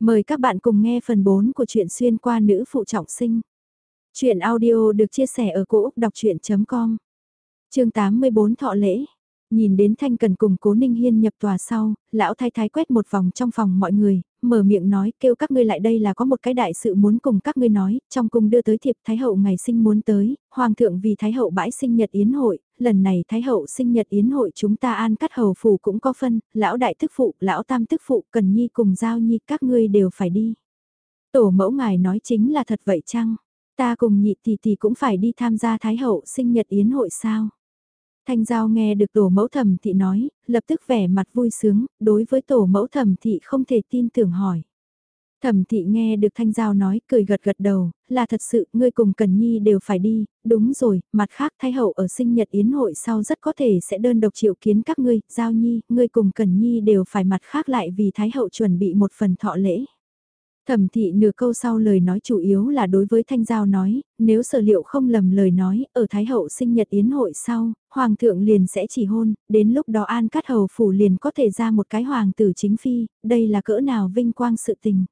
Mời các bạn cùng nghe phần 4 của truyện xuyên qua nữ phụ trọng sinh. Chuyện audio được chia sẻ ở cỗ đọc chuyện.com Trường 84 Thọ Lễ Nhìn đến Thanh Cần cùng Cố Ninh Hiên nhập tòa sau, lão thái thái quét một vòng trong phòng mọi người, mở miệng nói kêu các ngươi lại đây là có một cái đại sự muốn cùng các ngươi nói, trong cung đưa tới thiệp Thái Hậu ngày sinh muốn tới, Hoàng thượng vì Thái Hậu bãi sinh nhật yến hội, lần này Thái Hậu sinh nhật yến hội chúng ta an cắt hầu phủ cũng có phân, lão đại thức phụ, lão tam thức phụ, cần nhi cùng giao nhi các ngươi đều phải đi. Tổ mẫu ngài nói chính là thật vậy chăng? Ta cùng nhị tỷ tỷ cũng phải đi tham gia Thái Hậu sinh nhật yến hội sao? Thanh Giao nghe được tổ mẫu thẩm thị nói, lập tức vẻ mặt vui sướng, đối với tổ mẫu thẩm thị không thể tin tưởng hỏi. Thẩm thị nghe được Thanh Giao nói, cười gật gật đầu, là thật sự, ngươi cùng Cần Nhi đều phải đi, đúng rồi, mặt khác Thái Hậu ở sinh nhật yến hội sau rất có thể sẽ đơn độc triệu kiến các ngươi, Giao Nhi, ngươi cùng Cần Nhi đều phải mặt khác lại vì Thái Hậu chuẩn bị một phần thọ lễ. Thẩm thị nửa câu sau lời nói chủ yếu là đối với Thanh Giao nói, nếu sở liệu không lầm lời nói, ở Thái Hậu sinh nhật yến hội sau, Hoàng thượng liền sẽ chỉ hôn, đến lúc đó An Cát Hầu Phủ liền có thể ra một cái Hoàng tử chính phi, đây là cỡ nào vinh quang sự tình.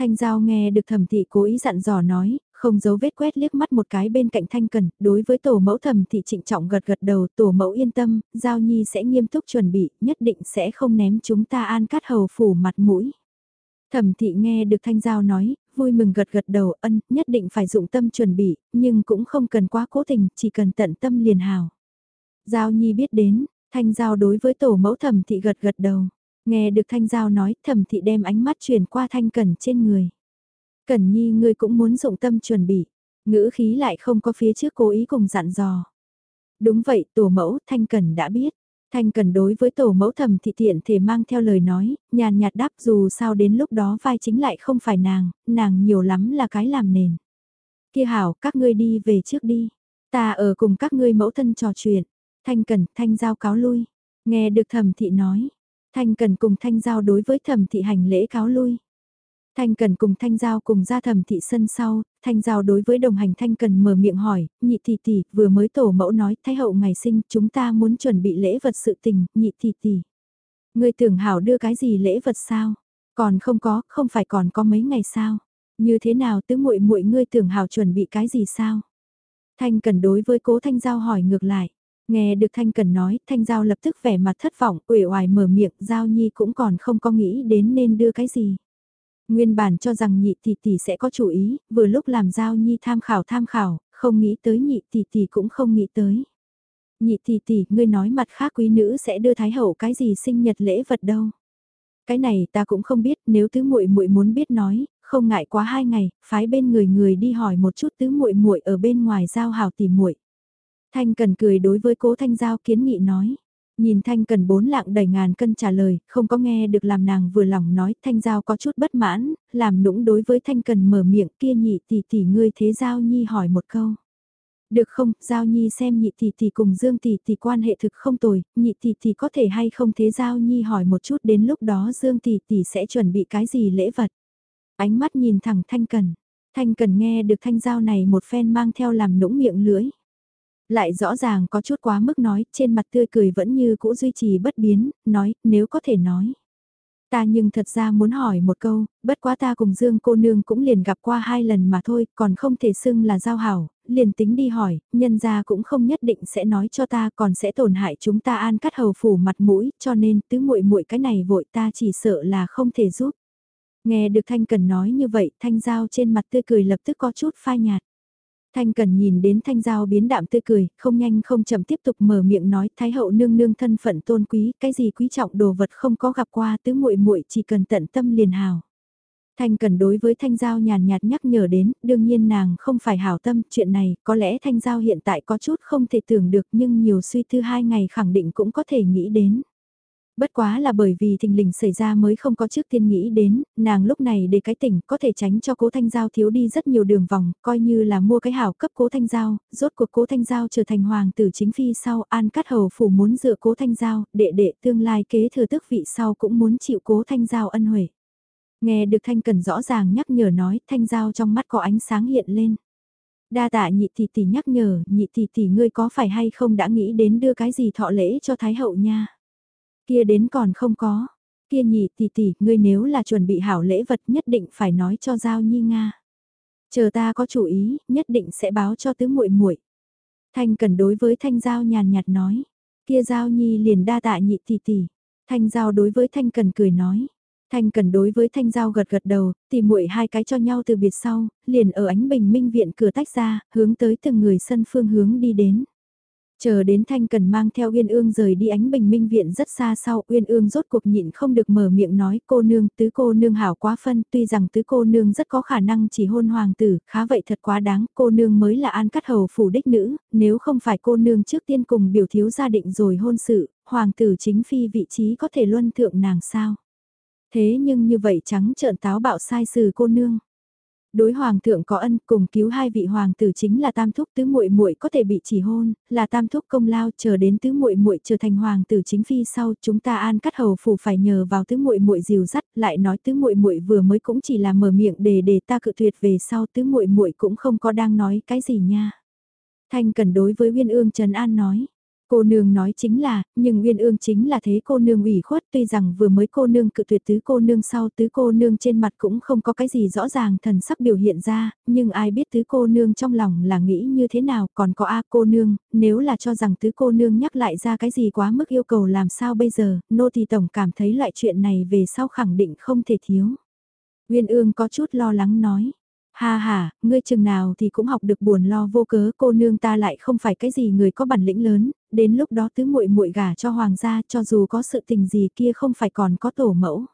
Thanh Giao nghe được thẩm thị cố ý dặn dò nói, không giấu vết quét liếc mắt một cái bên cạnh Thanh Cần, đối với tổ mẫu thẩm thị trịnh trọng gật gật đầu, tổ mẫu yên tâm, Giao Nhi sẽ nghiêm túc chuẩn bị, nhất định sẽ không ném chúng ta An Cát Hầu Phủ mặt mũi. Thẩm thị nghe được Thanh Giao nói, vui mừng gật gật đầu ân, nhất định phải dụng tâm chuẩn bị, nhưng cũng không cần quá cố tình, chỉ cần tận tâm liền hào. Giao Nhi biết đến, Thanh Giao đối với tổ mẫu thẩm thị gật gật đầu. Nghe được Thanh Giao nói, thẩm thị đem ánh mắt chuyển qua Thanh Cẩn trên người. Cẩn Nhi ngươi cũng muốn dụng tâm chuẩn bị, ngữ khí lại không có phía trước cố ý cùng dặn dò. Đúng vậy, tổ mẫu, Thanh Cẩn đã biết. Thanh Cần đối với tổ mẫu thầm thị tiện thể mang theo lời nói, nhàn nhạt đáp dù sao đến lúc đó vai chính lại không phải nàng, nàng nhiều lắm là cái làm nền. Kia hảo, các ngươi đi về trước đi. Ta ở cùng các ngươi mẫu thân trò chuyện. Thanh Cần, Thanh Giao cáo lui. Nghe được thầm thị nói. Thanh Cần cùng Thanh Giao đối với Thẩm thị hành lễ cáo lui. Thanh Cần cùng Thanh Giao cùng ra thẩm thị sân sau, Thanh Giao đối với đồng hành Thanh Cần mở miệng hỏi, nhị tỷ tỷ, vừa mới tổ mẫu nói, thái hậu ngày sinh, chúng ta muốn chuẩn bị lễ vật sự tình, nhị tỷ tỷ. Người tưởng hảo đưa cái gì lễ vật sao? Còn không có, không phải còn có mấy ngày sao? Như thế nào tứ muội muội ngươi tưởng hảo chuẩn bị cái gì sao? Thanh Cần đối với cố Thanh Giao hỏi ngược lại. Nghe được Thanh Cần nói, Thanh Giao lập tức vẻ mặt thất vọng, uể oải mở miệng, Giao Nhi cũng còn không có nghĩ đến nên đưa cái gì. Nguyên bản cho rằng nhị tỷ tỷ sẽ có chủ ý, vừa lúc làm giao nhi tham khảo tham khảo, không nghĩ tới nhị tỷ tỷ cũng không nghĩ tới. Nhị tỷ tỷ, ngươi nói mặt khác quý nữ sẽ đưa thái hậu cái gì sinh nhật lễ vật đâu. Cái này ta cũng không biết, nếu tứ muội muội muốn biết nói, không ngại quá hai ngày, phái bên người người đi hỏi một chút tứ muội muội ở bên ngoài giao hảo tỷ muội. Thanh cần cười đối với cố thanh giao kiến nghị nói. Nhìn Thanh Cần bốn lạng đầy ngàn cân trả lời, không có nghe được làm nàng vừa lòng nói, Thanh Giao có chút bất mãn, làm nũng đối với Thanh Cần mở miệng kia nhị tỷ tỷ ngươi thế Giao Nhi hỏi một câu. Được không, Giao Nhi xem nhị tỷ tỷ cùng Dương tỷ tỷ quan hệ thực không tồi, nhị tỷ tỷ có thể hay không thế Giao Nhi hỏi một chút đến lúc đó Dương tỷ tỷ sẽ chuẩn bị cái gì lễ vật. Ánh mắt nhìn thẳng Thanh Cần, Thanh Cần nghe được Thanh Giao này một phen mang theo làm nũng miệng lưỡi lại rõ ràng có chút quá mức nói, trên mặt tươi cười vẫn như cũ duy trì bất biến, nói, nếu có thể nói. Ta nhưng thật ra muốn hỏi một câu, bất quá ta cùng Dương cô nương cũng liền gặp qua hai lần mà thôi, còn không thể xưng là giao hảo, liền tính đi hỏi, nhân gia cũng không nhất định sẽ nói cho ta còn sẽ tổn hại chúng ta an cắt hầu phủ mặt mũi, cho nên tứ muội muội cái này vội ta chỉ sợ là không thể giúp. Nghe được Thanh Cần nói như vậy, Thanh Giao trên mặt tươi cười lập tức có chút phai nhạt. Thanh Cần nhìn đến Thanh Giao biến đạm tươi cười, không nhanh không chậm tiếp tục mở miệng nói Thái hậu nương nương thân phận tôn quý, cái gì quý trọng đồ vật không có gặp qua tứ muội muội chỉ cần tận tâm liền hào. Thanh Cần đối với Thanh Giao nhàn nhạt nhắc nhở đến, đương nhiên nàng không phải hảo tâm, chuyện này có lẽ Thanh Giao hiện tại có chút không thể tưởng được nhưng nhiều suy tư hai ngày khẳng định cũng có thể nghĩ đến. Bất quá là bởi vì thình lình xảy ra mới không có trước tiên nghĩ đến, nàng lúc này để cái tỉnh có thể tránh cho cố thanh giao thiếu đi rất nhiều đường vòng, coi như là mua cái hảo cấp cố thanh giao, rốt cuộc cố thanh giao trở thành hoàng tử chính phi sau an cắt hầu phủ muốn dựa cố thanh giao, đệ đệ tương lai kế thừa tước vị sau cũng muốn chịu cố thanh giao ân huệ. Nghe được thanh cần rõ ràng nhắc nhở nói thanh giao trong mắt có ánh sáng hiện lên. Đa tạ nhị tỷ tỷ nhắc nhở, nhị tỷ tỷ ngươi có phải hay không đã nghĩ đến đưa cái gì thọ lễ cho Thái hậu nha. Kia đến còn không có. Kia nhị tỷ tỷ, ngươi nếu là chuẩn bị hảo lễ vật nhất định phải nói cho Giao Nhi Nga. Chờ ta có chủ ý, nhất định sẽ báo cho tứ muội muội. Thanh cần đối với Thanh Giao nhàn nhạt nói. Kia Giao Nhi liền đa tạ nhị tỷ tỷ. Thanh Giao đối với Thanh cần cười nói. Thanh cần đối với Thanh Giao gật gật đầu, tìm muội hai cái cho nhau từ biệt sau, liền ở ánh bình minh viện cửa tách ra, hướng tới từng người sân phương hướng đi đến. Chờ đến Thanh Cần mang theo Uyên Ương rời đi ánh bình minh viện rất xa sau, Uyên Ương rốt cuộc nhịn không được mở miệng nói cô nương, tứ cô nương hảo quá phân, tuy rằng tứ cô nương rất có khả năng chỉ hôn hoàng tử, khá vậy thật quá đáng, cô nương mới là an cắt hầu phủ đích nữ, nếu không phải cô nương trước tiên cùng biểu thiếu gia định rồi hôn sự, hoàng tử chính phi vị trí có thể luân thượng nàng sao. Thế nhưng như vậy trắng trợn táo bạo sai sử cô nương. Đối hoàng thượng có ân cùng cứu hai vị hoàng tử chính là tam thúc tứ muội muội có thể bị chỉ hôn, là tam thúc công lao chờ đến tứ muội muội trở thành hoàng tử chính phi sau, chúng ta an cắt hầu phủ phải nhờ vào tứ muội muội dìu dắt, lại nói tứ muội muội vừa mới cũng chỉ là mở miệng để để ta cự tuyệt về sau tứ muội muội cũng không có đang nói cái gì nha. Thanh cần đối với Uyên Ương Trần An nói, Cô nương nói chính là, nhưng uyên Ương chính là thế cô nương ủy khuất tuy rằng vừa mới cô nương cự tuyệt tứ cô nương sau tứ cô nương trên mặt cũng không có cái gì rõ ràng thần sắc biểu hiện ra, nhưng ai biết tứ cô nương trong lòng là nghĩ như thế nào còn có A cô nương, nếu là cho rằng tứ cô nương nhắc lại ra cái gì quá mức yêu cầu làm sao bây giờ, nô thì tổng cảm thấy loại chuyện này về sau khẳng định không thể thiếu. Nguyên ương có chút lo lắng nói. Ha ha, ngươi chừng nào thì cũng học được buồn lo vô cớ cô nương ta lại không phải cái gì người có bản lĩnh lớn, đến lúc đó tứ muội muội gả cho hoàng gia cho dù có sự tình gì kia không phải còn có tổ mẫu.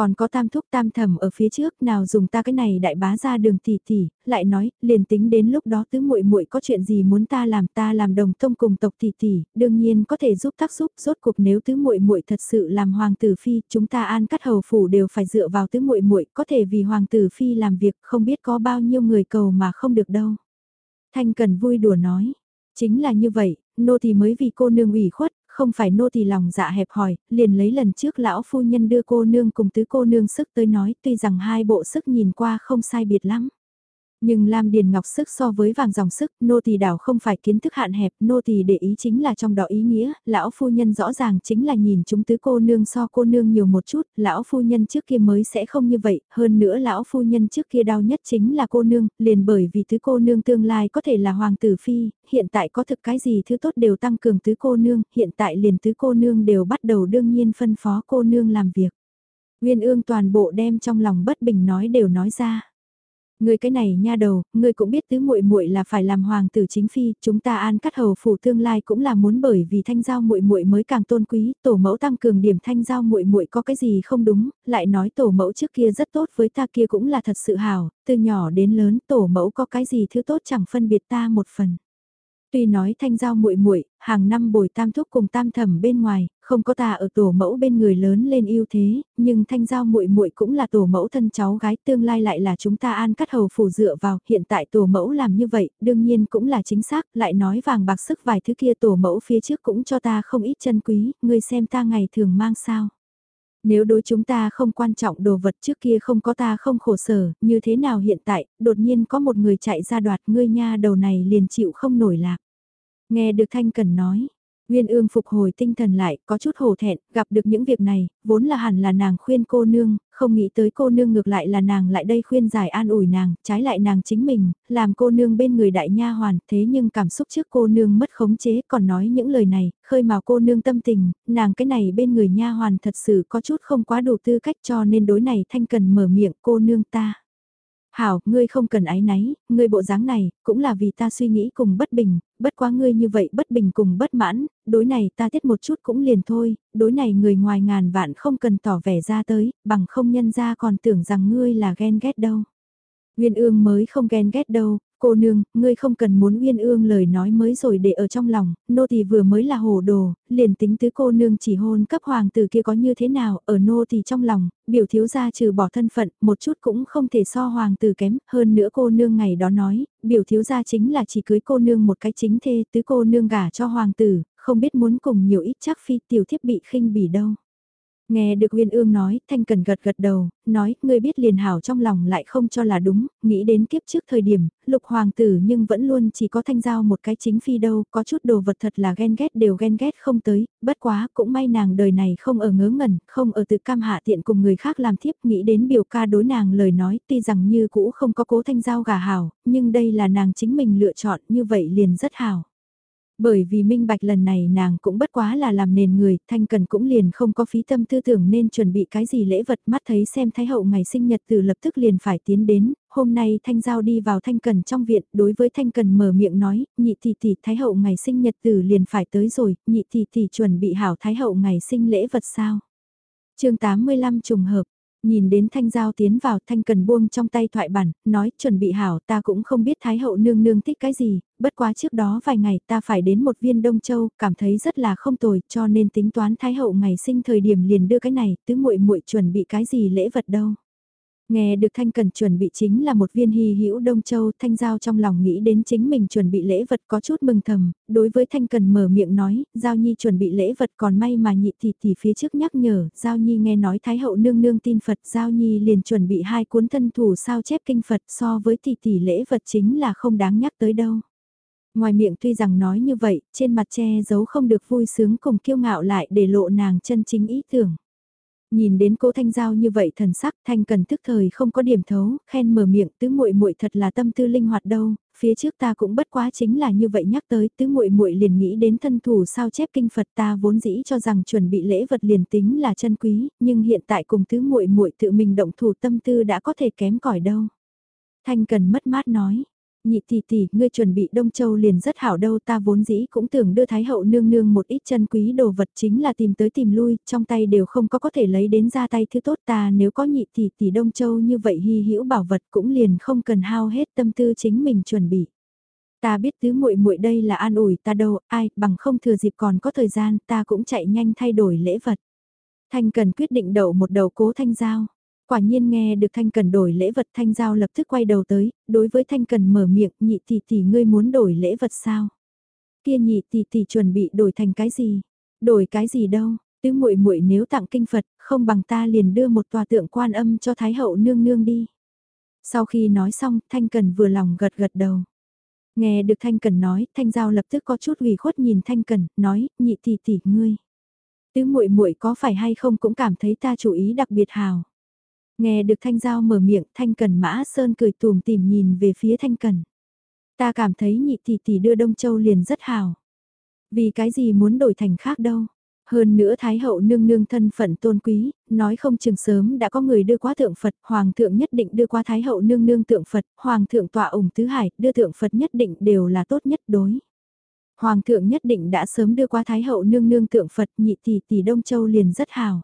Còn có tam thúc tam thầm ở phía trước nào dùng ta cái này đại bá ra đường tỷ tỷ, lại nói, liền tính đến lúc đó tứ muội muội có chuyện gì muốn ta làm ta làm đồng tông cùng tộc tỷ tỷ, đương nhiên có thể giúp tác giúp, rốt cuộc nếu tứ muội muội thật sự làm hoàng tử phi, chúng ta an cắt hầu phủ đều phải dựa vào tứ muội muội, có thể vì hoàng tử phi làm việc, không biết có bao nhiêu người cầu mà không được đâu. Thanh Cần vui đùa nói, chính là như vậy, nô thì mới vì cô nương ủy khuất, không phải nô thì lòng dạ hẹp hòi, liền lấy lần trước lão phu nhân đưa cô nương cùng tứ cô nương sức tới nói tuy rằng hai bộ sức nhìn qua không sai biệt lắm. Nhưng Lam Điền Ngọc sức so với vàng dòng sức, nô tỳ đảo không phải kiến thức hạn hẹp, nô tỳ để ý chính là trong đó ý nghĩa, lão phu nhân rõ ràng chính là nhìn chúng tứ cô nương so cô nương nhiều một chút, lão phu nhân trước kia mới sẽ không như vậy, hơn nữa lão phu nhân trước kia đau nhất chính là cô nương, liền bởi vì tứ cô nương tương lai có thể là hoàng tử phi, hiện tại có thực cái gì thứ tốt đều tăng cường tứ cô nương, hiện tại liền tứ cô nương đều bắt đầu đương nhiên phân phó cô nương làm việc. Nguyên ương toàn bộ đem trong lòng bất bình nói đều nói ra. Ngươi cái này nha đầu, ngươi cũng biết tứ muội muội là phải làm hoàng tử chính phi, chúng ta an cắt hầu phủ tương lai cũng là muốn bởi vì thanh giao muội muội mới càng tôn quý, tổ mẫu tăng cường điểm thanh giao muội muội có cái gì không đúng, lại nói tổ mẫu trước kia rất tốt với ta kia cũng là thật sự hảo, từ nhỏ đến lớn tổ mẫu có cái gì thứ tốt chẳng phân biệt ta một phần. Tuy nói thanh giao muội muội, hàng năm bồi tam thúc cùng tam thẩm bên ngoài, không có ta ở tổ mẫu bên người lớn lên ưu thế, nhưng thanh giao muội muội cũng là tổ mẫu thân cháu gái, tương lai lại là chúng ta an cắt hầu phủ dựa vào, hiện tại tổ mẫu làm như vậy, đương nhiên cũng là chính xác, lại nói vàng bạc sức vài thứ kia tổ mẫu phía trước cũng cho ta không ít chân quý, ngươi xem ta ngày thường mang sao. Nếu đối chúng ta không quan trọng đồ vật trước kia không có ta không khổ sở, như thế nào hiện tại, đột nhiên có một người chạy ra đoạt ngươi nha đầu này liền chịu không nổi lạc. Nghe được Thanh Cần nói, Nguyên ương phục hồi tinh thần lại, có chút hổ thẹn, gặp được những việc này, vốn là hẳn là nàng khuyên cô nương, không nghĩ tới cô nương ngược lại là nàng lại đây khuyên giải an ủi nàng, trái lại nàng chính mình, làm cô nương bên người đại nha hoàn, thế nhưng cảm xúc trước cô nương mất khống chế, còn nói những lời này, khơi mào cô nương tâm tình, nàng cái này bên người nha hoàn thật sự có chút không quá đủ tư cách cho nên đối này thanh cần mở miệng cô nương ta. Hảo, ngươi không cần ái náy, ngươi bộ dáng này, cũng là vì ta suy nghĩ cùng bất bình, bất quá ngươi như vậy bất bình cùng bất mãn, đối này ta tiết một chút cũng liền thôi, đối này người ngoài ngàn vạn không cần tỏ vẻ ra tới, bằng không nhân ra còn tưởng rằng ngươi là ghen ghét đâu. Nguyên ương mới không ghen ghét đâu, Cô nương, ngươi không cần muốn uyên ương lời nói mới rồi để ở trong lòng, nô thì vừa mới là hồ đồ, liền tính tứ cô nương chỉ hôn cấp hoàng tử kia có như thế nào, ở nô thì trong lòng, biểu thiếu gia trừ bỏ thân phận, một chút cũng không thể so hoàng tử kém, hơn nữa cô nương ngày đó nói, biểu thiếu gia chính là chỉ cưới cô nương một cái chính thê, tứ cô nương gả cho hoàng tử, không biết muốn cùng nhiều ít chắc phi tiểu thiết bị khinh bỉ đâu. Nghe được Uyên Ương nói, Thanh Cần gật gật đầu, nói, ngươi biết liền hảo trong lòng lại không cho là đúng, nghĩ đến kiếp trước thời điểm, lục hoàng tử nhưng vẫn luôn chỉ có thanh giao một cái chính phi đâu, có chút đồ vật thật là ghen ghét đều ghen ghét không tới, bất quá, cũng may nàng đời này không ở ngớ ngẩn, không ở tự cam hạ tiện cùng người khác làm thiếp, nghĩ đến biểu ca đối nàng lời nói, tuy rằng như cũ không có cố thanh giao gà hảo, nhưng đây là nàng chính mình lựa chọn, như vậy liền rất hảo. Bởi vì minh bạch lần này nàng cũng bất quá là làm nền người, Thanh Cần cũng liền không có phí tâm tư tưởng nên chuẩn bị cái gì lễ vật mắt thấy xem Thái Hậu ngày sinh nhật từ lập tức liền phải tiến đến, hôm nay Thanh Giao đi vào Thanh Cần trong viện, đối với Thanh Cần mở miệng nói, nhị tỷ tỷ Thái Hậu ngày sinh nhật từ liền phải tới rồi, nhị tỷ tỷ chuẩn bị hảo Thái Hậu ngày sinh lễ vật sao. chương 85 trùng hợp, Nhìn đến Thanh Giao tiến vào Thanh Cần buông trong tay thoại bản, nói chuẩn bị hảo ta cũng không biết Thái Hậu nương nương thích cái gì, bất quá trước đó vài ngày ta phải đến một viên Đông Châu, cảm thấy rất là không tồi, cho nên tính toán Thái Hậu ngày sinh thời điểm liền đưa cái này, tứ muội muội chuẩn bị cái gì lễ vật đâu. Nghe được Thanh Cần chuẩn bị chính là một viên hy hữu Đông Châu, Thanh Giao trong lòng nghĩ đến chính mình chuẩn bị lễ vật có chút mừng thầm, đối với Thanh Cần mở miệng nói, Giao Nhi chuẩn bị lễ vật còn may mà nhị tỷ tỷ phía trước nhắc nhở, Giao Nhi nghe nói Thái Hậu nương nương tin Phật, Giao Nhi liền chuẩn bị hai cuốn thân thủ sao chép kinh Phật so với tỷ tỷ lễ vật chính là không đáng nhắc tới đâu. Ngoài miệng tuy rằng nói như vậy, trên mặt che giấu không được vui sướng cùng kiêu ngạo lại để lộ nàng chân chính ý tưởng. Nhìn đến cô Thanh Giao như vậy thần sắc, Thanh cần thức thời không có điểm thấu, khen mở miệng tứ muội muội thật là tâm tư linh hoạt đâu, phía trước ta cũng bất quá chính là như vậy nhắc tới, tứ muội muội liền nghĩ đến thân thủ sao chép kinh Phật ta vốn dĩ cho rằng chuẩn bị lễ vật liền tính là chân quý, nhưng hiện tại cùng tứ muội muội tự mình động thủ tâm tư đã có thể kém cỏi đâu. Thanh cần mất mát nói, Nhị tỷ tỷ, ngươi chuẩn bị Đông Châu liền rất hảo đâu ta vốn dĩ cũng tưởng đưa Thái hậu nương nương một ít chân quý đồ vật chính là tìm tới tìm lui, trong tay đều không có có thể lấy đến ra tay thứ tốt ta nếu có nhị tỷ tỷ Đông Châu như vậy hy hữu bảo vật cũng liền không cần hao hết tâm tư chính mình chuẩn bị. Ta biết tứ muội muội đây là an ủi ta đâu, ai, bằng không thừa dịp còn có thời gian, ta cũng chạy nhanh thay đổi lễ vật. Thanh cần quyết định đậu một đầu cố thanh giao. Quả nhiên nghe được Thanh Cần đổi lễ vật Thanh Giao lập tức quay đầu tới, đối với Thanh Cần mở miệng nhị tỷ tỷ ngươi muốn đổi lễ vật sao? Kia nhị tỷ tỷ chuẩn bị đổi thành cái gì? Đổi cái gì đâu? Tứ muội muội nếu tặng kinh Phật, không bằng ta liền đưa một tòa tượng quan âm cho Thái hậu nương nương đi. Sau khi nói xong, Thanh Cần vừa lòng gật gật đầu. Nghe được Thanh Cần nói, Thanh Giao lập tức có chút ủy khuất nhìn Thanh Cần, nói, nhị tỷ tỷ ngươi. Tứ muội muội có phải hay không cũng cảm thấy ta chủ ý đặc biệt hào. Nghe được Thanh Giao mở miệng, Thanh Cần Mã Sơn cười tùm tìm nhìn về phía Thanh Cần. Ta cảm thấy nhị tỷ tỷ đưa Đông Châu liền rất hào. Vì cái gì muốn đổi thành khác đâu. Hơn nữa Thái hậu nương nương thân phận tôn quý, nói không chừng sớm đã có người đưa qua tượng Phật, Hoàng thượng nhất định đưa qua Thái hậu nương nương tượng Phật, Hoàng thượng tọa ủng tứ hải, đưa tượng Phật nhất định đều là tốt nhất đối. Hoàng thượng nhất định đã sớm đưa qua Thái hậu nương nương tượng Phật, nhị tỷ tỷ Đông Châu liền rất hào.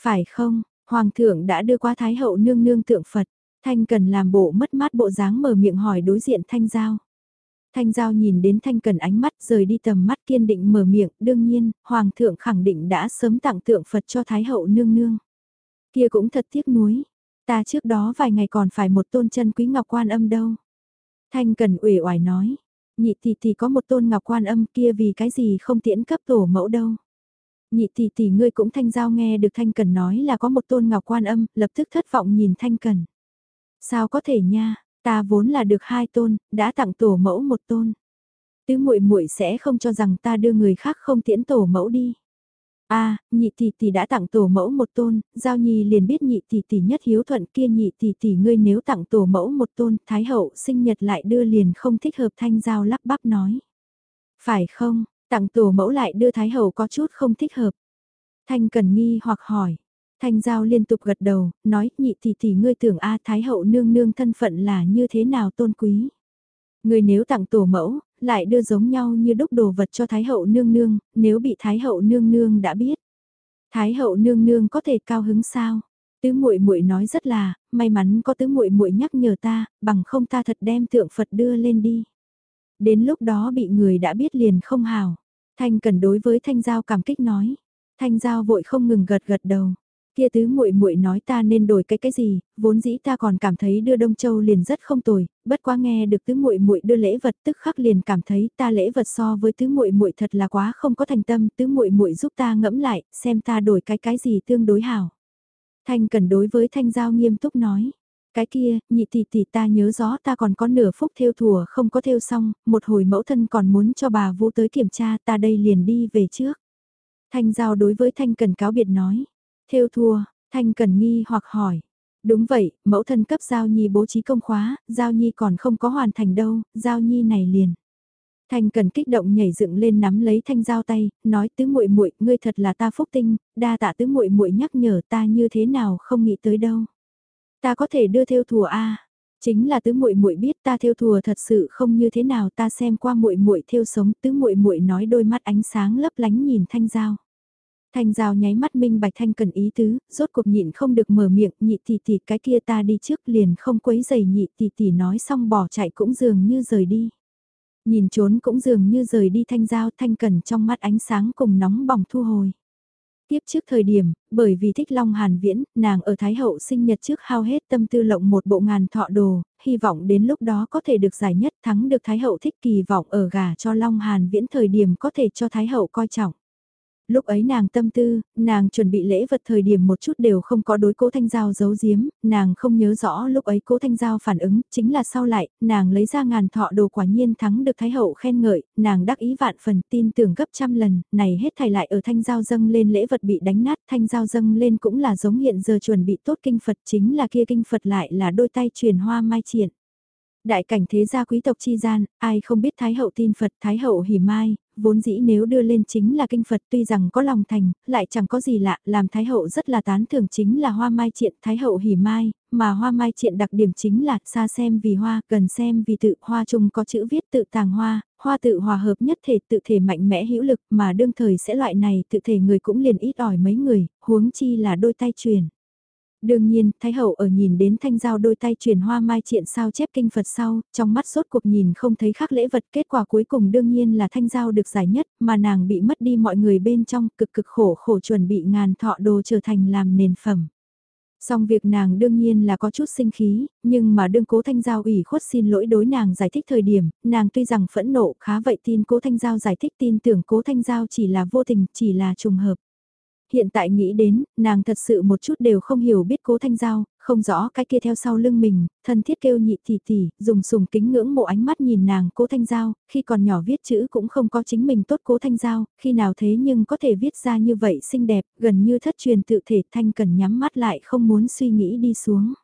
Phải không, Hoàng thượng đã đưa qua Thái hậu nương nương tượng Phật, Thanh Cần làm bộ mất mát bộ dáng mở miệng hỏi đối diện Thanh Giao. Thanh Giao nhìn đến Thanh Cần ánh mắt rời đi tầm mắt kiên định mở miệng, đương nhiên, Hoàng thượng khẳng định đã sớm tặng tượng Phật cho Thái hậu nương nương. Kia cũng thật tiếc nuối, ta trước đó vài ngày còn phải một tôn chân quý ngọc quan âm đâu. Thanh Cần uể oải nói, nhị tỷ thì có một tôn ngọc quan âm kia vì cái gì không tiễn cấp tổ mẫu đâu. Nhị tỷ tỷ ngươi cũng thanh giao nghe được thanh cần nói là có một tôn ngọc quan âm, lập tức thất vọng nhìn thanh cần. Sao có thể nha, ta vốn là được hai tôn, đã tặng tổ mẫu một tôn. Tứ muội muội sẽ không cho rằng ta đưa người khác không tiễn tổ mẫu đi. A, nhị tỷ tỷ đã tặng tổ mẫu một tôn, giao nhi liền biết nhị tỷ tỷ nhất hiếu thuận kia nhị tỷ tỷ ngươi nếu tặng tổ mẫu một tôn, thái hậu sinh nhật lại đưa liền không thích hợp thanh giao lắp bắp nói. Phải không, Tặng tổ mẫu lại đưa Thái Hậu có chút không thích hợp. Thanh cần nghi hoặc hỏi. Thanh Giao liên tục gật đầu, nói nhị tỷ tỷ ngươi tưởng A Thái Hậu nương nương thân phận là như thế nào tôn quý. Ngươi nếu tặng tổ mẫu, lại đưa giống nhau như đúc đồ vật cho Thái Hậu nương nương, nếu bị Thái Hậu nương nương đã biết. Thái Hậu nương nương có thể cao hứng sao? Tứ muội muội nói rất là, may mắn có tứ muội muội nhắc nhở ta, bằng không ta thật đem tượng Phật đưa lên đi. Đến lúc đó bị người đã biết liền không hào. Thanh cần đối với Thanh Giao cảm kích nói. Thanh Giao vội không ngừng gật gật đầu. Kia tứ muội muội nói ta nên đổi cái cái gì, vốn dĩ ta còn cảm thấy đưa Đông Châu liền rất không tồi, bất quá nghe được tứ muội muội đưa lễ vật tức khắc liền cảm thấy ta lễ vật so với tứ muội muội thật là quá không có thành tâm, tứ muội muội giúp ta ngẫm lại, xem ta đổi cái cái gì tương đối hảo. Thanh cần đối với Thanh Giao nghiêm túc nói. Cái kia, nhị tỷ tỷ ta nhớ rõ ta còn có nửa phút theo thùa không có theo xong, một hồi mẫu thân còn muốn cho bà vũ tới kiểm tra ta đây liền đi về trước. Thanh Giao đối với Thanh Cần cáo biệt nói. Theo thua, Thanh Cần nghi hoặc hỏi. Đúng vậy, mẫu thân cấp Giao Nhi bố trí công khóa, Giao Nhi còn không có hoàn thành đâu, Giao Nhi này liền. Thanh Cần kích động nhảy dựng lên nắm lấy Thanh Giao tay, nói tứ muội muội, ngươi thật là ta phúc tinh, đa tạ tứ muội muội nhắc nhở ta như thế nào không nghĩ tới đâu. Ta có thể đưa theo thùa a. Chính là tứ muội muội biết ta theo thùa thật sự không như thế nào ta xem qua muội muội theo sống tứ muội muội nói đôi mắt ánh sáng lấp lánh nhìn Thanh Giao. Thanh Giao nháy mắt minh bạch Thanh cần ý tứ, rốt cuộc nhịn không được mở miệng, nhị tỷ tỷ cái kia ta đi trước liền không quấy giày nhị tỷ tỷ nói xong bỏ chạy cũng dường như rời đi. Nhìn trốn cũng dường như rời đi Thanh Giao Thanh cần trong mắt ánh sáng cùng nóng bỏng thu hồi. Tiếp trước thời điểm, bởi vì thích Long Hàn Viễn, nàng ở Thái Hậu sinh nhật trước hao hết tâm tư lộng một bộ ngàn thọ đồ, hy vọng đến lúc đó có thể được giải nhất thắng được Thái Hậu thích kỳ vọng ở gà cho Long Hàn Viễn thời điểm có thể cho Thái Hậu coi trọng. Lúc ấy nàng tâm tư, nàng chuẩn bị lễ vật thời điểm một chút đều không có đối cố thanh giao giấu giếm, nàng không nhớ rõ lúc ấy cố thanh giao phản ứng, chính là sau lại, nàng lấy ra ngàn thọ đồ quả nhiên thắng được Thái Hậu khen ngợi, nàng đắc ý vạn phần tin tưởng gấp trăm lần, này hết thầy lại ở thanh giao dâng lên lễ vật bị đánh nát, thanh giao dâng lên cũng là giống hiện giờ chuẩn bị tốt kinh Phật chính là kia kinh Phật lại là đôi tay truyền hoa mai triển. Đại cảnh thế gia quý tộc chi gian, ai không biết Thái hậu tin Phật, Thái hậu hỉ mai, vốn dĩ nếu đưa lên chính là kinh Phật tuy rằng có lòng thành, lại chẳng có gì lạ, làm Thái hậu rất là tán thưởng chính là hoa mai triện Thái hậu hỉ mai, mà hoa mai triện đặc điểm chính là xa xem vì hoa, gần xem vì tự, hoa chung có chữ viết tự tàng hoa, hoa tự hòa hợp nhất thể tự thể mạnh mẽ hữu lực mà đương thời sẽ loại này tự thể người cũng liền ít ỏi mấy người, huống chi là đôi tay truyền. Đương nhiên, Thái Hậu ở nhìn đến thanh giao đôi tay truyền hoa mai triện sao chép kinh Phật sau, trong mắt sốt cuộc nhìn không thấy khác lễ vật kết quả cuối cùng đương nhiên là thanh giao được giải nhất, mà nàng bị mất đi mọi người bên trong cực cực khổ khổ chuẩn bị ngàn thọ đồ trở thành làm nền phẩm. Song việc nàng đương nhiên là có chút sinh khí, nhưng mà đương cố thanh giao ủy khuất xin lỗi đối nàng giải thích thời điểm, nàng tuy rằng phẫn nộ khá vậy tin cố thanh giao giải thích tin tưởng cố thanh giao chỉ là vô tình, chỉ là trùng hợp hiện tại nghĩ đến, nàng thật sự một chút đều không hiểu biết cố thanh giao, không rõ cái kia theo sau lưng mình, thân thiết kêu nhị tỷ tỷ, dùng sùng kính ngưỡng mộ ánh mắt nhìn nàng cố thanh giao, khi còn nhỏ viết chữ cũng không có chính mình tốt cố thanh giao, khi nào thế nhưng có thể viết ra như vậy xinh đẹp, gần như thất truyền tự thể thanh cần nhắm mắt lại không muốn suy nghĩ đi xuống.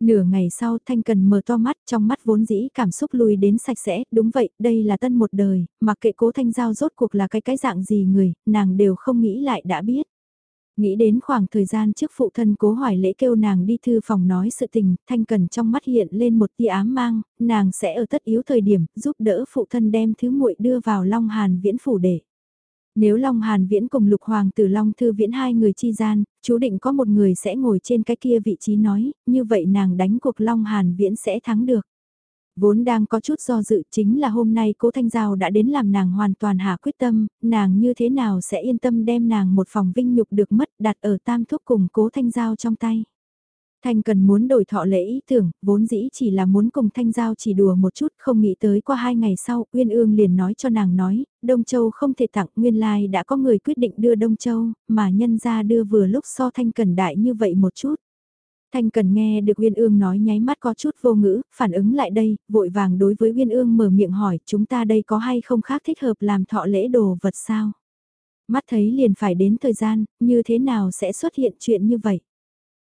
Nửa ngày sau Thanh Cần mở to mắt trong mắt vốn dĩ cảm xúc lùi đến sạch sẽ, đúng vậy, đây là tân một đời, mặc kệ cố Thanh Giao rốt cuộc là cái cái dạng gì người, nàng đều không nghĩ lại đã biết. Nghĩ đến khoảng thời gian trước phụ thân cố hỏi lễ kêu nàng đi thư phòng nói sự tình, Thanh Cần trong mắt hiện lên một tia ám mang, nàng sẽ ở tất yếu thời điểm giúp đỡ phụ thân đem thứ muội đưa vào Long Hàn viễn phủ để. Nếu Long Hàn Viễn cùng Lục Hoàng tử Long Thư Viễn hai người chi gian, chú định có một người sẽ ngồi trên cái kia vị trí nói, như vậy nàng đánh cuộc Long Hàn Viễn sẽ thắng được. Vốn đang có chút do dự chính là hôm nay cố Thanh Giao đã đến làm nàng hoàn toàn hạ quyết tâm, nàng như thế nào sẽ yên tâm đem nàng một phòng vinh nhục được mất đặt ở tam thúc cùng cố Thanh Giao trong tay. Thanh cần muốn đổi thọ lễ ý tưởng, vốn dĩ chỉ là muốn cùng Thanh Giao chỉ đùa một chút, không nghĩ tới qua hai ngày sau, Uyên Ương liền nói cho nàng nói, Đông Châu không thể tặng, nguyên lai đã có người quyết định đưa Đông Châu, mà nhân ra đưa vừa lúc so Thanh cần đại như vậy một chút. Thanh cần nghe được Uyên Ương nói nháy mắt có chút vô ngữ, phản ứng lại đây, vội vàng đối với Uyên Ương mở miệng hỏi, chúng ta đây có hay không khác thích hợp làm thọ lễ đồ vật sao? Mắt thấy liền phải đến thời gian, như thế nào sẽ xuất hiện chuyện như vậy?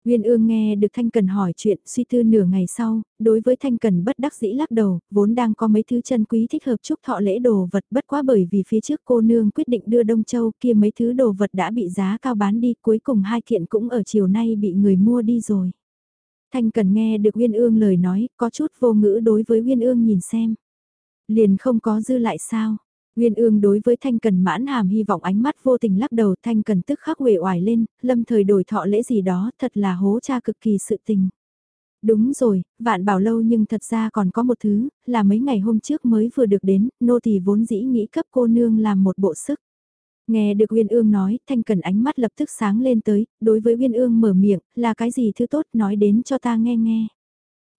Nguyên ương nghe được Thanh Cần hỏi chuyện suy tư nửa ngày sau, đối với Thanh Cần bất đắc dĩ lắc đầu, vốn đang có mấy thứ chân quý thích hợp chúc thọ lễ đồ vật bất quá bởi vì phía trước cô nương quyết định đưa Đông Châu kia mấy thứ đồ vật đã bị giá cao bán đi cuối cùng hai kiện cũng ở chiều nay bị người mua đi rồi. Thanh Cần nghe được Nguyên ương lời nói, có chút vô ngữ đối với Nguyên ương nhìn xem. Liền không có dư lại sao, Nguyên ương đối với Thanh Cần mãn hàm hy vọng ánh mắt vô tình lắc đầu Thanh Cần tức khắc uể oải lên, lâm thời đổi thọ lễ gì đó thật là hố cha cực kỳ sự tình. Đúng rồi, vạn bảo lâu nhưng thật ra còn có một thứ, là mấy ngày hôm trước mới vừa được đến, nô tỳ vốn dĩ nghĩ cấp cô nương làm một bộ sức. Nghe được Uyên Ương nói, Thanh Cần ánh mắt lập tức sáng lên tới, đối với Uyên Ương mở miệng, là cái gì thứ tốt nói đến cho ta nghe nghe.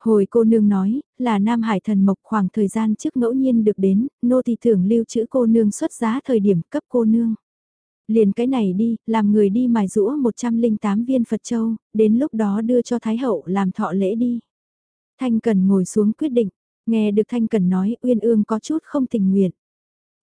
Hồi cô nương nói, là Nam Hải thần mộc khoảng thời gian trước ngẫu nhiên được đến, nô tỳ thưởng lưu trữ cô nương xuất giá thời điểm cấp cô nương. Liền cái này đi, làm người đi mài rũa 108 viên Phật Châu, đến lúc đó đưa cho Thái Hậu làm thọ lễ đi. Thanh Cần ngồi xuống quyết định, nghe được Thanh Cần nói Uyên Ương có chút không tình nguyện.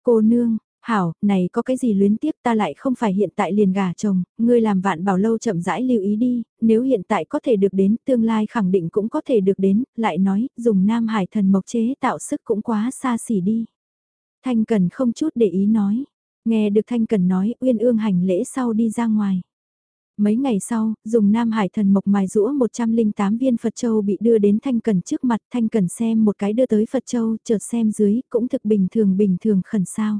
Cô nương, Hảo, này có cái gì luyến tiếc ta lại không phải hiện tại liền gà chồng, ngươi làm vạn bảo lâu chậm rãi lưu ý đi, nếu hiện tại có thể được đến, tương lai khẳng định cũng có thể được đến, lại nói, dùng Nam Hải thần mộc chế tạo sức cũng quá xa xỉ đi. Thanh Cần không chút để ý nói, nghe được Thanh Cần nói, Uyên ương hành lễ sau đi ra ngoài. Mấy ngày sau, dùng Nam Hải thần mộc mài rũa 108 viên Phật Châu bị đưa đến Thanh Cần trước mặt, Thanh Cần xem một cái đưa tới Phật Châu, chợt xem dưới, cũng thực bình thường bình thường khẩn sao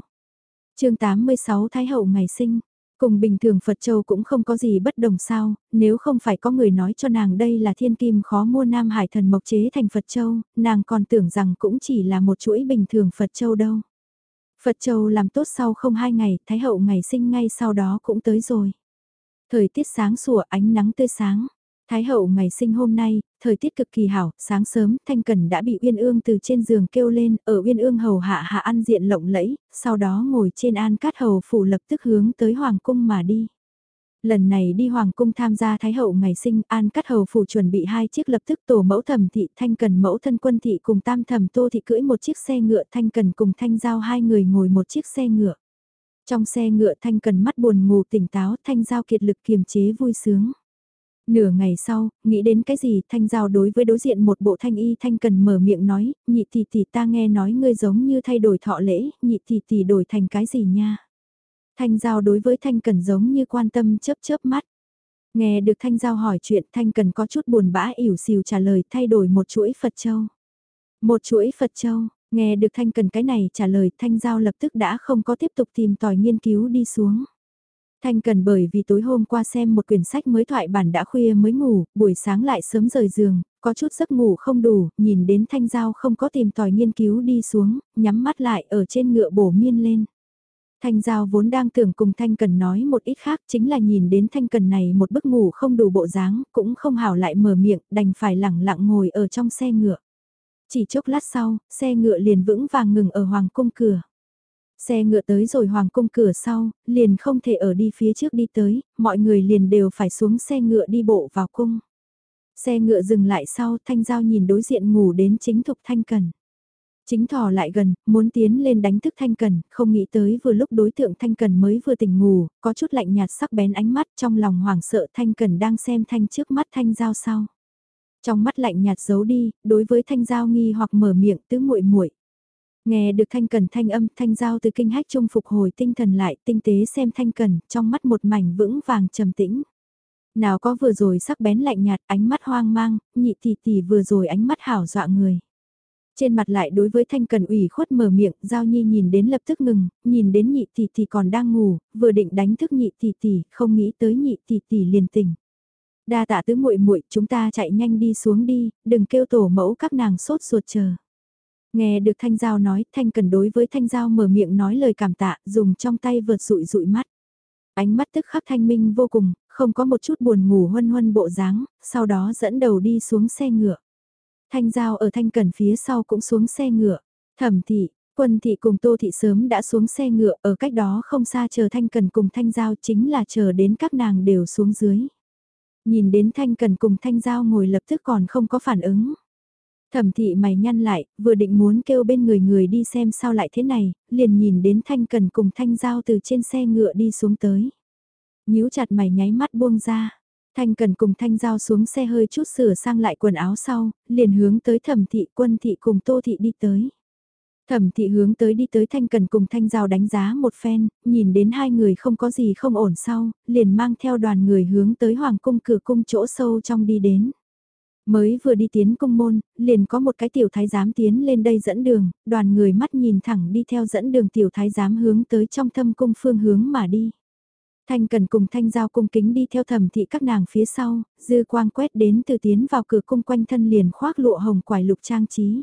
chương 86 Thái Hậu ngày sinh, cùng bình thường Phật Châu cũng không có gì bất đồng sao, nếu không phải có người nói cho nàng đây là thiên kim khó mua Nam Hải thần mộc chế thành Phật Châu, nàng còn tưởng rằng cũng chỉ là một chuỗi bình thường Phật Châu đâu. Phật Châu làm tốt sau không hai ngày, Thái Hậu ngày sinh ngay sau đó cũng tới rồi. Thời tiết sáng sủa ánh nắng tươi sáng. Thái hậu ngày sinh hôm nay, thời tiết cực kỳ hảo, sáng sớm Thanh Cần đã bị Uyên Ương từ trên giường kêu lên, ở Uyên Ương hầu hạ hạ ăn diện lộng lẫy, sau đó ngồi trên an cát hầu phủ lập tức hướng tới Hoàng cung mà đi. Lần này đi Hoàng cung tham gia Thái hậu ngày sinh, An Cát Hầu phủ chuẩn bị hai chiếc lập tức tổ mẫu thẩm thị Thanh Cần mẫu thân quân thị cùng tam thẩm tô thị cưỡi một chiếc xe ngựa Thanh Cần cùng Thanh Giao hai người ngồi một chiếc xe ngựa. Trong xe ngựa Thanh Cần mắt buồn ngủ tỉnh táo Thanh Giao kiệt lực kiềm chế vui sướng. Nửa ngày sau, nghĩ đến cái gì thanh giao đối với đối diện một bộ thanh y thanh cần mở miệng nói, nhị tỷ tỷ ta nghe nói ngươi giống như thay đổi thọ lễ, nhị tỷ tỷ đổi thành cái gì nha. Thanh giao đối với thanh cần giống như quan tâm chớp chớp mắt. Nghe được thanh giao hỏi chuyện thanh cần có chút buồn bã ỉu xìu trả lời thay đổi một chuỗi Phật Châu. Một chuỗi Phật Châu, nghe được thanh cần cái này trả lời thanh giao lập tức đã không có tiếp tục tìm tòi nghiên cứu đi xuống. Thanh cần bởi vì tối hôm qua xem một quyển sách mới thoại bản đã khuya mới ngủ, buổi sáng lại sớm rời giường, có chút giấc ngủ không đủ, nhìn đến thanh giao không có tìm tòi nghiên cứu đi xuống, nhắm mắt lại ở trên ngựa bổ miên lên. Thanh Giao vốn đang tưởng cùng Thanh Cần nói một ít khác chính là nhìn đến Thanh Cần này một bức ngủ không đủ bộ dáng, cũng không hảo lại mở miệng, đành phải lẳng lặng ngồi ở trong xe ngựa. Chỉ chốc lát sau, xe ngựa liền vững vàng ngừng ở hoàng cung cửa. Xe ngựa tới rồi hoàng cung cửa sau, liền không thể ở đi phía trước đi tới, mọi người liền đều phải xuống xe ngựa đi bộ vào cung. Xe ngựa dừng lại sau, thanh giao nhìn đối diện ngủ đến chính thục thanh cần. Chính thò lại gần, muốn tiến lên đánh thức thanh cần, không nghĩ tới vừa lúc đối tượng thanh cần mới vừa tỉnh ngủ, có chút lạnh nhạt sắc bén ánh mắt trong lòng hoảng sợ thanh cần đang xem thanh trước mắt thanh giao sau. Trong mắt lạnh nhạt giấu đi, đối với thanh giao nghi hoặc mở miệng tứ muội muội Nghe được thanh cần thanh âm thanh giao từ kinh hách trung phục hồi tinh thần lại tinh tế xem thanh cần trong mắt một mảnh vững vàng trầm tĩnh. Nào có vừa rồi sắc bén lạnh nhạt ánh mắt hoang mang, nhị tỷ tỷ vừa rồi ánh mắt hảo dọa người. Trên mặt lại đối với thanh cần ủy khuất mở miệng, giao nhi nhìn đến lập tức ngừng, nhìn đến nhị tỷ tỷ còn đang ngủ, vừa định đánh thức nhị tỷ tỷ, không nghĩ tới nhị tỷ tỷ liền tỉnh. Đa tạ tứ muội muội, chúng ta chạy nhanh đi xuống đi, đừng kêu tổ mẫu các nàng sốt ruột chờ. Nghe được Thanh Giao nói, Thanh Cần đối với Thanh Giao mở miệng nói lời cảm tạ, dùng trong tay vượt rụi rụi mắt. Ánh mắt tức khắc thanh minh vô cùng, không có một chút buồn ngủ huân huân bộ dáng, sau đó dẫn đầu đi xuống xe ngựa. Thanh Giao ở Thanh Cần phía sau cũng xuống xe ngựa. Thẩm thị, quân thị cùng Tô thị sớm đã xuống xe ngựa ở cách đó không xa chờ Thanh Cần cùng Thanh Giao chính là chờ đến các nàng đều xuống dưới. Nhìn đến Thanh Cần cùng Thanh Giao ngồi lập tức còn không có phản ứng. Thẩm thị mày nhăn lại, vừa định muốn kêu bên người người đi xem sao lại thế này, liền nhìn đến Thanh Cần cùng Thanh Giao từ trên xe ngựa đi xuống tới. nhíu chặt mày nháy mắt buông ra. Thanh Cần cùng Thanh Giao xuống xe hơi chút sửa sang lại quần áo sau, liền hướng tới thẩm thị quân thị cùng tô thị đi tới. Thẩm thị hướng tới đi tới Thanh Cần cùng Thanh Giao đánh giá một phen, nhìn đến hai người không có gì không ổn sau, liền mang theo đoàn người hướng tới Hoàng cung cửa cung chỗ sâu trong đi đến. Mới vừa đi tiến cung môn, liền có một cái tiểu thái giám tiến lên đây dẫn đường, đoàn người mắt nhìn thẳng đi theo dẫn đường tiểu thái giám hướng tới trong thâm cung phương hướng mà đi. Thanh cần cùng thanh giao cung kính đi theo thẩm thị các nàng phía sau, dư quang quét đến từ tiến vào cửa cung quanh thân liền khoác lụa hồng quải lục trang trí.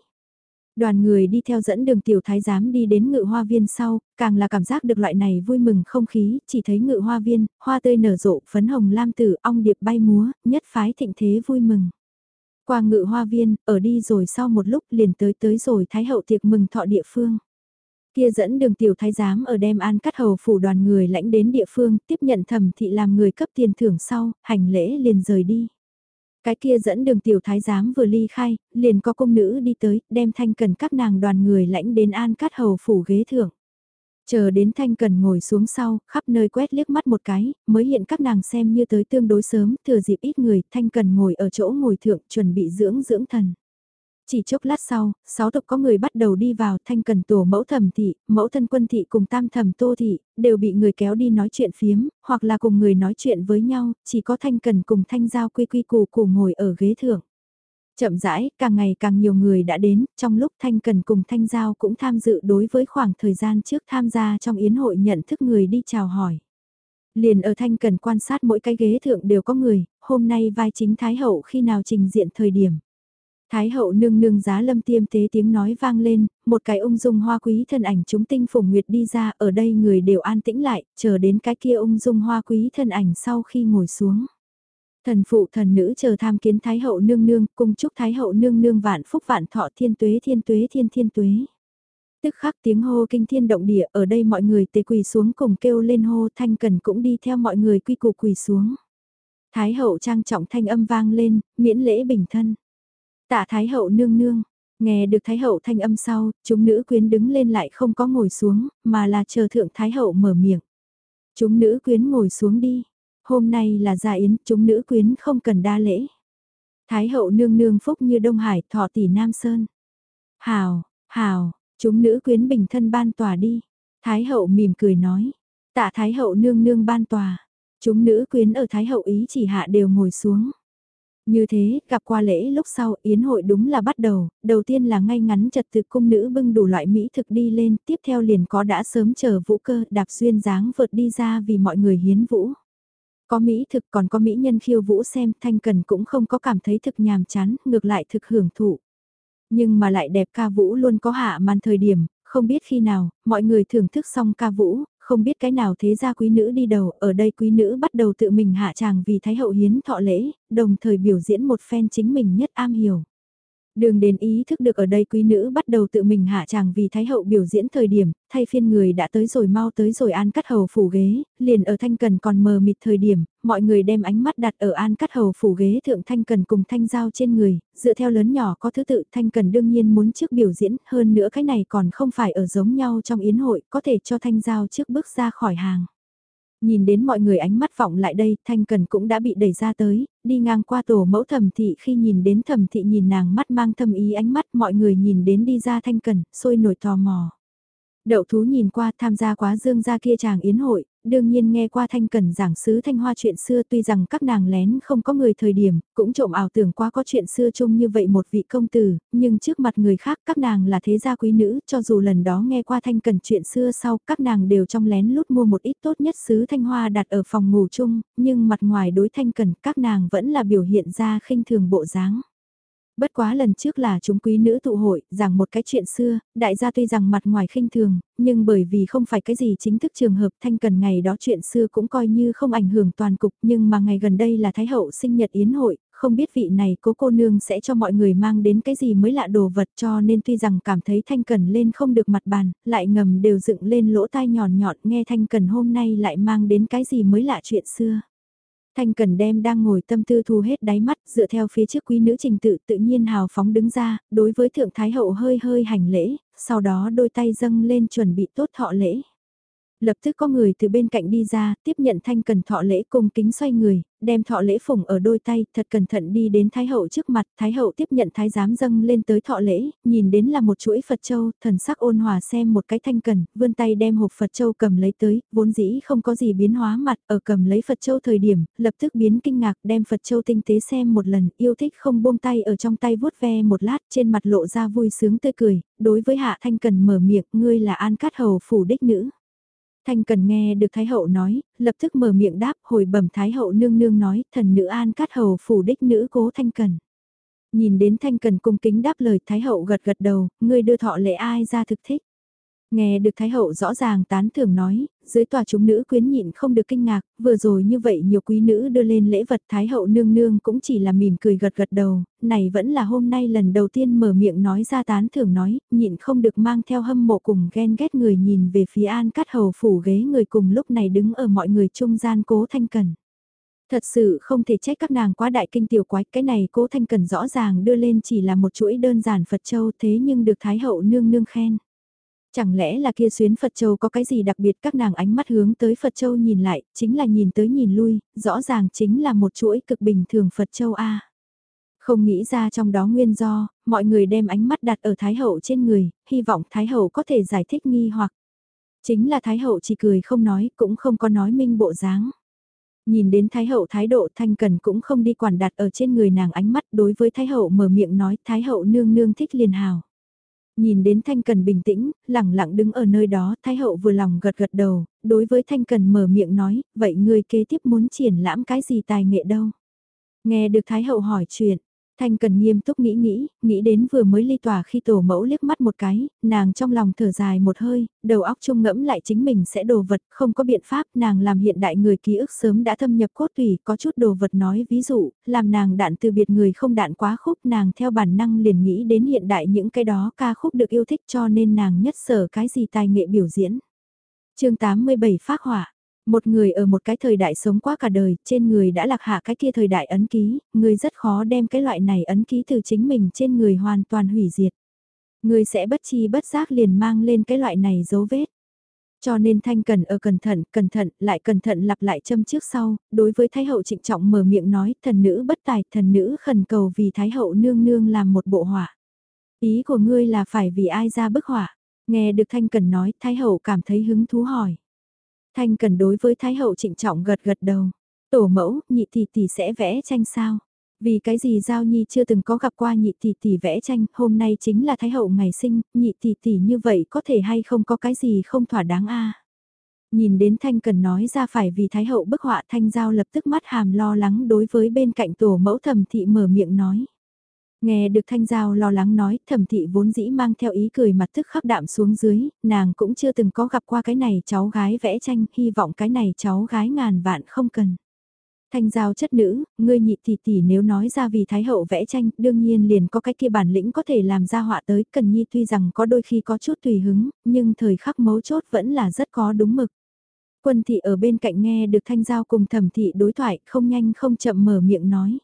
Đoàn người đi theo dẫn đường tiểu thái giám đi đến ngự hoa viên sau, càng là cảm giác được loại này vui mừng không khí, chỉ thấy ngự hoa viên, hoa tươi nở rộ, phấn hồng lam tử, ong điệp bay múa, nhất phái thịnh thế vui mừng. Qua ngự hoa viên, ở đi rồi sau một lúc liền tới tới rồi thái hậu tiệc mừng thọ địa phương. Kia dẫn đường tiểu thái giám ở đem an cắt hầu phủ đoàn người lãnh đến địa phương, tiếp nhận thẩm thị làm người cấp tiền thưởng sau, hành lễ liền rời đi. Cái kia dẫn đường tiểu thái giám vừa ly khai, liền có công nữ đi tới, đem thanh cần các nàng đoàn người lãnh đến an cắt hầu phủ ghế thưởng. Chờ đến thanh cần ngồi xuống sau, khắp nơi quét liếc mắt một cái, mới hiện các nàng xem như tới tương đối sớm, thừa dịp ít người, thanh cần ngồi ở chỗ ngồi thượng chuẩn bị dưỡng dưỡng thần. Chỉ chốc lát sau, sáu tộc có người bắt đầu đi vào thanh cần tổ mẫu thẩm thị, mẫu thân quân thị cùng tam thẩm tô thị, đều bị người kéo đi nói chuyện phiếm, hoặc là cùng người nói chuyện với nhau, chỉ có thanh cần cùng thanh giao quy quy củ củ ngồi ở ghế thượng. Chậm rãi, càng ngày càng nhiều người đã đến, trong lúc Thanh Cần cùng Thanh Giao cũng tham dự đối với khoảng thời gian trước tham gia trong yến hội nhận thức người đi chào hỏi. Liền ở Thanh Cần quan sát mỗi cái ghế thượng đều có người, hôm nay vai chính Thái Hậu khi nào trình diện thời điểm. Thái hậu nương nương giá lâm tiêm tế tiếng nói vang lên, một cái ung dung hoa quý thân ảnh chúng tinh phùng nguyệt đi ra, ở đây người đều an tĩnh lại, chờ đến cái kia ung dung hoa quý thân ảnh sau khi ngồi xuống. Thần phụ thần nữ chờ tham kiến Thái hậu nương nương, cung chúc Thái hậu nương nương vạn phúc vạn thọ thiên tuế thiên tuế thiên thiên tuế. Tức khắc tiếng hô kinh thiên động địa, ở đây mọi người tề quỳ xuống cùng kêu lên hô thanh cần cũng đi theo mọi người quy củ quỳ xuống. Thái hậu trang trọng thanh âm vang lên, miễn lễ bình thân. Tạ Thái hậu nương nương, nghe được Thái hậu thanh âm sau, chúng nữ quyến đứng lên lại không có ngồi xuống, mà là chờ thượng Thái hậu mở miệng. Chúng nữ quyến ngồi xuống đi, hôm nay là gia yến, chúng nữ quyến không cần đa lễ. Thái hậu nương nương phúc như Đông Hải, thọ tỷ Nam Sơn. Hào, hào, chúng nữ quyến bình thân ban tòa đi. Thái hậu mỉm cười nói, tạ Thái hậu nương nương ban tòa. Chúng nữ quyến ở Thái hậu ý chỉ hạ đều ngồi xuống. Như thế, gặp qua lễ lúc sau, yến hội đúng là bắt đầu, đầu tiên là ngay ngắn trật tự cung nữ bưng đủ loại mỹ thực đi lên, tiếp theo liền có đã sớm chờ vũ cơ đạp xuyên dáng vượt đi ra vì mọi người hiến vũ. Có mỹ thực còn có mỹ nhân khiêu vũ xem, thanh cần cũng không có cảm thấy thực nhàm chán, ngược lại thực hưởng thụ. Nhưng mà lại đẹp ca vũ luôn có hạ màn thời điểm, không biết khi nào, mọi người thưởng thức xong ca vũ, không biết cái nào thế ra quý nữ đi đầu, ở đây quý nữ bắt đầu tự mình hạ tràng vì Thái hậu hiến thọ lễ, đồng thời biểu diễn một phen chính mình nhất am hiểu. Đường đến ý thức được ở đây quý nữ bắt đầu tự mình hạ chàng vì Thái Hậu biểu diễn thời điểm, thay phiên người đã tới rồi mau tới rồi an cắt hầu phủ ghế, liền ở thanh cần còn mờ mịt thời điểm, mọi người đem ánh mắt đặt ở an cắt hầu phủ ghế thượng thanh cần cùng thanh giao trên người, dựa theo lớn nhỏ có thứ tự thanh cần đương nhiên muốn trước biểu diễn, hơn nữa cái này còn không phải ở giống nhau trong yến hội, có thể cho thanh giao trước bước ra khỏi hàng. Nhìn đến mọi người ánh mắt vọng lại đây, Thanh Cần cũng đã bị đẩy ra tới, đi ngang qua tổ mẫu thẩm thị khi nhìn đến thẩm thị nhìn nàng mắt mang thâm ý ánh mắt mọi người nhìn đến đi ra Thanh Cần, sôi nổi tò mò. Đậu thú nhìn qua tham gia quá dương gia kia chàng yến hội, đương nhiên nghe qua thanh cần giảng sứ thanh hoa chuyện xưa tuy rằng các nàng lén không có người thời điểm, cũng trộm ảo tưởng qua có chuyện xưa chung như vậy một vị công tử, nhưng trước mặt người khác các nàng là thế gia quý nữ, cho dù lần đó nghe qua thanh cần chuyện xưa sau, các nàng đều trong lén lút mua một ít tốt nhất sứ thanh hoa đặt ở phòng ngủ chung, nhưng mặt ngoài đối thanh cần các nàng vẫn là biểu hiện ra khinh thường bộ dáng. Bất quá lần trước là chúng quý nữ tụ hội, rằng một cái chuyện xưa, đại gia tuy rằng mặt ngoài khinh thường, nhưng bởi vì không phải cái gì chính thức trường hợp thanh cần ngày đó chuyện xưa cũng coi như không ảnh hưởng toàn cục nhưng mà ngày gần đây là Thái Hậu sinh nhật yến hội, không biết vị này cố cô nương sẽ cho mọi người mang đến cái gì mới lạ đồ vật cho nên tuy rằng cảm thấy thanh cần lên không được mặt bàn, lại ngầm đều dựng lên lỗ tai nhọn nhọn nghe thanh cần hôm nay lại mang đến cái gì mới lạ chuyện xưa. Thanh Cần đem đang ngồi tâm tư thu hết đáy mắt, dựa theo phía trước quý nữ trình tự tự nhiên hào phóng đứng ra, đối với Thượng Thái Hậu hơi hơi hành lễ, sau đó đôi tay dâng lên chuẩn bị tốt thọ lễ. Lập tức có người từ bên cạnh đi ra, tiếp nhận thanh cần thọ lễ cung kính xoay người, đem thọ lễ phủng ở đôi tay, thật cẩn thận đi đến Thái Hậu trước mặt, Thái Hậu tiếp nhận Thái giám dâng lên tới thọ lễ, nhìn đến là một chuỗi Phật Châu, thần sắc ôn hòa xem một cái thanh cần, vươn tay đem hộp Phật Châu cầm lấy tới, vốn dĩ không có gì biến hóa mặt, ở cầm lấy Phật Châu thời điểm, lập tức biến kinh ngạc đem Phật Châu tinh tế xem một lần, yêu thích không buông tay ở trong tay vuốt ve một lát, trên mặt lộ ra vui sướng tươi cười, đối với Hạ Thanh Cần mở miệng, ngươi là An Cát Hầu phủ đích nữ. Thanh cần nghe được Thái Hậu nói, lập tức mở miệng đáp hồi bẩm Thái Hậu nương nương nói, thần nữ an cát hầu phủ đích nữ cố Thanh cần. Nhìn đến Thanh Cần cung kính đáp lời Thái Hậu gật gật đầu, ngươi đưa thọ lễ ai ra thực thích. Nghe được Thái Hậu rõ ràng tán thưởng nói, dưới tòa chúng nữ quyến nhịn không được kinh ngạc, vừa rồi như vậy nhiều quý nữ đưa lên lễ vật Thái Hậu nương nương cũng chỉ là mỉm cười gật gật đầu, này vẫn là hôm nay lần đầu tiên mở miệng nói ra tán thưởng nói, nhịn không được mang theo hâm mộ cùng ghen ghét người nhìn về phía an cắt hầu phủ ghế người cùng lúc này đứng ở mọi người trung gian cố thanh cần. Thật sự không thể trách các nàng quá đại kinh tiểu quái, cái này cố thanh cần rõ ràng đưa lên chỉ là một chuỗi đơn giản Phật Châu thế nhưng được Thái Hậu nương nương khen. Chẳng lẽ là kia xuyến Phật Châu có cái gì đặc biệt các nàng ánh mắt hướng tới Phật Châu nhìn lại, chính là nhìn tới nhìn lui, rõ ràng chính là một chuỗi cực bình thường Phật Châu A. Không nghĩ ra trong đó nguyên do, mọi người đem ánh mắt đặt ở Thái Hậu trên người, hy vọng Thái Hậu có thể giải thích nghi hoặc. Chính là Thái Hậu chỉ cười không nói, cũng không có nói minh bộ dáng. Nhìn đến Thái Hậu thái độ thanh cần cũng không đi quản đặt ở trên người nàng ánh mắt đối với Thái Hậu mở miệng nói Thái Hậu nương nương thích liền hào. Nhìn đến Thanh Cần bình tĩnh, lẳng lặng đứng ở nơi đó, Thái Hậu vừa lòng gật gật đầu, đối với Thanh Cần mở miệng nói, vậy ngươi kế tiếp muốn triển lãm cái gì tài nghệ đâu? Nghe được Thái Hậu hỏi chuyện, Thanh cần nghiêm túc nghĩ nghĩ, nghĩ đến vừa mới ly tòa khi tổ mẫu liếc mắt một cái, nàng trong lòng thở dài một hơi, đầu óc trung ngẫm lại chính mình sẽ đồ vật, không có biện pháp, nàng làm hiện đại người ký ức sớm đã thâm nhập cốt tủy, có chút đồ vật nói ví dụ, làm nàng đạn từ biệt người không đạn quá khúc, nàng theo bản năng liền nghĩ đến hiện đại những cái đó ca khúc được yêu thích cho nên nàng nhất sở cái gì tài nghệ biểu diễn. chương 87 phát hỏa một người ở một cái thời đại sống qua cả đời, trên người đã lạc hạ cái kia thời đại ấn ký, người rất khó đem cái loại này ấn ký từ chính mình trên người hoàn toàn hủy diệt. Người sẽ bất chi bất giác liền mang lên cái loại này dấu vết. Cho nên Thanh Cần ở cẩn thận, cẩn thận, lại cẩn thận lặp lại châm trước sau, đối với Thái Hậu trịnh trọng mở miệng nói, thần nữ bất tài, thần nữ khẩn cầu vì Thái Hậu nương nương làm một bộ họa. Ý của ngươi là phải vì ai ra bức họa? Nghe được Thanh Cần nói, Thái Hậu cảm thấy hứng thú hỏi. Thanh cần đối với Thái hậu trịnh trọng gật gật đầu. Tổ mẫu, nhị tỷ tỷ sẽ vẽ tranh sao? Vì cái gì Giao Nhi chưa từng có gặp qua nhị tỷ tỷ vẽ tranh, hôm nay chính là Thái hậu ngày sinh, nhị tỷ tỷ như vậy có thể hay không có cái gì không thỏa đáng a Nhìn đến Thanh cần nói ra phải vì Thái hậu bức họa Thanh Giao lập tức mắt hàm lo lắng đối với bên cạnh tổ mẫu thầm thị mở miệng nói. Nghe được Thanh Giao lo lắng nói, thẩm thị vốn dĩ mang theo ý cười mặt tức khắc đạm xuống dưới, nàng cũng chưa từng có gặp qua cái này cháu gái vẽ tranh, hy vọng cái này cháu gái ngàn vạn không cần. Thanh Giao chất nữ, ngươi nhị tỷ tỷ nếu nói ra vì Thái Hậu vẽ tranh, đương nhiên liền có cái kia bản lĩnh có thể làm ra họa tới, cần nhi tuy rằng có đôi khi có chút tùy hứng, nhưng thời khắc mấu chốt vẫn là rất có đúng mực. Quân thị ở bên cạnh nghe được Thanh Giao cùng thẩm thị đối thoại, không nhanh không chậm mở miệng nói.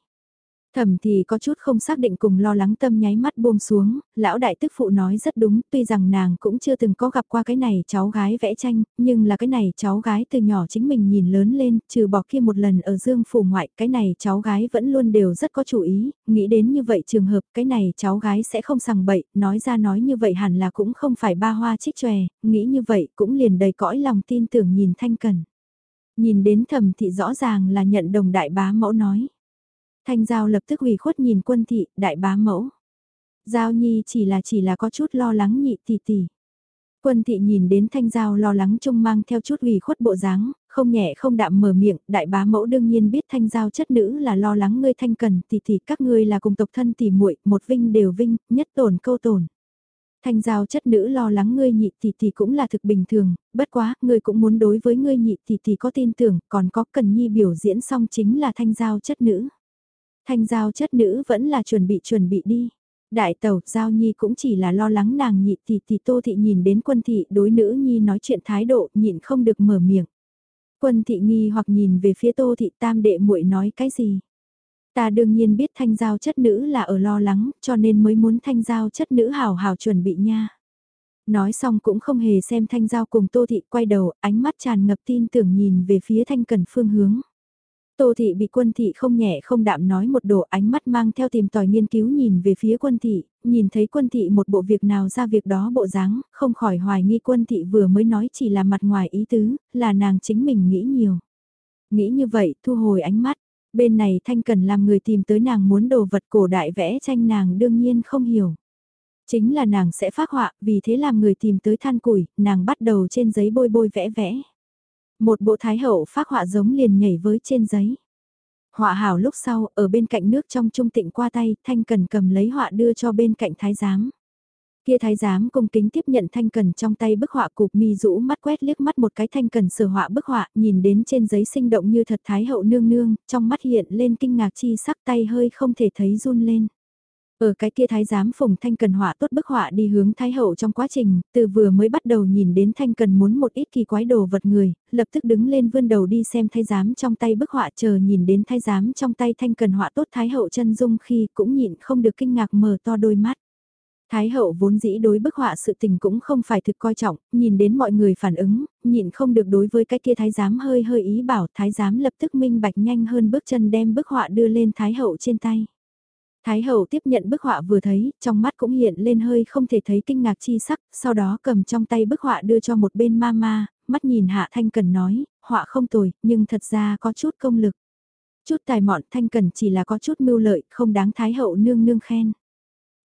Thẩm thì có chút không xác định cùng lo lắng tâm nháy mắt buông xuống, lão đại tức phụ nói rất đúng, tuy rằng nàng cũng chưa từng có gặp qua cái này cháu gái vẽ tranh, nhưng là cái này cháu gái từ nhỏ chính mình nhìn lớn lên, trừ bỏ kia một lần ở dương phủ ngoại, cái này cháu gái vẫn luôn đều rất có chủ ý, nghĩ đến như vậy trường hợp cái này cháu gái sẽ không sằng bậy, nói ra nói như vậy hẳn là cũng không phải ba hoa trích chòe, nghĩ như vậy cũng liền đầy cõi lòng tin tưởng nhìn thanh cần. Nhìn đến thẩm thị rõ ràng là nhận đồng đại bá mẫu nói. Thanh Giao lập tức ủy khuất nhìn quân thị, đại bá mẫu. Giao Nhi chỉ là chỉ là có chút lo lắng nhị tỷ tỷ. Quân thị nhìn đến Thanh Giao lo lắng trông mang theo chút ủy khuất bộ dáng, không nhẹ không đạm mở miệng, đại bá mẫu đương nhiên biết Thanh Giao chất nữ là lo lắng ngươi Thanh Cần, tỷ tỷ các ngươi là cùng tộc thân tỷ muội, một vinh đều vinh, nhất tổn câu tổn. Thanh giao chất nữ lo lắng ngươi nhị tỷ tỷ cũng là thực bình thường, bất quá, ngươi cũng muốn đối với ngươi nhị tỷ tỷ có tin tưởng, còn có cần nhi biểu diễn xong chính là thanh giao chất nữ. Thanh giao chất nữ vẫn là chuẩn bị chuẩn bị đi. Đại tàu, giao nhi cũng chỉ là lo lắng nàng nhị tỷ tỷ tô thị nhìn đến quân thị đối nữ nhi nói chuyện thái độ nhịn không được mở miệng. Quân thị nghi hoặc nhìn về phía tô thị tam đệ muội nói cái gì. Ta đương nhiên biết thanh giao chất nữ là ở lo lắng cho nên mới muốn thanh giao chất nữ hào hào chuẩn bị nha. Nói xong cũng không hề xem thanh giao cùng tô thị quay đầu ánh mắt tràn ngập tin tưởng nhìn về phía thanh cần phương hướng. Tô thị bị quân thị không nhẹ không đạm nói một đồ ánh mắt mang theo tìm tòi nghiên cứu nhìn về phía quân thị, nhìn thấy quân thị một bộ việc nào ra việc đó bộ dáng, không khỏi hoài nghi quân thị vừa mới nói chỉ là mặt ngoài ý tứ, là nàng chính mình nghĩ nhiều. Nghĩ như vậy, thu hồi ánh mắt, bên này thanh cần làm người tìm tới nàng muốn đồ vật cổ đại vẽ tranh nàng đương nhiên không hiểu. Chính là nàng sẽ phát họa, vì thế làm người tìm tới than củi, nàng bắt đầu trên giấy bôi bôi vẽ vẽ. Một bộ thái hậu phác họa giống liền nhảy với trên giấy. Họa hảo lúc sau, ở bên cạnh nước trong trung tịnh qua tay, Thanh Cần cầm lấy họa đưa cho bên cạnh thái giám. Kia thái giám cung kính tiếp nhận Thanh Cần trong tay bức họa cục mi rũ mắt quét liếc mắt một cái Thanh Cần sửa họa bức họa, nhìn đến trên giấy sinh động như thật thái hậu nương nương, trong mắt hiện lên kinh ngạc chi sắc tay hơi không thể thấy run lên. Ở cái kia thái giám phùng thanh cần họa tốt bức họa đi hướng thái hậu trong quá trình, từ vừa mới bắt đầu nhìn đến thanh cần muốn một ít kỳ quái đồ vật người, lập tức đứng lên vươn đầu đi xem thái giám trong tay bức họa chờ nhìn đến thái giám trong tay thanh cần họa tốt thái hậu chân dung khi cũng nhịn không được kinh ngạc mở to đôi mắt. Thái hậu vốn dĩ đối bức họa sự tình cũng không phải thực coi trọng, nhìn đến mọi người phản ứng, nhịn không được đối với cái kia thái giám hơi hơi ý bảo thái giám lập tức minh bạch nhanh hơn bước chân đem bức họa đưa lên thái hậu trên tay. Thái hậu tiếp nhận bức họa vừa thấy, trong mắt cũng hiện lên hơi không thể thấy kinh ngạc chi sắc, sau đó cầm trong tay bức họa đưa cho một bên mama, mắt nhìn Hạ Thanh Cần nói, họa không tồi, nhưng thật ra có chút công lực. Chút tài mọn Thanh Cần chỉ là có chút mưu lợi, không đáng Thái hậu nương nương khen.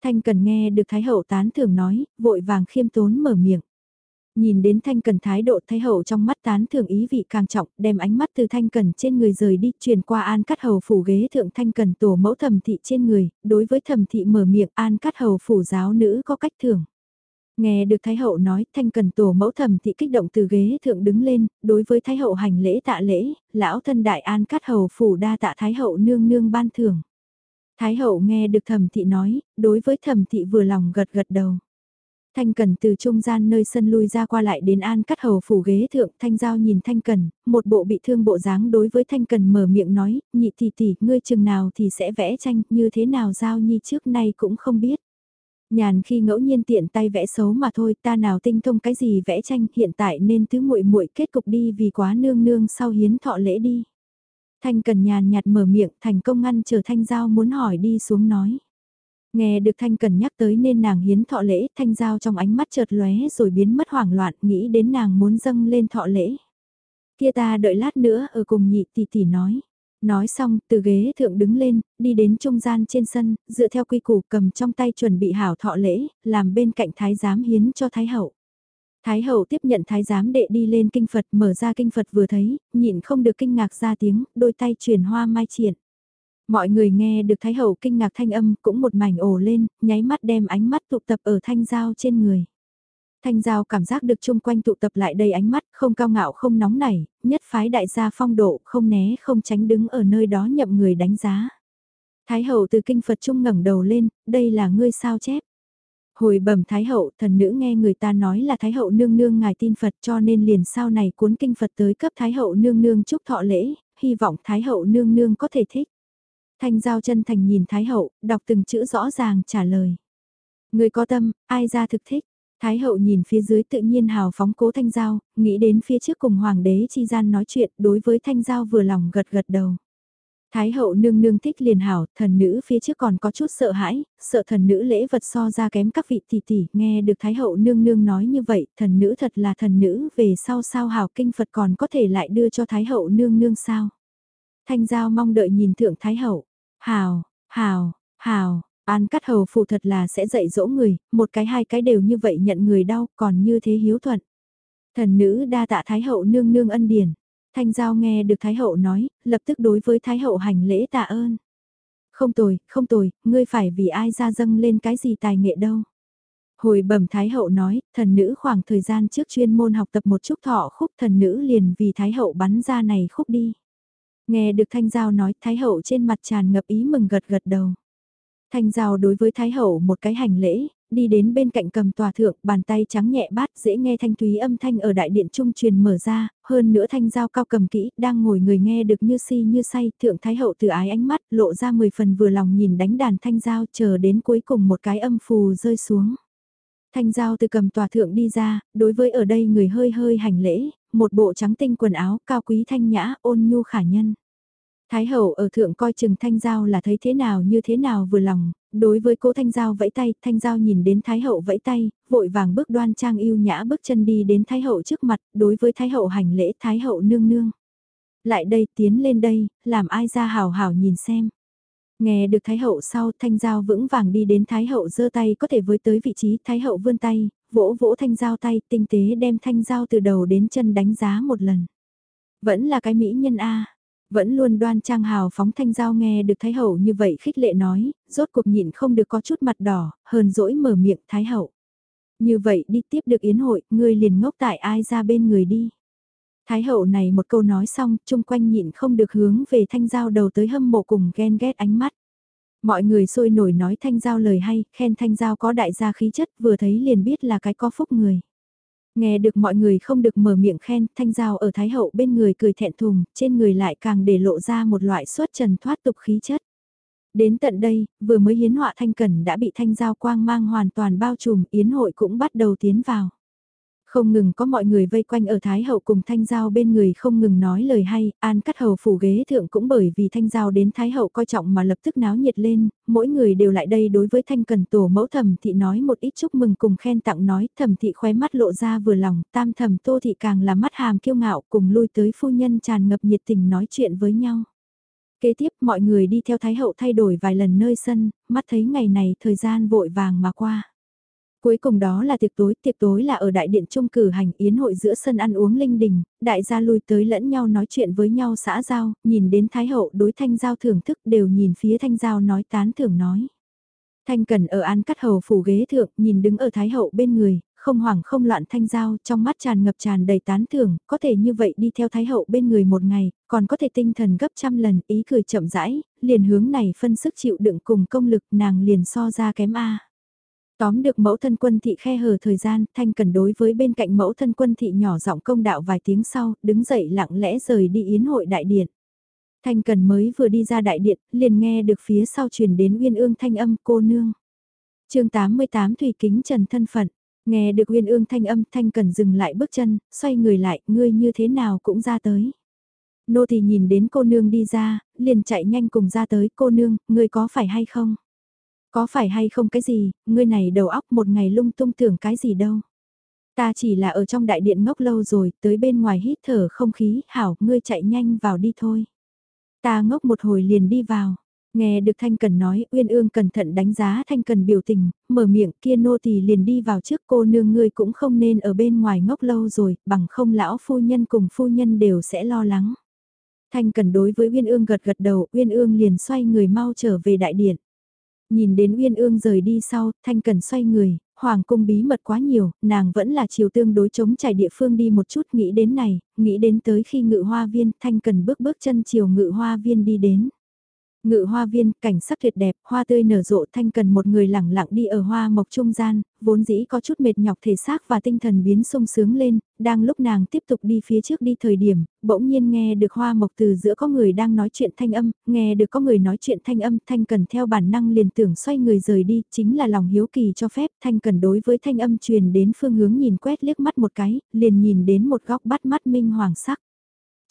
Thanh Cần nghe được Thái hậu tán thưởng nói, vội vàng khiêm tốn mở miệng. Nhìn đến Thanh Cần thái độ Thái Hậu trong mắt tán thường ý vị càng trọng, đem ánh mắt từ Thanh Cần trên người rời đi, truyền qua An Cắt Hầu phủ ghế thượng Thanh Cần tổ mẫu thẩm thị trên người, đối với thẩm thị mở miệng An Cắt Hầu phủ giáo nữ có cách thưởng. Nghe được Thái Hậu nói, Thanh Cần tổ mẫu thẩm thị kích động từ ghế thượng đứng lên, đối với Thái Hậu hành lễ tạ lễ, lão thân đại An Cắt Hầu phủ đa tạ Thái Hậu nương nương ban thưởng. Thái Hậu nghe được thẩm thị nói, đối với thẩm thị vừa lòng gật gật đầu. Thanh Cần từ trung gian nơi sân lui ra qua lại đến an cắt hầu phủ ghế thượng Thanh Giao nhìn Thanh Cần, một bộ bị thương bộ dáng đối với Thanh Cần mở miệng nói, nhị tỷ tỷ, ngươi chừng nào thì sẽ vẽ tranh, như thế nào Giao Nhi trước nay cũng không biết. Nhàn khi ngẫu nhiên tiện tay vẽ xấu mà thôi, ta nào tinh thông cái gì vẽ tranh, hiện tại nên tứ muội muội kết cục đi vì quá nương nương sau hiến thọ lễ đi. Thanh Cần nhàn nhạt mở miệng, thành công ngăn chờ Thanh Giao muốn hỏi đi xuống nói. Nghe được Thanh Cần nhắc tới nên nàng hiến thọ lễ, Thanh Giao trong ánh mắt chợt lóe rồi biến mất hoảng loạn, nghĩ đến nàng muốn dâng lên thọ lễ. Kia ta đợi lát nữa ở cùng nhị tỷ tỷ nói. Nói xong, từ ghế thượng đứng lên, đi đến trung gian trên sân, dựa theo quy củ cầm trong tay chuẩn bị hảo thọ lễ, làm bên cạnh thái giám hiến cho thái hậu. Thái hậu tiếp nhận thái giám đệ đi lên kinh Phật mở ra kinh Phật vừa thấy, nhịn không được kinh ngạc ra tiếng, đôi tay truyền hoa mai triển. Mọi người nghe được Thái Hậu kinh ngạc thanh âm cũng một mảnh ồ lên, nháy mắt đem ánh mắt tụ tập ở thanh giao trên người. Thanh giao cảm giác được chung quanh tụ tập lại đầy ánh mắt, không cao ngạo không nóng nảy, nhất phái đại gia phong độ, không né không tránh đứng ở nơi đó nhậm người đánh giá. Thái hậu từ kinh Phật trung ngẩng đầu lên, đây là ngươi sao chép. Hồi bẩm Thái hậu, thần nữ nghe người ta nói là Thái hậu nương nương ngài tin Phật cho nên liền sau này cuốn kinh Phật tới cấp Thái hậu nương nương chúc thọ lễ, hy vọng Thái hậu nương nương có thể thích. Thanh Giao chân thành nhìn Thái Hậu, đọc từng chữ rõ ràng trả lời. Người có tâm, ai ra thực thích. Thái Hậu nhìn phía dưới tự nhiên hào phóng cố Thanh Giao, nghĩ đến phía trước cùng Hoàng đế chi gian nói chuyện đối với Thanh Giao vừa lòng gật gật đầu. Thái hậu nương nương thích liền hảo, thần nữ phía trước còn có chút sợ hãi, sợ thần nữ lễ vật so ra kém các vị tỷ tỷ, nghe được Thái hậu nương nương nói như vậy, thần nữ thật là thần nữ, về sau sao hảo kinh Phật còn có thể lại đưa cho Thái hậu nương nương sao. Thanh Giao mong đợi nhìn Thượng Thái Hậu. Hào, hào, hào, An Cắt Hầu phụ thật là sẽ dạy dỗ người, một cái hai cái đều như vậy nhận người đau, còn như thế hiếu thuận. Thần nữ đa tạ Thái Hậu nương nương ân điển. Thanh Giao nghe được Thái Hậu nói, lập tức đối với Thái Hậu hành lễ tạ ơn. Không tồi, không tồi, ngươi phải vì ai ra dâng lên cái gì tài nghệ đâu. Hồi bẩm Thái Hậu nói, thần nữ khoảng thời gian trước chuyên môn học tập một chút thọ khúc thần nữ liền vì Thái Hậu bắn ra này khúc đi. Nghe được Thanh Giao nói Thái Hậu trên mặt tràn ngập ý mừng gật gật đầu. Thanh Giao đối với Thái Hậu một cái hành lễ, đi đến bên cạnh cầm tòa thượng, bàn tay trắng nhẹ bát dễ nghe thanh thúy âm thanh ở đại điện trung truyền mở ra, hơn nữa Thanh Giao cao cầm kỹ, đang ngồi người nghe được như si như say, thượng Thái Hậu từ ái ánh mắt, lộ ra mười phần vừa lòng nhìn đánh đàn Thanh Giao chờ đến cuối cùng một cái âm phù rơi xuống. Thanh Giao từ cầm tòa thượng đi ra, đối với ở đây người hơi hơi hành lễ, một bộ trắng tinh quần áo cao quý thanh nhã ôn nhu khả nhân. Thái hậu ở thượng coi chừng thanh giao là thấy thế nào như thế nào vừa lòng, đối với cố thanh giao vẫy tay, thanh giao nhìn đến thái hậu vẫy tay, vội vàng bước đoan trang yêu nhã bước chân đi đến thái hậu trước mặt, đối với thái hậu hành lễ thái hậu nương nương. Lại đây tiến lên đây, làm ai ra hào hào nhìn xem. Nghe được Thái Hậu sau Thanh Giao vững vàng đi đến Thái Hậu giơ tay có thể với tới vị trí Thái Hậu vươn tay, vỗ vỗ Thanh Giao tay tinh tế đem Thanh Giao từ đầu đến chân đánh giá một lần. Vẫn là cái mỹ nhân A. Vẫn luôn đoan trang hào phóng thanh giao nghe được Thái Hậu như vậy khích lệ nói, rốt cuộc nhịn không được có chút mặt đỏ, hờn dỗi mở miệng Thái Hậu. Như vậy đi tiếp được yến hội, ngươi liền ngốc tại ai ra bên người đi. Thái hậu này một câu nói xong, chung quanh nhịn không được hướng về thanh giao đầu tới hâm mộ cùng ghen ghét ánh mắt. Mọi người sôi nổi nói thanh giao lời hay, khen thanh giao có đại gia khí chất, vừa thấy liền biết là cái có phúc người. Nghe được mọi người không được mở miệng khen, thanh giao ở thái hậu bên người cười thẹn thùng, trên người lại càng để lộ ra một loại xuất trần thoát tục khí chất. Đến tận đây, vừa mới hiến họa thanh cẩn đã bị thanh giao quang mang hoàn toàn bao trùm, yến hội cũng bắt đầu tiến vào. Không ngừng có mọi người vây quanh ở Thái Hậu cùng Thanh Giao bên người không ngừng nói lời hay, an cắt hầu phủ ghế thượng cũng bởi vì Thanh Giao đến Thái Hậu coi trọng mà lập tức náo nhiệt lên, mỗi người đều lại đây đối với Thanh Cần Tổ mẫu thẩm thị nói một ít chúc mừng cùng khen tặng nói, thẩm thị khóe mắt lộ ra vừa lòng, tam thẩm tô thị càng là mắt hàm kiêu ngạo cùng lui tới phu nhân tràn ngập nhiệt tình nói chuyện với nhau. Kế tiếp mọi người đi theo Thái Hậu thay đổi vài lần nơi sân, mắt thấy ngày này thời gian vội vàng mà qua. Cuối cùng đó là tiệc tối, tiệc tối là ở đại điện trung cử hành yến hội giữa sân ăn uống linh đình, đại gia lui tới lẫn nhau nói chuyện với nhau xã giao, nhìn đến Thái Hậu đối thanh giao thưởng thức đều nhìn phía thanh giao nói tán thưởng nói. Thanh Cần ở an cắt hầu phủ ghế thượng, nhìn đứng ở Thái Hậu bên người, không hoảng không loạn thanh giao, trong mắt tràn ngập tràn đầy tán thưởng, có thể như vậy đi theo Thái Hậu bên người một ngày, còn có thể tinh thần gấp trăm lần, ý cười chậm rãi, liền hướng này phân sức chịu đựng cùng công lực nàng liền so ra kém A. Tóm được mẫu thân quân thị khe hở thời gian, Thanh Cần đối với bên cạnh mẫu thân quân thị nhỏ giọng công đạo vài tiếng sau, đứng dậy lặng lẽ rời đi yến hội đại điện. Thanh Cần mới vừa đi ra đại điện, liền nghe được phía sau truyền đến uyên ương thanh âm cô nương. chương 88 Thủy Kính Trần thân phận, nghe được uyên ương thanh âm Thanh Cần dừng lại bước chân, xoay người lại, ngươi như thế nào cũng ra tới. Nô thì nhìn đến cô nương đi ra, liền chạy nhanh cùng ra tới cô nương, ngươi có phải hay không? Có phải hay không cái gì, ngươi này đầu óc một ngày lung tung tưởng cái gì đâu. Ta chỉ là ở trong đại điện ngốc lâu rồi, tới bên ngoài hít thở không khí, hảo, ngươi chạy nhanh vào đi thôi. Ta ngốc một hồi liền đi vào. Nghe được Thanh Cần nói, Uyên Ương cẩn thận đánh giá Thanh Cần biểu tình, mở miệng kia nô tỳ liền đi vào trước cô nương ngươi cũng không nên ở bên ngoài ngốc lâu rồi, bằng không lão phu nhân cùng phu nhân đều sẽ lo lắng. Thanh Cần đối với Uyên Ương gật gật đầu, Uyên Ương liền xoay người mau trở về đại điện. Nhìn đến Uyên Ương rời đi sau, Thanh Cần xoay người, Hoàng cung bí mật quá nhiều, nàng vẫn là chiều tương đối chống trải địa phương đi một chút nghĩ đến này, nghĩ đến tới khi ngự hoa viên, Thanh Cần bước bước chân chiều ngự hoa viên đi đến. Ngự hoa viên, cảnh sắc tuyệt đẹp, hoa tươi nở rộ thanh cần một người lẳng lặng đi ở hoa mộc trung gian, vốn dĩ có chút mệt nhọc thể xác và tinh thần biến sung sướng lên, đang lúc nàng tiếp tục đi phía trước đi thời điểm, bỗng nhiên nghe được hoa mộc từ giữa có người đang nói chuyện thanh âm, nghe được có người nói chuyện thanh âm, thanh cần theo bản năng liền tưởng xoay người rời đi, chính là lòng hiếu kỳ cho phép, thanh cần đối với thanh âm truyền đến phương hướng nhìn quét liếc mắt một cái, liền nhìn đến một góc bắt mắt minh hoàng sắc.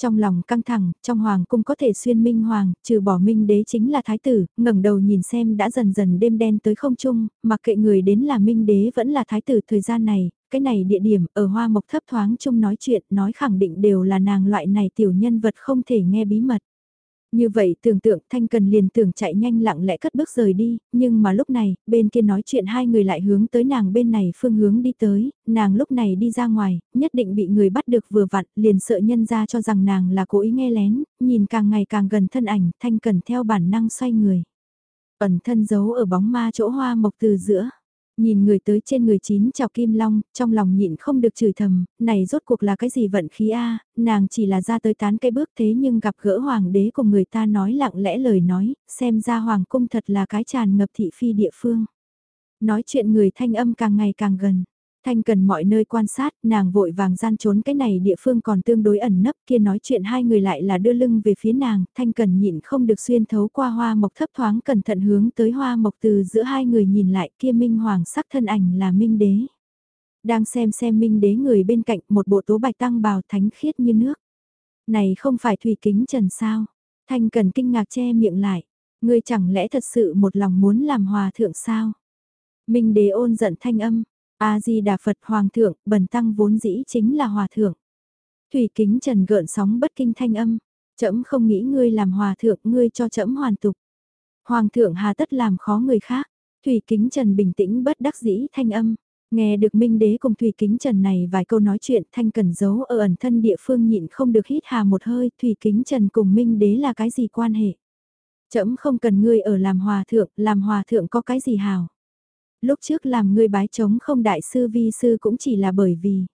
Trong lòng căng thẳng, trong hoàng cung có thể xuyên minh hoàng, trừ bỏ minh đế chính là thái tử, ngẩng đầu nhìn xem đã dần dần đêm đen tới không trung, mặc kệ người đến là minh đế vẫn là thái tử thời gian này, cái này địa điểm ở hoa mộc thấp thoáng chung nói chuyện, nói khẳng định đều là nàng loại này tiểu nhân vật không thể nghe bí mật. Như vậy tưởng tượng Thanh Cần liền tưởng chạy nhanh lặng lẽ cất bước rời đi, nhưng mà lúc này, bên kia nói chuyện hai người lại hướng tới nàng bên này phương hướng đi tới, nàng lúc này đi ra ngoài, nhất định bị người bắt được vừa vặn, liền sợ nhân ra cho rằng nàng là cố ý nghe lén, nhìn càng ngày càng gần thân ảnh, Thanh Cần theo bản năng xoay người. Ẩn thân giấu ở bóng ma chỗ hoa mộc từ giữa nhìn người tới trên người chín chào kim long, trong lòng nhịn không được chửi thầm, này rốt cuộc là cái gì vận khí a nàng chỉ là ra tới tán cây bước thế nhưng gặp gỡ hoàng đế cùng người ta nói lặng lẽ lời nói, xem ra hoàng cung thật là cái tràn ngập thị phi địa phương. Nói chuyện người thanh âm càng ngày càng gần. Thanh cần mọi nơi quan sát, nàng vội vàng gian trốn cái này địa phương còn tương đối ẩn nấp kia nói chuyện hai người lại là đưa lưng về phía nàng, thanh cần nhịn không được xuyên thấu qua hoa mộc thấp thoáng cẩn thận hướng tới hoa mộc từ giữa hai người nhìn lại kia minh hoàng sắc thân ảnh là minh đế. Đang xem xem minh đế người bên cạnh một bộ tố bạch tăng bào thánh khiết như nước. Này không phải thủy kính trần sao? Thanh cần kinh ngạc che miệng lại. Ngươi chẳng lẽ thật sự một lòng muốn làm hòa thượng sao? Minh đế ôn giận thanh âm, A-di-đà Phật Hoàng thượng, bần tăng vốn dĩ chính là Hòa thượng. Thủy kính trần gợn sóng bất kinh thanh âm, trẫm không nghĩ ngươi làm Hòa thượng, ngươi cho trẫm hoàn tục. Hoàng thượng hà tất làm khó người khác, Thủy kính trần bình tĩnh bất đắc dĩ thanh âm, Nghe được Minh Đế cùng Thủy Kính Trần này vài câu nói chuyện Thanh Cần giấu ở ẩn thân địa phương nhịn không được hít hà một hơi Thủy Kính Trần cùng Minh Đế là cái gì quan hệ. Chấm không cần ngươi ở làm hòa thượng, làm hòa thượng có cái gì hào. Lúc trước làm ngươi bái chống không đại sư vi sư cũng chỉ là bởi vì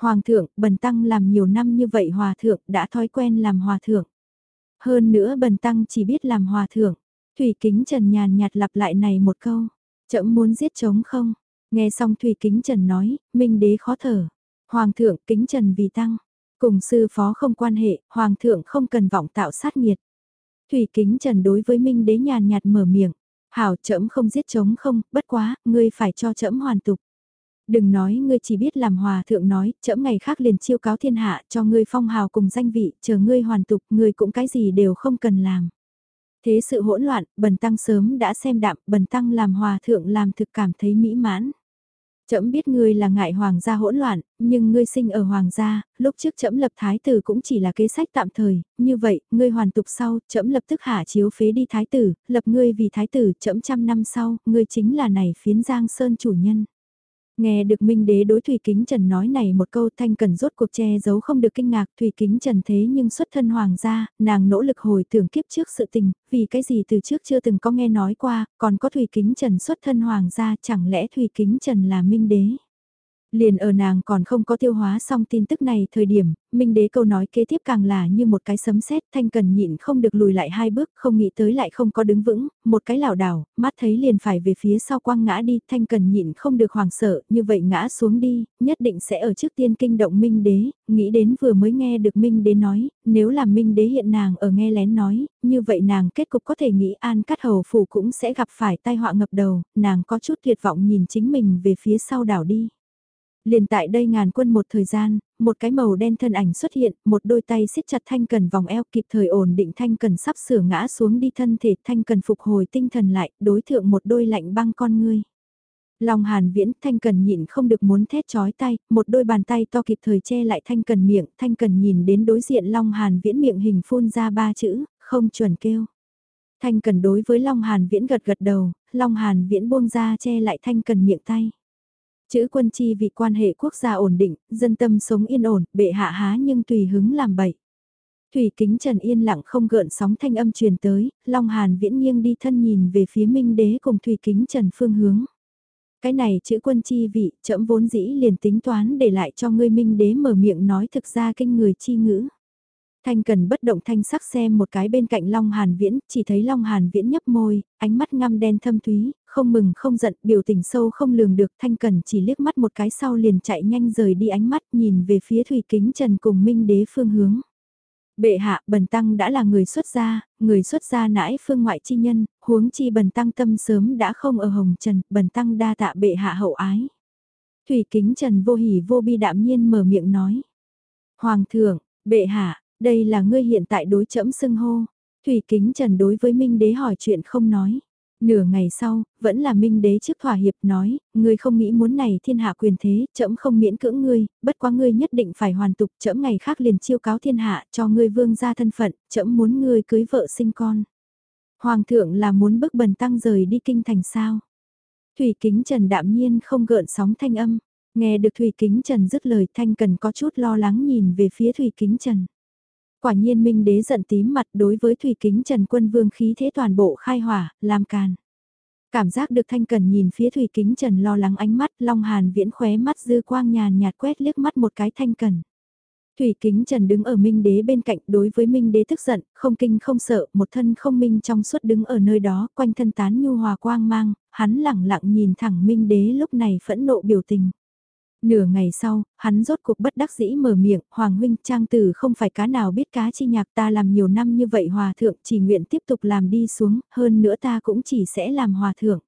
Hoàng thượng, bần tăng làm nhiều năm như vậy hòa thượng đã thói quen làm hòa thượng. Hơn nữa bần tăng chỉ biết làm hòa thượng. Thủy kính trần nhàn nhạt lặp lại này một câu. Chậm muốn giết chống không? Nghe xong Thủy kính trần nói, minh đế khó thở. Hoàng thượng kính trần vì tăng. Cùng sư phó không quan hệ, hoàng thượng không cần vọng tạo sát nghiệt. Thủy kính trần đối với minh đế nhàn nhạt mở miệng. Hảo trẫm không giết chống không, bất quá, ngươi phải cho trẫm hoàn tục. Đừng nói ngươi chỉ biết làm hòa thượng nói, trẫm ngày khác liền chiêu cáo thiên hạ cho ngươi phong hào cùng danh vị, chờ ngươi hoàn tục, ngươi cũng cái gì đều không cần làm. Thế sự hỗn loạn, bần tăng sớm đã xem đạm, bần tăng làm hòa thượng làm thực cảm thấy mỹ mãn. Chậm biết ngươi là ngại hoàng gia hỗn loạn, nhưng ngươi sinh ở hoàng gia, lúc trước chậm lập thái tử cũng chỉ là kế sách tạm thời, như vậy, ngươi hoàn tục sau, chậm lập tức hạ chiếu phế đi thái tử, lập ngươi vì thái tử, chậm trăm năm sau, ngươi chính là này phiến giang sơn chủ nhân. Nghe được Minh Đế đối Thủy Kính Trần nói này một câu thanh cần rốt cuộc che giấu không được kinh ngạc Thủy Kính Trần thế nhưng xuất thân hoàng gia, nàng nỗ lực hồi tưởng kiếp trước sự tình, vì cái gì từ trước chưa từng có nghe nói qua, còn có Thủy Kính Trần xuất thân hoàng gia chẳng lẽ Thủy Kính Trần là Minh Đế. Liền ở nàng còn không có tiêu hóa xong tin tức này thời điểm, Minh Đế câu nói kế tiếp càng là như một cái sấm sét thanh cần nhịn không được lùi lại hai bước, không nghĩ tới lại không có đứng vững, một cái lảo đảo, mắt thấy liền phải về phía sau quăng ngã đi, thanh cần nhịn không được hoàng sợ, như vậy ngã xuống đi, nhất định sẽ ở trước tiên kinh động Minh Đế, nghĩ đến vừa mới nghe được Minh Đế nói, nếu là Minh Đế hiện nàng ở nghe lén nói, như vậy nàng kết cục có thể nghĩ an cắt hầu phủ cũng sẽ gặp phải tai họa ngập đầu, nàng có chút tuyệt vọng nhìn chính mình về phía sau đảo đi. Liền tại đây ngàn quân một thời gian, một cái màu đen thân ảnh xuất hiện, một đôi tay siết chặt thanh cần vòng eo kịp thời ổn định thanh cần sắp sửa ngã xuống đi thân thể thanh cần phục hồi tinh thần lại, đối thượng một đôi lạnh băng con ngươi. Long hàn viễn thanh cần nhịn không được muốn thét chói tay, một đôi bàn tay to kịp thời che lại thanh cần miệng, thanh cần nhìn đến đối diện long hàn viễn miệng hình phun ra ba chữ, không chuẩn kêu. Thanh cần đối với long hàn viễn gật gật đầu, long hàn viễn buông ra che lại thanh cần miệng tay. Chữ quân chi vì quan hệ quốc gia ổn định, dân tâm sống yên ổn, bệ hạ há nhưng tùy hứng làm bậy. Thủy kính trần yên lặng không gợn sóng thanh âm truyền tới, Long Hàn viễn nghiêng đi thân nhìn về phía Minh Đế cùng Thủy kính trần phương hướng. Cái này chữ quân chi vị, chậm vốn dĩ liền tính toán để lại cho ngươi Minh Đế mở miệng nói thực ra kinh người chi ngữ. Thanh cần bất động thanh sắc xem một cái bên cạnh Long Hàn Viễn, chỉ thấy Long Hàn Viễn nhấp môi, ánh mắt ngăm đen thâm thúy, không mừng không giận, biểu tình sâu không lường được. Thanh cần chỉ liếc mắt một cái sau liền chạy nhanh rời đi ánh mắt nhìn về phía Thủy Kính Trần cùng Minh Đế phương hướng. Bệ hạ, Bần Tăng đã là người xuất gia, người xuất gia nãi phương ngoại chi nhân, huống chi Bần Tăng tâm sớm đã không ở Hồng Trần, Bần Tăng đa tạ bệ hạ hậu ái. Thủy Kính Trần vô hỉ vô bi đạm nhiên mở miệng nói. Hoàng thượng, bệ hạ, đây là ngươi hiện tại đối chẫm xưng hô. Thủy kính trần đối với Minh Đế hỏi chuyện không nói. Nửa ngày sau, vẫn là Minh Đế trước thỏa hiệp nói, ngươi không nghĩ muốn này thiên hạ quyền thế, chậm không miễn cưỡng ngươi, bất quá ngươi nhất định phải hoàn tục, chậm ngày khác liền chiêu cáo thiên hạ cho ngươi vương gia thân phận, chậm muốn ngươi cưới vợ sinh con. Hoàng thượng là muốn bức bần tăng rời đi kinh thành sao. Thủy kính trần đạm nhiên không gợn sóng thanh âm, nghe được Thủy kính trần dứt lời thanh cần có chút lo lắng nhìn về phía Thủy kính trần. Quả nhiên Minh Đế giận tím mặt đối với Thủy Kính Trần Quân Vương khí thế toàn bộ khai hỏa, làm càn. Cảm giác được Thanh Cần nhìn phía Thủy Kính Trần lo lắng ánh mắt, Long Hàn viễn khóe mắt dư quang nhàn nhạt quét liếc mắt một cái Thanh Cần. Thủy Kính Trần đứng ở Minh Đế bên cạnh đối với Minh Đế tức giận, không kinh không sợ, một thân không minh trong suốt đứng ở nơi đó, quanh thân tán nhu hòa quang mang, hắn lẳng lặng nhìn thẳng Minh Đế lúc này phẫn nộ biểu tình. Nửa ngày sau, hắn rốt cuộc bất đắc dĩ mở miệng, Hoàng huynh trang tử không phải cá nào biết cá chi nhạc ta làm nhiều năm như vậy hòa thượng chỉ nguyện tiếp tục làm đi xuống, hơn nữa ta cũng chỉ sẽ làm hòa thượng.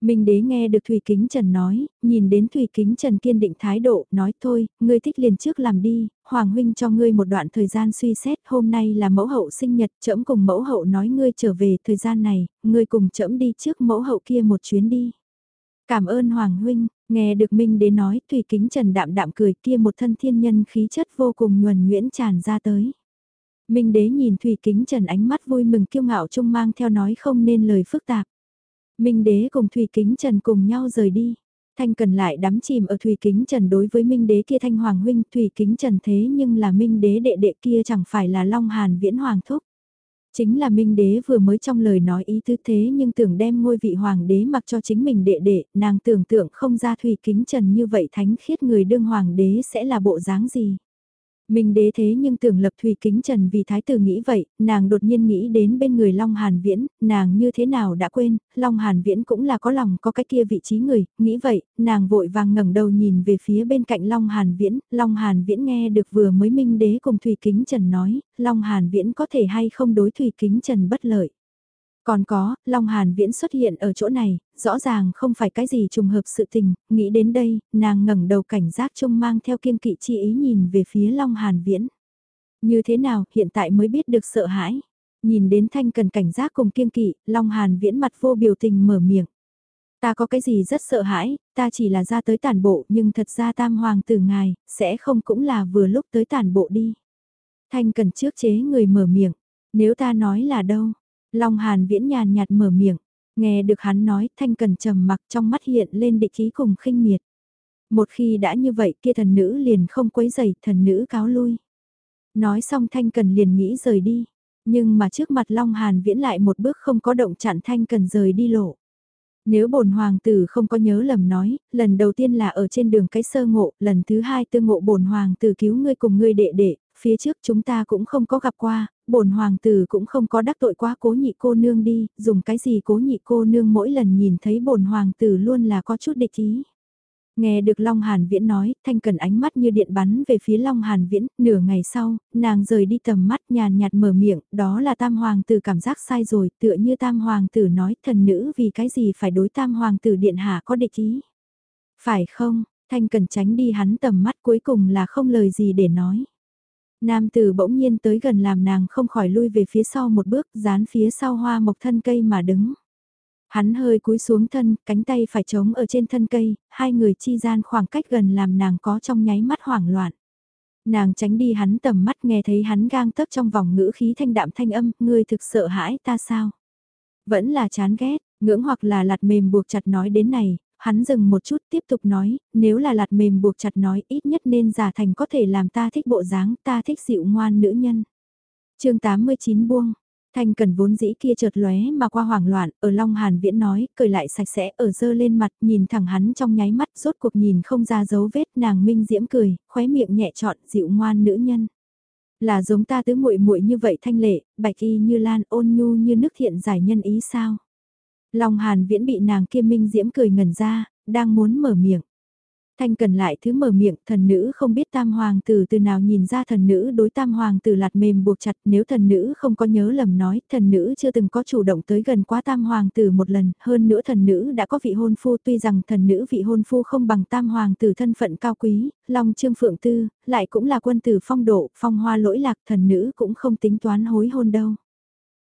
Minh đế nghe được Thủy Kính Trần nói, nhìn đến Thủy Kính Trần kiên định thái độ, nói thôi, ngươi thích liền trước làm đi, Hoàng huynh cho ngươi một đoạn thời gian suy xét, hôm nay là mẫu hậu sinh nhật, trẫm cùng mẫu hậu nói ngươi trở về thời gian này, ngươi cùng trẫm đi trước mẫu hậu kia một chuyến đi. Cảm ơn Hoàng huynh, Nghe được Minh Đế nói, Thủy Kính Trần đạm đạm cười kia một thân thiên nhân khí chất vô cùng nhuần nhuyễn tràn ra tới. Minh Đế nhìn Thủy Kính Trần ánh mắt vui mừng kiêu ngạo trung mang theo nói không nên lời phức tạp. Minh Đế cùng Thủy Kính Trần cùng nhau rời đi. Thanh Cần lại đắm chìm ở Thủy Kính Trần đối với Minh Đế kia Thanh Hoàng Huynh, Thủy Kính Trần thế nhưng là Minh Đế đệ đệ kia chẳng phải là Long Hàn Viễn Hoàng Thúc. Chính là Minh Đế vừa mới trong lời nói ý tứ thế nhưng tưởng đem ngôi vị Hoàng Đế mặc cho chính mình đệ đệ, nàng tưởng tượng không ra Thủy Kính Trần như vậy thánh khiết người đương Hoàng Đế sẽ là bộ dáng gì. Minh đế thế nhưng tưởng lập Thủy Kính Trần vì thái tử nghĩ vậy, nàng đột nhiên nghĩ đến bên người Long Hàn Viễn, nàng như thế nào đã quên, Long Hàn Viễn cũng là có lòng có cái kia vị trí người, nghĩ vậy, nàng vội vàng ngẩng đầu nhìn về phía bên cạnh Long Hàn Viễn, Long Hàn Viễn nghe được vừa mới Minh đế cùng Thủy Kính Trần nói, Long Hàn Viễn có thể hay không đối Thủy Kính Trần bất lợi. Còn có, Long Hàn Viễn xuất hiện ở chỗ này, rõ ràng không phải cái gì trùng hợp sự tình, nghĩ đến đây, nàng ngẩng đầu cảnh giác trông mang theo kiên kỵ chi ý nhìn về phía Long Hàn Viễn. Như thế nào, hiện tại mới biết được sợ hãi. Nhìn đến thanh cần cảnh giác cùng kiên kỵ, Long Hàn Viễn mặt vô biểu tình mở miệng. Ta có cái gì rất sợ hãi, ta chỉ là ra tới tàn bộ nhưng thật ra tam hoàng tử ngài, sẽ không cũng là vừa lúc tới tàn bộ đi. Thanh cần trước chế người mở miệng, nếu ta nói là đâu, Long Hàn viễn nhàn nhạt mở miệng, nghe được hắn nói thanh cần trầm mặc trong mắt hiện lên địch ý cùng khinh miệt. Một khi đã như vậy kia thần nữ liền không quấy giày, thần nữ cáo lui. Nói xong thanh cần liền nghĩ rời đi, nhưng mà trước mặt Long Hàn viễn lại một bước không có động chặn thanh cần rời đi lộ. Nếu bổn hoàng tử không có nhớ lầm nói, lần đầu tiên là ở trên đường cái sơ ngộ, lần thứ hai tư ngộ bổn hoàng tử cứu ngươi cùng ngươi đệ đệ, phía trước chúng ta cũng không có gặp qua, bổn hoàng tử cũng không có đắc tội quá cố nhị cô nương đi, dùng cái gì cố nhị cô nương mỗi lần nhìn thấy bổn hoàng tử luôn là có chút địch ý. Nghe được Long Hàn Viễn nói, Thanh Cần ánh mắt như điện bắn về phía Long Hàn Viễn, nửa ngày sau, nàng rời đi tầm mắt nhàn nhạt mở miệng, đó là Tam Hoàng tử cảm giác sai rồi, tựa như Tam Hoàng tử nói, thần nữ vì cái gì phải đối Tam Hoàng tử điện hạ có địch ý. Phải không, Thanh Cần tránh đi hắn tầm mắt cuối cùng là không lời gì để nói. Nam tử bỗng nhiên tới gần làm nàng không khỏi lui về phía sau một bước, dán phía sau hoa mộc thân cây mà đứng. Hắn hơi cúi xuống thân, cánh tay phải trống ở trên thân cây, hai người chi gian khoảng cách gần làm nàng có trong nháy mắt hoảng loạn. Nàng tránh đi hắn tầm mắt nghe thấy hắn gang tấc trong vòng ngữ khí thanh đạm thanh âm, ngươi thực sợ hãi ta sao? Vẫn là chán ghét, ngưỡng hoặc là lạt mềm buộc chặt nói đến này, hắn dừng một chút tiếp tục nói, nếu là lạt mềm buộc chặt nói ít nhất nên giả thành có thể làm ta thích bộ dáng, ta thích dịu ngoan nữ nhân. chương 89 buông, Thanh cần vốn dĩ kia chợt lóe mà qua hoảng loạn, ở Long Hàn Viễn nói, cười lại sạch sẽ ở dơ lên mặt, nhìn thẳng hắn trong nháy mắt, rốt cuộc nhìn không ra dấu vết, nàng minh diễm cười, khóe miệng nhẹ trọn, dịu ngoan nữ nhân. Là giống ta tứ muội muội như vậy thanh lệ, bạch y như lan ôn nhu như nước thiện giải nhân ý sao? Long Hàn Viễn bị nàng kia minh diễm cười ngẩn ra, đang muốn mở miệng. Thanh cần lại thứ mở miệng, thần nữ không biết tam hoàng tử từ nào nhìn ra thần nữ đối tam hoàng tử lạt mềm buộc chặt nếu thần nữ không có nhớ lầm nói, thần nữ chưa từng có chủ động tới gần quá tam hoàng tử một lần, hơn nữa thần nữ đã có vị hôn phu tuy rằng thần nữ vị hôn phu không bằng tam hoàng tử thân phận cao quý, long trương phượng tư, lại cũng là quân tử phong độ, phong hoa lỗi lạc, thần nữ cũng không tính toán hối hôn đâu.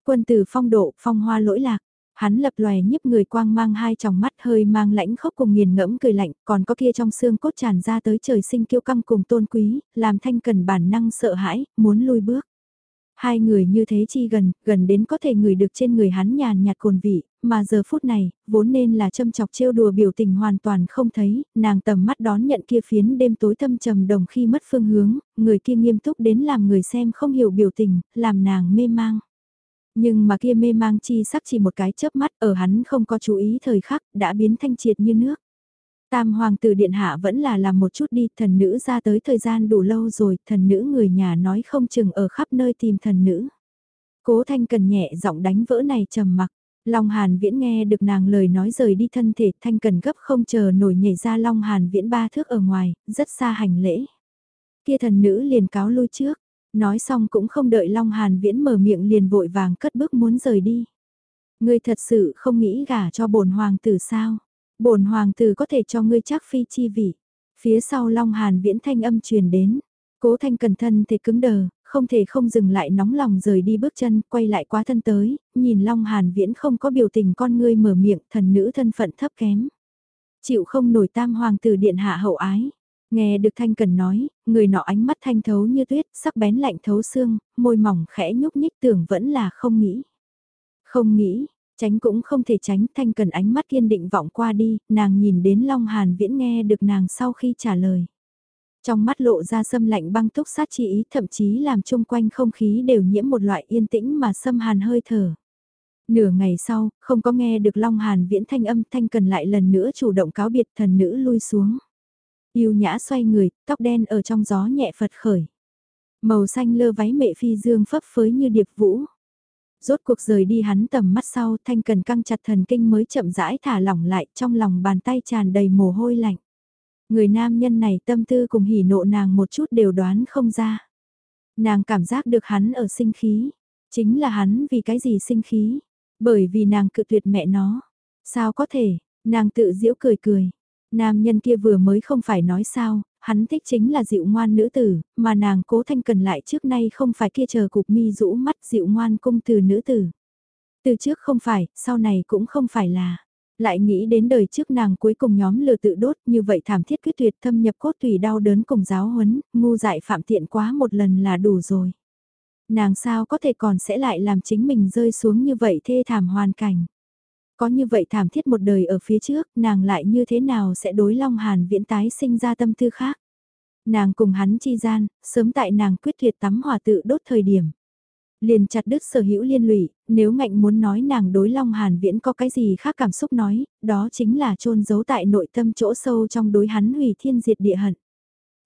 Quân tử phong độ, phong hoa lỗi lạc, Hắn lập loè nhíp người quang mang hai tròng mắt hơi mang lãnh khốc cùng nghiền ngẫm cười lạnh, còn có kia trong xương cốt tràn ra tới trời sinh kiêu căng cùng tôn quý, làm thanh cần bản năng sợ hãi, muốn lui bước. Hai người như thế chi gần, gần đến có thể người được trên người hắn nhàn nhạt cồn vị, mà giờ phút này, vốn nên là châm chọc trêu đùa biểu tình hoàn toàn không thấy, nàng tầm mắt đón nhận kia phiến đêm tối thâm trầm đồng khi mất phương hướng, người kia nghiêm túc đến làm người xem không hiểu biểu tình, làm nàng mê mang. Nhưng mà kia mê mang chi sắc chỉ một cái chớp mắt ở hắn không có chú ý thời khắc đã biến thanh triệt như nước. Tam hoàng tử điện hạ vẫn là làm một chút đi, thần nữ ra tới thời gian đủ lâu rồi, thần nữ người nhà nói không chừng ở khắp nơi tìm thần nữ. Cố thanh cần nhẹ giọng đánh vỡ này trầm mặc. Long Hàn Viễn nghe được nàng lời nói rời đi thân thể, thanh cần gấp không chờ nổi nhảy ra Long Hàn Viễn ba thước ở ngoài, rất xa hành lễ. Kia thần nữ liền cáo lui trước, Nói xong cũng không đợi Long Hàn Viễn mở miệng liền vội vàng cất bước muốn rời đi. Ngươi thật sự không nghĩ gả cho bổn hoàng tử sao? Bổn hoàng tử có thể cho ngươi chắc phi chi vị. Phía sau Long Hàn Viễn thanh âm truyền đến. Cố thanh cẩn thân thể cứng đờ, không thể không dừng lại nóng lòng rời đi bước chân, quay lại quá thân tới, nhìn Long Hàn Viễn không có biểu tình con ngươi mở miệng, thần nữ thân phận thấp kém. Chịu không nổi tam hoàng tử điện hạ hậu ái, Nghe được Thanh Cần nói, người nọ ánh mắt thanh thấu như tuyết, sắc bén lạnh thấu xương, môi mỏng khẽ nhúc nhích tưởng vẫn là không nghĩ. Không nghĩ, Tránh cũng không thể tránh, Thanh Cần ánh mắt kiên định vọng qua đi, nàng nhìn đến Long Hàn Viễn nghe được nàng sau khi trả lời. Trong mắt lộ ra sâm lạnh băng túc sát chi ý thậm chí làm chung quanh không khí đều nhiễm một loại yên tĩnh mà sâm hàn hơi thở. Nửa ngày sau, không có nghe được Long Hàn Viễn thanh âm Thanh Cần lại lần nữa chủ động cáo biệt thần nữ lui xuống. Yêu nhã xoay người, tóc đen ở trong gió nhẹ phật khởi. Màu xanh lơ váy mệ phi dương phấp phới như điệp vũ. Rốt cuộc rời đi hắn tầm mắt sau thanh cần căng chặt thần kinh mới chậm rãi thả lỏng lại trong lòng bàn tay tràn đầy mồ hôi lạnh. Người nam nhân này tâm tư cùng hỉ nộ nàng một chút đều đoán không ra. Nàng cảm giác được hắn ở sinh khí. Chính là hắn vì cái gì sinh khí? Bởi vì nàng cự tuyệt mẹ nó. Sao có thể, nàng tự giễu cười cười. Nam nhân kia vừa mới không phải nói sao, hắn thích chính là dịu ngoan nữ tử, mà nàng cố thanh cần lại trước nay không phải kia chờ cục mi rũ mắt dịu ngoan cung từ nữ tử. Từ trước không phải, sau này cũng không phải là. Lại nghĩ đến đời trước nàng cuối cùng nhóm lừa tự đốt như vậy thảm thiết quyết tuyệt thâm nhập cốt tùy đau đớn cùng giáo huấn, ngu dại phạm tiện quá một lần là đủ rồi. Nàng sao có thể còn sẽ lại làm chính mình rơi xuống như vậy thê thảm hoàn cảnh. Có như vậy thảm thiết một đời ở phía trước, nàng lại như thế nào sẽ đối Long Hàn viễn tái sinh ra tâm tư khác. Nàng cùng hắn chi gian, sớm tại nàng quyết tuyệt tắm hòa tự đốt thời điểm. Liền chặt đứt sở hữu liên lụy, nếu ngạnh muốn nói nàng đối Long Hàn viễn có cái gì khác cảm xúc nói, đó chính là trôn giấu tại nội tâm chỗ sâu trong đối hắn hủy thiên diệt địa hận.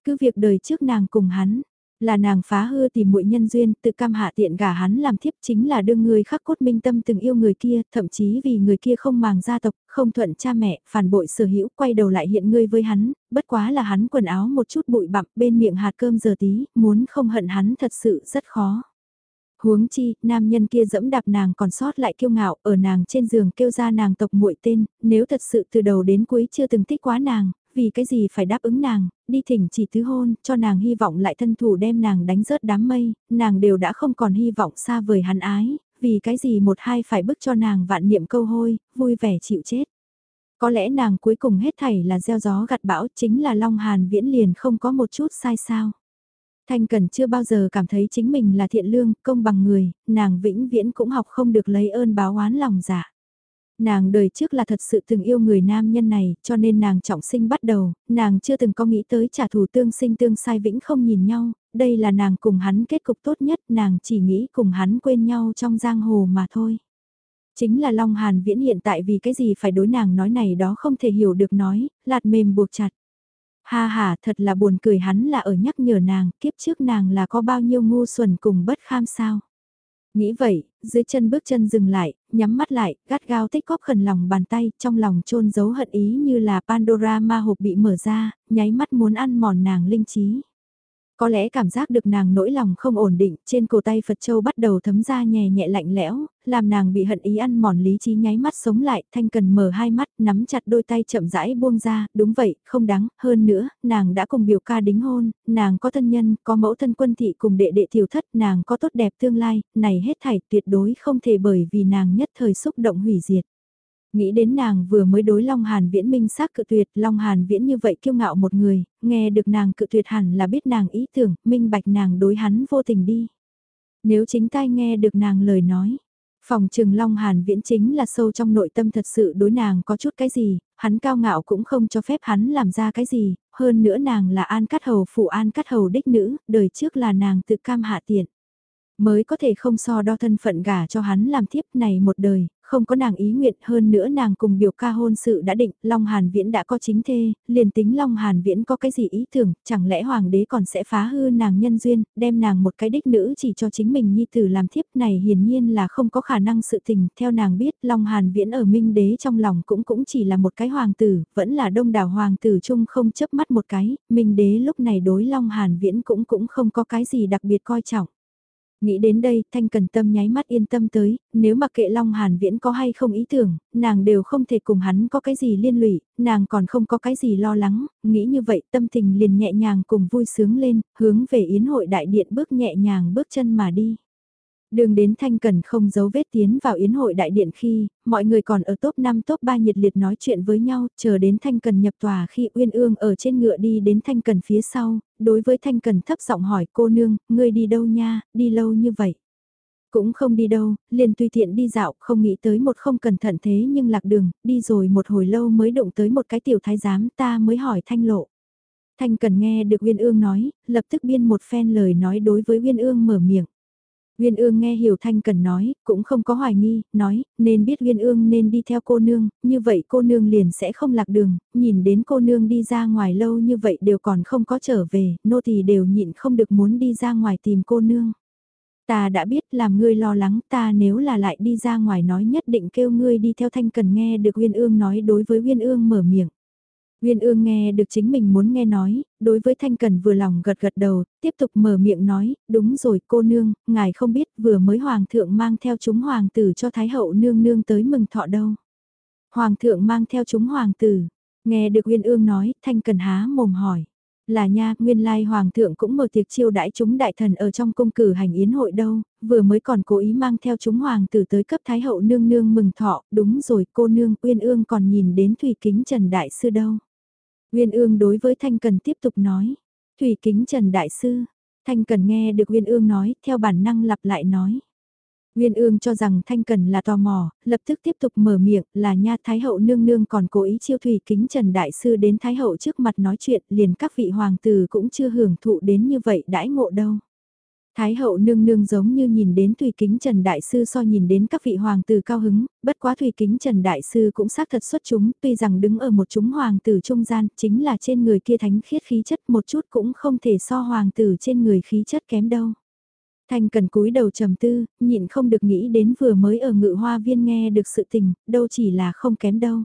Cứ việc đời trước nàng cùng hắn, là nàng phá hư tìm muội nhân duyên, tự cam hạ tiện gả hắn làm thiếp chính là đương người khắc cốt minh tâm từng yêu người kia, thậm chí vì người kia không màng gia tộc, không thuận cha mẹ, phản bội sở hữu, quay đầu lại hiện ngươi với hắn, bất quá là hắn quần áo một chút bụi bặm bên miệng hạt cơm giờ tí, muốn không hận hắn thật sự rất khó. Huống chi, nam nhân kia dẫm đạp nàng còn sót lại kiêu ngạo, ở nàng trên giường kêu ra nàng tộc muội tên, nếu thật sự từ đầu đến cuối chưa từng thích quá nàng, vì cái gì phải đáp ứng nàng, đi thỉnh chỉ tứ hôn, cho nàng hy vọng lại thân thủ đem nàng đánh rớt đám mây, nàng đều đã không còn hy vọng xa vời hắn ái, vì cái gì một hai phải bức cho nàng vạn niệm câu hôi, vui vẻ chịu chết. Có lẽ nàng cuối cùng hết thảy là gieo gió gặt bão chính là Long Hàn viễn liền không có một chút sai sao. Thanh Cần chưa bao giờ cảm thấy chính mình là thiện lương, công bằng người, nàng vĩnh viễn cũng học không được lấy ơn báo oán lòng giả. Nàng đời trước là thật sự từng yêu người nam nhân này, cho nên nàng trọng sinh bắt đầu, nàng chưa từng có nghĩ tới trả thù tương sinh tương sai vĩnh không nhìn nhau, đây là nàng cùng hắn kết cục tốt nhất, nàng chỉ nghĩ cùng hắn quên nhau trong giang hồ mà thôi. Chính là Long Hàn Viễn hiện tại vì cái gì phải đối nàng nói này đó không thể hiểu được nói, lạt mềm buộc chặt. Ha ha, thật là buồn cười hắn là ở nhắc nhở nàng, kiếp trước nàng là có bao nhiêu ngu xuẩn cùng bất kham sao. Nghĩ vậy, dưới chân bước chân dừng lại, nhắm mắt lại, gắt gao tích góp khẩn lòng bàn tay, trong lòng trôn giấu hận ý như là Pandora ma hộp bị mở ra, nháy mắt muốn ăn mòn nàng linh trí. Có lẽ cảm giác được nàng nỗi lòng không ổn định, trên cổ tay Phật Châu bắt đầu thấm ra nhẹ nhẹ lạnh lẽo, làm nàng bị hận ý ăn mòn lý trí nháy mắt sống lại, thanh cần mở hai mắt, nắm chặt đôi tay chậm rãi buông ra, đúng vậy, không đáng, hơn nữa, nàng đã cùng biểu ca đính hôn, nàng có thân nhân, có mẫu thân quân thị cùng đệ đệ tiểu thất, nàng có tốt đẹp tương lai, này hết thảy tuyệt đối không thể bởi vì nàng nhất thời xúc động hủy diệt. Nghĩ đến nàng vừa mới đối Long Hàn Viễn minh xác cự tuyệt, Long Hàn Viễn như vậy kiêu ngạo một người, nghe được nàng cự tuyệt hẳn là biết nàng ý tưởng, minh bạch nàng đối hắn vô tình đi. Nếu chính tai nghe được nàng lời nói, phòng trừng Long Hàn Viễn chính là sâu trong nội tâm thật sự đối nàng có chút cái gì, hắn cao ngạo cũng không cho phép hắn làm ra cái gì, hơn nữa nàng là an cát hầu phụ an cát hầu đích nữ, đời trước là nàng tự cam hạ tiện mới có thể không so đo thân phận gả cho hắn làm thiếp này một đời, không có nàng ý nguyện hơn nữa nàng cùng biểu ca hôn sự đã định, Long Hàn Viễn đã có chính thê, liền tính Long Hàn Viễn có cái gì ý tưởng, chẳng lẽ hoàng đế còn sẽ phá hư nàng nhân duyên, đem nàng một cái đích nữ chỉ cho chính mình nhi tử làm thiếp này hiển nhiên là không có khả năng sự tình, theo nàng biết Long Hàn Viễn ở minh đế trong lòng cũng cũng chỉ là một cái hoàng tử, vẫn là đông đảo hoàng tử chung không chớp mắt một cái, minh đế lúc này đối Long Hàn Viễn cũng cũng không có cái gì đặc biệt coi trọng. Nghĩ đến đây, Thanh Cần Tâm nháy mắt yên tâm tới, nếu mà kệ Long Hàn Viễn có hay không ý tưởng, nàng đều không thể cùng hắn có cái gì liên lụy, nàng còn không có cái gì lo lắng, nghĩ như vậy tâm tình liền nhẹ nhàng cùng vui sướng lên, hướng về yến hội đại điện bước nhẹ nhàng bước chân mà đi. Đường đến Thanh Cần không giấu vết tiến vào yến hội đại điện khi, mọi người còn ở top 5 top 3 nhiệt liệt nói chuyện với nhau, chờ đến Thanh Cần nhập tòa khi Uyên Ương ở trên ngựa đi đến Thanh Cần phía sau, đối với Thanh Cần thấp giọng hỏi cô nương, ngươi đi đâu nha, đi lâu như vậy. Cũng không đi đâu, liền tùy tiện đi dạo, không nghĩ tới một không cẩn thận thế nhưng lạc đường, đi rồi một hồi lâu mới đụng tới một cái tiểu thái giám ta mới hỏi thanh lộ. Thanh cần nghe được Uyên Ương nói, lập tức biên một phen lời nói đối với Uyên Ương mở miệng. Nguyên Ương nghe hiểu Thanh Cần nói, cũng không có hoài nghi, nói, nên biết Nguyên Ương nên đi theo cô nương, như vậy cô nương liền sẽ không lạc đường, nhìn đến cô nương đi ra ngoài lâu như vậy đều còn không có trở về, nô tỳ đều nhịn không được muốn đi ra ngoài tìm cô nương. Ta đã biết làm ngươi lo lắng ta nếu là lại đi ra ngoài nói nhất định kêu ngươi đi theo Thanh Cần nghe được Nguyên Ương nói đối với Nguyên Ương mở miệng. Nguyên ương nghe được chính mình muốn nghe nói, đối với Thanh Cần vừa lòng gật gật đầu, tiếp tục mở miệng nói, đúng rồi cô nương, ngài không biết vừa mới Hoàng thượng mang theo chúng Hoàng tử cho Thái hậu nương nương tới mừng thọ đâu. Hoàng thượng mang theo chúng Hoàng tử, nghe được Nguyên ương nói, Thanh Cần há mồm hỏi. Là nha, nguyên lai hoàng thượng cũng mở tiệc chiêu đãi chúng đại thần ở trong cung cử hành yến hội đâu, vừa mới còn cố ý mang theo chúng hoàng tử tới cấp thái hậu nương nương mừng thọ, đúng rồi cô nương uyên ương còn nhìn đến thủy kính trần đại sư đâu. Uyên ương đối với Thanh Cần tiếp tục nói. Thủy kính Trần Đại Sư. Thanh Cần nghe được Uyên ương nói, theo bản năng lặp lại nói. Uyên ương cho rằng Thanh Cần là tò mò, lập tức tiếp tục mở miệng là nha Thái Hậu nương nương còn cố ý chiêu thủy kính Trần Đại Sư đến Thái Hậu trước mặt nói chuyện liền các vị hoàng tử cũng chưa hưởng thụ đến như vậy đãi ngộ đâu. Thái hậu nương nương giống như nhìn đến Thủy Kính Trần Đại Sư so nhìn đến các vị hoàng tử cao hứng, bất quá Thủy Kính Trần Đại Sư cũng xác thật xuất chúng, tuy rằng đứng ở một chúng hoàng tử trung gian, chính là trên người kia thánh khiết khí chất một chút cũng không thể so hoàng tử trên người khí chất kém đâu. Thanh cần cúi đầu trầm tư, nhịn không được nghĩ đến vừa mới ở ngự hoa viên nghe được sự tình, đâu chỉ là không kém đâu.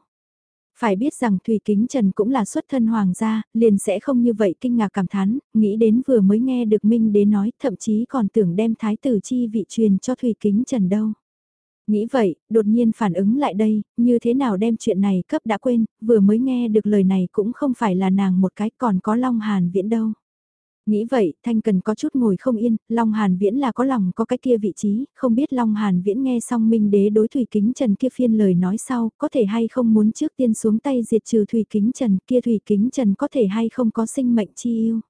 Phải biết rằng Thủy Kính Trần cũng là xuất thân hoàng gia, liền sẽ không như vậy kinh ngạc cảm thán, nghĩ đến vừa mới nghe được Minh Đế nói, thậm chí còn tưởng đem thái tử chi vị truyền cho Thủy Kính Trần đâu. Nghĩ vậy, đột nhiên phản ứng lại đây, như thế nào đem chuyện này cấp đã quên, vừa mới nghe được lời này cũng không phải là nàng một cái còn có Long Hàn Viễn đâu. Nghĩ vậy, Thanh Cần có chút ngồi không yên, Long Hàn Viễn là có lòng có cái kia vị trí, không biết Long Hàn Viễn nghe xong Minh Đế đối Thủy Kính Trần kia phiên lời nói sau, có thể hay không muốn trước tiên xuống tay diệt trừ Thủy Kính Trần kia Thủy Kính Trần có thể hay không có sinh mệnh chi yêu.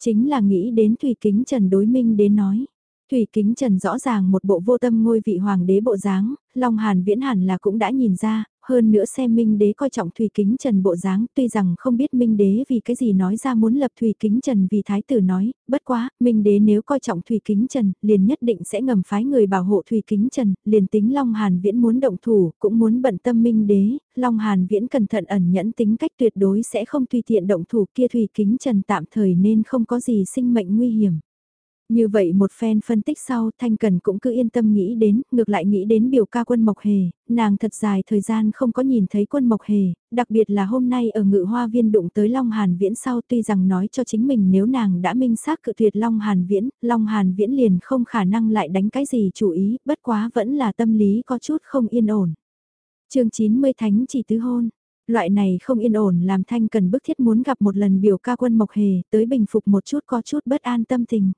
Chính là nghĩ đến Thủy Kính Trần đối Minh Đế nói. Thủy Kính Trần rõ ràng một bộ vô tâm ngôi vị hoàng đế bộ dáng, Long Hàn Viễn hẳn là cũng đã nhìn ra, hơn nữa xem Minh Đế coi trọng Thủy Kính Trần bộ dáng, tuy rằng không biết Minh Đế vì cái gì nói ra muốn lập Thủy Kính Trần vì Thái tử nói, bất quá, Minh Đế nếu coi trọng Thủy Kính Trần, liền nhất định sẽ ngầm phái người bảo hộ Thủy Kính Trần, liền tính Long Hàn Viễn muốn động thủ, cũng muốn bận tâm Minh Đế, Long Hàn Viễn cẩn thận ẩn nhẫn tính cách tuyệt đối sẽ không tùy tiện động thủ kia Thủy Kính Trần tạm thời nên không có gì sinh mệnh nguy hiểm. Như vậy một phen phân tích sau Thanh Cần cũng cứ yên tâm nghĩ đến, ngược lại nghĩ đến biểu ca quân Mộc Hề, nàng thật dài thời gian không có nhìn thấy quân Mộc Hề, đặc biệt là hôm nay ở ngự hoa viên đụng tới Long Hàn Viễn sau tuy rằng nói cho chính mình nếu nàng đã minh xác cự tuyệt Long Hàn Viễn, Long Hàn Viễn liền không khả năng lại đánh cái gì chủ ý, bất quá vẫn là tâm lý có chút không yên ổn. chương 90 Thánh chỉ tứ hôn loại này không yên ổn làm Thanh Cần bức thiết muốn gặp một lần biểu ca quân Mộc Hề tới bình phục một chút có chút bất an tâm tình.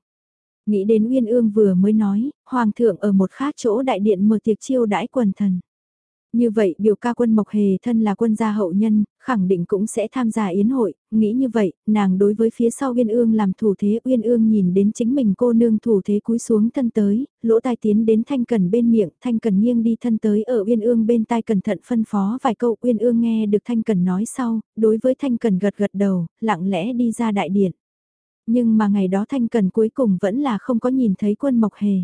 Nghĩ đến Uyên Ương vừa mới nói, Hoàng thượng ở một khác chỗ đại điện mở tiệc chiêu đãi quần thần. Như vậy biểu ca quân Mộc Hề thân là quân gia hậu nhân, khẳng định cũng sẽ tham gia yến hội, nghĩ như vậy, nàng đối với phía sau Uyên Ương làm thủ thế Uyên Ương nhìn đến chính mình cô nương thủ thế cúi xuống thân tới, lỗ tai tiến đến Thanh Cần bên miệng, Thanh Cần nghiêng đi thân tới ở Uyên Ương bên tai cẩn thận phân phó vài câu Uyên Ương nghe được Thanh Cần nói sau, đối với Thanh Cần gật gật đầu, lặng lẽ đi ra đại điện. Nhưng mà ngày đó Thanh Cần cuối cùng vẫn là không có nhìn thấy quân Mộc Hề.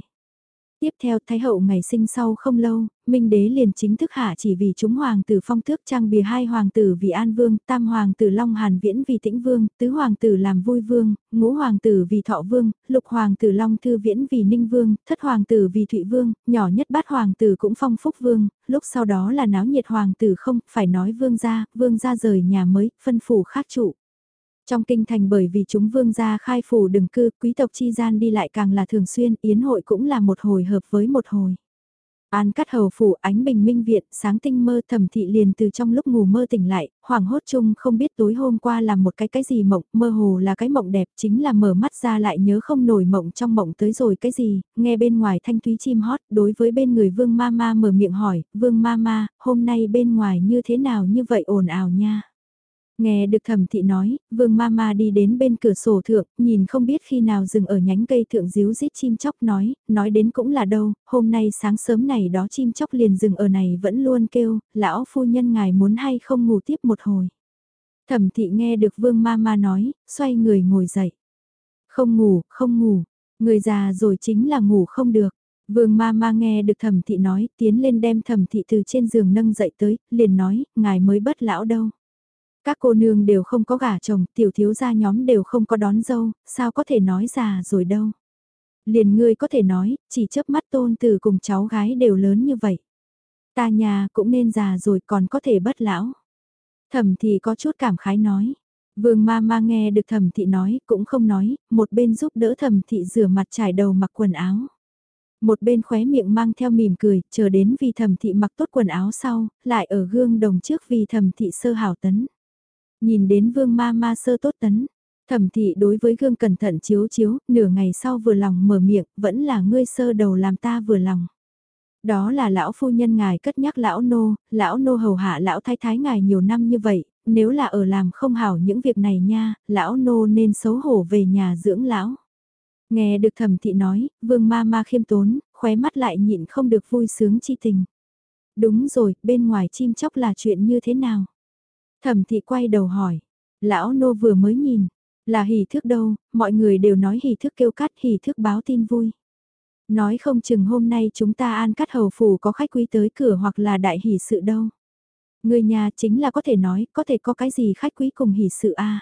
Tiếp theo Thái Hậu ngày sinh sau không lâu, Minh Đế liền chính thức hạ chỉ vì chúng hoàng tử phong tước trang bìa hai hoàng tử vì An Vương, tam hoàng tử Long Hàn Viễn vì Tĩnh Vương, tứ hoàng tử làm Vui Vương, ngũ hoàng tử vì Thọ Vương, lục hoàng tử Long Thư Viễn vì Ninh Vương, thất hoàng tử vì Thụy Vương, nhỏ nhất bát hoàng tử cũng phong Phúc Vương, lúc sau đó là náo nhiệt hoàng tử không, phải nói Vương gia, Vương gia rời nhà mới, phân phủ khác trụ. Trong kinh thành bởi vì chúng vương gia khai phủ đừng cư, quý tộc chi gian đi lại càng là thường xuyên, yến hội cũng là một hồi hợp với một hồi. An cắt hầu phủ ánh bình minh viện, sáng tinh mơ thẩm thị liền từ trong lúc ngủ mơ tỉnh lại, hoảng hốt chung không biết tối hôm qua làm một cái cái gì mộng, mơ hồ là cái mộng đẹp, chính là mở mắt ra lại nhớ không nổi mộng trong mộng tới rồi cái gì, nghe bên ngoài thanh thúy chim hót, đối với bên người vương ma ma mở miệng hỏi, vương ma ma, hôm nay bên ngoài như thế nào như vậy ồn ào nha. Nghe được thẩm thị nói, vương ma ma đi đến bên cửa sổ thượng, nhìn không biết khi nào dừng ở nhánh cây thượng díu rít chim chóc nói, nói đến cũng là đâu, hôm nay sáng sớm này đó chim chóc liền dừng ở này vẫn luôn kêu, lão phu nhân ngài muốn hay không ngủ tiếp một hồi. Thẩm thị nghe được vương ma ma nói, xoay người ngồi dậy. Không ngủ, không ngủ, người già rồi chính là ngủ không được. Vương ma ma nghe được thẩm thị nói, tiến lên đem thẩm thị từ trên giường nâng dậy tới, liền nói, ngài mới bất lão đâu. Các cô nương đều không có gả chồng, tiểu thiếu gia nhóm đều không có đón dâu, sao có thể nói già rồi đâu. Liền ngươi có thể nói, chỉ chớp mắt tôn từ cùng cháu gái đều lớn như vậy. Ta nhà cũng nên già rồi còn có thể bất lão. Thẩm thì có chút cảm khái nói. Vương ma ma nghe được thẩm thị nói cũng không nói, một bên giúp đỡ thẩm thị rửa mặt trải đầu mặc quần áo. Một bên khóe miệng mang theo mỉm cười, chờ đến vì thẩm thị mặc tốt quần áo sau, lại ở gương đồng trước vì thẩm thị sơ hảo tấn. Nhìn đến vương ma ma sơ tốt tấn, thẩm thị đối với gương cẩn thận chiếu chiếu, nửa ngày sau vừa lòng mở miệng, vẫn là ngươi sơ đầu làm ta vừa lòng. Đó là lão phu nhân ngài cất nhắc lão nô, lão nô hầu hạ lão thái thái ngài nhiều năm như vậy, nếu là ở làm không hảo những việc này nha, lão nô nên xấu hổ về nhà dưỡng lão. Nghe được thẩm thị nói, vương ma ma khiêm tốn, khóe mắt lại nhịn không được vui sướng chi tình. Đúng rồi, bên ngoài chim chóc là chuyện như thế nào? Thẩm thị quay đầu hỏi, lão nô vừa mới nhìn, là hỉ thức đâu, mọi người đều nói hỉ thức kêu cắt hỉ thức báo tin vui. Nói không chừng hôm nay chúng ta an cắt hầu phủ có khách quý tới cửa hoặc là đại hỷ sự đâu. Người nhà chính là có thể nói, có thể có cái gì khách quý cùng hỷ sự a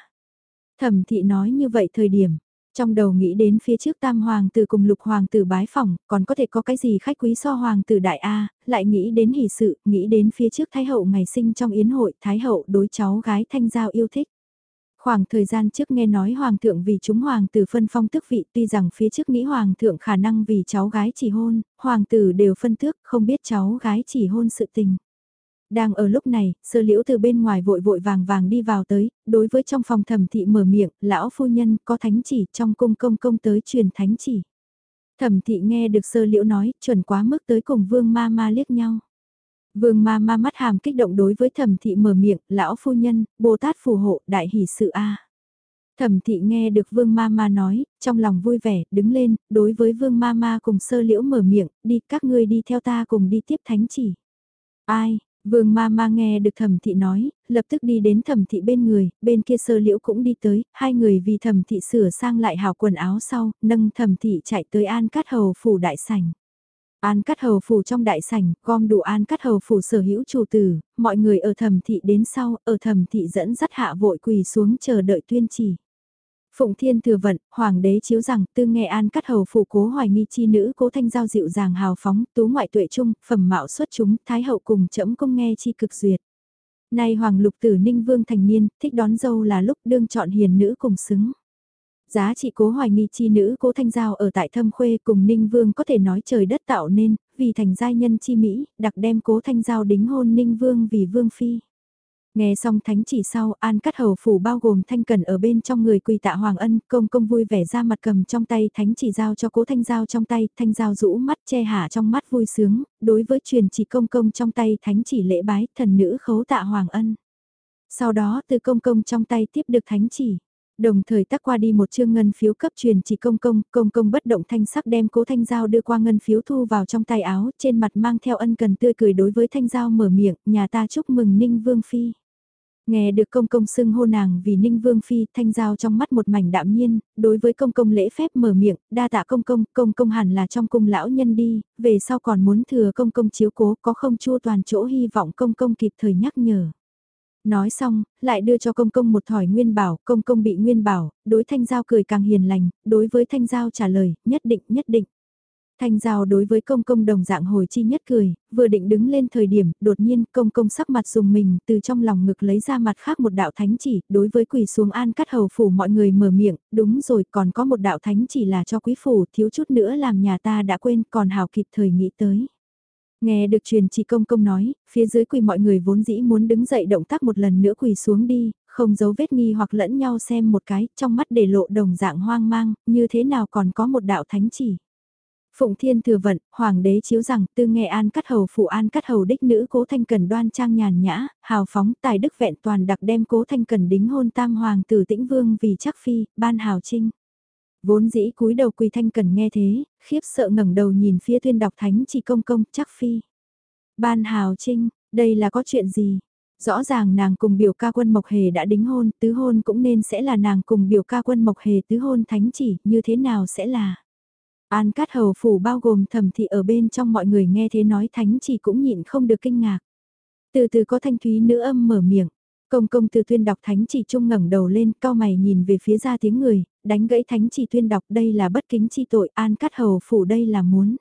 Thẩm thị nói như vậy thời điểm, trong đầu nghĩ đến phía trước tam hoàng tử cùng lục hoàng tử bái phỏng, còn có thể có cái gì khách quý so hoàng tử đại A, lại nghĩ đến hỷ sự, nghĩ đến phía trước thái hậu ngày sinh trong yến hội, thái hậu đối cháu gái thanh giao yêu thích. Khoảng thời gian trước nghe nói hoàng thượng vì chúng hoàng tử phân phong tước vị tuy rằng phía trước nghĩ hoàng thượng khả năng vì cháu gái chỉ hôn, hoàng tử đều phân tước không biết cháu gái chỉ hôn sự tình. Đang ở lúc này, sơ liễu từ bên ngoài vội vội vàng vàng đi vào tới, đối với trong phòng thẩm thị mở miệng, lão phu nhân có thánh chỉ trong cung công công tới truyền thánh chỉ. Thẩm thị nghe được sơ liễu nói, chuẩn quá mức tới cùng vương ma ma liếc nhau. Vương ma ma mắt hàm kích động đối với thẩm thị mở miệng, lão phu nhân, Bồ Tát phù hộ, đại hỷ sự a. Thẩm thị nghe được vương ma ma nói, trong lòng vui vẻ, đứng lên, đối với vương ma ma cùng sơ liễu mở miệng, đi các ngươi đi theo ta cùng đi tiếp thánh chỉ. Ai, Vương ma ma nghe được thẩm thị nói, lập tức đi đến thẩm thị bên người, bên kia sơ liễu cũng đi tới, hai người vì thẩm thị sửa sang lại hào quần áo sau, nâng thẩm thị chạy tới an cát hầu phủ đại sảnh. An cát hầu phủ trong đại sảnh, gom đủ an cát hầu phủ sở hữu chủ tử, mọi người ở thẩm thị đến sau, ở thẩm thị dẫn dắt hạ vội quỳ xuống chờ đợi tuyên chỉ. Phụng Thiên thừa vận, Hoàng đế chiếu rằng tư nghe an cắt hầu phụ cố hoài nghi chi nữ cố thanh giao dịu dàng hào phóng, tú ngoại tuệ trung, phẩm mạo xuất chúng, thái hậu cùng chẫm công nghe chi cực duyệt. Nay Hoàng lục tử ninh vương thành niên, thích đón dâu là lúc đương chọn hiền nữ cùng xứng. Giá trị cố hoài nghi chi nữ cố thanh giao ở tại thâm khuê cùng ninh vương có thể nói trời đất tạo nên, vì thành giai nhân chi Mỹ, đặc đem cố thanh giao đính hôn ninh vương vì vương phi. Nghe xong thánh chỉ sau, An Cắt Hầu Phủ bao gồm Thanh Cần ở bên trong người quỳ tạ Hoàng Ân, công công vui vẻ ra mặt cầm trong tay thánh chỉ giao cho cố Thanh Giao trong tay, Thanh Giao rũ mắt che hạ trong mắt vui sướng, đối với truyền chỉ công công trong tay thánh chỉ lễ bái, thần nữ khấu tạ Hoàng Ân. Sau đó từ công công trong tay tiếp được thánh chỉ. Đồng thời tắc qua đi một chương ngân phiếu cấp truyền chỉ công công, công công bất động thanh sắc đem cố thanh giao đưa qua ngân phiếu thu vào trong tay áo, trên mặt mang theo ân cần tươi cười đối với thanh giao mở miệng, nhà ta chúc mừng ninh vương phi. Nghe được công công xưng hô nàng vì Ninh Vương Phi thanh giao trong mắt một mảnh đạm nhiên, đối với công công lễ phép mở miệng, đa tạ công công, công công hẳn là trong cung lão nhân đi, về sau còn muốn thừa công công chiếu cố có không chua toàn chỗ hy vọng công công kịp thời nhắc nhở. Nói xong, lại đưa cho công công một thỏi nguyên bảo, công công bị nguyên bảo, đối thanh giao cười càng hiền lành, đối với thanh giao trả lời, nhất định nhất định. Thanh Giao đối với công công đồng dạng hồi chi nhất cười, vừa định đứng lên thời điểm, đột nhiên công công sắc mặt dùng mình từ trong lòng ngực lấy ra mặt khác một đạo thánh chỉ, đối với quỳ xuống an cắt hầu phủ mọi người mở miệng, đúng rồi còn có một đạo thánh chỉ là cho quý phủ thiếu chút nữa làm nhà ta đã quên còn hào kịp thời nghĩ tới. Nghe được truyền chỉ công công nói, phía dưới quỳ mọi người vốn dĩ muốn đứng dậy động tác một lần nữa quỳ xuống đi, không giấu vết nghi hoặc lẫn nhau xem một cái, trong mắt để lộ đồng dạng hoang mang, như thế nào còn có một đạo thánh chỉ. Phụng Thiên thừa vận, Hoàng đế chiếu rằng tư nghe an cắt hầu phụ an cắt hầu đích nữ cố thanh cần đoan trang nhàn nhã, hào phóng tài đức vẹn toàn đặc đem cố thanh cần đính hôn tam hoàng tử tĩnh vương vì chắc phi, ban hào trinh. Vốn dĩ cúi đầu quỳ thanh cần nghe thế, khiếp sợ ngẩng đầu nhìn phía tuyên đọc thánh chỉ công công chắc phi. Ban hào trinh, đây là có chuyện gì? Rõ ràng nàng cùng biểu ca quân Mộc Hề đã đính hôn, tứ hôn cũng nên sẽ là nàng cùng biểu ca quân Mộc Hề tứ hôn thánh chỉ, như thế nào sẽ là? An Cát Hầu Phủ bao gồm thẩm thị ở bên trong mọi người nghe thế nói thánh chỉ cũng nhịn không được kinh ngạc. Từ từ có thanh thúy nữ âm mở miệng, công công từ tuyên đọc thánh chỉ trung ngẩng đầu lên cao mày nhìn về phía ra tiếng người, đánh gãy thánh chỉ tuyên đọc đây là bất kính chi tội An Cát Hầu Phủ đây là muốn.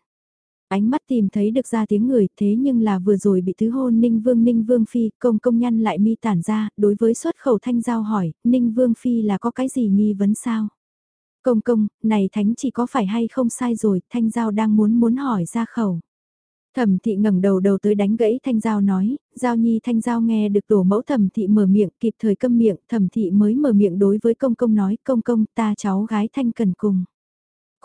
Ánh mắt tìm thấy được ra tiếng người thế nhưng là vừa rồi bị thứ hôn Ninh Vương Ninh Vương Phi công công nhăn lại mi tản ra đối với xuất khẩu thanh giao hỏi Ninh Vương Phi là có cái gì nghi vấn sao? Công công, này thánh chỉ có phải hay không sai rồi, thanh giao đang muốn muốn hỏi ra khẩu. Thẩm thị ngẩng đầu đầu tới đánh gãy thanh giao nói, giao nhi thanh giao nghe được tổ mẫu thẩm thị mở miệng kịp thời câm miệng, thẩm thị mới mở miệng đối với công công nói, công công ta cháu gái thanh cần cùng.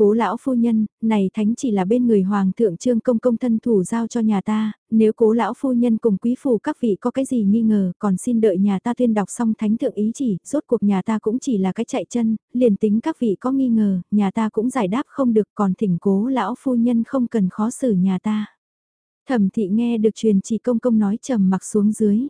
Cố lão phu nhân, này thánh chỉ là bên người hoàng thượng trương công công thân thủ giao cho nhà ta, nếu cố lão phu nhân cùng quý phủ các vị có cái gì nghi ngờ, còn xin đợi nhà ta tuyên đọc xong thánh thượng ý chỉ, rốt cuộc nhà ta cũng chỉ là cái chạy chân, liền tính các vị có nghi ngờ, nhà ta cũng giải đáp không được, còn thỉnh cố lão phu nhân không cần khó xử nhà ta. Thẩm thị nghe được truyền chỉ công công nói trầm mặc xuống dưới.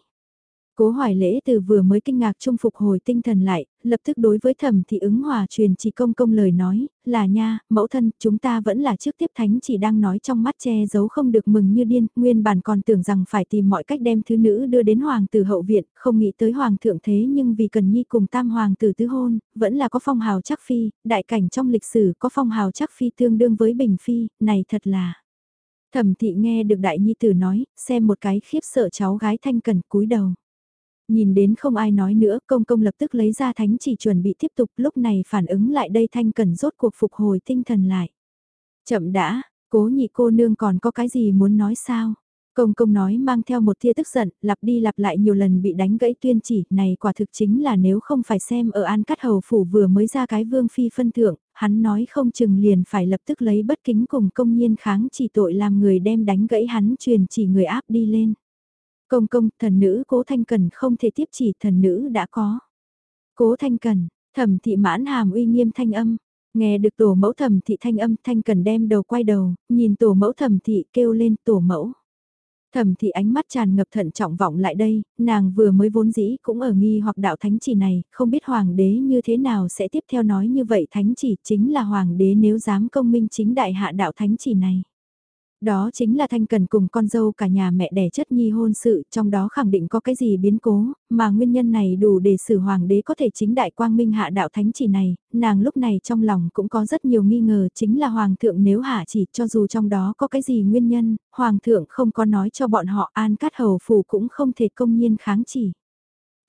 Cố hoài lễ từ vừa mới kinh ngạc trung phục hồi tinh thần lại, lập tức đối với thẩm thị ứng hòa truyền chỉ công công lời nói, là nha, mẫu thân, chúng ta vẫn là trước tiếp thánh chỉ đang nói trong mắt che giấu không được mừng như điên, nguyên bản còn tưởng rằng phải tìm mọi cách đem thứ nữ đưa đến hoàng tử hậu viện, không nghĩ tới hoàng thượng thế nhưng vì cần nhi cùng tam hoàng tử tứ hôn, vẫn là có phong hào chắc phi, đại cảnh trong lịch sử có phong hào chắc phi tương đương với bình phi, này thật là... Thẩm thị nghe được đại nhi tử nói, xem một cái khiếp sợ cháu gái thanh cần cúi đầu. Nhìn đến không ai nói nữa, công công lập tức lấy ra thánh chỉ chuẩn bị tiếp tục, lúc này phản ứng lại đây thanh cần rốt cuộc phục hồi tinh thần lại. Chậm đã, cố nhị cô nương còn có cái gì muốn nói sao? Công công nói mang theo một tia tức giận, lặp đi lặp lại nhiều lần bị đánh gãy tuyên chỉ, này quả thực chính là nếu không phải xem ở An Cát Hầu Phủ vừa mới ra cái vương phi phân thượng, hắn nói không chừng liền phải lập tức lấy bất kính cùng công nhiên kháng chỉ tội làm người đem đánh gãy hắn truyền chỉ người áp đi lên. Công công, thần nữ cố thanh cần không thể tiếp chỉ thần nữ đã có. Cố thanh cần, thẩm thị mãn hàm uy nghiêm thanh âm. Nghe được tổ mẫu thẩm thị thanh âm thanh cần đem đầu quay đầu, nhìn tổ mẫu thẩm thị kêu lên tổ mẫu. Thẩm thị ánh mắt tràn ngập thận trọng vọng lại đây, nàng vừa mới vốn dĩ cũng ở nghi hoặc đạo thánh chỉ này, không biết hoàng đế như thế nào sẽ tiếp theo nói như vậy thánh chỉ chính là hoàng đế nếu dám công minh chính đại hạ đạo thánh chỉ này. Đó chính là Thanh Cần cùng con dâu cả nhà mẹ đẻ chất nhi hôn sự, trong đó khẳng định có cái gì biến cố, mà nguyên nhân này đủ để xử hoàng đế có thể chính đại quang minh hạ đạo thánh chỉ này, nàng lúc này trong lòng cũng có rất nhiều nghi ngờ chính là hoàng thượng nếu hạ chỉ cho dù trong đó có cái gì nguyên nhân, hoàng thượng không có nói cho bọn họ an cát hầu phù cũng không thể công nhiên kháng chỉ.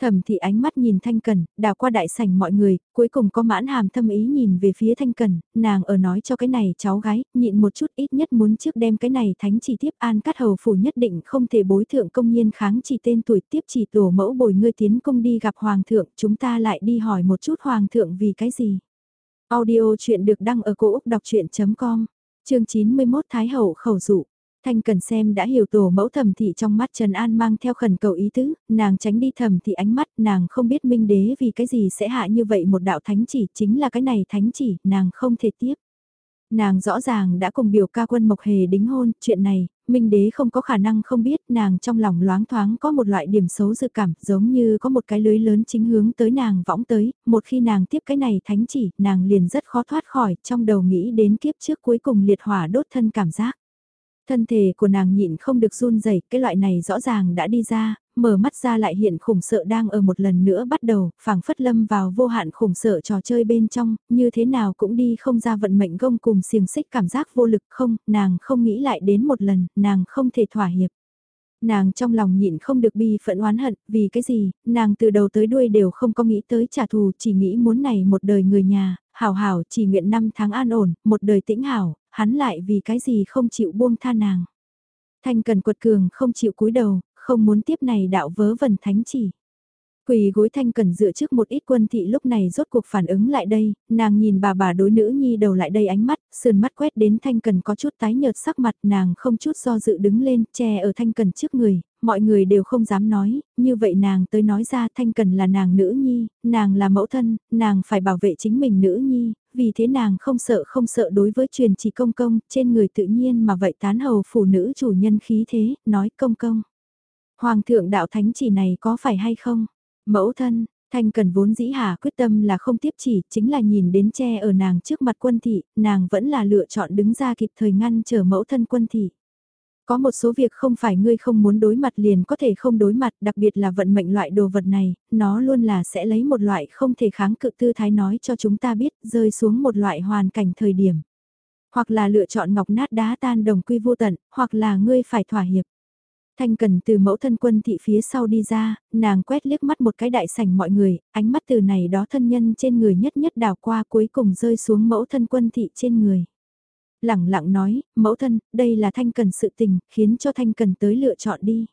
Thẩm thị ánh mắt nhìn Thanh Cần, đào qua đại sảnh mọi người, cuối cùng có mãn hàm thâm ý nhìn về phía Thanh Cần, nàng ở nói cho cái này cháu gái, nhịn một chút ít nhất muốn trước đem cái này thánh chỉ tiếp an cắt hầu phủ nhất định không thể bối thượng công nhiên kháng chỉ tên tuổi tiếp chỉ tổ mẫu bồi ngươi tiến công đi gặp Hoàng thượng, chúng ta lại đi hỏi một chút Hoàng thượng vì cái gì. Audio chuyện được đăng ở cổ Úc đọc chuyện.com, chương 91 Thái Hậu khẩu dụ Thanh cần xem đã hiểu tổ mẫu thẩm thị trong mắt Trần An mang theo khẩn cầu ý tứ, nàng tránh đi thẩm thị ánh mắt, nàng không biết minh đế vì cái gì sẽ hạ như vậy một đạo thánh chỉ, chính là cái này thánh chỉ, nàng không thể tiếp. Nàng rõ ràng đã cùng biểu ca quân Mộc Hề đính hôn, chuyện này, Minh Đế không có khả năng không biết, nàng trong lòng loáng thoáng có một loại điểm xấu dự cảm, giống như có một cái lưới lớn chính hướng tới nàng võng tới, một khi nàng tiếp cái này thánh chỉ, nàng liền rất khó thoát khỏi, trong đầu nghĩ đến kiếp trước cuối cùng liệt hỏa đốt thân cảm giác. Thân thể của nàng nhịn không được run rẩy, cái loại này rõ ràng đã đi ra, mở mắt ra lại hiện khủng sợ đang ở một lần nữa bắt đầu, phảng phất lâm vào vô hạn khủng sợ trò chơi bên trong, như thế nào cũng đi không ra vận mệnh gông cùng xiềng xích cảm giác vô lực không, nàng không nghĩ lại đến một lần, nàng không thể thỏa hiệp. Nàng trong lòng nhịn không được bi phẫn oán hận, vì cái gì, nàng từ đầu tới đuôi đều không có nghĩ tới trả thù, chỉ nghĩ muốn này một đời người nhà, hảo hảo chỉ nguyện năm tháng an ổn, một đời tĩnh hảo, hắn lại vì cái gì không chịu buông tha nàng. Thanh cần quật cường không chịu cúi đầu, không muốn tiếp này đạo vớ vẩn thánh chỉ. Quỳ gối thanh cần dựa trước một ít quân thị lúc này rốt cuộc phản ứng lại đây, nàng nhìn bà bà đối nữ nhi đầu lại đây ánh mắt, sườn mắt quét đến thanh cần có chút tái nhợt sắc mặt nàng không chút do dự đứng lên, che ở thanh cần trước người, mọi người đều không dám nói, như vậy nàng tới nói ra thanh cần là nàng nữ nhi, nàng là mẫu thân, nàng phải bảo vệ chính mình nữ nhi, vì thế nàng không sợ không sợ đối với truyền chỉ công công, trên người tự nhiên mà vậy tán hầu phụ nữ chủ nhân khí thế, nói công công. Hoàng thượng đạo thánh chỉ này có phải hay không? Mẫu thân, Thanh Cần vốn dĩ hà quyết tâm là không tiếp chỉ, chính là nhìn đến che ở nàng trước mặt quân thị, nàng vẫn là lựa chọn đứng ra kịp thời ngăn chờ mẫu thân quân thị. Có một số việc không phải ngươi không muốn đối mặt liền có thể không đối mặt, đặc biệt là vận mệnh loại đồ vật này, nó luôn là sẽ lấy một loại không thể kháng cự tư thái nói cho chúng ta biết rơi xuống một loại hoàn cảnh thời điểm. Hoặc là lựa chọn ngọc nát đá tan đồng quy vô tận, hoặc là ngươi phải thỏa hiệp. Thanh Cần từ mẫu thân quân thị phía sau đi ra, nàng quét liếc mắt một cái đại sảnh mọi người, ánh mắt từ này đó thân nhân trên người nhất nhất đào qua cuối cùng rơi xuống mẫu thân quân thị trên người. Lẳng lặng nói, mẫu thân, đây là Thanh Cần sự tình, khiến cho Thanh Cần tới lựa chọn đi.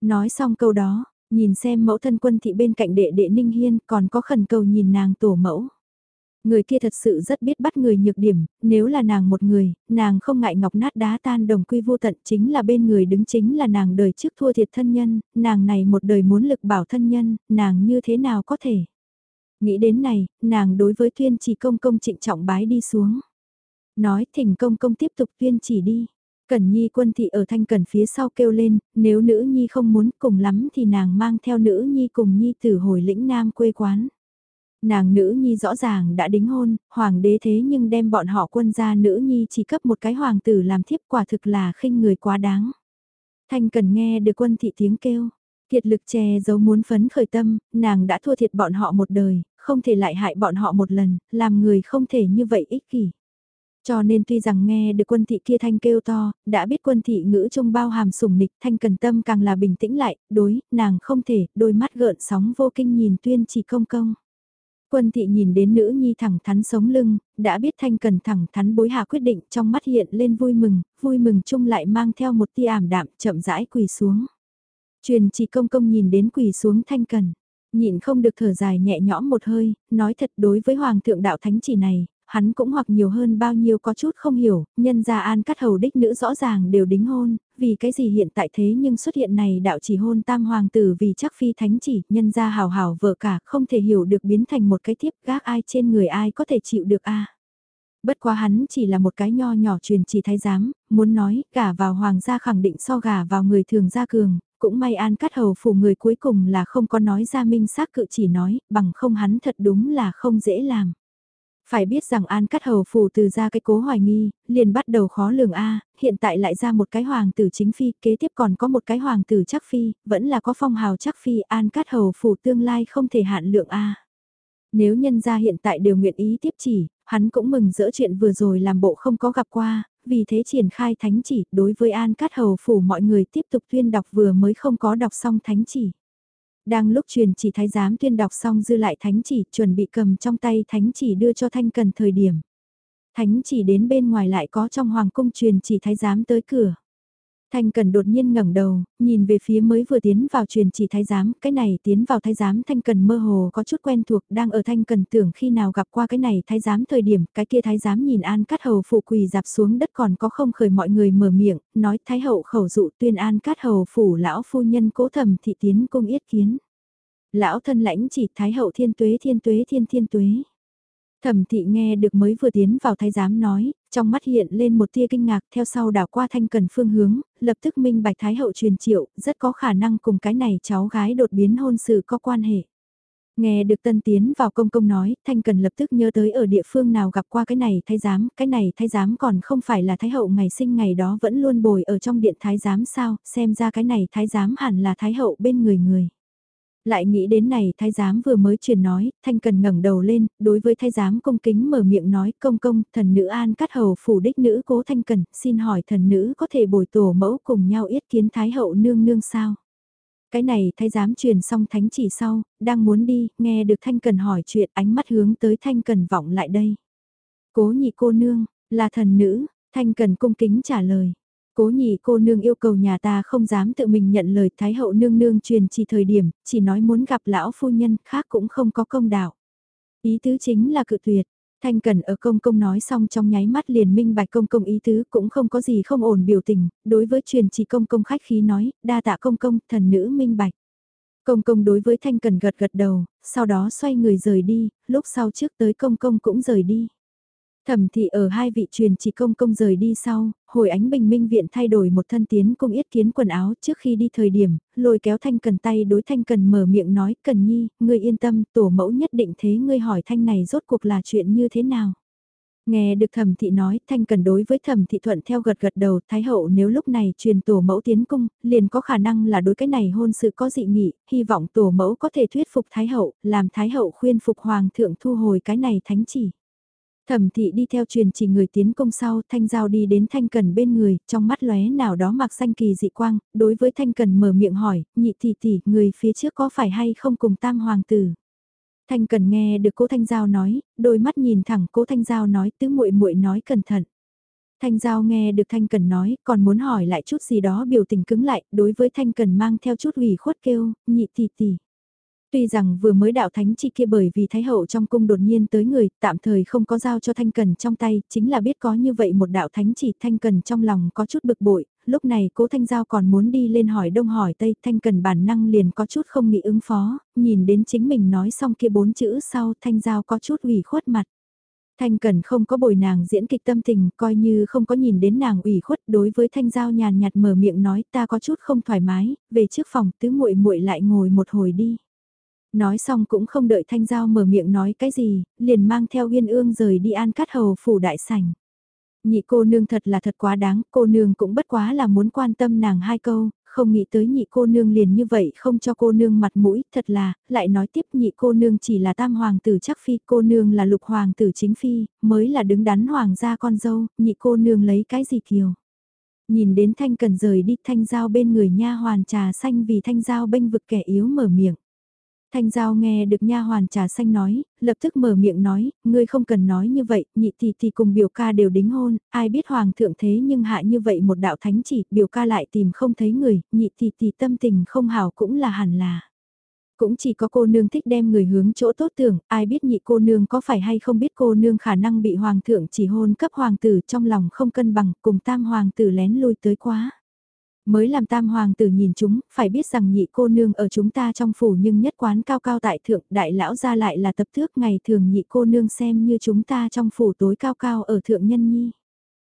Nói xong câu đó, nhìn xem mẫu thân quân thị bên cạnh đệ đệ Ninh Hiên còn có khẩn cầu nhìn nàng tổ mẫu. Người kia thật sự rất biết bắt người nhược điểm, nếu là nàng một người, nàng không ngại ngọc nát đá tan đồng quy vô tận chính là bên người đứng chính là nàng đời trước thua thiệt thân nhân, nàng này một đời muốn lực bảo thân nhân, nàng như thế nào có thể. Nghĩ đến này, nàng đối với tuyên chỉ công công trịnh trọng bái đi xuống. Nói thỉnh công công tiếp tục tuyên chỉ đi. Cẩn Nhi quân thị ở thanh cẩn phía sau kêu lên, nếu nữ Nhi không muốn cùng lắm thì nàng mang theo nữ Nhi cùng Nhi tử hồi lĩnh nam quê quán. Nàng nữ nhi rõ ràng đã đính hôn, hoàng đế thế nhưng đem bọn họ quân gia nữ nhi chỉ cấp một cái hoàng tử làm thiếp quả thực là khinh người quá đáng. Thanh cần nghe được quân thị tiếng kêu, kiệt lực che giấu muốn phấn khởi tâm, nàng đã thua thiệt bọn họ một đời, không thể lại hại bọn họ một lần, làm người không thể như vậy ích kỷ. Cho nên tuy rằng nghe được quân thị kia thanh kêu to, đã biết quân thị ngữ trung bao hàm sủng nịch thanh cần tâm càng là bình tĩnh lại, đối, nàng không thể, đôi mắt gợn sóng vô kinh nhìn tuyên chỉ công công. Quân thị nhìn đến nữ nhi thẳng thắn sống lưng, đã biết thanh cần thẳng thắn bối hạ quyết định trong mắt hiện lên vui mừng, vui mừng chung lại mang theo một tia ảm đạm chậm rãi quỳ xuống. Truyền chỉ công công nhìn đến quỳ xuống thanh cần, nhịn không được thở dài nhẹ nhõm một hơi, nói thật đối với hoàng thượng đạo thánh chỉ này, hắn cũng hoặc nhiều hơn bao nhiêu có chút không hiểu, nhân gia an cắt hầu đích nữ rõ ràng đều đính hôn, vì cái gì hiện tại thế nhưng xuất hiện này đạo chỉ hôn tam hoàng tử vì chắc phi thánh chỉ, nhân gia hào hào vợ cả không thể hiểu được biến thành một cái tiếp gác ai trên người ai có thể chịu được a Bất quá hắn chỉ là một cái nho nhỏ truyền chỉ thái giám, muốn nói, gả vào hoàng gia khẳng định so gả vào người thường gia cường, cũng may an cắt hầu phủ người cuối cùng là không có nói ra minh xác cự chỉ nói, bằng không hắn thật đúng là không dễ làm. Phải biết rằng An Cắt Hầu phủ từ ra cái cố hoài nghi, liền bắt đầu khó lường A, hiện tại lại ra một cái hoàng tử chính phi, kế tiếp còn có một cái hoàng tử chắc phi, vẫn là có phong hào chắc phi, An Cắt Hầu phủ tương lai không thể hạn lượng A. Nếu nhân gia hiện tại đều nguyện ý tiếp chỉ, hắn cũng mừng dỡ chuyện vừa rồi làm bộ không có gặp qua, vì thế triển khai thánh chỉ đối với An Cát Hầu phủ mọi người tiếp tục tuyên đọc vừa mới không có đọc xong thánh chỉ. Đang lúc truyền chỉ thái giám tuyên đọc xong dư lại thánh chỉ, chuẩn bị cầm trong tay thánh chỉ đưa cho thanh cần thời điểm. Thánh chỉ đến bên ngoài lại có trong hoàng cung truyền chỉ thái giám tới cửa. Thanh Cần đột nhiên ngẩng đầu, nhìn về phía mới vừa tiến vào truyền chỉ thái giám, cái này tiến vào thái giám Thanh Cần mơ hồ có chút quen thuộc, đang ở Thanh Cần tưởng khi nào gặp qua cái này thái giám thời điểm, cái kia thái giám nhìn An Cát Hầu phủ quỳ dạp xuống đất còn có không khởi mọi người mở miệng, nói thái hậu khẩu dụ tuyên An Cát Hầu phủ lão phu nhân cố thầm thị tiến cung yết kiến. Lão thân lãnh chỉ thái hậu thiên tuế thiên tuế thiên thiên tuế. Thẩm thị nghe được mới vừa tiến vào thái giám nói, trong mắt hiện lên một tia kinh ngạc theo sau đảo qua thanh cần phương hướng, lập tức minh bạch thái hậu truyền triệu, rất có khả năng cùng cái này cháu gái đột biến hôn sự có quan hệ. Nghe được tân tiến vào công công nói, Thanh Cần lập tức nhớ tới ở địa phương nào gặp qua cái này thái giám, cái này thái giám còn không phải là thái hậu ngày sinh ngày đó vẫn luôn bồi ở trong điện thái giám sao, xem ra cái này thái giám hẳn là thái hậu bên người người. Lại nghĩ đến này thái giám vừa mới truyền nói, thanh cần ngẩng đầu lên, đối với thái giám công kính mở miệng nói công công, thần nữ an cắt hầu phủ đích nữ cố thanh cần, xin hỏi thần nữ có thể bồi tổ mẫu cùng nhau yết kiến thái hậu nương nương sao? Cái này thái giám truyền xong thánh chỉ sau, đang muốn đi, nghe được thanh cần hỏi chuyện ánh mắt hướng tới thanh cần vọng lại đây. Cố nhị cô nương, là thần nữ, thanh cần cung kính trả lời. Cố nhị cô nương yêu cầu nhà ta không dám tự mình nhận lời Thái hậu nương nương truyền chỉ thời điểm, chỉ nói muốn gặp lão phu nhân khác cũng không có công đạo. Ý tứ chính là cự tuyệt. Thanh Cần ở công công nói xong trong nháy mắt liền minh bạch công công ý tứ cũng không có gì không ổn biểu tình, đối với truyền chỉ công công khách khí nói, đa tạ công công, thần nữ minh bạch. Công công đối với Thanh Cần gật gật đầu, sau đó xoay người rời đi, lúc sau trước tới công công cũng rời đi. Thẩm thị ở hai vị truyền chỉ công công rời đi sau, hồi ánh bình minh viện thay đổi một thân tiến cung yết kiến quần áo trước khi đi thời điểm, lôi kéo thanh cần tay đối thanh cần mở miệng nói cần nhi, ngươi yên tâm, tổ mẫu nhất định thế ngươi hỏi thanh này rốt cuộc là chuyện như thế nào. Nghe được thẩm thị nói, thanh cần đối với thẩm thị thuận theo gật gật đầu, thái hậu nếu lúc này truyền tổ mẫu tiến cung, liền có khả năng là đối cái này hôn sự có dị nghị, hy vọng tổ mẫu có thể thuyết phục thái hậu, làm thái hậu khuyên phục hoàng thượng thu hồi cái này thánh chỉ. Thẩm thị đi theo truyền chỉ người tiến công sau, Thanh Giao đi đến Thanh Cần bên người, trong mắt lóe nào đó mặc xanh kỳ dị quang, đối với Thanh Cần mở miệng hỏi, nhị tỷ tỷ, người phía trước có phải hay không cùng tam hoàng tử? Thanh Cần nghe được cố Thanh Giao nói, đôi mắt nhìn thẳng cố Thanh Giao nói tứ muội muội nói cẩn thận. Thanh Giao nghe được Thanh Cần nói, còn muốn hỏi lại chút gì đó biểu tình cứng lại, đối với Thanh Cần mang theo chút ủy khuất kêu, nhị tỷ tỷ. Tuy rằng vừa mới đạo thánh chi kia bởi vì Thái Hậu trong cung đột nhiên tới người, tạm thời không có giao cho Thanh Cần trong tay, chính là biết có như vậy một đạo thánh chỉ Thanh Cần trong lòng có chút bực bội, lúc này cố Thanh Giao còn muốn đi lên hỏi đông hỏi tây, Thanh Cần bản năng liền có chút không nghĩ ứng phó, nhìn đến chính mình nói xong kia bốn chữ sau Thanh Giao có chút ủy khuất mặt. Thanh Cần không có bồi nàng diễn kịch tâm tình, coi như không có nhìn đến nàng ủy khuất đối với Thanh Giao nhàn nhạt mở miệng nói ta có chút không thoải mái, về trước phòng tứ muội muội lại ngồi một hồi đi. Nói xong cũng không đợi Thanh Giao mở miệng nói cái gì, liền mang theo Uyên Ương rời đi an cát hầu phủ đại sảnh. Nhị cô nương thật là thật quá đáng, cô nương cũng bất quá là muốn quan tâm nàng hai câu, không nghĩ tới nhị cô nương liền như vậy không cho cô nương mặt mũi, thật là, lại nói tiếp nhị cô nương chỉ là tam hoàng tử chắc phi, cô nương là lục hoàng tử chính phi, mới là đứng đắn hoàng gia con dâu, nhị cô nương lấy cái gì kiều. Nhìn đến thanh cần rời đi thanh giao bên người nha hoàn trà xanh vì thanh giao bênh vực kẻ yếu mở miệng. Thanh Giao nghe được nha hoàn trà xanh nói, lập tức mở miệng nói, ngươi không cần nói như vậy, nhị tỷ thì cùng biểu ca đều đính hôn, ai biết hoàng thượng thế nhưng hạ như vậy một đạo thánh chỉ, biểu ca lại tìm không thấy người, nhị tỷ thì tâm tình không hảo cũng là hẳn là. Cũng chỉ có cô nương thích đem người hướng chỗ tốt tưởng, ai biết nhị cô nương có phải hay không biết cô nương khả năng bị hoàng thượng chỉ hôn cấp hoàng tử trong lòng không cân bằng cùng tam hoàng tử lén lui tới quá. Mới làm tam hoàng tử nhìn chúng, phải biết rằng nhị cô nương ở chúng ta trong phủ nhưng nhất quán cao cao tại thượng, đại lão ra lại là tập thước ngày thường nhị cô nương xem như chúng ta trong phủ tối cao cao ở thượng nhân nhi.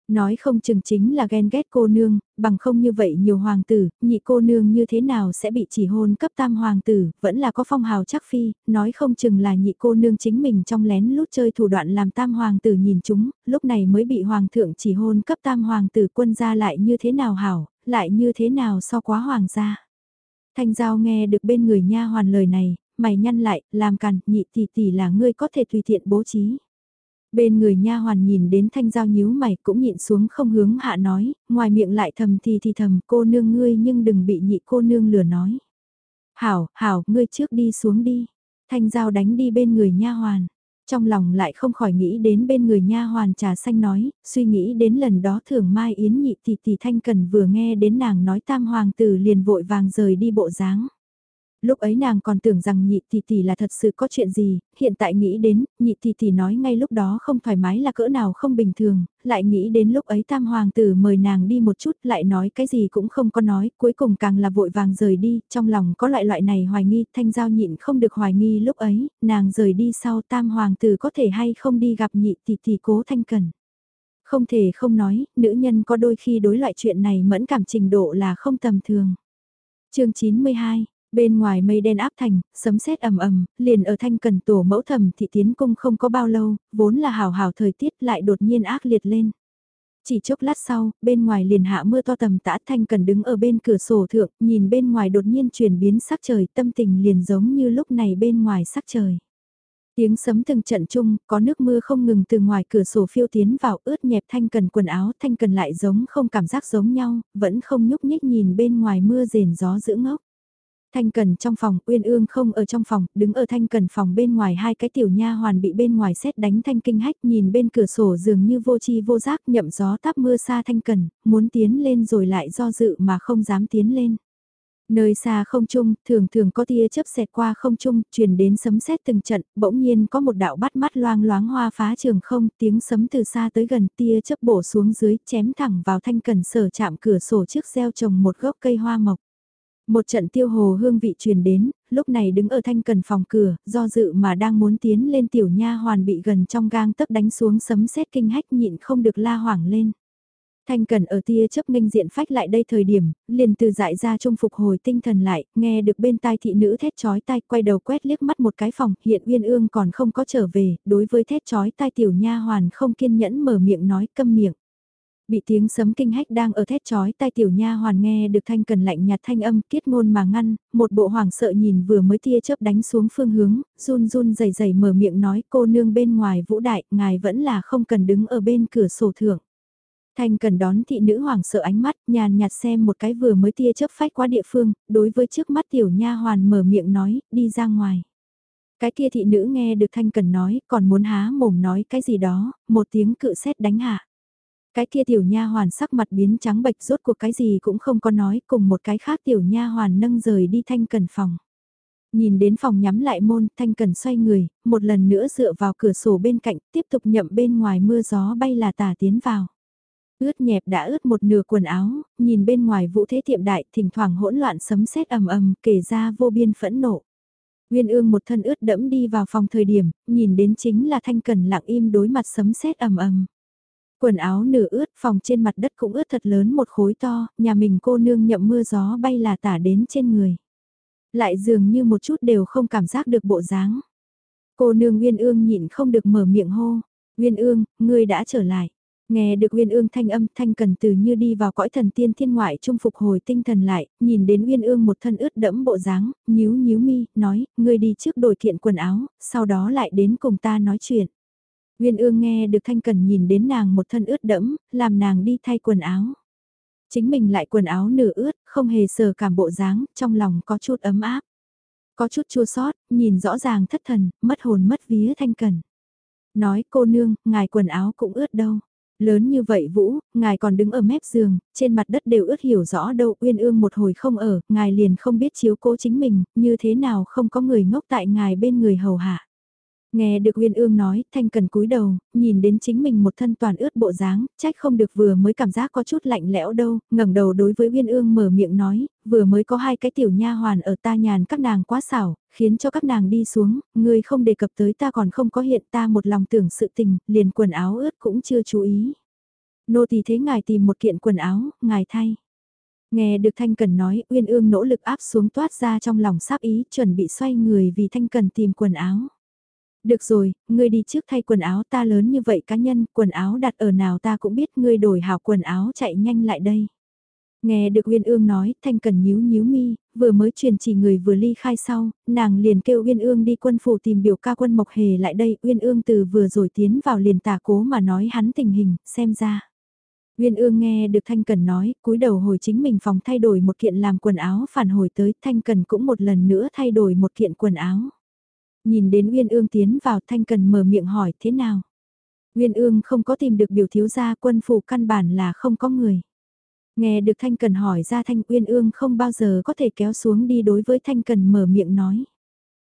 Nói không chừng chính là ghen ghét cô nương, bằng không như vậy nhiều hoàng tử, nhị cô nương như thế nào sẽ bị chỉ hôn cấp tam hoàng tử, vẫn là có phong hào chắc phi, nói không chừng là nhị cô nương chính mình trong lén lút chơi thủ đoạn làm tam hoàng tử nhìn chúng, lúc này mới bị hoàng thượng chỉ hôn cấp tam hoàng tử quân gia lại như thế nào hảo, lại như thế nào so quá hoàng gia. Thanh Giao nghe được bên người nha hoàn lời này, mày nhăn lại, làm càn, nhị tỷ tỷ là ngươi có thể tùy tiện bố trí. Bên người nha hoàn nhìn đến thanh giao nhíu mày cũng nhịn xuống không hướng hạ nói, ngoài miệng lại thầm thì thì thầm cô nương ngươi nhưng đừng bị nhị cô nương lừa nói. Hảo, hảo, ngươi trước đi xuống đi. Thanh giao đánh đi bên người nha hoàn. Trong lòng lại không khỏi nghĩ đến bên người nha hoàn trà xanh nói, suy nghĩ đến lần đó thường mai yến nhị tỷ tỷ thanh cần vừa nghe đến nàng nói tam hoàng tử liền vội vàng rời đi bộ dáng lúc ấy nàng còn tưởng rằng nhị tỷ tỷ là thật sự có chuyện gì, hiện tại nghĩ đến, nhị tỷ tỷ nói ngay lúc đó không thoải mái là cỡ nào không bình thường, lại nghĩ đến lúc ấy tam hoàng tử mời nàng đi một chút lại nói cái gì cũng không có nói, cuối cùng càng là vội vàng rời đi, trong lòng có loại loại này hoài nghi, thanh giao nhịn không được hoài nghi lúc ấy, nàng rời đi sau tam hoàng tử có thể hay không đi gặp nhị tỷ tỷ cố thanh cần. Không thể không nói, nữ nhân có đôi khi đối loại chuyện này mẫn cảm trình độ là không tầm thường. chương 92 Bên ngoài mây đen áp thành, sấm sét ầm ầm, liền ở thanh cần tổ mẫu thẩm thị tiến cung không có bao lâu, vốn là hào hào thời tiết lại đột nhiên ác liệt lên. Chỉ chốc lát sau, bên ngoài liền hạ mưa to tầm tã thanh cần đứng ở bên cửa sổ thượng, nhìn bên ngoài đột nhiên chuyển biến sắc trời, tâm tình liền giống như lúc này bên ngoài sắc trời. Tiếng sấm từng trận chung, có nước mưa không ngừng từ ngoài cửa sổ phiêu tiến vào ướt nhẹp thanh cần quần áo, thanh cần lại giống không cảm giác giống nhau, vẫn không nhúc nhích nhìn bên ngoài mưa rền gió giữ ngốc. Thanh Cần trong phòng, Uyên Ương không ở trong phòng, đứng ở Thanh Cần phòng bên ngoài hai cái tiểu nha hoàn bị bên ngoài xét đánh thanh kinh hách nhìn bên cửa sổ dường như vô chi vô giác nhậm gió táp mưa xa Thanh Cần, muốn tiến lên rồi lại do dự mà không dám tiến lên. Nơi xa không trung, thường thường có tia chớp xẹt qua không trung, truyền đến sấm sét từng trận, bỗng nhiên có một đạo bắt mắt loang loáng hoa phá trường không, tiếng sấm từ xa tới gần, tia chớp bổ xuống dưới, chém thẳng vào thanh cần sở chạm cửa sổ trước gieo trồng một gốc cây hoa mộc. Một trận tiêu hồ hương vị truyền đến, lúc này đứng ở thanh cần phòng cửa, do dự mà đang muốn tiến lên tiểu nha hoàn bị gần trong gang tấc đánh xuống sấm sét kinh hách nhịn không được la hoảng lên. Thanh Cần ở tia chấp nghênh diện phách lại đây thời điểm, liền từ dại ra trung phục hồi tinh thần lại, nghe được bên tai thị nữ thét chói tai quay đầu quét liếc mắt một cái phòng, hiện Uyên Ương còn không có trở về, đối với thét chói tai tiểu nha hoàn không kiên nhẫn mở miệng nói câm miệng. Bị tiếng sấm kinh hách đang ở thét chói tai tiểu nha hoàn nghe được Thanh Cần lạnh nhạt thanh âm kiết ngôn mà ngăn, một bộ hoàng sợ nhìn vừa mới tia chớp đánh xuống phương hướng, run run dày dày mở miệng nói cô nương bên ngoài vũ đại, ngài vẫn là không cần đứng ở bên cửa sổ thượng. Thanh cần đón thị nữ hoàng sợ ánh mắt, nhàn nhạt xem một cái vừa mới tia chớp phách qua địa phương, đối với trước mắt tiểu nha hoàn mở miệng nói, đi ra ngoài. Cái kia thị nữ nghe được Thanh cần nói, còn muốn há mồm nói cái gì đó, một tiếng cự xét đánh hạ. Cái kia tiểu nha hoàn sắc mặt biến trắng bệch rốt cuộc cái gì cũng không có nói, cùng một cái khác tiểu nha hoàn nâng rời đi Thanh cần phòng. Nhìn đến phòng nhắm lại môn, Thanh cần xoay người, một lần nữa dựa vào cửa sổ bên cạnh, tiếp tục nhậm bên ngoài mưa gió bay là tả tiến vào. Ướt nhẹp đã ướt một nửa quần áo, nhìn bên ngoài vũ thế tiệm đại, thỉnh thoảng hỗn loạn sấm sét ầm ầm, kể ra vô biên phẫn nộ. Nguyên ương một thân ướt đẫm đi vào phòng thời điểm, nhìn đến chính là thanh cần lặng im đối mặt sấm sét ầm ầm. Quần áo nửa ướt, phòng trên mặt đất cũng ướt thật lớn một khối to, nhà mình cô nương nhậm mưa gió bay là tả đến trên người. Lại dường như một chút đều không cảm giác được bộ dáng. Cô nương Nguyên ương nhịn không được mở miệng hô. Nguyên ương, ngươi đã trở lại. Nghe được Uyên Ương thanh âm thanh cần từ như đi vào cõi thần tiên thiên ngoại trung phục hồi tinh thần lại, nhìn đến Uyên Ương một thân ướt đẫm bộ dáng, nhíu nhíu mi, nói, ngươi đi trước đổi kiện quần áo, sau đó lại đến cùng ta nói chuyện. Uyên Ương nghe được thanh cần nhìn đến nàng một thân ướt đẫm, làm nàng đi thay quần áo. Chính mình lại quần áo nửa ướt, không hề sờ cảm bộ dáng, trong lòng có chút ấm áp. Có chút chua sót, nhìn rõ ràng thất thần, mất hồn mất vía thanh cần. Nói cô nương, ngài quần áo cũng ướt đâu. Lớn như vậy Vũ, ngài còn đứng ở mép giường, trên mặt đất đều ướt hiểu rõ đâu, uyên ương một hồi không ở, ngài liền không biết chiếu cố chính mình, như thế nào không có người ngốc tại ngài bên người hầu hạ. Nghe được Uyên Ương nói, Thanh Cần cúi đầu, nhìn đến chính mình một thân toàn ướt bộ dáng, trách không được vừa mới cảm giác có chút lạnh lẽo đâu, ngẩng đầu đối với Uyên Ương mở miệng nói, vừa mới có hai cái tiểu nha hoàn ở ta nhàn các nàng quá xảo, khiến cho các nàng đi xuống, ngươi không đề cập tới ta còn không có hiện ta một lòng tưởng sự tình, liền quần áo ướt cũng chưa chú ý. Nô tỳ thế ngài tìm một kiện quần áo, ngài thay. Nghe được Thanh Cần nói, Uyên Ương nỗ lực áp xuống toát ra trong lòng sáp ý, chuẩn bị xoay người vì Thanh Cần tìm quần áo. Được rồi, ngươi đi trước thay quần áo ta lớn như vậy cá nhân, quần áo đặt ở nào ta cũng biết ngươi đổi hảo quần áo chạy nhanh lại đây. Nghe được Uyên Ương nói, Thanh Cần nhíu nhíu mi, vừa mới truyền chỉ người vừa ly khai sau, nàng liền kêu Uyên Ương đi quân phủ tìm biểu ca quân Mộc Hề lại đây, Uyên Ương từ vừa rồi tiến vào liền tả cố mà nói hắn tình hình, xem ra. Uyên Ương nghe được Thanh Cần nói, cúi đầu hồi chính mình phòng thay đổi một kiện làm quần áo phản hồi tới, Thanh Cần cũng một lần nữa thay đổi một kiện quần áo. Nhìn đến Uyên Ương tiến vào Thanh Cần mở miệng hỏi thế nào. Uyên Ương không có tìm được biểu thiếu gia quân phủ căn bản là không có người. Nghe được Thanh Cần hỏi ra Thanh Uyên Ương không bao giờ có thể kéo xuống đi đối với Thanh Cần mở miệng nói.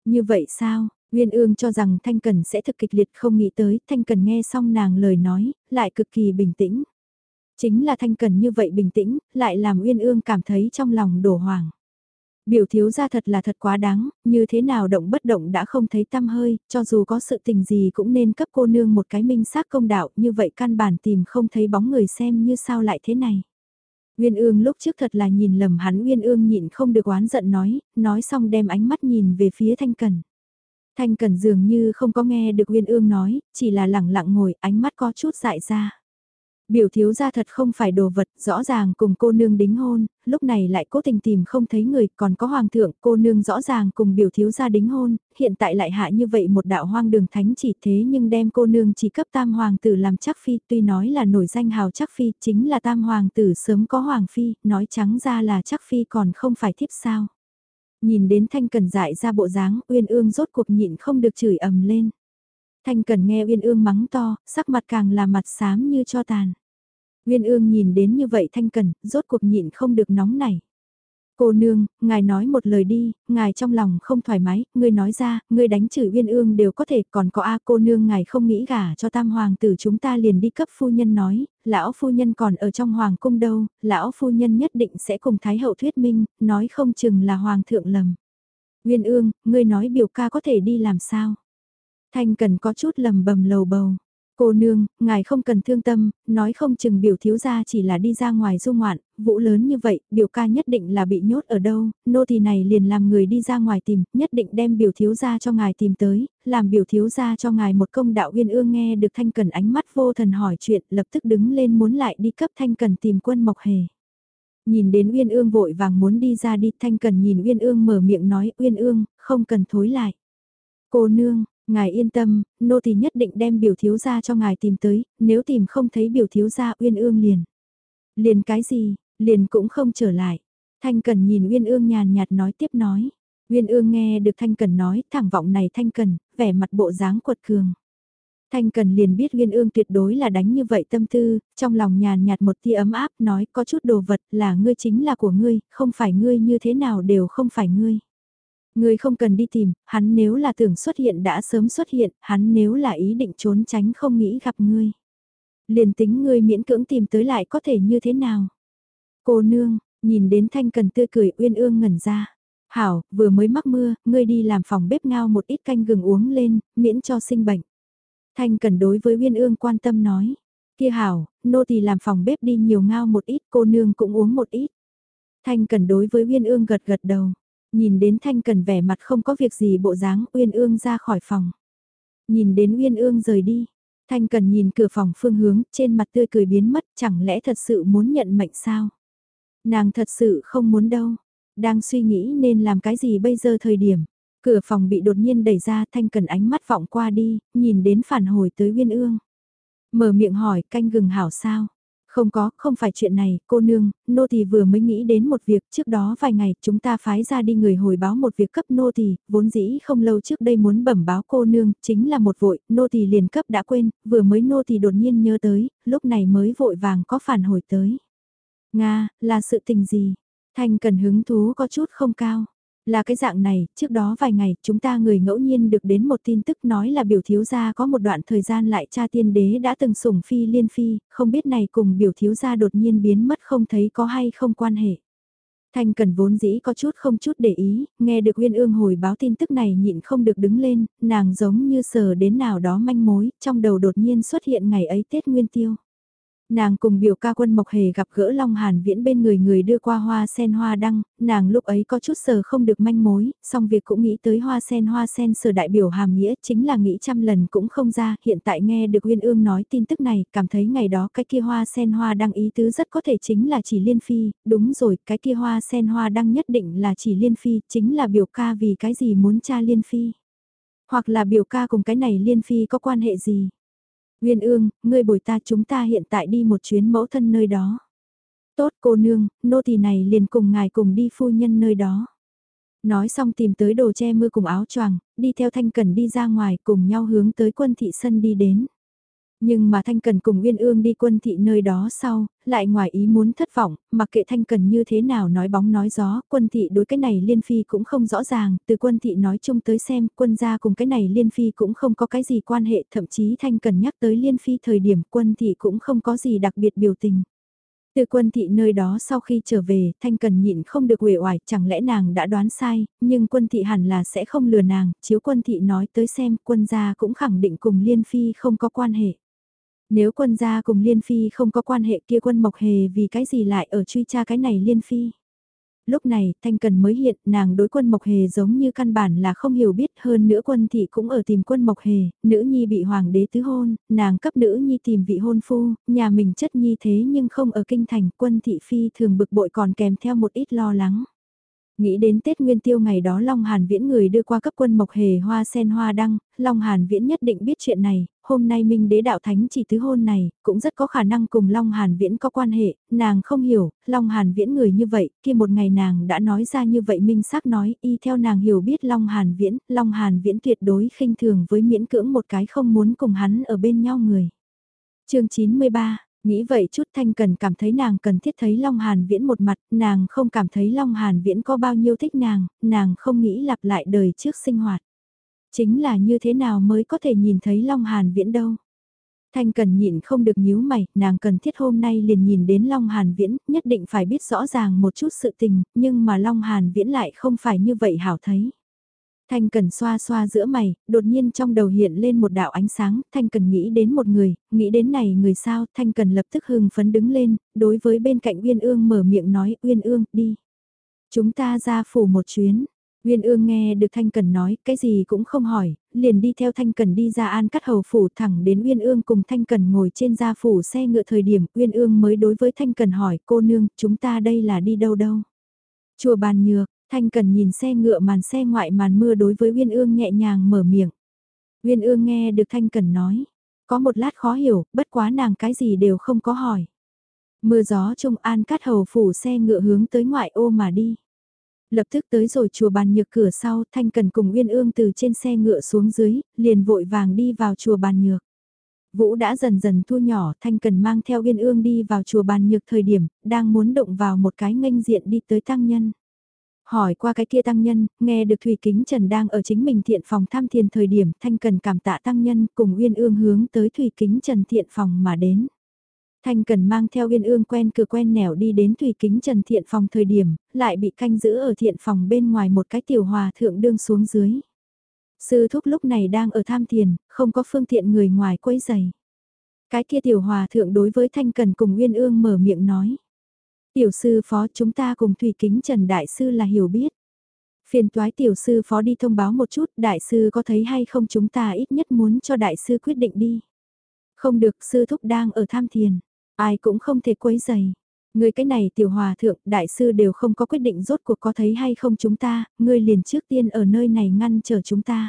Như vậy sao, Uyên Ương cho rằng Thanh Cần sẽ thực kịch liệt không nghĩ tới, Thanh Cần nghe xong nàng lời nói, lại cực kỳ bình tĩnh. Chính là Thanh Cần như vậy bình tĩnh, lại làm Uyên Ương cảm thấy trong lòng đổ hoàng. Biểu thiếu gia thật là thật quá đáng, như thế nào động bất động đã không thấy tâm hơi, cho dù có sự tình gì cũng nên cấp cô nương một cái minh xác công đạo, như vậy căn bản tìm không thấy bóng người xem như sao lại thế này. Uyên ương lúc trước thật là nhìn lầm hắn Uyên ương nhịn không được oán giận nói, nói xong đem ánh mắt nhìn về phía Thanh Cần. Thanh Cần dường như không có nghe được Uyên ương nói, chỉ là lẳng lặng ngồi, ánh mắt có chút dại ra. Biểu thiếu gia thật không phải đồ vật, rõ ràng cùng cô nương đính hôn, lúc này lại cố tình tìm không thấy người, còn có hoàng thượng, cô nương rõ ràng cùng biểu thiếu gia đính hôn, hiện tại lại hạ như vậy một đạo hoang đường thánh chỉ thế nhưng đem cô nương chỉ cấp tam hoàng tử làm chắc phi, tuy nói là nổi danh hào chắc phi, chính là tam hoàng tử sớm có hoàng phi, nói trắng ra là chắc phi còn không phải thiếp sao. Nhìn đến Thanh Cần dại ra bộ dáng, Uyên Ương rốt cuộc nhịn không được chửi ầm lên. Thanh Cần nghe Uyên Ương mắng to, sắc mặt càng là mặt xám như cho tàn. Uyên Ương nhìn đến như vậy Thanh Cần, rốt cuộc nhịn không được nóng nảy. Cô nương, ngài nói một lời đi, ngài trong lòng không thoải mái, ngươi nói ra, ngươi đánh chửi uyên ương đều có thể, còn có a cô nương ngài không nghĩ gả cho tam hoàng tử chúng ta liền đi cấp phu nhân nói, lão phu nhân còn ở trong hoàng cung đâu, lão phu nhân nhất định sẽ cùng thái hậu thuyết minh, nói không chừng là hoàng thượng lầm. Uyên ương, ngươi nói biểu ca có thể đi làm sao? Thanh cần có chút lầm bầm lầu bầu. Cô nương, ngài không cần thương tâm, nói không chừng biểu thiếu gia chỉ là đi ra ngoài du ngoạn, vũ lớn như vậy, biểu ca nhất định là bị nhốt ở đâu, nô tỳ này liền làm người đi ra ngoài tìm, nhất định đem biểu thiếu gia cho ngài tìm tới, làm biểu thiếu gia cho ngài một công đạo uyên ương nghe được thanh cần ánh mắt vô thần hỏi chuyện, lập tức đứng lên muốn lại đi cấp thanh cần tìm quân mộc hề. Nhìn đến uyên ương vội vàng muốn đi ra đi, thanh cần nhìn uyên ương mở miệng nói uyên ương, không cần thối lại. Cô nương, Ngài yên tâm, nô thì nhất định đem biểu thiếu gia cho ngài tìm tới, nếu tìm không thấy biểu thiếu gia uyên ương liền. Liền cái gì, liền cũng không trở lại. Thanh Cần nhìn Uyên Ương nhàn nhạt nói tiếp nói. Uyên Ương nghe được Thanh Cần nói, thẳng vọng này Thanh Cần, vẻ mặt bộ dáng quật cường. Thanh Cần liền biết Uyên Ương tuyệt đối là đánh như vậy tâm tư, trong lòng nhàn nhạt một tia ấm áp nói có chút đồ vật là ngươi chính là của ngươi, không phải ngươi như thế nào đều không phải ngươi người không cần đi tìm, hắn nếu là tưởng xuất hiện đã sớm xuất hiện, hắn nếu là ý định trốn tránh không nghĩ gặp ngươi. Liền tính ngươi miễn cưỡng tìm tới lại có thể như thế nào? Cô nương, nhìn đến thanh cần tươi cười uyên ương ngẩn ra. Hảo, vừa mới mắc mưa, ngươi đi làm phòng bếp ngao một ít canh gừng uống lên, miễn cho sinh bệnh. Thanh cần đối với uyên ương quan tâm nói. Kia hảo, nô tỳ làm phòng bếp đi nhiều ngao một ít, cô nương cũng uống một ít. Thanh cần đối với uyên ương gật gật đầu. Nhìn đến Thanh Cần vẻ mặt không có việc gì bộ dáng Uyên Ương ra khỏi phòng. Nhìn đến Uyên Ương rời đi. Thanh Cần nhìn cửa phòng phương hướng, trên mặt tươi cười biến mất, chẳng lẽ thật sự muốn nhận mệnh sao? Nàng thật sự không muốn đâu. Đang suy nghĩ nên làm cái gì bây giờ thời điểm. Cửa phòng bị đột nhiên đẩy ra Thanh Cần ánh mắt vọng qua đi, nhìn đến phản hồi tới Uyên Ương. Mở miệng hỏi canh gừng hảo sao? Không có, không phải chuyện này, cô nương, nô tỳ vừa mới nghĩ đến một việc, trước đó vài ngày chúng ta phái ra đi người hồi báo một việc cấp nô tỳ, vốn dĩ không lâu trước đây muốn bẩm báo cô nương, chính là một vội, nô tỳ liền cấp đã quên, vừa mới nô tỳ đột nhiên nhớ tới, lúc này mới vội vàng có phản hồi tới. Nga, là sự tình gì? Thanh cần hứng thú có chút không cao. Là cái dạng này, trước đó vài ngày chúng ta người ngẫu nhiên được đến một tin tức nói là biểu thiếu gia có một đoạn thời gian lại cha tiên đế đã từng sủng phi liên phi, không biết này cùng biểu thiếu gia đột nhiên biến mất không thấy có hay không quan hệ. Thanh Cần vốn dĩ có chút không chút để ý, nghe được Huyên Ương hồi báo tin tức này nhịn không được đứng lên, nàng giống như sờ đến nào đó manh mối, trong đầu đột nhiên xuất hiện ngày ấy Tết Nguyên Tiêu. Nàng cùng biểu ca quân Mộc Hề gặp gỡ Long Hàn Viễn bên người người đưa qua hoa sen hoa đăng, nàng lúc ấy có chút sờ không được manh mối, song việc cũng nghĩ tới hoa sen hoa sen sờ đại biểu hàm nghĩa chính là nghĩ trăm lần cũng không ra, hiện tại nghe được Uyên Ương nói tin tức này, cảm thấy ngày đó cái kia hoa sen hoa đăng ý tứ rất có thể chính là chỉ liên phi, đúng rồi, cái kia hoa sen hoa đăng nhất định là chỉ liên phi, chính là biểu ca vì cái gì muốn cha liên phi. Hoặc là biểu ca cùng cái này liên phi có quan hệ gì. Nguyên ương, ngươi bồi ta chúng ta hiện tại đi một chuyến mẫu thân nơi đó. Tốt cô nương, nô tỳ này liền cùng ngài cùng đi phu nhân nơi đó. Nói xong tìm tới đồ che mưa cùng áo choàng, đi theo thanh cần đi ra ngoài cùng nhau hướng tới quân thị sân đi đến. Nhưng mà Thanh Cần cùng Uyên Ương đi quân thị nơi đó sau, lại ngoài ý muốn thất vọng, mặc kệ Thanh Cần như thế nào nói bóng nói gió, quân thị đối cái này liên phi cũng không rõ ràng, từ quân thị nói chung tới xem, quân gia cùng cái này liên phi cũng không có cái gì quan hệ, thậm chí Thanh Cần nhắc tới liên phi thời điểm quân thị cũng không có gì đặc biệt biểu tình. Từ quân thị nơi đó sau khi trở về, Thanh Cần nhịn không được uể oải, chẳng lẽ nàng đã đoán sai, nhưng quân thị hẳn là sẽ không lừa nàng, chiếu quân thị nói tới xem, quân gia cũng khẳng định cùng Liên Phi không có quan hệ. Nếu quân gia cùng Liên Phi không có quan hệ kia quân Mộc Hề vì cái gì lại ở truy tra cái này Liên Phi. Lúc này, Thanh Cần mới hiện, nàng đối quân Mộc Hề giống như căn bản là không hiểu biết hơn nữa quân thị cũng ở tìm quân Mộc Hề, nữ nhi bị hoàng đế tứ hôn, nàng cấp nữ nhi tìm vị hôn phu, nhà mình chất nhi thế nhưng không ở kinh thành, quân thị phi thường bực bội còn kèm theo một ít lo lắng. Nghĩ đến Tết Nguyên Tiêu ngày đó Long Hàn Viễn người đưa qua cấp quân mộc hề hoa sen hoa đăng, Long Hàn Viễn nhất định biết chuyện này, hôm nay Minh Đế Đạo Thánh chỉ tứ hôn này, cũng rất có khả năng cùng Long Hàn Viễn có quan hệ, nàng không hiểu, Long Hàn Viễn người như vậy, kia một ngày nàng đã nói ra như vậy Minh sắc nói, y theo nàng hiểu biết Long Hàn Viễn, Long Hàn Viễn tuyệt đối khinh thường với miễn cưỡng một cái không muốn cùng hắn ở bên nhau người. chương 93 Nghĩ vậy chút Thanh Cần cảm thấy nàng cần thiết thấy Long Hàn Viễn một mặt, nàng không cảm thấy Long Hàn Viễn có bao nhiêu thích nàng, nàng không nghĩ lặp lại đời trước sinh hoạt. Chính là như thế nào mới có thể nhìn thấy Long Hàn Viễn đâu. Thanh Cần nhịn không được nhíu mày, nàng cần thiết hôm nay liền nhìn đến Long Hàn Viễn, nhất định phải biết rõ ràng một chút sự tình, nhưng mà Long Hàn Viễn lại không phải như vậy hảo thấy. Thanh Cần xoa xoa giữa mày, đột nhiên trong đầu hiện lên một đạo ánh sáng, Thanh Cần nghĩ đến một người, nghĩ đến này người sao, Thanh Cần lập tức hưng phấn đứng lên, đối với bên cạnh Uyên Ương mở miệng nói, Uyên Ương, đi. Chúng ta ra phủ một chuyến. Uyên Ương nghe được Thanh Cần nói, cái gì cũng không hỏi, liền đi theo Thanh Cần đi ra an cắt hầu phủ thẳng đến Uyên Ương cùng Thanh Cần ngồi trên gia phủ xe ngựa thời điểm, Uyên Ương mới đối với Thanh Cần hỏi, cô nương, chúng ta đây là đi đâu đâu? Chùa Bàn Nhược, Thanh Cần nhìn xe ngựa màn xe ngoại màn mưa đối với Uyên Ương nhẹ nhàng mở miệng. Uyên Ương nghe được Thanh Cần nói, có một lát khó hiểu, bất quá nàng cái gì đều không có hỏi. Mưa gió trung an cắt hầu phủ xe ngựa hướng tới ngoại ô mà đi. Lập tức tới rồi chùa bàn nhược cửa sau, Thanh Cần cùng Uyên Ương từ trên xe ngựa xuống dưới, liền vội vàng đi vào chùa bàn nhược. Vũ đã dần dần thu nhỏ, Thanh Cần mang theo Uyên Ương đi vào chùa bàn nhược thời điểm, đang muốn động vào một cái nghênh diện đi tới tăng nhân. Hỏi qua cái kia tăng nhân, nghe được Thủy Kính Trần đang ở chính mình thiện phòng tham thiền thời điểm Thanh Cần cảm tạ tăng nhân cùng Uyên Ương hướng tới Thủy Kính Trần thiện phòng mà đến. Thanh Cần mang theo Uyên Ương quen cửa quen nẻo đi đến Thủy Kính Trần thiện phòng thời điểm, lại bị canh giữ ở thiện phòng bên ngoài một cái tiểu hòa thượng đương xuống dưới. Sư thúc lúc này đang ở tham thiền, không có phương tiện người ngoài quấy giày. Cái kia tiểu hòa thượng đối với Thanh Cần cùng Uyên Ương mở miệng nói. Tiểu sư phó chúng ta cùng Thủy Kính Trần Đại Sư là hiểu biết. Phiền toái tiểu sư phó đi thông báo một chút, đại sư có thấy hay không chúng ta ít nhất muốn cho đại sư quyết định đi. Không được, sư thúc đang ở tham thiền, ai cũng không thể quấy dày. Người cái này tiểu hòa thượng, đại sư đều không có quyết định rốt cuộc có thấy hay không chúng ta, ngươi liền trước tiên ở nơi này ngăn chờ chúng ta.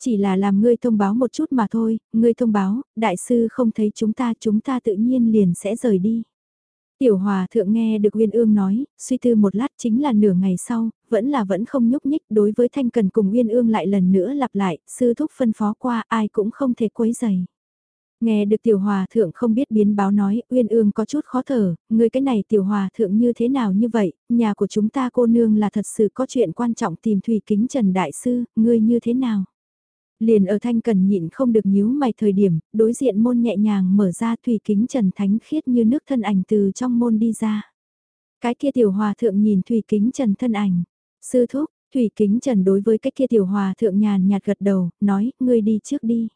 Chỉ là làm ngươi thông báo một chút mà thôi, ngươi thông báo, đại sư không thấy chúng ta, chúng ta tự nhiên liền sẽ rời đi. Tiểu hòa thượng nghe được Uyên Ương nói, suy tư một lát chính là nửa ngày sau, vẫn là vẫn không nhúc nhích đối với Thanh Cần cùng Uyên Ương lại lần nữa lặp lại, sư thúc phân phó qua ai cũng không thể quấy dày. Nghe được tiểu hòa thượng không biết biến báo nói, Uyên Ương có chút khó thở, người cái này tiểu hòa thượng như thế nào như vậy, nhà của chúng ta cô nương là thật sự có chuyện quan trọng tìm Thủy Kính Trần Đại Sư, ngươi như thế nào? Liền ở thanh cần nhịn không được nhíu mày thời điểm, đối diện môn nhẹ nhàng mở ra thủy kính trần thánh khiết như nước thân ảnh từ trong môn đi ra. Cái kia tiểu hòa thượng nhìn thủy kính trần thân ảnh. Sư thúc, thủy kính trần đối với cái kia tiểu hòa thượng nhàn nhạt gật đầu, nói, ngươi đi trước đi.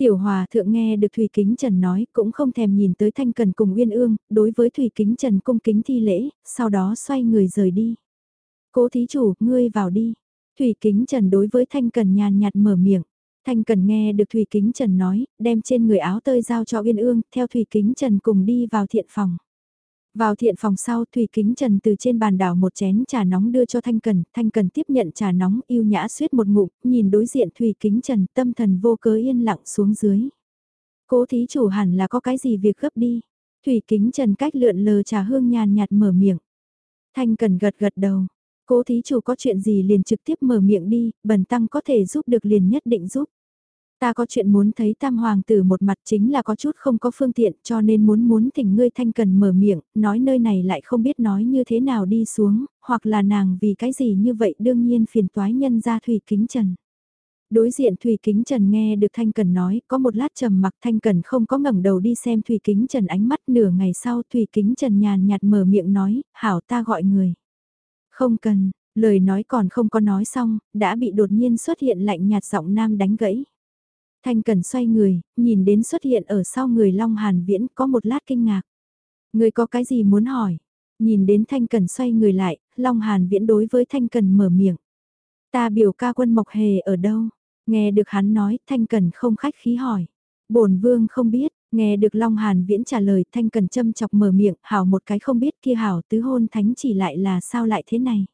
Tiểu hòa thượng nghe được Thủy Kính Trần nói cũng không thèm nhìn tới Thanh Cần cùng Uyên Ương, đối với Thủy Kính Trần cung kính thi lễ, sau đó xoay người rời đi. Cố thí chủ, ngươi vào đi. Thủy Kính Trần đối với Thanh Cần nhàn nhạt mở miệng. Thanh Cần nghe được Thủy Kính Trần nói, đem trên người áo tơi giao cho Uyên Ương, theo Thủy Kính Trần cùng đi vào thiện phòng. Vào thiện phòng sau Thủy Kính Trần từ trên bàn đảo một chén trà nóng đưa cho Thanh Cần, Thanh Cần tiếp nhận trà nóng yêu nhã suýt một ngụm, nhìn đối diện Thủy Kính Trần tâm thần vô cớ yên lặng xuống dưới. Cố thí chủ hẳn là có cái gì việc gấp đi. Thủy Kính Trần cách lượn lờ trà hương nhàn nhạt mở miệng. Thanh Cần gật gật đầu, Cố thí chủ có chuyện gì liền trực tiếp mở miệng đi, bần tăng có thể giúp được liền nhất định giúp. Ta có chuyện muốn thấy tam hoàng tử một mặt chính là có chút không có phương tiện cho nên muốn muốn thỉnh ngươi thanh cần mở miệng, nói nơi này lại không biết nói như thế nào đi xuống, hoặc là nàng vì cái gì như vậy đương nhiên phiền toái nhân ra Thủy Kính Trần. Đối diện Thủy Kính Trần nghe được Thanh Cần nói, có một lát trầm mặc Thanh Cần không có ngẩng đầu đi xem Thủy Kính Trần ánh mắt nửa ngày sau Thủy Kính Trần nhàn nhạt mở miệng nói, hảo ta gọi người. Không cần, lời nói còn không có nói xong, đã bị đột nhiên xuất hiện lạnh nhạt giọng nam đánh gãy. Thanh Cần xoay người, nhìn đến xuất hiện ở sau người Long Hàn Viễn có một lát kinh ngạc. Người có cái gì muốn hỏi? Nhìn đến Thanh Cần xoay người lại, Long Hàn Viễn đối với Thanh Cần mở miệng. Ta biểu ca quân Mộc Hề ở đâu? Nghe được hắn nói, Thanh Cần không khách khí hỏi. bổn vương không biết, nghe được Long Hàn Viễn trả lời Thanh Cần châm chọc mở miệng, hảo một cái không biết kia hảo tứ hôn thánh chỉ lại là sao lại thế này.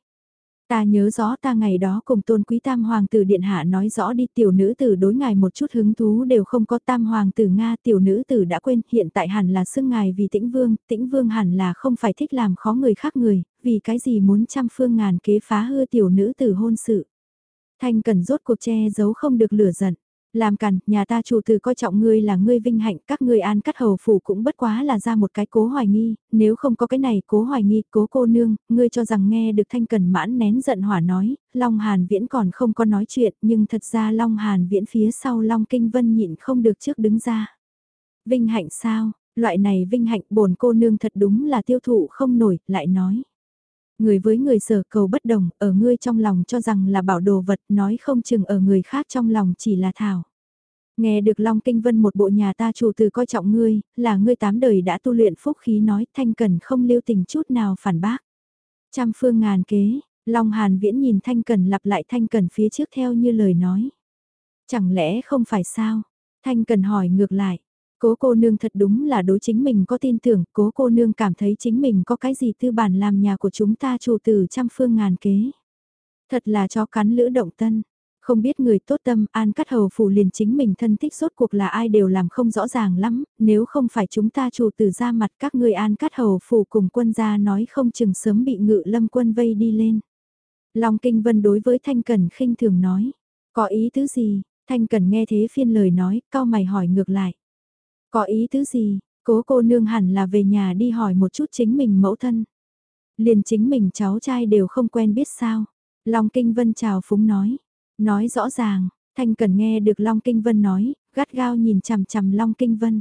Ta nhớ rõ ta ngày đó cùng tôn quý tam hoàng tử điện hạ nói rõ đi tiểu nữ tử đối ngài một chút hứng thú đều không có tam hoàng tử Nga tiểu nữ tử đã quên hiện tại hẳn là xưng ngài vì tĩnh vương, tĩnh vương hẳn là không phải thích làm khó người khác người, vì cái gì muốn trăm phương ngàn kế phá hư tiểu nữ tử hôn sự. Thanh cần rốt cuộc che giấu không được lửa giận. Làm càn, nhà ta chủ tử coi trọng ngươi là ngươi vinh hạnh, các ngươi an cắt hầu phủ cũng bất quá là ra một cái cố hoài nghi, nếu không có cái này cố hoài nghi, cố cô nương, ngươi cho rằng nghe được thanh cần mãn nén giận hỏa nói, Long Hàn Viễn còn không có nói chuyện, nhưng thật ra Long Hàn Viễn phía sau Long Kinh Vân nhịn không được trước đứng ra. Vinh hạnh sao, loại này vinh hạnh bổn cô nương thật đúng là tiêu thụ không nổi, lại nói. Người với người sở cầu bất đồng, ở ngươi trong lòng cho rằng là bảo đồ vật, nói không chừng ở người khác trong lòng chỉ là thảo. Nghe được Long Kinh Vân một bộ nhà ta chủ từ coi trọng ngươi, là ngươi tám đời đã tu luyện phúc khí nói thanh cần không lưu tình chút nào phản bác. Trăm phương ngàn kế, Long Hàn Viễn nhìn thanh cần lặp lại thanh cần phía trước theo như lời nói. Chẳng lẽ không phải sao? Thanh cần hỏi ngược lại, Cố cô nương thật đúng là đối chính mình có tin tưởng, cố cô nương cảm thấy chính mình có cái gì tư bản làm nhà của chúng ta chủ tử trăm phương ngàn kế. Thật là cho cắn lữ động tân, không biết người tốt tâm an cắt hầu phủ liền chính mình thân thích rốt cuộc là ai đều làm không rõ ràng lắm, nếu không phải chúng ta chủ tử ra mặt các người an cắt hầu phủ cùng quân gia nói không chừng sớm bị ngự lâm quân vây đi lên. Long Kinh Vân đối với Thanh Cần khinh thường nói, có ý tứ gì, Thanh Cần nghe thế phiên lời nói, cao mày hỏi ngược lại. Có ý tứ gì, cố cô nương hẳn là về nhà đi hỏi một chút chính mình mẫu thân. Liền chính mình cháu trai đều không quen biết sao. Long Kinh Vân chào phúng nói. Nói rõ ràng, Thanh Cần nghe được Long Kinh Vân nói, gắt gao nhìn chằm chằm Long Kinh Vân.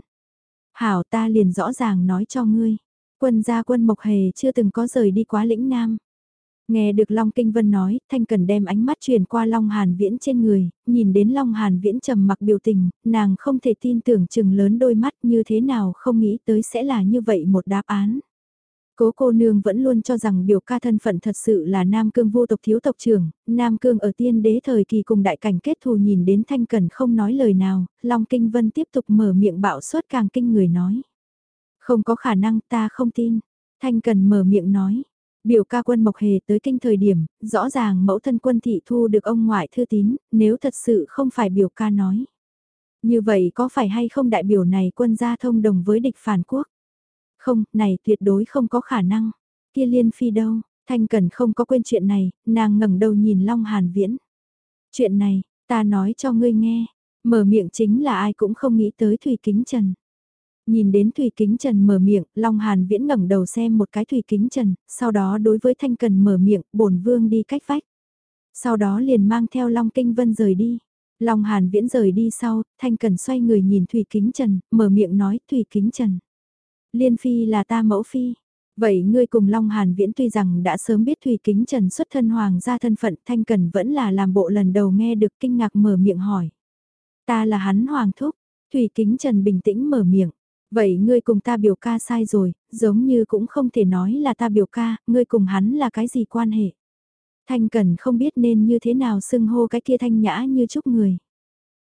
Hảo ta liền rõ ràng nói cho ngươi. Quân gia quân Mộc Hề chưa từng có rời đi quá lĩnh Nam. Nghe được Long Kinh Vân nói, Thanh Cần đem ánh mắt truyền qua Long Hàn Viễn trên người, nhìn đến Long Hàn Viễn trầm mặc biểu tình, nàng không thể tin tưởng chừng lớn đôi mắt như thế nào không nghĩ tới sẽ là như vậy một đáp án. Cố cô nương vẫn luôn cho rằng biểu ca thân phận thật sự là Nam Cương vô tộc thiếu tộc trưởng, Nam Cương ở tiên đế thời kỳ cùng đại cảnh kết thù nhìn đến Thanh Cần không nói lời nào, Long Kinh Vân tiếp tục mở miệng bạo suất càng kinh người nói. Không có khả năng ta không tin, Thanh Cần mở miệng nói, Biểu ca quân Mộc Hề tới kinh thời điểm, rõ ràng mẫu thân quân thị thu được ông ngoại thư tín, nếu thật sự không phải biểu ca nói. Như vậy có phải hay không đại biểu này quân gia thông đồng với địch phản quốc? Không, này tuyệt đối không có khả năng. Kia liên phi đâu, Thanh Cần không có quên chuyện này, nàng ngẩng đầu nhìn Long Hàn Viễn. Chuyện này, ta nói cho ngươi nghe, mở miệng chính là ai cũng không nghĩ tới Thủy Kính Trần. Nhìn đến Thủy Kính Trần mở miệng, Long Hàn Viễn ngẩng đầu xem một cái Thủy Kính Trần, sau đó đối với Thanh Cần mở miệng, bổn vương đi cách vách. Sau đó liền mang theo Long Kinh Vân rời đi. Long Hàn Viễn rời đi sau, Thanh Cần xoay người nhìn Thủy Kính Trần, mở miệng nói Thủy Kính Trần. Liên Phi là ta mẫu Phi. Vậy ngươi cùng Long Hàn Viễn tuy rằng đã sớm biết Thủy Kính Trần xuất thân hoàng gia thân phận Thanh Cần vẫn là làm bộ lần đầu nghe được kinh ngạc mở miệng hỏi. Ta là hắn hoàng thúc. Thủy Kính Trần bình tĩnh mở miệng. Vậy ngươi cùng ta biểu ca sai rồi, giống như cũng không thể nói là ta biểu ca, ngươi cùng hắn là cái gì quan hệ. Thanh Cần không biết nên như thế nào xưng hô cái kia thanh nhã như chúc người.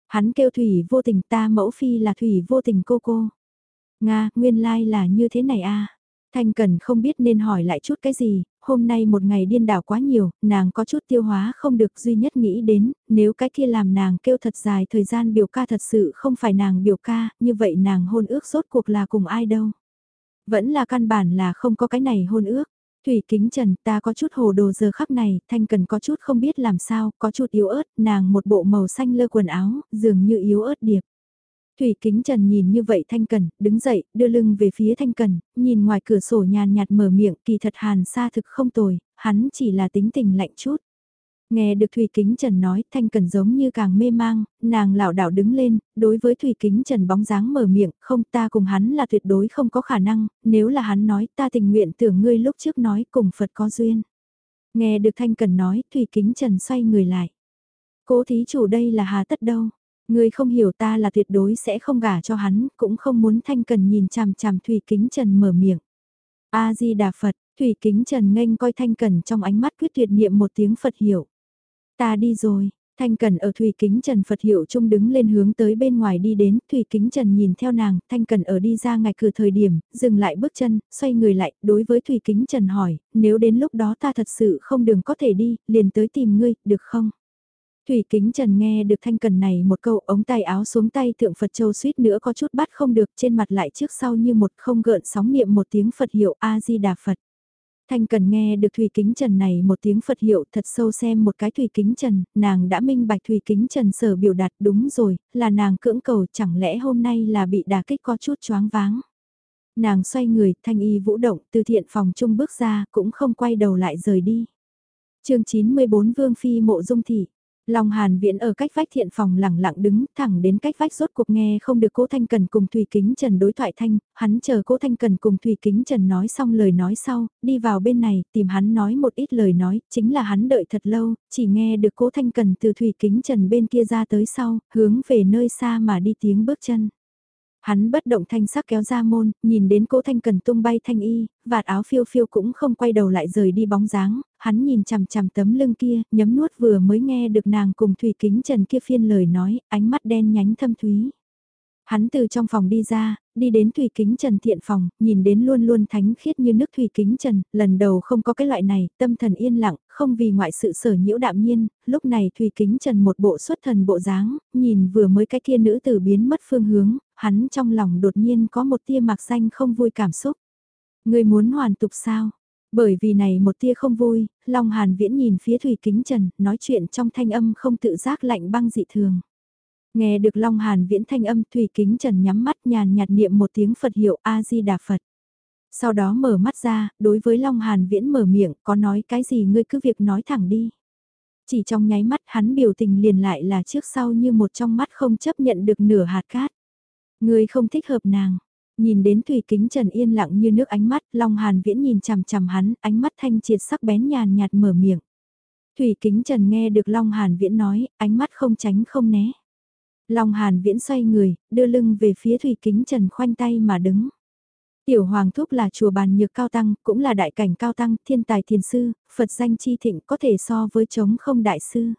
Hắn kêu Thủy vô tình ta mẫu phi là Thủy vô tình cô cô. Nga, nguyên lai là như thế này a à. Thanh Cần không biết nên hỏi lại chút cái gì, hôm nay một ngày điên đảo quá nhiều, nàng có chút tiêu hóa không được duy nhất nghĩ đến, nếu cái kia làm nàng kêu thật dài thời gian biểu ca thật sự không phải nàng biểu ca, như vậy nàng hôn ước rốt cuộc là cùng ai đâu. Vẫn là căn bản là không có cái này hôn ước. Thủy kính trần ta có chút hồ đồ giờ khắc này, thanh cần có chút không biết làm sao, có chút yếu ớt, nàng một bộ màu xanh lơ quần áo, dường như yếu ớt điệp. Thủy Kính Trần nhìn như vậy Thanh Cần, đứng dậy, đưa lưng về phía Thanh Cần, nhìn ngoài cửa sổ nhàn nhạt mở miệng, kỳ thật hàn xa thực không tồi, hắn chỉ là tính tình lạnh chút. Nghe được Thủy Kính Trần nói, Thanh Cần giống như càng mê mang, nàng lảo đảo đứng lên, đối với Thủy Kính Trần bóng dáng mở miệng, không ta cùng hắn là tuyệt đối không có khả năng, nếu là hắn nói ta tình nguyện tưởng ngươi lúc trước nói cùng Phật có duyên. Nghe được Thanh Cần nói, Thủy Kính Trần xoay người lại. Cố thí chủ đây là hà tất đâu, Ngươi không hiểu ta là tuyệt đối sẽ không gả cho hắn, cũng không muốn Thanh Cần nhìn chằm chằm Thủy Kính Trần mở miệng. A-di-đà Phật, Thủy Kính Trần nghênh coi Thanh Cần trong ánh mắt quyết tuyệt niệm một tiếng Phật hiểu. Ta đi rồi, Thanh Cần ở Thủy Kính Trần Phật hiệu trung đứng lên hướng tới bên ngoài đi đến, Thủy Kính Trần nhìn theo nàng, Thanh Cần ở đi ra ngạch cửa thời điểm, dừng lại bước chân, xoay người lại, đối với Thủy Kính Trần hỏi, nếu đến lúc đó ta thật sự không đường có thể đi, liền tới tìm ngươi, được không? Thủy Kính Trần nghe được Thanh Cần này một câu ống tay áo xuống tay thượng Phật Châu suýt nữa có chút bắt không được trên mặt lại trước sau như một không gợn sóng niệm một tiếng Phật hiệu A-di-đà Phật. Thanh cần nghe được Thủy Kính Trần này một tiếng Phật hiệu thật sâu xem một cái Thủy Kính Trần, nàng đã minh bạch Thủy Kính Trần sở biểu đạt đúng rồi, là nàng cưỡng cầu chẳng lẽ hôm nay là bị đả kích có chút choáng váng. Nàng xoay người, thanh y vũ động, từ thiện phòng trung bước ra, cũng không quay đầu lại rời đi. chương 94 Vương Phi Mộ Dung Thị Long Hàn Viễn ở cách vách thiện phòng lẳng lặng đứng, thẳng đến cách vách rốt cuộc nghe không được Cố Thanh Cần cùng Thủy Kính Trần đối thoại thanh, hắn chờ Cố Thanh Cần cùng Thủy Kính Trần nói xong lời nói sau, đi vào bên này, tìm hắn nói một ít lời nói, chính là hắn đợi thật lâu, chỉ nghe được Cố Thanh Cần từ Thủy Kính Trần bên kia ra tới sau, hướng về nơi xa mà đi tiếng bước chân. Hắn bất động thanh sắc kéo ra môn, nhìn đến cố thanh cần tung bay thanh y, vạt áo phiêu phiêu cũng không quay đầu lại rời đi bóng dáng, hắn nhìn chằm chằm tấm lưng kia, nhấm nuốt vừa mới nghe được nàng cùng Thủy Kính Trần kia phiên lời nói, ánh mắt đen nhánh thâm thúy. Hắn từ trong phòng đi ra, đi đến Thủy Kính Trần thiện phòng, nhìn đến luôn luôn thánh khiết như nước Thủy Kính Trần, lần đầu không có cái loại này, tâm thần yên lặng, không vì ngoại sự sở nhiễu đạm nhiên, lúc này Thủy Kính Trần một bộ xuất thần bộ dáng, nhìn vừa mới cái kia nữ tử biến mất phương hướng, hắn trong lòng đột nhiên có một tia mạc xanh không vui cảm xúc. Người muốn hoàn tục sao? Bởi vì này một tia không vui, Long Hàn Viễn nhìn phía Thủy Kính Trần, nói chuyện trong thanh âm không tự giác lạnh băng dị thường. Nghe được Long Hàn Viễn thanh âm Thủy Kính Trần nhắm mắt nhàn nhạt niệm một tiếng Phật hiệu A-di-đà Phật. Sau đó mở mắt ra, đối với Long Hàn Viễn mở miệng, có nói cái gì ngươi cứ việc nói thẳng đi. Chỉ trong nháy mắt hắn biểu tình liền lại là trước sau như một trong mắt không chấp nhận được nửa hạt cát. Ngươi không thích hợp nàng. Nhìn đến Thủy Kính Trần yên lặng như nước ánh mắt, Long Hàn Viễn nhìn chằm chằm hắn, ánh mắt thanh triệt sắc bén nhàn nhạt mở miệng. Thủy Kính Trần nghe được Long Hàn Viễn nói, ánh mắt không tránh không né. Long Hàn Viễn xoay người, đưa lưng về phía Thủy Kính Trần khoanh tay mà đứng. Tiểu Hoàng Thúc là chùa bàn nhược cao tăng, cũng là đại cảnh cao tăng, thiên tài thiền sư, Phật danh chi thịnh có thể so với chống không đại sư.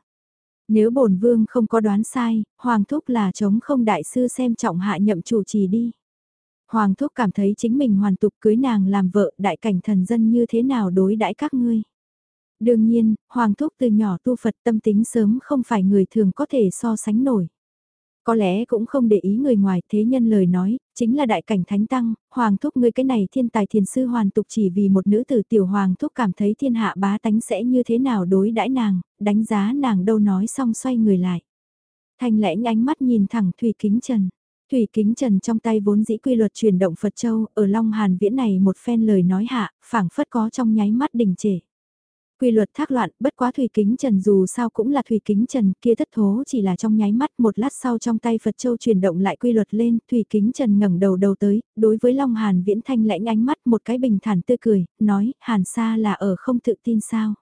Nếu bổn vương không có đoán sai, Hoàng Thúc là chống không đại sư xem trọng hạ nhậm chủ trì đi. Hoàng Thúc cảm thấy chính mình hoàn tục cưới nàng làm vợ đại cảnh thần dân như thế nào đối đãi các ngươi. Đương nhiên, Hoàng Thúc từ nhỏ tu Phật tâm tính sớm không phải người thường có thể so sánh nổi. Có lẽ cũng không để ý người ngoài thế nhân lời nói, chính là đại cảnh thánh tăng, hoàng thúc ngươi cái này thiên tài thiền sư hoàn tục chỉ vì một nữ tử tiểu hoàng thúc cảm thấy thiên hạ bá tánh sẽ như thế nào đối đãi nàng, đánh giá nàng đâu nói xong xoay người lại. Thanh lãnh ánh mắt nhìn thẳng Thủy Kính Trần. Thủy Kính Trần trong tay vốn dĩ quy luật chuyển động Phật Châu, ở Long Hàn Viễn này một phen lời nói hạ, phảng phất có trong nháy mắt đình trệ. Quy luật thác loạn, bất quá Thủy Kính Trần dù sao cũng là Thủy Kính Trần, kia thất thố chỉ là trong nháy mắt một lát sau trong tay Phật Châu chuyển động lại quy luật lên, Thủy Kính Trần ngẩng đầu đầu tới, đối với Long Hàn Viễn Thanh lãnh ánh mắt một cái bình thản tươi cười, nói, Hàn Sa là ở không tự tin sao.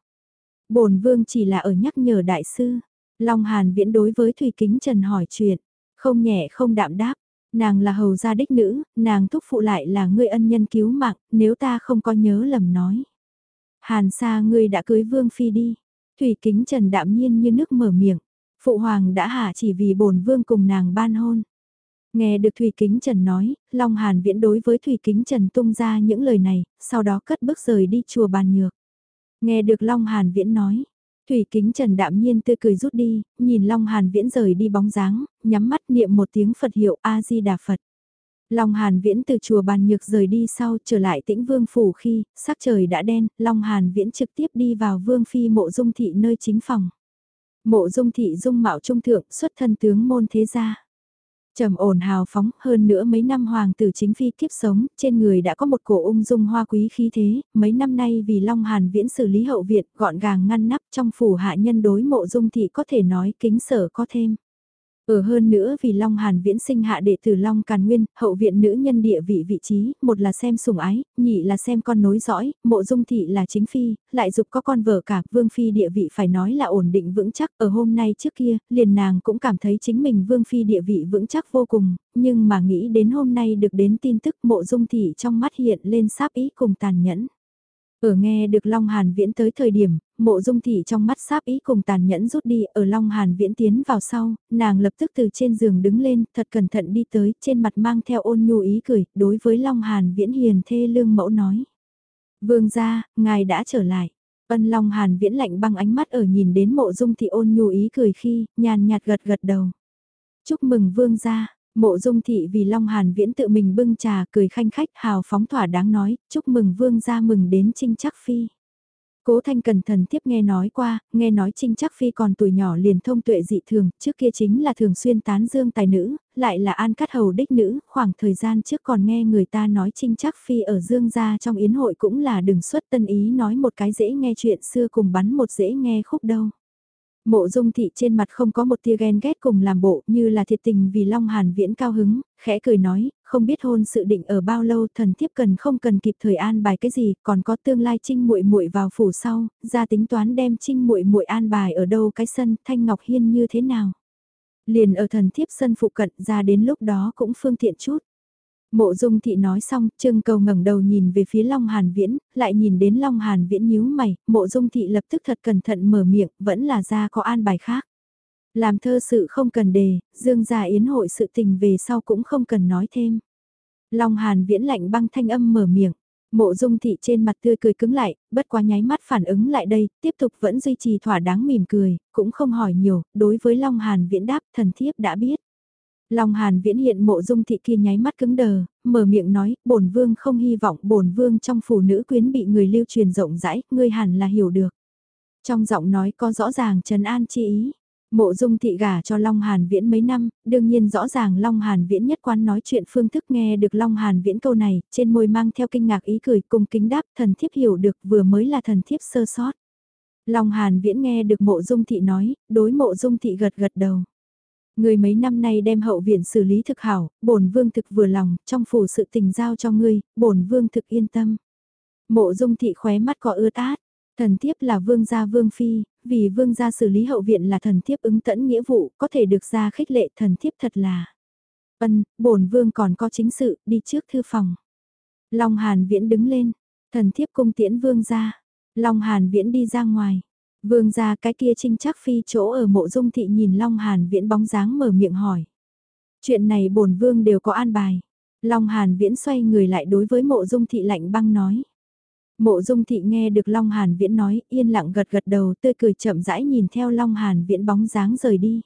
bổn Vương chỉ là ở nhắc nhở đại sư. Long Hàn Viễn đối với Thủy Kính Trần hỏi chuyện, không nhẹ không đạm đáp, nàng là hầu gia đích nữ, nàng thúc phụ lại là người ân nhân cứu mạng, nếu ta không có nhớ lầm nói. Hàn xa ngươi đã cưới vương phi đi. Thủy kính trần đạm nhiên như nước mở miệng. Phụ hoàng đã hạ chỉ vì bổn vương cùng nàng ban hôn. Nghe được Thủy Kính Trần nói, Long Hàn viễn đối với Thủy Kính Trần tung ra những lời này, sau đó cất bước rời đi chùa bàn nhược. Nghe được Long Hàn viễn nói, Thủy Kính Trần đạm nhiên tươi cười rút đi, nhìn Long Hàn viễn rời đi bóng dáng, nhắm mắt niệm một tiếng Phật hiệu A-di-đà Phật. Long Hàn Viễn từ chùa bàn nhược rời đi sau trở lại tĩnh vương phủ khi, sắc trời đã đen, Long Hàn Viễn trực tiếp đi vào vương phi mộ dung thị nơi chính phòng. Mộ dung thị dung mạo trung thượng xuất thân tướng môn thế gia. Trầm ổn hào phóng hơn nữa mấy năm hoàng tử chính phi kiếp sống, trên người đã có một cổ ung dung hoa quý khí thế, mấy năm nay vì Long Hàn Viễn xử lý hậu viện gọn gàng ngăn nắp trong phủ hạ nhân đối mộ dung thị có thể nói kính sở có thêm. Ở hơn nữa vì Long Hàn viễn sinh hạ đệ tử Long Càn Nguyên, hậu viện nữ nhân địa vị vị trí, một là xem sủng ái, nhị là xem con nối dõi, mộ dung thị là chính phi, lại dục có con vợ cả, vương phi địa vị phải nói là ổn định vững chắc, ở hôm nay trước kia, liền nàng cũng cảm thấy chính mình vương phi địa vị vững chắc vô cùng, nhưng mà nghĩ đến hôm nay được đến tin tức mộ dung thị trong mắt hiện lên sáp ý cùng tàn nhẫn. Ở nghe được Long Hàn Viễn tới thời điểm, mộ dung thị trong mắt sáp ý cùng tàn nhẫn rút đi, ở Long Hàn Viễn tiến vào sau, nàng lập tức từ trên giường đứng lên, thật cẩn thận đi tới, trên mặt mang theo ôn nhu ý cười, đối với Long Hàn Viễn hiền thê lương mẫu nói. Vương gia, ngài đã trở lại. Ân Long Hàn Viễn lạnh băng ánh mắt ở nhìn đến mộ dung thị ôn nhu ý cười khi, nhàn nhạt gật gật đầu. Chúc mừng vương gia, Mộ dung thị vì Long Hàn Viễn tự mình bưng trà cười khanh khách hào phóng thỏa đáng nói, chúc mừng vương gia mừng đến trinh chắc phi. Cố Thanh Cẩn thần tiếp nghe nói qua, nghe nói Trinh Chắc Phi còn tuổi nhỏ liền thông tuệ dị thường, trước kia chính là thường xuyên tán dương tài nữ, lại là an cắt hầu đích nữ, khoảng thời gian trước còn nghe người ta nói Trinh Chắc Phi ở dương gia trong yến hội cũng là đừng xuất tân ý nói một cái dễ nghe chuyện xưa cùng bắn một dễ nghe khúc đâu. Mộ dung thị trên mặt không có một tia ghen ghét cùng làm bộ như là thiệt tình vì Long Hàn Viễn cao hứng, khẽ cười nói, không biết hôn sự định ở bao lâu thần thiếp cần không cần kịp thời an bài cái gì, còn có tương lai trinh muội muội vào phủ sau, ra tính toán đem trinh muội muội an bài ở đâu cái sân Thanh Ngọc Hiên như thế nào. Liền ở thần thiếp sân phụ cận ra đến lúc đó cũng phương tiện chút. Mộ dung thị nói xong, trương cầu ngẩng đầu nhìn về phía Long Hàn Viễn, lại nhìn đến Long Hàn Viễn nhíu mày, mộ dung thị lập tức thật cẩn thận mở miệng, vẫn là ra có an bài khác. Làm thơ sự không cần đề, dương gia yến hội sự tình về sau cũng không cần nói thêm. Long Hàn Viễn lạnh băng thanh âm mở miệng. Mộ dung thị trên mặt tươi cười cứng lại, bất quá nháy mắt phản ứng lại đây, tiếp tục vẫn duy trì thỏa đáng mỉm cười, cũng không hỏi nhiều, đối với Long Hàn Viễn đáp thần thiếp đã biết. Long Hàn viễn hiện mộ dung thị kia nháy mắt cứng đờ, mở miệng nói, bổn vương không hy vọng bổn vương trong phụ nữ quyến bị người lưu truyền rộng rãi, ngươi hẳn là hiểu được. Trong giọng nói có rõ ràng trần an chi ý. Mộ dung thị gả cho Long Hàn Viễn mấy năm, đương nhiên rõ ràng Long Hàn Viễn nhất quán nói chuyện phương thức nghe được Long Hàn Viễn câu này, trên môi mang theo kinh ngạc ý cười cùng kính đáp thần thiếp hiểu được vừa mới là thần thiếp sơ sót. Long Hàn Viễn nghe được mộ dung thị nói, đối mộ dung thị gật gật đầu. Người mấy năm nay đem hậu viện xử lý thực hảo, bổn vương thực vừa lòng, trong phủ sự tình giao cho ngươi, bổn vương thực yên tâm. Mộ dung thị khóe mắt có ưa át, thần thiếp là vương gia vương phi, vì vương gia xử lý hậu viện là thần thiếp ứng tẫn nghĩa vụ, có thể được ra khích lệ thần thiếp thật là. Ân, bổn vương còn có chính sự, đi trước thư phòng. Long Hàn Viễn đứng lên, thần thiếp cung tiễn vương gia. Long Hàn Viễn đi ra ngoài. Vương gia cái kia trinh chắc phi chỗ ở mộ dung thị nhìn Long Hàn viễn bóng dáng mở miệng hỏi. Chuyện này bổn vương đều có an bài. Long Hàn viễn xoay người lại đối với mộ dung thị lạnh băng nói. Mộ dung thị nghe được Long Hàn viễn nói, yên lặng gật gật đầu, tươi cười chậm rãi nhìn theo Long Hàn viễn bóng dáng rời đi.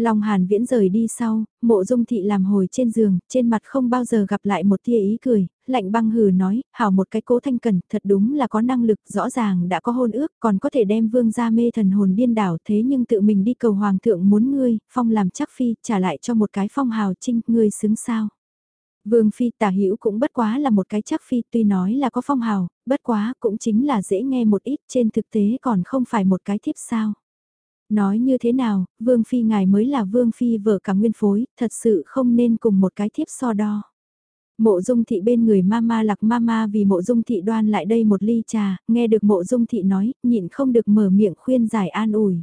Long Hàn Viễn rời đi sau, mộ dung thị làm hồi trên giường, trên mặt không bao giờ gặp lại một tia ý cười, lạnh băng hừ nói, hảo một cái cố thanh cần, thật đúng là có năng lực, rõ ràng đã có hôn ước, còn có thể đem vương gia mê thần hồn điên đảo thế nhưng tự mình đi cầu hoàng thượng muốn ngươi, phong làm chắc phi, trả lại cho một cái phong hào trinh, ngươi xứng sao. Vương phi tả hữu cũng bất quá là một cái chắc phi tuy nói là có phong hào, bất quá cũng chính là dễ nghe một ít trên thực tế còn không phải một cái thiếp sao. Nói như thế nào, Vương Phi ngài mới là Vương Phi vợ cả nguyên phối, thật sự không nên cùng một cái thiếp so đo. Mộ dung thị bên người mama lạc mama vì mộ dung thị đoan lại đây một ly trà, nghe được mộ dung thị nói, nhịn không được mở miệng khuyên giải an ủi.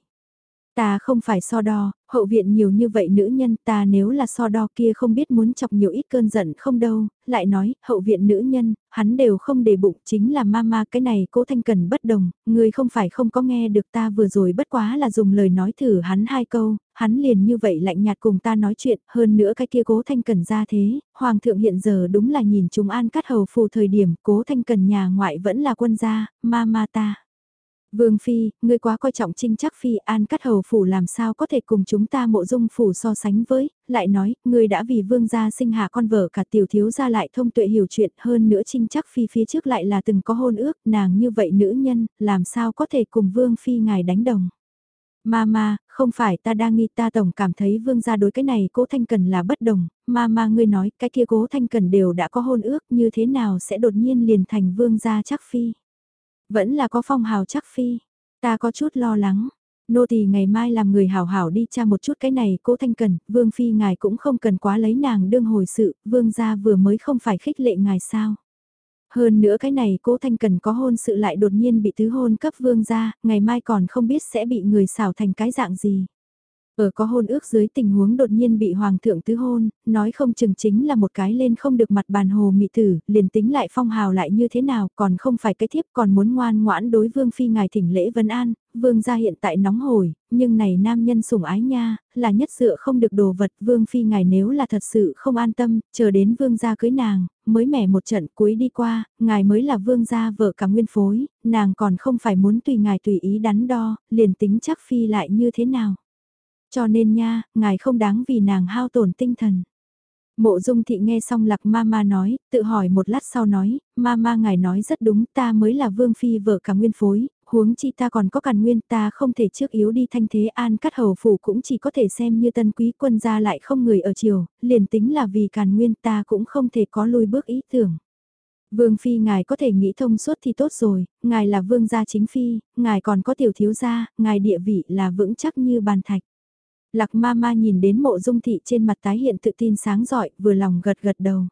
Ta không phải so đo, hậu viện nhiều như vậy nữ nhân ta nếu là so đo kia không biết muốn chọc nhiều ít cơn giận không đâu, lại nói, hậu viện nữ nhân, hắn đều không để bụng chính là mama cái này cố thanh cần bất đồng, người không phải không có nghe được ta vừa rồi bất quá là dùng lời nói thử hắn hai câu, hắn liền như vậy lạnh nhạt cùng ta nói chuyện, hơn nữa cái kia cố thanh cần ra thế, hoàng thượng hiện giờ đúng là nhìn chúng an cắt hầu phù thời điểm cố thanh cần nhà ngoại vẫn là quân gia, mama ta. Vương Phi, ngươi quá coi trọng trinh chắc Phi an cắt hầu phủ làm sao có thể cùng chúng ta mộ dung phủ so sánh với, lại nói, ngươi đã vì vương gia sinh hạ con vợ cả tiểu thiếu gia lại thông tuệ hiểu chuyện hơn nữa trinh chắc Phi phía trước lại là từng có hôn ước, nàng như vậy nữ nhân, làm sao có thể cùng Vương Phi ngài đánh đồng. Mama, không phải ta đang nghi ta tổng cảm thấy vương gia đối cái này cố thanh cần là bất đồng, Mama ngươi nói cái kia cố thanh cần đều đã có hôn ước như thế nào sẽ đột nhiên liền thành vương gia chắc phi. Vẫn là có phong hào chắc phi. Ta có chút lo lắng. Nô tỳ ngày mai làm người hảo hảo đi tra một chút cái này cố thanh cần, vương phi ngài cũng không cần quá lấy nàng đương hồi sự, vương gia vừa mới không phải khích lệ ngài sao. Hơn nữa cái này cố thanh cần có hôn sự lại đột nhiên bị tứ hôn cấp vương gia, ngày mai còn không biết sẽ bị người xảo thành cái dạng gì. Ở có hôn ước dưới tình huống đột nhiên bị hoàng thượng tứ hôn, nói không chừng chính là một cái lên không được mặt bàn hồ mị tử, liền tính lại phong hào lại như thế nào, còn không phải cái thiếp còn muốn ngoan ngoãn đối vương phi ngài thỉnh lễ vân an, vương gia hiện tại nóng hổi, nhưng này nam nhân sủng ái nha, là nhất dựa không được đồ vật, vương phi ngài nếu là thật sự không an tâm, chờ đến vương gia cưới nàng, mới mẻ một trận cuối đi qua, ngài mới là vương gia vợ cả nguyên phối, nàng còn không phải muốn tùy ngài tùy ý đắn đo, liền tính chắc phi lại như thế nào. Cho nên nha, ngài không đáng vì nàng hao tổn tinh thần. Mộ dung thị nghe xong lạc ma ma nói, tự hỏi một lát sau nói, ma ma ngài nói rất đúng ta mới là vương phi vợ cả nguyên phối, huống chi ta còn có càn nguyên ta không thể trước yếu đi thanh thế an cắt hầu phủ cũng chỉ có thể xem như tân quý quân gia lại không người ở triều, liền tính là vì càn nguyên ta cũng không thể có lui bước ý tưởng. Vương phi ngài có thể nghĩ thông suốt thì tốt rồi, ngài là vương gia chính phi, ngài còn có tiểu thiếu gia, ngài địa vị là vững chắc như bàn thạch. Lạc ma ma nhìn đến mộ dung thị trên mặt tái hiện tự tin sáng giỏi, vừa lòng gật gật đầu.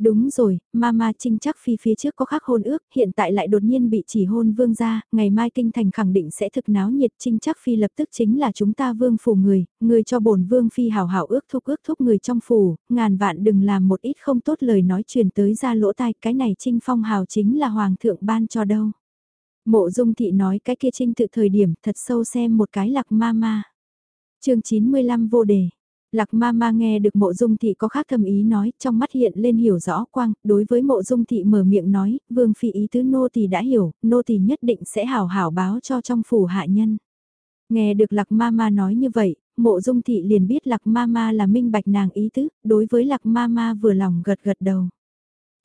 Đúng rồi, Mama Trinh chắc phi phía trước có khắc hôn ước, hiện tại lại đột nhiên bị chỉ hôn vương gia, ngày mai kinh thành khẳng định sẽ thực náo nhiệt Trinh chắc phi lập tức chính là chúng ta vương phủ người, người cho bổn vương phi hào hảo ước thúc ước thúc người trong phủ, ngàn vạn đừng làm một ít không tốt lời nói truyền tới ra lỗ tai, cái này Trinh phong hào chính là hoàng thượng ban cho đâu. Mộ dung thị nói cái kia Trinh tự thời điểm thật sâu xem một cái lạc Mama chương 95 vô đề. Lạc ma ma nghe được mộ dung thị có khác thầm ý nói, trong mắt hiện lên hiểu rõ quang, đối với mộ dung thị mở miệng nói, vương phi ý tứ nô thì đã hiểu, nô thì nhất định sẽ hảo hảo báo cho trong phủ hạ nhân. Nghe được lạc ma ma nói như vậy, mộ dung thị liền biết lạc ma ma là minh bạch nàng ý tứ, đối với lạc ma ma vừa lòng gật gật đầu.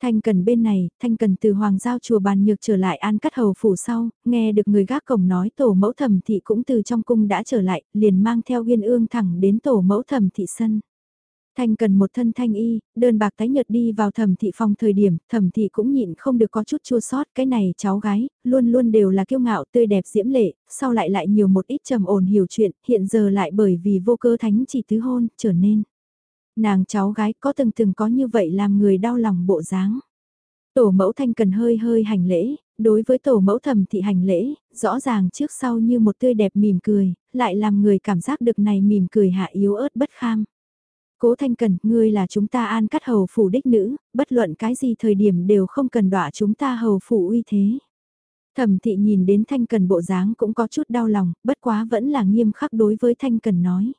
Thanh Cần bên này, Thanh Cần từ Hoàng Giao chùa bàn nhược trở lại an cắt hầu phủ sau, nghe được người gác cổng nói tổ mẫu thẩm thị cũng từ trong cung đã trở lại, liền mang theo Uyên ương thẳng đến tổ mẫu thẩm thị sân. Thanh Cần một thân thanh y, đơn bạc tái nhợt đi vào thẩm thị phòng thời điểm, thẩm thị cũng nhịn không được có chút chua sót, cái này cháu gái, luôn luôn đều là kiêu ngạo tươi đẹp diễm lệ, sau lại lại nhiều một ít trầm ổn hiểu chuyện, hiện giờ lại bởi vì vô cơ thánh chỉ tứ hôn, trở nên nàng cháu gái có từng từng có như vậy làm người đau lòng bộ dáng. Tổ mẫu thanh cần hơi hơi hành lễ, đối với tổ mẫu thầm thị hành lễ, rõ ràng trước sau như một tươi đẹp mỉm cười, lại làm người cảm giác được này mỉm cười hạ yếu ớt bất kham. Cố thanh cần, ngươi là chúng ta an cắt hầu phủ đích nữ, bất luận cái gì thời điểm đều không cần đọa chúng ta hầu phủ uy thế. Thẩm thị nhìn đến thanh cần bộ dáng cũng có chút đau lòng, bất quá vẫn là nghiêm khắc đối với thanh cần nói.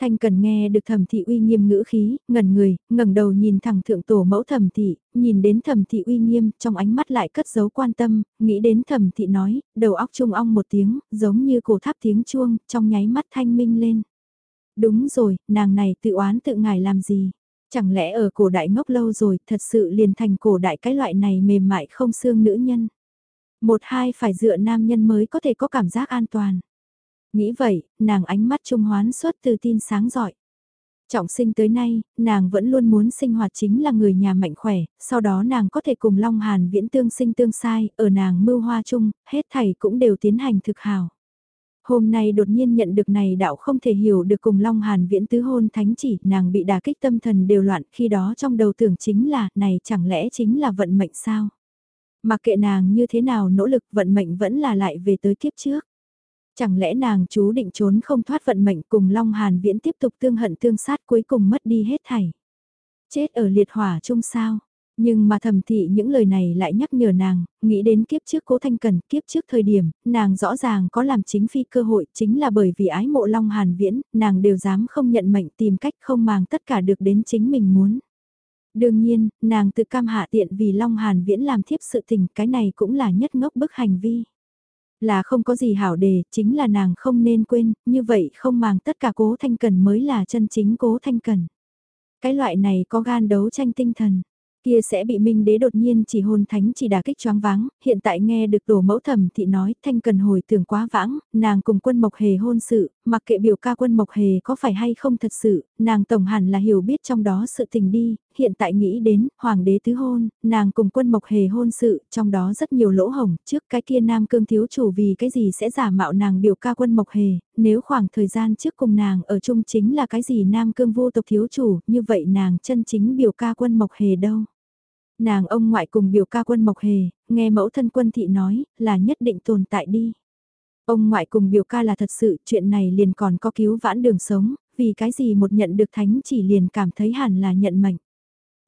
Thanh cần nghe được thẩm thị uy nghiêm ngữ khí, ngẩn người, ngẩng đầu nhìn thẳng thượng tổ mẫu thẩm thị, nhìn đến thẩm thị uy nghiêm, trong ánh mắt lại cất giấu quan tâm, nghĩ đến thẩm thị nói, đầu óc trung ong một tiếng, giống như cổ tháp tiếng chuông, trong nháy mắt thanh minh lên. Đúng rồi, nàng này tự oán tự ngài làm gì? Chẳng lẽ ở cổ đại ngốc lâu rồi, thật sự liền thành cổ đại cái loại này mềm mại không xương nữ nhân? Một hai phải dựa nam nhân mới có thể có cảm giác an toàn. Nghĩ vậy, nàng ánh mắt trung hoán suốt từ tin sáng giỏi. Trọng sinh tới nay, nàng vẫn luôn muốn sinh hoạt chính là người nhà mạnh khỏe, sau đó nàng có thể cùng Long Hàn viễn tương sinh tương sai, ở nàng mưu hoa chung, hết thảy cũng đều tiến hành thực hào. Hôm nay đột nhiên nhận được này đạo không thể hiểu được cùng Long Hàn viễn tứ hôn thánh chỉ, nàng bị đả kích tâm thần đều loạn, khi đó trong đầu tưởng chính là, này chẳng lẽ chính là vận mệnh sao? Mà kệ nàng như thế nào nỗ lực vận mệnh vẫn là lại về tới kiếp trước. Chẳng lẽ nàng chú định trốn không thoát vận mệnh cùng Long Hàn Viễn tiếp tục tương hận tương sát cuối cùng mất đi hết thảy. Chết ở liệt hỏa chung sao? Nhưng mà thầm thị những lời này lại nhắc nhở nàng, nghĩ đến kiếp trước cố thanh cần, kiếp trước thời điểm, nàng rõ ràng có làm chính phi cơ hội, chính là bởi vì ái mộ Long Hàn Viễn, nàng đều dám không nhận mệnh tìm cách không mang tất cả được đến chính mình muốn. Đương nhiên, nàng tự cam hạ tiện vì Long Hàn Viễn làm thiếp sự tình, cái này cũng là nhất ngốc bức hành vi. Là không có gì hảo đề, chính là nàng không nên quên, như vậy không màng tất cả cố thanh cần mới là chân chính cố thanh cần. Cái loại này có gan đấu tranh tinh thần, kia sẽ bị Minh Đế đột nhiên chỉ hôn thánh chỉ đả kích choáng váng, hiện tại nghe được đổ mẫu thẩm thị nói thanh cần hồi tưởng quá vãng, nàng cùng quân Mộc Hề hôn sự, mặc kệ biểu ca quân Mộc Hề có phải hay không thật sự, nàng tổng hẳn là hiểu biết trong đó sự tình đi, hiện tại nghĩ đến, hoàng đế tứ hôn, nàng cùng quân Mộc Hề hôn sự, trong đó rất nhiều lỗ hồng, trước cái kia nam cương thiếu chủ vì cái gì sẽ giả mạo nàng biểu ca quân Mộc Hề, nếu khoảng thời gian trước cùng nàng ở chung chính là cái gì nam cương vô tộc thiếu chủ, như vậy nàng chân chính biểu ca quân Mộc Hề đâu. Nàng ông ngoại cùng biểu ca quân Mộc Hề, nghe mẫu thân quân thị nói, là nhất định tồn tại đi. Ông ngoại cùng biểu ca là thật sự, chuyện này liền còn có cứu vãn đường sống, vì cái gì một nhận được thánh chỉ liền cảm thấy hẳn là nhận mệnh.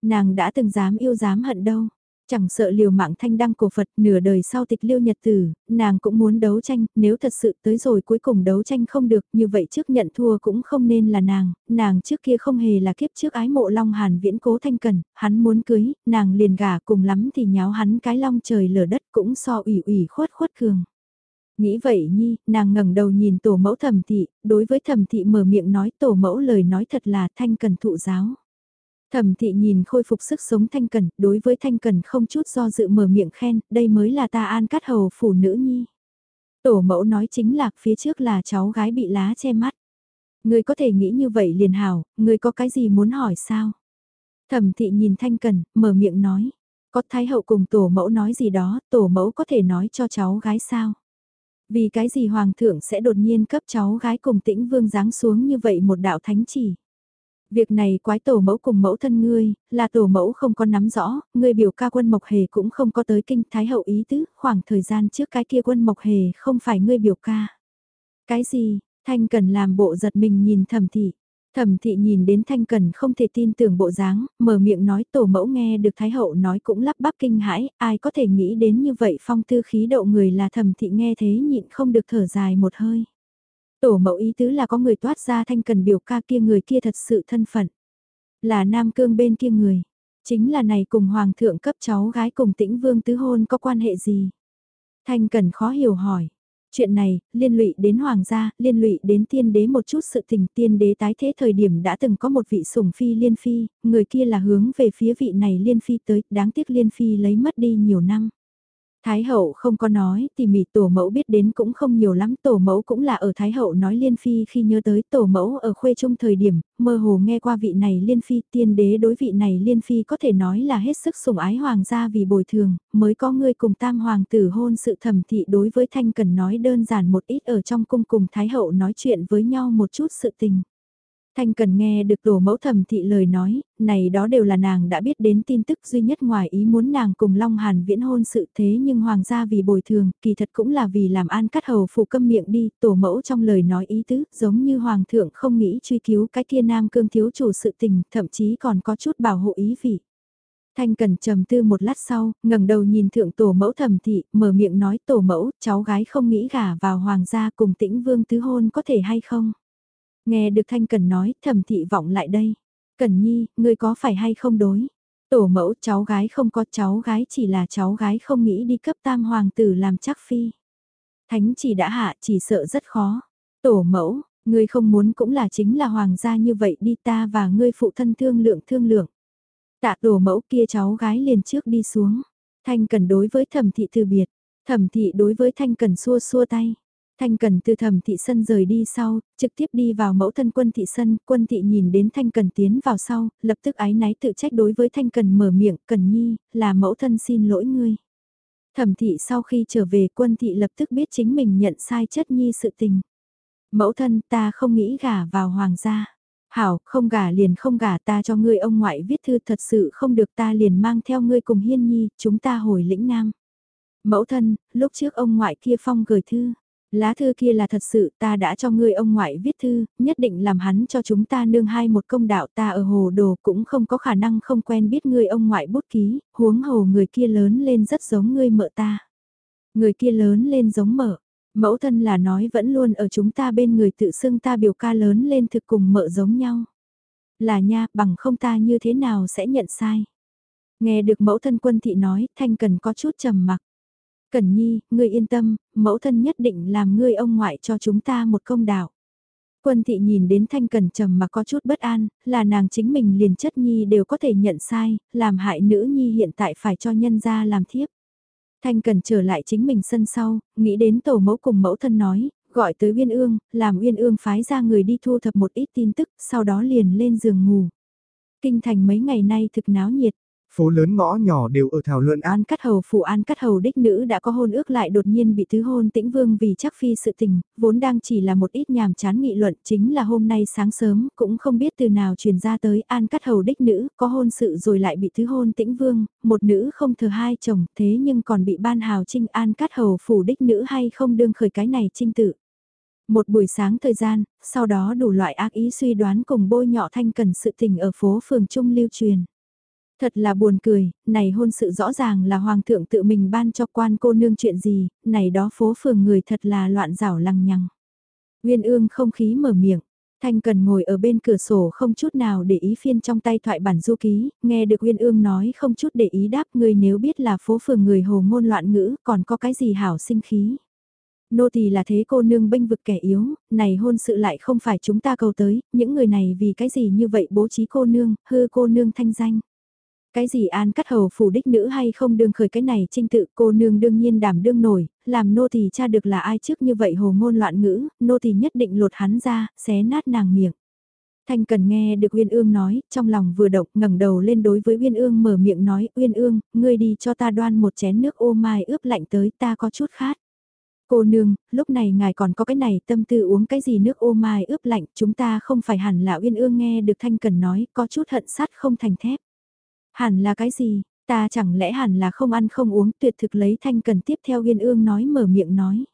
Nàng đã từng dám yêu dám hận đâu, chẳng sợ liều mạng thanh đăng cổ Phật nửa đời sau tịch liêu nhật tử, nàng cũng muốn đấu tranh, nếu thật sự tới rồi cuối cùng đấu tranh không được như vậy trước nhận thua cũng không nên là nàng, nàng trước kia không hề là kiếp trước ái mộ Long Hàn viễn cố thanh cần, hắn muốn cưới, nàng liền gả cùng lắm thì nháo hắn cái long trời lở đất cũng so ủy ủy khuất khuất cường. Nghĩ vậy nhi, nàng ngẩng đầu nhìn tổ mẫu thẩm thị, đối với thẩm thị mở miệng nói tổ mẫu lời nói thật là thanh cần thụ giáo. Thẩm thị nhìn khôi phục sức sống Thanh Cần, đối với Thanh Cần không chút do dự mở miệng khen, đây mới là ta an cắt hầu phủ nữ nhi. Tổ mẫu nói chính là phía trước là cháu gái bị lá che mắt. Người có thể nghĩ như vậy liền hảo, người có cái gì muốn hỏi sao? Thẩm thị nhìn Thanh Cần, mở miệng nói. Có thái hậu cùng tổ mẫu nói gì đó, tổ mẫu có thể nói cho cháu gái sao? Vì cái gì hoàng thượng sẽ đột nhiên cấp cháu gái cùng tĩnh vương giáng xuống như vậy một đạo thánh chỉ? Việc này quái tổ mẫu cùng mẫu thân ngươi, là tổ mẫu không có nắm rõ, ngươi biểu ca quân Mộc Hề cũng không có tới kinh thái hậu ý tứ, khoảng thời gian trước cái kia quân Mộc Hề không phải ngươi biểu ca. Cái gì, Thanh Cần làm bộ giật mình nhìn thẩm thị. Thẩm thị nhìn đến Thanh Cần không thể tin tưởng bộ dáng, mở miệng nói tổ mẫu nghe được Thái Hậu nói cũng lắp bắp kinh hãi, ai có thể nghĩ đến như vậy phong tư khí đậu người là thẩm thị nghe thế nhịn không được thở dài một hơi. Tổ mẫu ý tứ là có người toát ra thanh cần biểu ca kia người kia thật sự thân phận. Là nam cương bên kia người. Chính là này cùng hoàng thượng cấp cháu gái cùng tĩnh vương tứ hôn có quan hệ gì? Thanh cần khó hiểu hỏi. Chuyện này, liên lụy đến hoàng gia, liên lụy đến tiên đế một chút sự tình tiên đế tái thế thời điểm đã từng có một vị sủng phi liên phi, người kia là hướng về phía vị này liên phi tới, đáng tiếc liên phi lấy mất đi nhiều năm. Thái hậu không có nói, tỉ mỉ tổ mẫu biết đến cũng không nhiều lắm, tổ mẫu cũng là ở Thái hậu nói liên phi khi nhớ tới tổ mẫu ở khuê trung thời điểm, mơ hồ nghe qua vị này liên phi, tiên đế đối vị này liên phi có thể nói là hết sức sủng ái hoàng gia vì bồi thường, mới có người cùng tam hoàng tử hôn sự thẩm thị đối với thanh cần nói đơn giản một ít ở trong cung cùng Thái hậu nói chuyện với nhau một chút sự tình. Thanh cần nghe được tổ mẫu thẩm thị lời nói, này đó đều là nàng đã biết đến tin tức duy nhất ngoài ý muốn nàng cùng Long Hàn viễn hôn sự thế nhưng hoàng gia vì bồi thường, kỳ thật cũng là vì làm an cắt hầu phụ câm miệng đi, tổ mẫu trong lời nói ý tứ, giống như hoàng thượng không nghĩ truy cứu cái kia nam cương thiếu chủ sự tình, thậm chí còn có chút bảo hộ ý vị. Thanh cần trầm tư một lát sau, ngẩng đầu nhìn thượng tổ mẫu thẩm thị, mở miệng nói tổ mẫu, cháu gái không nghĩ gả vào hoàng gia cùng tĩnh vương tứ hôn có thể hay không? Nghe được Thanh Cần nói, thẩm thị vọng lại đây. Cần nhi, ngươi có phải hay không đối? Tổ mẫu cháu gái không có cháu gái chỉ là cháu gái không nghĩ đi cấp tam hoàng tử làm chắc phi. Thánh chỉ đã hạ chỉ sợ rất khó. Tổ mẫu, ngươi không muốn cũng là chính là hoàng gia như vậy đi ta và ngươi phụ thân thương lượng thương lượng. Tạ tổ mẫu kia cháu gái liền trước đi xuống. Thanh cần đối với thẩm thị từ biệt. Thẩm thị đối với thanh cần xua xua tay. Thanh Cần từ thẩm thị sân rời đi sau, trực tiếp đi vào mẫu thân quân thị sân, quân thị nhìn đến Thanh Cần tiến vào sau, lập tức ái náy tự trách đối với Thanh Cần mở miệng, Cần Nhi, là mẫu thân xin lỗi ngươi. Thẩm thị sau khi trở về quân thị lập tức biết chính mình nhận sai chất Nhi sự tình. Mẫu thân ta không nghĩ gả vào hoàng gia. Hảo, không gả liền không gả ta cho ngươi ông ngoại viết thư thật sự không được ta liền mang theo ngươi cùng hiên nhi, chúng ta hồi lĩnh nam. Mẫu thân, lúc trước ông ngoại kia phong gửi thư, Lá thư kia là thật sự ta đã cho ngươi ông ngoại viết thư, nhất định làm hắn cho chúng ta nương hai một công đạo ta ở hồ đồ cũng không có khả năng không quen biết ngươi ông ngoại bút ký, huống hồ người kia lớn lên rất giống ngươi mợ ta. Người kia lớn lên giống mợ, mẫu thân là nói vẫn luôn ở chúng ta bên người tự xưng ta biểu ca lớn lên thực cùng mợ giống nhau. Là nha, bằng không ta như thế nào sẽ nhận sai. Nghe được mẫu thân quân thị nói, Thanh Cần có chút trầm mặc. Cẩn Nhi, ngươi yên tâm, mẫu thân nhất định làm ngươi ông ngoại cho chúng ta một công đạo. Quân thị nhìn đến Thanh cẩn trầm mà có chút bất an, là nàng chính mình liền chất Nhi đều có thể nhận sai, làm hại nữ Nhi hiện tại phải cho nhân gia làm thiếp. Thanh cẩn trở lại chính mình sân sau, nghĩ đến tổ mẫu cùng mẫu thân nói, gọi tới Uyên Ương, làm Uyên Ương phái ra người đi thu thập một ít tin tức, sau đó liền lên giường ngủ. Kinh thành mấy ngày nay thực náo nhiệt, Phố lớn ngõ nhỏ đều ở thảo luận An Cắt Hầu phụ An Cắt Hầu đích nữ đã có hôn ước lại đột nhiên bị tứ hôn tĩnh vương vì chắc phi sự tình, vốn đang chỉ là một ít nhàm chán nghị luận chính là hôm nay sáng sớm cũng không biết từ nào truyền ra tới An Cắt Hầu đích nữ có hôn sự rồi lại bị tứ hôn tĩnh vương, một nữ không thừa hai chồng thế nhưng còn bị ban hào trinh An Cắt Hầu phủ đích nữ hay không đương khởi cái này trinh tự. Một buổi sáng thời gian, sau đó đủ loại ác ý suy đoán cùng bôi nhọ thanh cần sự tình ở phố phường Trung lưu truyền. Thật là buồn cười, này hôn sự rõ ràng là hoàng thượng tự mình ban cho quan cô nương chuyện gì, này đó phố phường người thật là loạn rảo lằng nhằng. Uyên ương không khí mở miệng, Thanh Cần ngồi ở bên cửa sổ không chút nào để ý phiên trong tay thoại bản du ký, nghe được Uyên Ương nói không chút để ý đáp người nếu biết là phố phường người hồ ngôn loạn ngữ còn có cái gì hảo sinh khí. Nô tỳ là thế cô nương bênh vực kẻ yếu, này hôn sự lại không phải chúng ta cầu tới, những người này vì cái gì như vậy bố trí cô nương, hư cô nương thanh danh. Cái gì an cắt hầu phủ đích nữ hay không đương khởi cái này trinh tự cô nương đương nhiên đảm đương nổi, làm nô thì cha được là ai trước như vậy hồ ngôn loạn ngữ, nô thì nhất định lột hắn ra, xé nát nàng miệng. Thanh cần nghe được Uyên Ương nói, trong lòng vừa động ngẩng đầu lên đối với Uyên Ương mở miệng nói, Uyên Ương, ngươi đi cho ta đoan một chén nước ô mai ướp lạnh tới ta có chút khát. Cô nương, lúc này ngài còn có cái này tâm tư uống cái gì nước ô mai ướp lạnh, chúng ta không phải hẳn là Uyên Ương nghe được Thanh cần nói, có chút hận sát không thành thép. Hẳn là cái gì, ta chẳng lẽ hẳn là không ăn không uống tuyệt thực lấy thanh cần tiếp theo Uyên Ương nói mở miệng nói.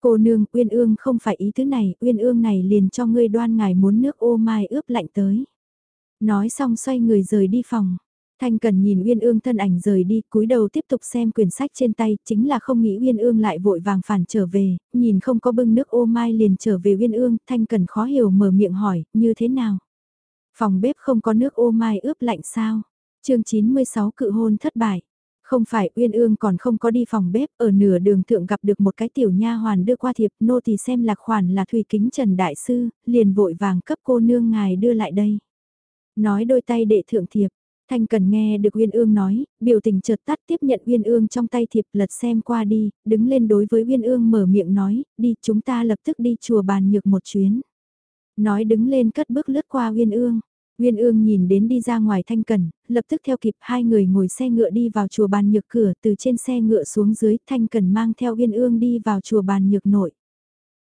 Cô nương, Uyên Ương không phải ý thứ này, Uyên Ương này liền cho ngươi đoan ngài muốn nước ô mai ướp lạnh tới. Nói xong xoay người rời đi phòng. Thanh Cần nhìn Uyên Ương thân ảnh rời đi, cúi đầu tiếp tục xem quyển sách trên tay, chính là không nghĩ Uyên Ương lại vội vàng phản trở về, nhìn không có bưng nước ô mai liền trở về Uyên Ương, Thanh Cần khó hiểu mở miệng hỏi, như thế nào? Phòng bếp không có nước ô mai ướp lạnh sao? Chương 96 cự hôn thất bại. Không phải Uyên Ương còn không có đi phòng bếp, ở nửa đường thượng gặp được một cái tiểu nha hoàn đưa qua thiệp, nô thì xem lạc khoản là Thùy Kính Trần Đại Sư, liền vội vàng cấp cô nương ngài đưa lại đây. Nói đôi tay đệ thượng thiệp, Thanh cần nghe được Uyên Ương nói, biểu tình chợt tắt tiếp nhận Uyên Ương trong tay thiệp lật xem qua đi, đứng lên đối với Uyên Ương mở miệng nói, đi chúng ta lập tức đi chùa bàn nhược một chuyến. Nói đứng lên cất bước lướt qua Uyên Ương. Nguyên ương nhìn đến đi ra ngoài thanh cần, lập tức theo kịp hai người ngồi xe ngựa đi vào chùa bàn nhược cửa từ trên xe ngựa xuống dưới thanh cần mang theo Nguyên ương đi vào chùa bàn nhược nội.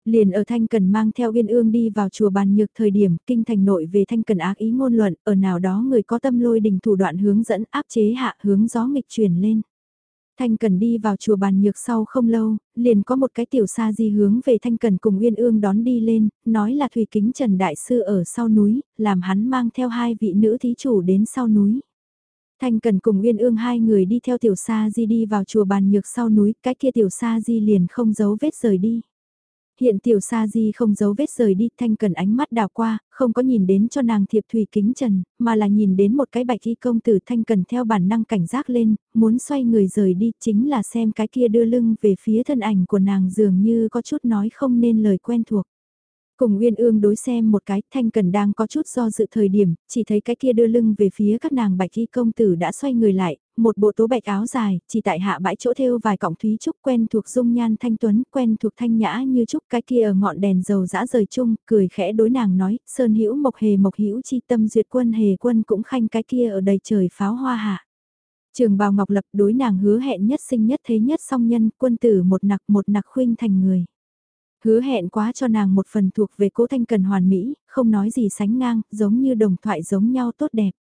Liền ở Thanh Cần mang theo Yên Ương đi vào chùa bàn nhược thời điểm kinh thành nội về Thanh Cần ác ý ngôn luận, ở nào đó người có tâm lôi đình thủ đoạn hướng dẫn áp chế hạ hướng gió nghịch chuyển lên. Thanh Cần đi vào chùa bàn nhược sau không lâu, liền có một cái tiểu sa di hướng về Thanh Cần cùng Uyên Ương đón đi lên, nói là Thủy Kính Trần Đại Sư ở sau núi, làm hắn mang theo hai vị nữ thí chủ đến sau núi. Thanh Cần cùng Uyên Ương hai người đi theo tiểu sa di đi vào chùa bàn nhược sau núi, cái kia tiểu sa di liền không giấu vết rời đi hiện tiểu sa di không giấu vết rời đi thanh cần ánh mắt đào qua, không có nhìn đến cho nàng thiệp thủy kính trần, mà là nhìn đến một cái bạch y công tử thanh cần theo bản năng cảnh giác lên, muốn xoay người rời đi chính là xem cái kia đưa lưng về phía thân ảnh của nàng dường như có chút nói không nên lời quen thuộc. Cùng Uyên Ương đối xem một cái, Thanh Cần đang có chút do dự thời điểm, chỉ thấy cái kia đưa lưng về phía các nàng bạch y công tử đã xoay người lại, một bộ tố bạch áo dài, chỉ tại hạ bãi chỗ thêu vài cọng thúy trúc quen thuộc dung nhan thanh tuấn, quen thuộc thanh nhã như trúc cái kia ở ngọn đèn dầu dã rời chung, cười khẽ đối nàng nói, sơn hữu mộc hề mộc hữu chi tâm duyệt quân hề quân cũng khanh cái kia ở đầy trời pháo hoa hạ. Trường bào ngọc lập đối nàng hứa hẹn nhất sinh nhất thế nhất song nhân, quân tử một nặc một nặc khuynh thành người. Hứa hẹn quá cho nàng một phần thuộc về cố thanh cần hoàn mỹ, không nói gì sánh ngang, giống như đồng thoại giống nhau tốt đẹp.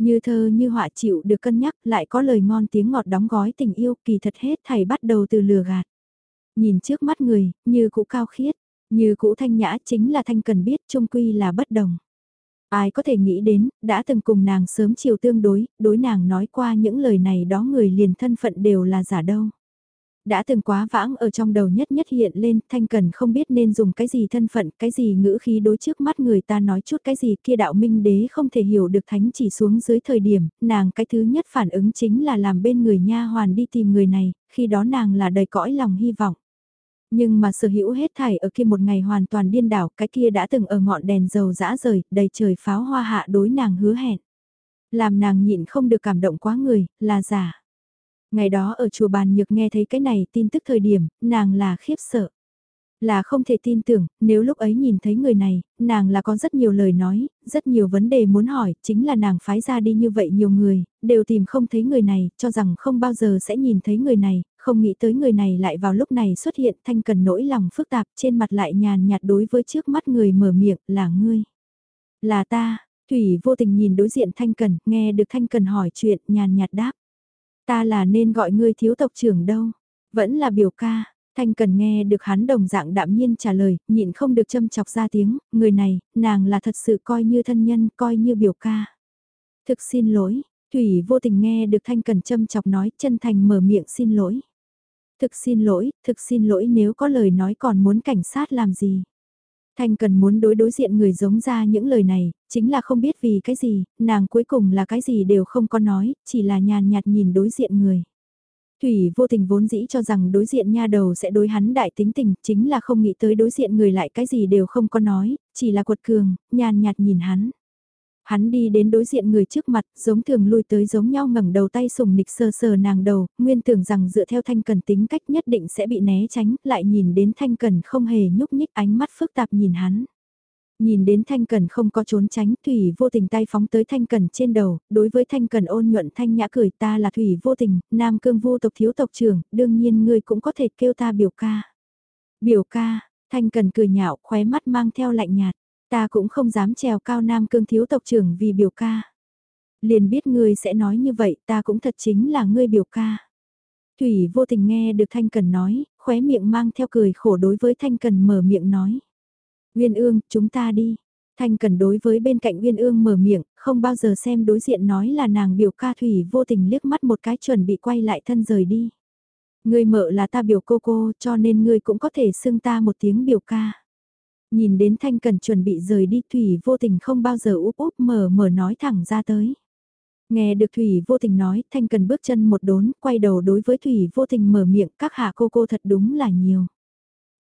Như thơ như họa chịu được cân nhắc lại có lời ngon tiếng ngọt đóng gói tình yêu kỳ thật hết thầy bắt đầu từ lừa gạt. Nhìn trước mắt người, như cũ cao khiết, như cũ thanh nhã chính là thanh cần biết trung quy là bất đồng. Ai có thể nghĩ đến, đã từng cùng nàng sớm chiều tương đối, đối nàng nói qua những lời này đó người liền thân phận đều là giả đâu. Đã từng quá vãng ở trong đầu nhất nhất hiện lên, Thanh Cần không biết nên dùng cái gì thân phận, cái gì ngữ khí đối trước mắt người ta nói chút cái gì kia đạo minh đế không thể hiểu được thánh chỉ xuống dưới thời điểm, nàng cái thứ nhất phản ứng chính là làm bên người nha hoàn đi tìm người này, khi đó nàng là đầy cõi lòng hy vọng. Nhưng mà sở hữu hết thảy ở kia một ngày hoàn toàn điên đảo, cái kia đã từng ở ngọn đèn dầu dã rời, đầy trời pháo hoa hạ đối nàng hứa hẹn. Làm nàng nhịn không được cảm động quá người, là giả. Ngày đó ở chùa bàn nhược nghe thấy cái này tin tức thời điểm, nàng là khiếp sợ. Là không thể tin tưởng, nếu lúc ấy nhìn thấy người này, nàng là có rất nhiều lời nói, rất nhiều vấn đề muốn hỏi, chính là nàng phái ra đi như vậy nhiều người, đều tìm không thấy người này, cho rằng không bao giờ sẽ nhìn thấy người này, không nghĩ tới người này lại vào lúc này xuất hiện thanh cần nỗi lòng phức tạp trên mặt lại nhàn nhạt đối với trước mắt người mở miệng là ngươi. Là ta, Thủy vô tình nhìn đối diện thanh cần, nghe được thanh cần hỏi chuyện nhàn nhạt đáp. Ta là nên gọi ngươi thiếu tộc trưởng đâu, vẫn là biểu ca, Thanh cần nghe được hắn đồng dạng đạm nhiên trả lời, nhịn không được châm chọc ra tiếng, người này, nàng là thật sự coi như thân nhân, coi như biểu ca. Thực xin lỗi, Thủy vô tình nghe được Thanh cần châm chọc nói, chân thành mở miệng xin lỗi. Thực xin lỗi, thực xin lỗi nếu có lời nói còn muốn cảnh sát làm gì. Thanh cần muốn đối đối diện người giống ra những lời này, chính là không biết vì cái gì, nàng cuối cùng là cái gì đều không có nói, chỉ là nhàn nhạt nhìn đối diện người. Thủy vô tình vốn dĩ cho rằng đối diện nha đầu sẽ đối hắn đại tính tình, chính là không nghĩ tới đối diện người lại cái gì đều không có nói, chỉ là quật cường, nhàn nhạt nhìn hắn. Hắn đi đến đối diện người trước mặt, giống thường lui tới giống nhau ngẩng đầu tay sùng nịch sờ sờ nàng đầu, nguyên tưởng rằng dựa theo thanh cần tính cách nhất định sẽ bị né tránh, lại nhìn đến thanh cần không hề nhúc nhích ánh mắt phức tạp nhìn hắn. Nhìn đến Thanh Cần không có trốn tránh, Thủy vô tình tay phóng tới Thanh Cần trên đầu, đối với Thanh Cần ôn nhuận Thanh Nhã cười ta là Thủy vô tình, Nam Cương vô tộc thiếu tộc trưởng, đương nhiên ngươi cũng có thể kêu ta biểu ca. Biểu ca, Thanh Cần cười nhạo, khóe mắt mang theo lạnh nhạt, ta cũng không dám trèo cao Nam Cương thiếu tộc trưởng vì biểu ca. Liền biết ngươi sẽ nói như vậy, ta cũng thật chính là ngươi biểu ca. Thủy vô tình nghe được Thanh Cần nói, khóe miệng mang theo cười khổ đối với Thanh Cần mở miệng nói. Nguyên ương, chúng ta đi. Thanh cần đối với bên cạnh Nguyên ương mở miệng, không bao giờ xem đối diện nói là nàng biểu ca thủy vô tình liếc mắt một cái chuẩn bị quay lại thân rời đi. Ngươi mợ là ta biểu cô cô cho nên ngươi cũng có thể xưng ta một tiếng biểu ca. Nhìn đến Thanh cần chuẩn bị rời đi thủy vô tình không bao giờ úp úp mở mở nói thẳng ra tới. Nghe được Thủy vô tình nói, Thanh cần bước chân một đốn, quay đầu đối với Thủy vô tình mở miệng, các hạ cô cô thật đúng là nhiều.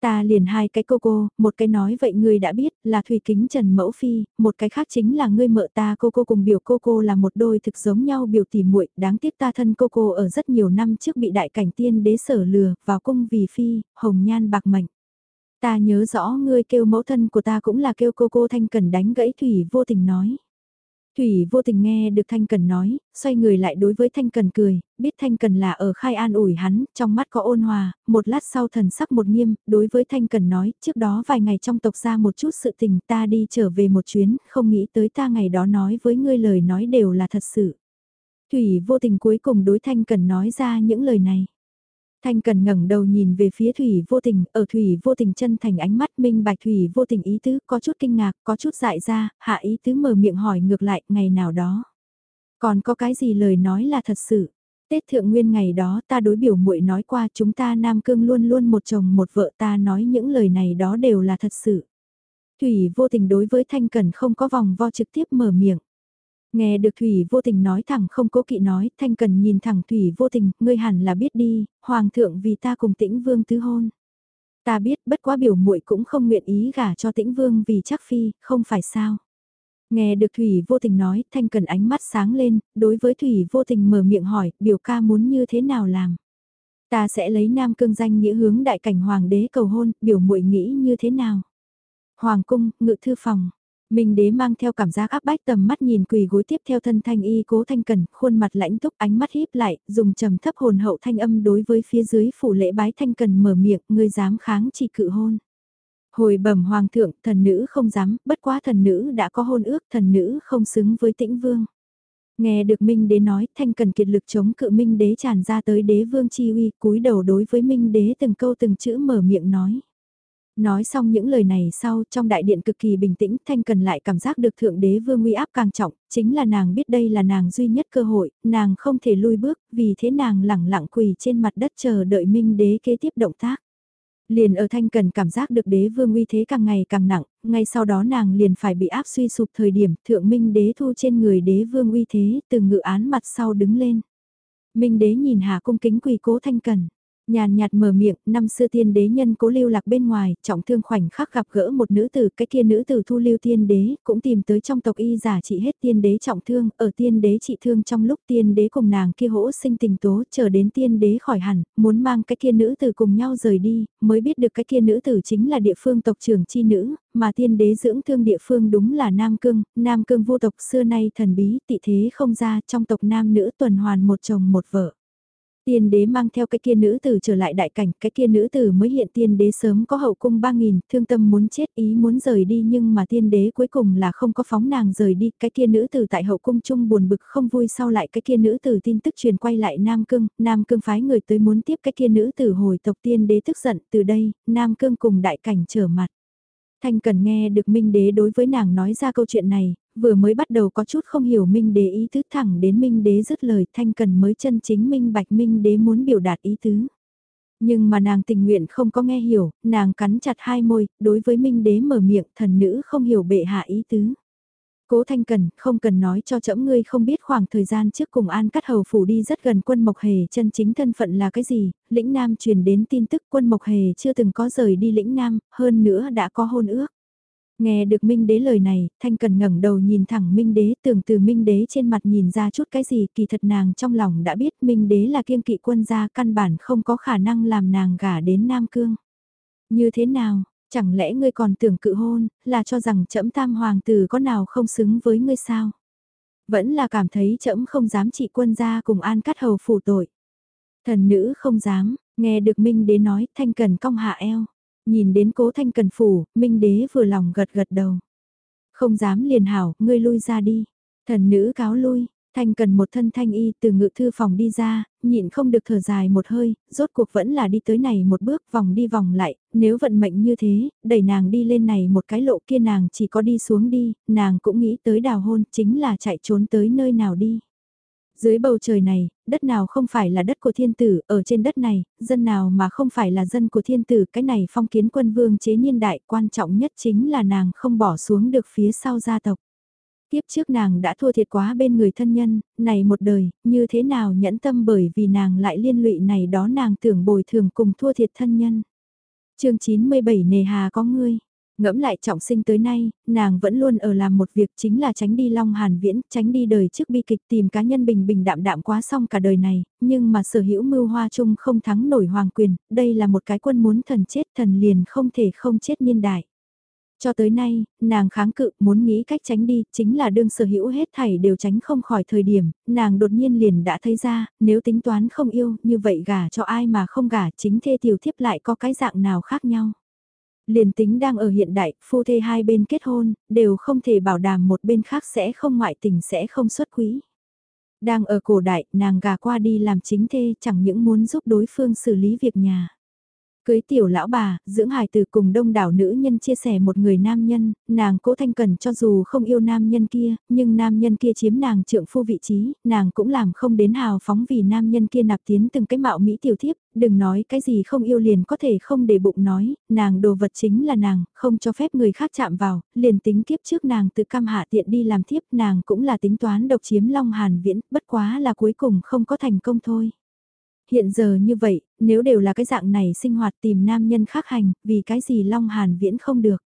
Ta liền hai cái cô cô, một cái nói vậy ngươi đã biết là Thủy Kính Trần Mẫu Phi, một cái khác chính là ngươi mợ ta cô cô cùng biểu cô cô là một đôi thực giống nhau biểu tỉ muội đáng tiếc ta thân cô cô ở rất nhiều năm trước bị đại cảnh tiên đế sở lừa, vào cung vì phi, hồng nhan bạc mệnh. Ta nhớ rõ ngươi kêu mẫu thân của ta cũng là kêu cô cô thanh cần đánh gãy Thủy vô tình nói. Thủy vô tình nghe được Thanh Cần nói, xoay người lại đối với Thanh Cần cười, biết Thanh Cần là ở khai an ủi hắn, trong mắt có ôn hòa, một lát sau thần sắc một nghiêm, đối với Thanh Cần nói, trước đó vài ngày trong tộc ra một chút sự tình ta đi trở về một chuyến, không nghĩ tới ta ngày đó nói với ngươi lời nói đều là thật sự. Thủy vô tình cuối cùng đối Thanh Cần nói ra những lời này. Thanh Cần ngẩng đầu nhìn về phía Thủy vô tình, ở Thủy vô tình chân thành ánh mắt minh bạch Thủy vô tình ý tứ, có chút kinh ngạc, có chút dại ra, hạ ý tứ mở miệng hỏi ngược lại, ngày nào đó. Còn có cái gì lời nói là thật sự? Tết thượng nguyên ngày đó ta đối biểu muội nói qua chúng ta Nam Cương luôn luôn một chồng một vợ ta nói những lời này đó đều là thật sự. Thủy vô tình đối với Thanh Cần không có vòng vo trực tiếp mở miệng. Nghe được Thủy vô tình nói thẳng không cố kỵ nói, Thanh Cần nhìn thẳng Thủy vô tình, ngươi hẳn là biết đi, Hoàng thượng vì ta cùng tĩnh vương tứ hôn. Ta biết bất quá biểu muội cũng không nguyện ý gả cho tĩnh vương vì chắc phi, không phải sao. Nghe được Thủy vô tình nói, Thanh Cần ánh mắt sáng lên, đối với Thủy vô tình mở miệng hỏi, biểu ca muốn như thế nào làm. Ta sẽ lấy nam cương danh nghĩa hướng đại cảnh hoàng đế cầu hôn, biểu muội nghĩ như thế nào. Hoàng cung, ngự thư phòng, Minh đế mang theo cảm giác áp bách tầm mắt nhìn quỳ gối tiếp theo thân thanh y cố thanh cần, khuôn mặt lãnh túc ánh mắt híp lại, dùng trầm thấp hồn hậu thanh âm đối với phía dưới phủ lễ bái thanh cần mở miệng, ngươi dám kháng chỉ cự hôn. Hồi bẩm hoàng thượng, thần nữ không dám, bất quá thần nữ đã có hôn ước, thần nữ không xứng với tĩnh vương. Nghe được Minh đế nói, thanh cần kiệt lực chống cự Minh đế tràn ra tới đế vương chi uy, cúi đầu đối với Minh đế từng câu từng chữ mở miệng nói. Nói xong những lời này sau trong đại điện cực kỳ bình tĩnh Thanh Cần lại cảm giác được Thượng Đế Vương uy áp càng trọng, chính là nàng biết đây là nàng duy nhất cơ hội, nàng không thể lui bước, vì thế nàng lẳng lặng quỳ trên mặt đất chờ đợi Minh Đế kế tiếp động tác. Liền ở Thanh Cần cảm giác được Đế Vương uy thế càng ngày càng nặng, ngay sau đó nàng liền phải bị áp suy sụp thời điểm Thượng Minh Đế thu trên người Đế Vương uy thế từ ngự án mặt sau đứng lên. Minh Đế nhìn Hà cung kính quỳ cố Thanh Cần Nhàn nhạt mở miệng, năm xưa tiên đế nhân cố lưu lạc bên ngoài, trọng thương khoảnh khắc gặp gỡ một nữ tử, cái kia nữ tử thu lưu tiên đế, cũng tìm tới trong tộc y giả trị hết tiên đế trọng thương, ở tiên đế trị thương trong lúc tiên đế cùng nàng kia hỗ sinh tình tố, chờ đến tiên đế khỏi hẳn, muốn mang cái kia nữ tử cùng nhau rời đi, mới biết được cái kia nữ tử chính là địa phương tộc trưởng chi nữ, mà tiên đế dưỡng thương địa phương đúng là Nam Cương, Nam Cương vô tộc xưa nay thần bí, tị thế không ra, trong tộc nam nữ tuần hoàn một chồng một vợ. Tiên đế mang theo cái kia nữ tử trở lại đại cảnh, cái kia nữ tử mới hiện tiên đế sớm có hậu cung 3.000, thương tâm muốn chết ý muốn rời đi nhưng mà tiên đế cuối cùng là không có phóng nàng rời đi, cái kia nữ tử tại hậu cung chung buồn bực không vui sau lại cái kia nữ tử tin tức truyền quay lại Nam Cương, Nam Cương phái người tới muốn tiếp cái kia nữ tử hồi tộc tiên đế tức giận, từ đây, Nam Cương cùng đại cảnh trở mặt. Thanh Cần nghe được Minh Đế đối với nàng nói ra câu chuyện này, vừa mới bắt đầu có chút không hiểu Minh Đế ý tứ thẳng đến Minh Đế dứt lời Thanh Cần mới chân chính Minh Bạch Minh Đế muốn biểu đạt ý tứ. Nhưng mà nàng tình nguyện không có nghe hiểu, nàng cắn chặt hai môi, đối với Minh Đế mở miệng thần nữ không hiểu bệ hạ ý tứ. Cố Thanh Cần, không cần nói cho chẫm ngươi không biết khoảng thời gian trước cùng An Cắt Hầu phủ đi rất gần quân Mộc Hề chân chính thân phận là cái gì, lĩnh Nam truyền đến tin tức quân Mộc Hề chưa từng có rời đi lĩnh Nam, hơn nữa đã có hôn ước. Nghe được Minh Đế lời này, Thanh Cần ngẩng đầu nhìn thẳng Minh Đế, tưởng từ Minh Đế trên mặt nhìn ra chút cái gì, kỳ thật nàng trong lòng đã biết Minh Đế là kiêng kỵ quân gia căn bản không có khả năng làm nàng gả đến Nam Cương. Như thế nào, chẳng lẽ ngươi còn tưởng cự hôn, là cho rằng trẫm tam hoàng tử có nào không xứng với ngươi sao? Vẫn là cảm thấy trẫm không dám trị quân gia cùng an cắt hầu phủ tội. Thần nữ không dám, nghe được Minh Đế nói, Thanh Cần cong hạ eo. Nhìn đến cố thanh cần phủ, Minh Đế vừa lòng gật gật đầu. Không dám liền hảo, ngươi lui ra đi. Thần nữ cáo lui, Thanh cần một thân thanh y từ ngự thư phòng đi ra, nhịn không được thở dài một hơi, rốt cuộc vẫn là đi tới này một bước vòng đi vòng lại, nếu vận mệnh như thế, đẩy nàng đi lên này một cái lộ kia nàng chỉ có đi xuống đi, nàng cũng nghĩ tới đào hôn chính là chạy trốn tới nơi nào đi. Dưới bầu trời này, đất nào không phải là đất của thiên tử, ở trên đất này, dân nào mà không phải là dân của thiên tử, cái này phong kiến quân vương chế niên đại quan trọng nhất chính là nàng không bỏ xuống được phía sau gia tộc. Tiếp trước nàng đã thua thiệt quá bên người thân nhân, này một đời, như thế nào nhẫn tâm bởi vì nàng lại liên lụy này đó nàng tưởng bồi thường cùng thua thiệt thân nhân. chương 97 nề hà có ngươi. Ngẫm lại trọng sinh tới nay, nàng vẫn luôn ở làm một việc chính là tránh đi Long Hàn Viễn, tránh đi đời trước bi kịch tìm cá nhân bình bình đạm đạm quá xong cả đời này, nhưng mà sở hữu mưu hoa chung không thắng nổi hoàng quyền, đây là một cái quân muốn thần chết thần liền không thể không chết niên đại. Cho tới nay, nàng kháng cự muốn nghĩ cách tránh đi, chính là đương sở hữu hết thảy đều tránh không khỏi thời điểm, nàng đột nhiên liền đã thấy ra, nếu tính toán không yêu, như vậy gả cho ai mà không gả chính thê tiểu thiếp lại có cái dạng nào khác nhau. Liền tính đang ở hiện đại, phu thê hai bên kết hôn, đều không thể bảo đảm một bên khác sẽ không ngoại tình sẽ không xuất quý. Đang ở cổ đại, nàng gà qua đi làm chính thê chẳng những muốn giúp đối phương xử lý việc nhà. Cưới tiểu lão bà, dưỡng hài từ cùng đông đảo nữ nhân chia sẻ một người nam nhân, nàng cố thanh cần cho dù không yêu nam nhân kia, nhưng nam nhân kia chiếm nàng trượng phu vị trí, nàng cũng làm không đến hào phóng vì nam nhân kia nạp tiến từng cái mạo mỹ tiểu thiếp, đừng nói cái gì không yêu liền có thể không để bụng nói, nàng đồ vật chính là nàng, không cho phép người khác chạm vào, liền tính kiếp trước nàng tự cam hạ tiện đi làm thiếp nàng cũng là tính toán độc chiếm long hàn viễn, bất quá là cuối cùng không có thành công thôi. Hiện giờ như vậy, nếu đều là cái dạng này sinh hoạt tìm nam nhân khác hành, vì cái gì Long Hàn Viễn không được.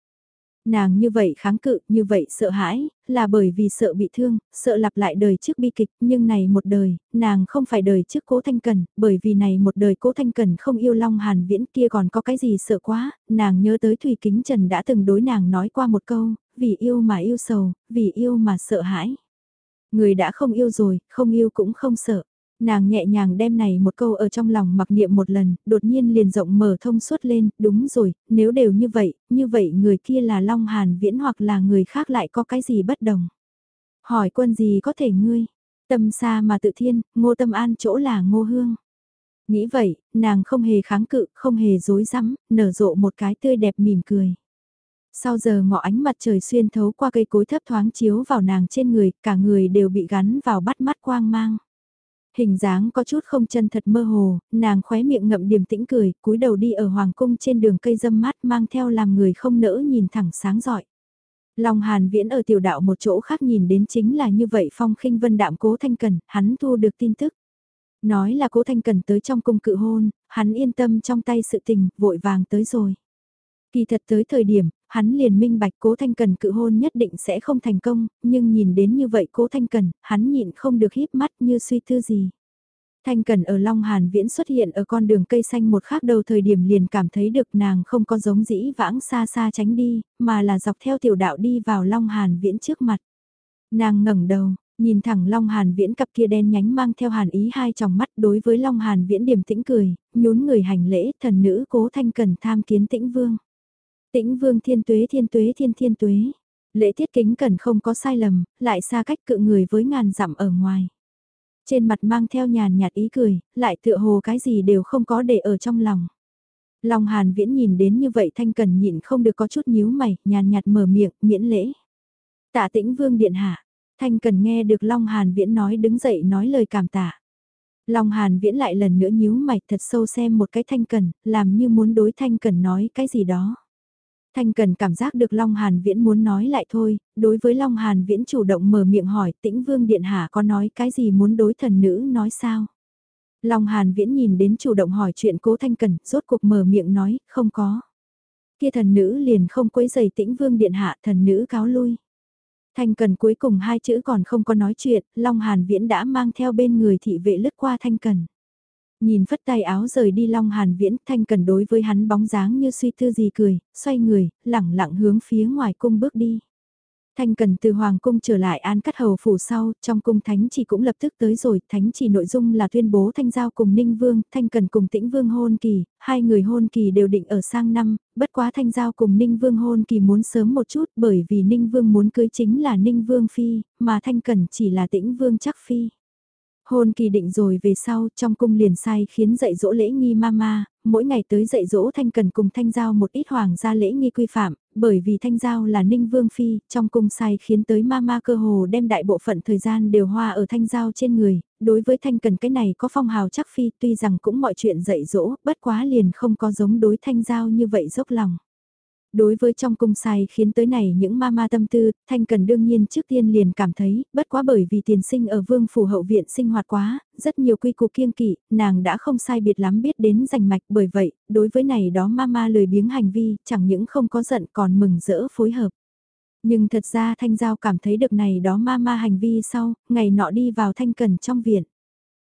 Nàng như vậy kháng cự, như vậy sợ hãi, là bởi vì sợ bị thương, sợ lặp lại đời trước bi kịch, nhưng này một đời, nàng không phải đời trước cố thanh cần, bởi vì này một đời cố thanh cần không yêu Long Hàn Viễn kia còn có cái gì sợ quá, nàng nhớ tới Thủy Kính Trần đã từng đối nàng nói qua một câu, vì yêu mà yêu sầu, vì yêu mà sợ hãi. Người đã không yêu rồi, không yêu cũng không sợ. Nàng nhẹ nhàng đem này một câu ở trong lòng mặc niệm một lần, đột nhiên liền rộng mở thông suốt lên, đúng rồi, nếu đều như vậy, như vậy người kia là Long Hàn Viễn hoặc là người khác lại có cái gì bất đồng. Hỏi quân gì có thể ngươi, tâm xa mà tự thiên, ngô tâm an chỗ là ngô hương. Nghĩ vậy, nàng không hề kháng cự, không hề dối rắm nở rộ một cái tươi đẹp mỉm cười. Sau giờ ngọ ánh mặt trời xuyên thấu qua cây cối thấp thoáng chiếu vào nàng trên người, cả người đều bị gắn vào bắt mắt quang mang. Hình dáng có chút không chân thật mơ hồ, nàng khóe miệng ngậm điềm tĩnh cười, cúi đầu đi ở hoàng cung trên đường cây dâm mát mang theo làm người không nỡ nhìn thẳng sáng giỏi. Long Hàn Viễn ở tiểu đạo một chỗ khác nhìn đến chính là như vậy phong khinh vân đạm cố thanh cần, hắn thu được tin tức. Nói là cố Thanh Cần tới trong cung cự hôn, hắn yên tâm trong tay sự tình, vội vàng tới rồi. Kỳ thật tới thời điểm, hắn liền minh bạch cố Thanh Cần cự hôn nhất định sẽ không thành công, nhưng nhìn đến như vậy cố Thanh Cần, hắn nhịn không được híp mắt như suy tư gì. Thanh Cần ở Long Hàn Viễn xuất hiện ở con đường cây xanh một khác đầu thời điểm liền cảm thấy được nàng không có giống dĩ vãng xa xa tránh đi, mà là dọc theo tiểu đạo đi vào Long Hàn Viễn trước mặt. Nàng ngẩng đầu, nhìn thẳng Long Hàn Viễn cặp kia đen nhánh mang theo hàn ý hai tròng mắt đối với Long Hàn Viễn điềm tĩnh cười, nhún người hành lễ thần nữ cố Thanh Cần tham kiến tĩnh vương. Tĩnh vương thiên tuế thiên tuế thiên thiên tuế. Lễ tiết kính cần không có sai lầm, lại xa cách cự người với ngàn dặm ở ngoài. Trên mặt mang theo nhàn nhạt ý cười, lại tựa hồ cái gì đều không có để ở trong lòng. Long Hàn Viễn nhìn đến như vậy Thanh Cần nhịn không được có chút nhíu mày, nhàn nhạt mở miệng, miễn lễ. Tạ tĩnh vương điện hạ, Thanh Cần nghe được Long Hàn Viễn nói đứng dậy nói lời cảm tạ. Long Hàn Viễn lại lần nữa nhíu mày thật sâu xem một cái Thanh Cần, làm như muốn đối Thanh Cần nói cái gì đó. Thanh Cần cảm giác được Long Hàn Viễn muốn nói lại thôi, đối với Long Hàn Viễn chủ động mở miệng hỏi tĩnh vương điện hạ có nói cái gì muốn đối thần nữ nói sao. Long Hàn Viễn nhìn đến chủ động hỏi chuyện cố Thanh Cần, rốt cuộc mở miệng nói, không có. Kia thần nữ liền không quấy giày tĩnh vương điện hạ thần nữ cáo lui. Thanh Cần cuối cùng hai chữ còn không có nói chuyện, Long Hàn Viễn đã mang theo bên người thị vệ lướt qua Thanh Cần. Nhìn phất tay áo rời đi Long Hàn Viễn, Thanh Cần đối với hắn bóng dáng như suy tư gì cười, xoay người, lẳng lặng hướng phía ngoài cung bước đi. Thanh Cần từ Hoàng Cung trở lại An Cắt Hầu Phủ sau, trong cung Thánh chỉ cũng lập tức tới rồi, Thánh chỉ nội dung là tuyên bố Thanh Giao cùng Ninh Vương, Thanh Cần cùng Tĩnh Vương hôn kỳ, hai người hôn kỳ đều định ở sang năm, bất quá Thanh Giao cùng Ninh Vương hôn kỳ muốn sớm một chút bởi vì Ninh Vương muốn cưới chính là Ninh Vương Phi, mà Thanh Cần chỉ là Tĩnh Vương chắc Phi. Hôn kỳ định rồi về sau, trong cung liền sai khiến dạy dỗ lễ nghi mama, mỗi ngày tới dạy dỗ Thanh Cần cùng Thanh Giao một ít hoàng gia lễ nghi quy phạm, bởi vì Thanh Giao là Ninh Vương Phi, trong cung sai khiến tới mama cơ hồ đem đại bộ phận thời gian đều hoa ở Thanh Giao trên người, đối với Thanh Cần cái này có phong hào chắc Phi tuy rằng cũng mọi chuyện dạy dỗ, bất quá liền không có giống đối Thanh Giao như vậy dốc lòng. Đối với trong cung sai khiến tới này những ma ma tâm tư, Thanh Cần đương nhiên trước tiên liền cảm thấy, bất quá bởi vì tiền sinh ở vương phủ hậu viện sinh hoạt quá, rất nhiều quy củ kiêng kỵ, nàng đã không sai biệt lắm biết đến rành mạch bởi vậy, đối với này đó ma ma lười biếng hành vi, chẳng những không có giận còn mừng rỡ phối hợp. Nhưng thật ra Thanh Giao cảm thấy được này đó ma ma hành vi sau, ngày nọ đi vào Thanh Cần trong viện.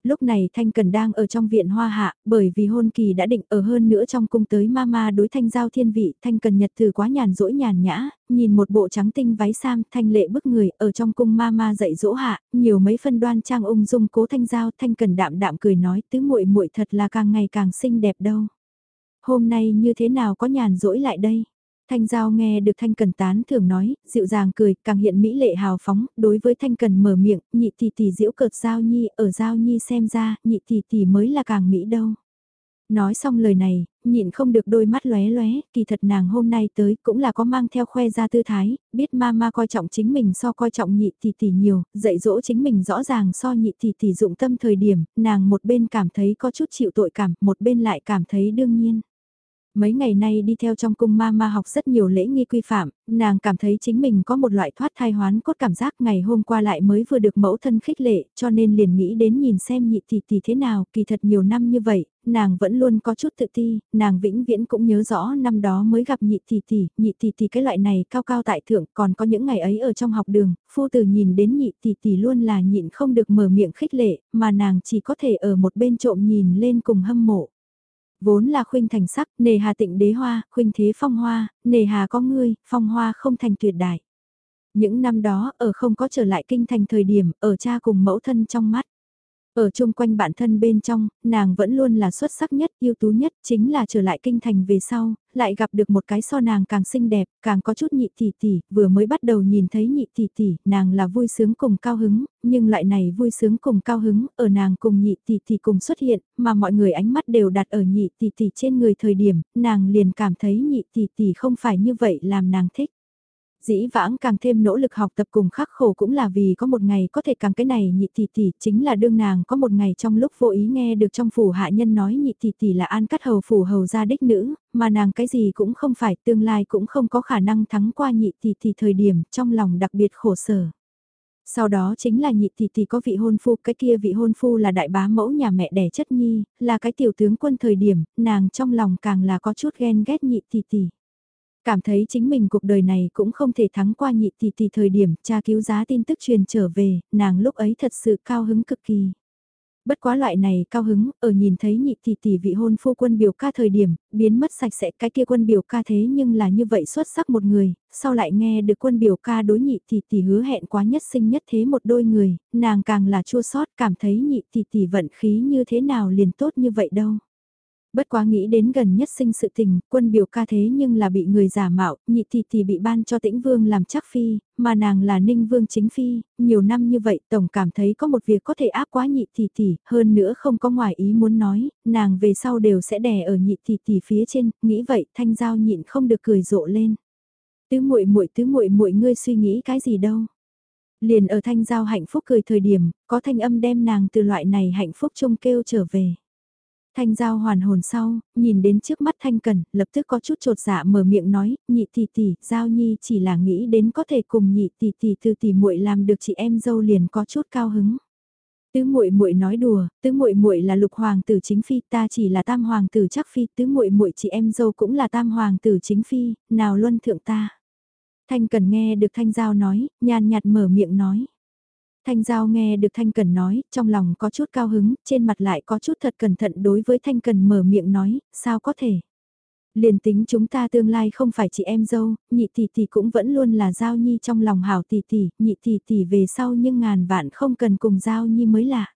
Lúc này Thanh Cần đang ở trong viện hoa hạ, bởi vì hôn kỳ đã định ở hơn nữa trong cung tới mama đối Thanh Giao thiên vị, Thanh Cần nhật thử quá nhàn rỗi nhàn nhã, nhìn một bộ trắng tinh váy sam, Thanh lệ bức người, ở trong cung mama dạy dỗ hạ, nhiều mấy phân đoan trang ung dung cố Thanh Giao, Thanh Cần đạm đạm cười nói tứ muội muội thật là càng ngày càng xinh đẹp đâu. Hôm nay như thế nào có nhàn rỗi lại đây? Thanh Giao nghe được Thanh Cần tán thường nói, dịu dàng cười, càng hiện mỹ lệ hào phóng, đối với Thanh Cần mở miệng, nhị tỷ tỷ diễu cợt Giao Nhi, ở Giao Nhi xem ra, nhị tỷ tỷ mới là càng mỹ đâu. Nói xong lời này, nhịn không được đôi mắt lóe lóe, kỳ thật nàng hôm nay tới cũng là có mang theo khoe ra tư thái, biết mama coi trọng chính mình so coi trọng nhị tỷ tỷ nhiều, dạy dỗ chính mình rõ ràng so nhị tỷ tỷ dụng tâm thời điểm, nàng một bên cảm thấy có chút chịu tội cảm, một bên lại cảm thấy đương nhiên. Mấy ngày nay đi theo trong cung ma ma học rất nhiều lễ nghi quy phạm, nàng cảm thấy chính mình có một loại thoát thai hoán cốt cảm giác ngày hôm qua lại mới vừa được mẫu thân khích lệ, cho nên liền nghĩ đến nhìn xem nhị tỷ tỷ thế nào, kỳ thật nhiều năm như vậy, nàng vẫn luôn có chút tự ti, nàng vĩnh viễn cũng nhớ rõ năm đó mới gặp nhị tỷ tỷ, nhị tỷ tỷ cái loại này cao cao tại thượng, còn có những ngày ấy ở trong học đường, phu tử nhìn đến nhị tỷ tỷ luôn là nhịn không được mở miệng khích lệ, mà nàng chỉ có thể ở một bên trộm nhìn lên cùng hâm mộ. Vốn là khuynh thành sắc, nề hà tịnh đế hoa, khuynh thế phong hoa, nề hà có ngươi, phong hoa không thành tuyệt đại. Những năm đó, ở không có trở lại kinh thành thời điểm, ở cha cùng mẫu thân trong mắt. Ở chung quanh bản thân bên trong, nàng vẫn luôn là xuất sắc nhất, ưu tú nhất, chính là trở lại kinh thành về sau, lại gặp được một cái so nàng càng xinh đẹp, càng có chút nhị tỷ tỷ, vừa mới bắt đầu nhìn thấy nhị tỷ tỷ, nàng là vui sướng cùng cao hứng, nhưng lại này vui sướng cùng cao hứng, ở nàng cùng nhị tỷ tỷ cùng xuất hiện, mà mọi người ánh mắt đều đặt ở nhị tỷ tỷ trên người thời điểm, nàng liền cảm thấy nhị tỷ tỷ không phải như vậy làm nàng thích. Dĩ vãng càng thêm nỗ lực học tập cùng khắc khổ cũng là vì có một ngày có thể càng cái này nhị tỷ tỷ chính là đương nàng có một ngày trong lúc vô ý nghe được trong phủ hạ nhân nói nhị tỷ tỷ là an cắt hầu phủ hầu gia đích nữ, mà nàng cái gì cũng không phải tương lai cũng không có khả năng thắng qua nhị tỷ tỷ thời điểm trong lòng đặc biệt khổ sở. Sau đó chính là nhị tỷ tỷ có vị hôn phu, cái kia vị hôn phu là đại bá mẫu nhà mẹ đẻ chất nhi, là cái tiểu tướng quân thời điểm, nàng trong lòng càng là có chút ghen ghét nhị tỷ tỷ. Cảm thấy chính mình cuộc đời này cũng không thể thắng qua nhị tỷ tỷ thời điểm cha cứu giá tin tức truyền trở về, nàng lúc ấy thật sự cao hứng cực kỳ. Bất quá loại này cao hứng, ở nhìn thấy nhị tỷ tỷ vị hôn phu quân biểu ca thời điểm, biến mất sạch sẽ cái kia quân biểu ca thế nhưng là như vậy xuất sắc một người, sau lại nghe được quân biểu ca đối nhị tỷ tỷ hứa hẹn quá nhất sinh nhất thế một đôi người, nàng càng là chua sót cảm thấy nhị tỷ tỷ vận khí như thế nào liền tốt như vậy đâu. Bất quá nghĩ đến gần nhất sinh sự tình, quân biểu ca thế nhưng là bị người giả mạo, nhị thì thì bị ban cho tĩnh vương làm chắc phi, mà nàng là ninh vương chính phi, nhiều năm như vậy tổng cảm thấy có một việc có thể áp quá nhị thì tỷ, hơn nữa không có ngoài ý muốn nói, nàng về sau đều sẽ đè ở nhị thì tỷ phía trên, nghĩ vậy thanh giao nhịn không được cười rộ lên. Tứ muội muội tứ muội muội ngươi suy nghĩ cái gì đâu. Liền ở thanh giao hạnh phúc cười thời điểm, có thanh âm đem nàng từ loại này hạnh phúc trông kêu trở về. Thanh Giao hoàn hồn sau, nhìn đến trước mắt Thanh Cần, lập tức có chút trột dạ mở miệng nói, nhị tỷ tỷ, Giao Nhi chỉ là nghĩ đến có thể cùng nhị tỷ tỷ từ tỷ muội làm được chị em dâu liền có chút cao hứng. Tứ muội muội nói đùa, tứ muội muội là lục hoàng tử chính phi, ta chỉ là tam hoàng tử chắc phi, tứ muội muội chị em dâu cũng là tam hoàng tử chính phi, nào luân thượng ta. Thanh Cần nghe được Thanh Giao nói, nhàn nhạt mở miệng nói. Thanh Giao nghe được Thanh Cần nói, trong lòng có chút cao hứng, trên mặt lại có chút thật cẩn thận đối với Thanh Cần mở miệng nói, sao có thể. Liền tính chúng ta tương lai không phải chị em dâu, nhị tỷ tỷ cũng vẫn luôn là Giao Nhi trong lòng hảo tỷ tỷ, nhị tỷ tỷ về sau nhưng ngàn vạn không cần cùng Giao Nhi mới lạ.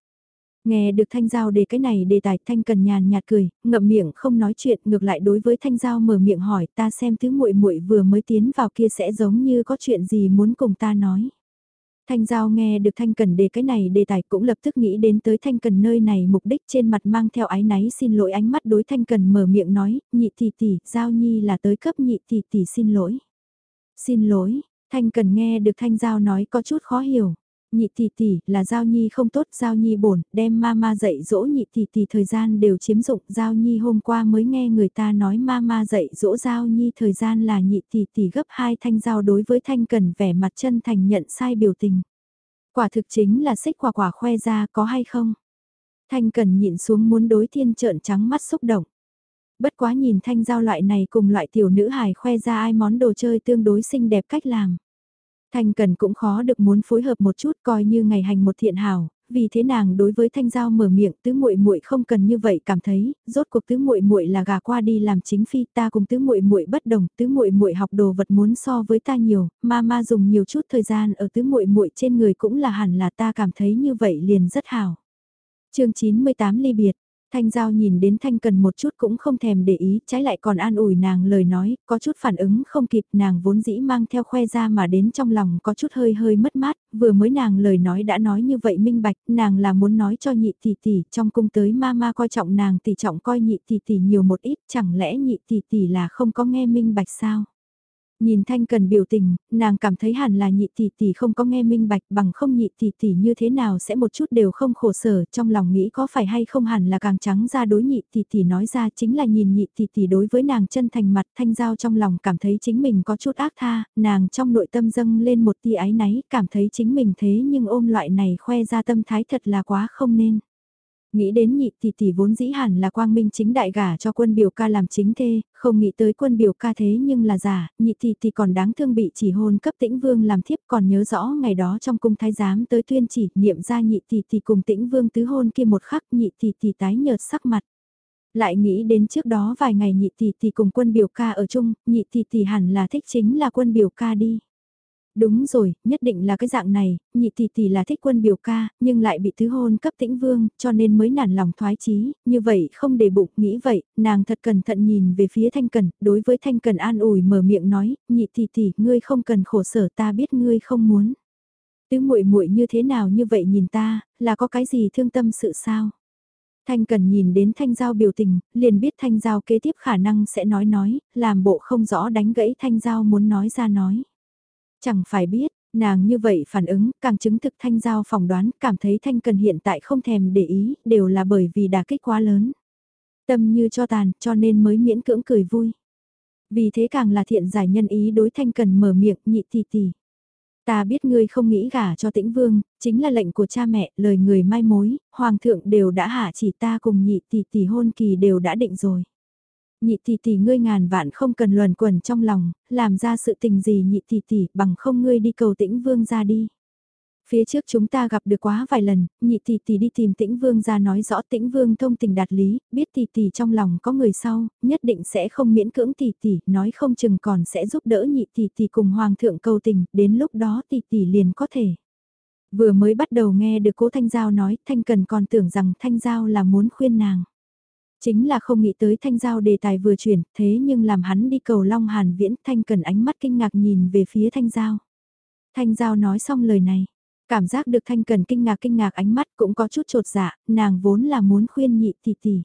Nghe được Thanh Giao đề cái này đề tài Thanh Cần nhàn nhạt cười, ngậm miệng không nói chuyện, ngược lại đối với Thanh Giao mở miệng hỏi ta xem thứ muội muội vừa mới tiến vào kia sẽ giống như có chuyện gì muốn cùng ta nói. Thanh Giao nghe được Thanh Cần đề cái này đề tài cũng lập tức nghĩ đến tới Thanh Cần nơi này mục đích trên mặt mang theo ái náy xin lỗi ánh mắt đối Thanh Cần mở miệng nói, nhị tỷ tỷ, Giao Nhi là tới cấp nhị tỷ tỷ xin lỗi. Xin lỗi, Thanh Cần nghe được Thanh Giao nói có chút khó hiểu. Nhị tỷ tỷ là Giao Nhi không tốt, Giao Nhi bổn, đem mama dạy dỗ nhị tỷ tỷ thời gian đều chiếm dụng. Giao Nhi hôm qua mới nghe người ta nói mama dạy dỗ Giao Nhi thời gian là nhị tỷ tỷ gấp hai thanh giao đối với thanh cần vẻ mặt chân thành nhận sai biểu tình. Quả thực chính là xích quả quả khoe ra có hay không? Thanh cần nhịn xuống muốn đối thiên trợn trắng mắt xúc động. Bất quá nhìn thanh giao loại này cùng loại tiểu nữ hài khoe ra ai món đồ chơi tương đối xinh đẹp cách làm. Thanh Cần cũng khó được muốn phối hợp một chút coi như ngày hành một thiện hảo, vì thế nàng đối với Thanh Giao mở miệng tứ muội muội không cần như vậy cảm thấy, rốt cuộc tứ muội muội là gà qua đi làm chính phi ta cùng tứ muội muội bất đồng, tứ muội muội học đồ vật muốn so với ta nhiều, mama dùng nhiều chút thời gian ở tứ muội muội trên người cũng là hẳn là ta cảm thấy như vậy liền rất hảo. chương 98 ly biệt, Thanh Giao nhìn đến Thanh Cần một chút cũng không thèm để ý, trái lại còn an ủi nàng lời nói, có chút phản ứng không kịp nàng vốn dĩ mang theo khoe ra mà đến trong lòng có chút hơi hơi mất mát, vừa mới nàng lời nói đã nói như vậy minh bạch, nàng là muốn nói cho nhị tỷ tỷ, trong cung tới ma ma coi trọng nàng tỷ trọng coi nhị tỷ tỷ nhiều một ít, chẳng lẽ nhị tỷ tỷ là không có nghe minh bạch sao? Nhìn Thanh Cần biểu tình, nàng cảm thấy hẳn là nhị tỷ tỷ không có nghe minh bạch bằng không nhị tỷ tỷ như thế nào sẽ một chút đều không khổ sở, trong lòng nghĩ có phải hay không hẳn là càng trắng ra đối nhị tỷ tỷ nói ra chính là nhìn nhị tỷ tỷ đối với nàng chân thành mặt thanh giao trong lòng cảm thấy chính mình có chút ác tha, nàng trong nội tâm dâng lên một tia ái náy, cảm thấy chính mình thế nhưng ôm loại này khoe ra tâm thái thật là quá không nên. Nghĩ đến nhị tỷ tỷ vốn dĩ hẳn là quang minh chính đại gả cho quân biểu ca làm chính thê, không nghĩ tới quân biểu ca thế nhưng là giả, nhị tỷ tỷ còn đáng thương bị chỉ hôn cấp tĩnh vương làm thiếp còn nhớ rõ ngày đó trong cung thái giám tới tuyên chỉ niệm ra nhị tỷ tỷ cùng tĩnh vương tứ hôn kia một khắc nhị tỷ tỷ tái nhợt sắc mặt. Lại nghĩ đến trước đó vài ngày nhị tỷ tỷ cùng quân biểu ca ở chung, nhị tỷ tỷ hẳn là thích chính là quân biểu ca đi. Đúng rồi, nhất định là cái dạng này, nhị tỷ tỷ là thích quân biểu ca, nhưng lại bị thứ hôn cấp tĩnh vương, cho nên mới nản lòng thoái chí, như vậy không để bụng, nghĩ vậy, nàng thật cẩn thận nhìn về phía Thanh Cần, đối với Thanh Cần an ủi mở miệng nói, nhị tỷ tỷ, ngươi không cần khổ sở ta biết ngươi không muốn. Tứ muội muội như thế nào như vậy nhìn ta, là có cái gì thương tâm sự sao? Thanh Cần nhìn đến Thanh Giao biểu tình, liền biết Thanh Giao kế tiếp khả năng sẽ nói nói, làm bộ không rõ đánh gãy Thanh Giao muốn nói ra nói. Chẳng phải biết, nàng như vậy phản ứng, càng chứng thực thanh giao phỏng đoán, cảm thấy thanh cần hiện tại không thèm để ý, đều là bởi vì đả kích quá lớn. Tâm như cho tàn, cho nên mới miễn cưỡng cười vui. Vì thế càng là thiện giải nhân ý đối thanh cần mở miệng nhị tỷ tỷ. Ta biết ngươi không nghĩ gả cho tĩnh vương, chính là lệnh của cha mẹ, lời người mai mối, hoàng thượng đều đã hạ chỉ ta cùng nhị tỷ tỷ hôn kỳ đều đã định rồi. Nhị tỷ tỷ ngươi ngàn vạn không cần luẩn quẩn trong lòng, làm ra sự tình gì nhị tỷ tỷ bằng không ngươi đi cầu tĩnh vương ra đi. Phía trước chúng ta gặp được quá vài lần, nhị tỷ tỷ đi tìm tĩnh vương ra nói rõ tĩnh vương thông tình đạt lý, biết tỷ tỷ trong lòng có người sau, nhất định sẽ không miễn cưỡng tỷ tỷ, nói không chừng còn sẽ giúp đỡ nhị tỷ tỷ cùng hoàng thượng cầu tình, đến lúc đó tỷ tỷ liền có thể. Vừa mới bắt đầu nghe được cố Thanh Giao nói, Thanh Cần còn tưởng rằng Thanh Giao là muốn khuyên nàng. Chính là không nghĩ tới Thanh Giao đề tài vừa chuyển, thế nhưng làm hắn đi cầu Long Hàn Viễn, Thanh Cần ánh mắt kinh ngạc nhìn về phía Thanh Giao. Thanh Giao nói xong lời này, Cảm giác được Thanh Cần kinh ngạc kinh ngạc ánh mắt cũng có chút trột dạ, nàng vốn là muốn khuyên nhị tỷ tỷ.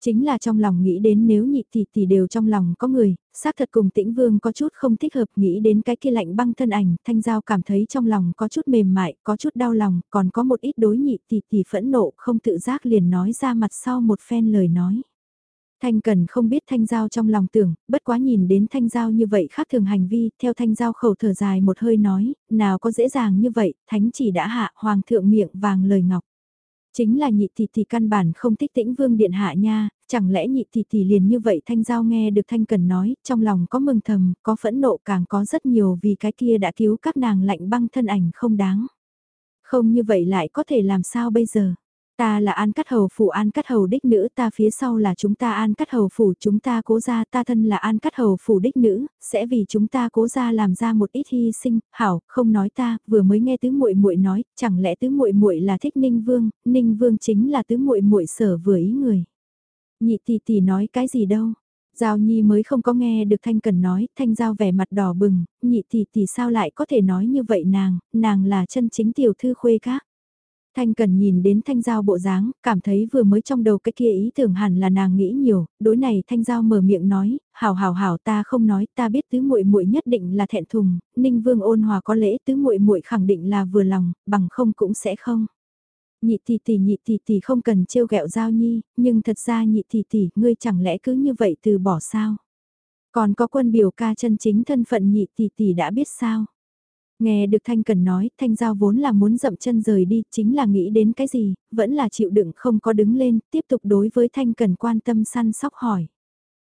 Chính là trong lòng nghĩ đến nếu nhị tỷ tỷ đều trong lòng có người, xác thật cùng tĩnh vương có chút không thích hợp nghĩ đến cái kia lạnh băng thân ảnh, thanh giao cảm thấy trong lòng có chút mềm mại, có chút đau lòng, còn có một ít đối nhị tỷ tỷ phẫn nộ không tự giác liền nói ra mặt sau một phen lời nói. Thanh Cần không biết Thanh Giao trong lòng tưởng, bất quá nhìn đến Thanh Giao như vậy khác thường hành vi, theo Thanh Giao khẩu thở dài một hơi nói, nào có dễ dàng như vậy, Thánh chỉ đã hạ Hoàng thượng miệng vàng lời ngọc. Chính là nhị tỷ tỷ căn bản không thích tĩnh vương điện hạ nha, chẳng lẽ nhị tỷ tỷ liền như vậy Thanh Giao nghe được Thanh Cần nói, trong lòng có mừng thầm, có phẫn nộ càng có rất nhiều vì cái kia đã cứu các nàng lạnh băng thân ảnh không đáng. Không như vậy lại có thể làm sao bây giờ? Ta là An Cắt Hầu phủ An Cắt Hầu đích nữ, ta phía sau là chúng ta An Cắt Hầu phủ, chúng ta cố ra, ta thân là An Cắt Hầu phủ đích nữ, sẽ vì chúng ta cố ra làm ra một ít hy sinh, hảo, không nói ta, vừa mới nghe tứ muội muội nói, chẳng lẽ tứ muội muội là thích Ninh Vương, Ninh Vương chính là tứ muội muội sở vừa ý người. Nhị tỷ tỷ nói cái gì đâu? Giao Nhi mới không có nghe được Thanh Cần nói, Thanh Giao vẻ mặt đỏ bừng, nhị tỷ tỷ sao lại có thể nói như vậy nàng, nàng là chân chính tiểu thư khuê các. Thanh Cần nhìn đến Thanh Giao bộ dáng, cảm thấy vừa mới trong đầu cái kia ý tưởng hẳn là nàng nghĩ nhiều, đối này Thanh Giao mở miệng nói, hảo hảo hảo ta không nói, ta biết tứ muội muội nhất định là thẹn thùng, Ninh Vương ôn hòa có lễ tứ muội muội khẳng định là vừa lòng, bằng không cũng sẽ không. Nhị tỷ tỷ nhị tỷ tỷ không cần trêu ghẹo Giao Nhi, nhưng thật ra nhị tỷ tỷ, ngươi chẳng lẽ cứ như vậy từ bỏ sao? Còn có quân biểu ca chân chính thân phận nhị tỷ tỷ đã biết sao? Nghe được Thanh Cần nói, Thanh Giao vốn là muốn dậm chân rời đi, chính là nghĩ đến cái gì, vẫn là chịu đựng không có đứng lên, tiếp tục đối với Thanh Cần quan tâm săn sóc hỏi.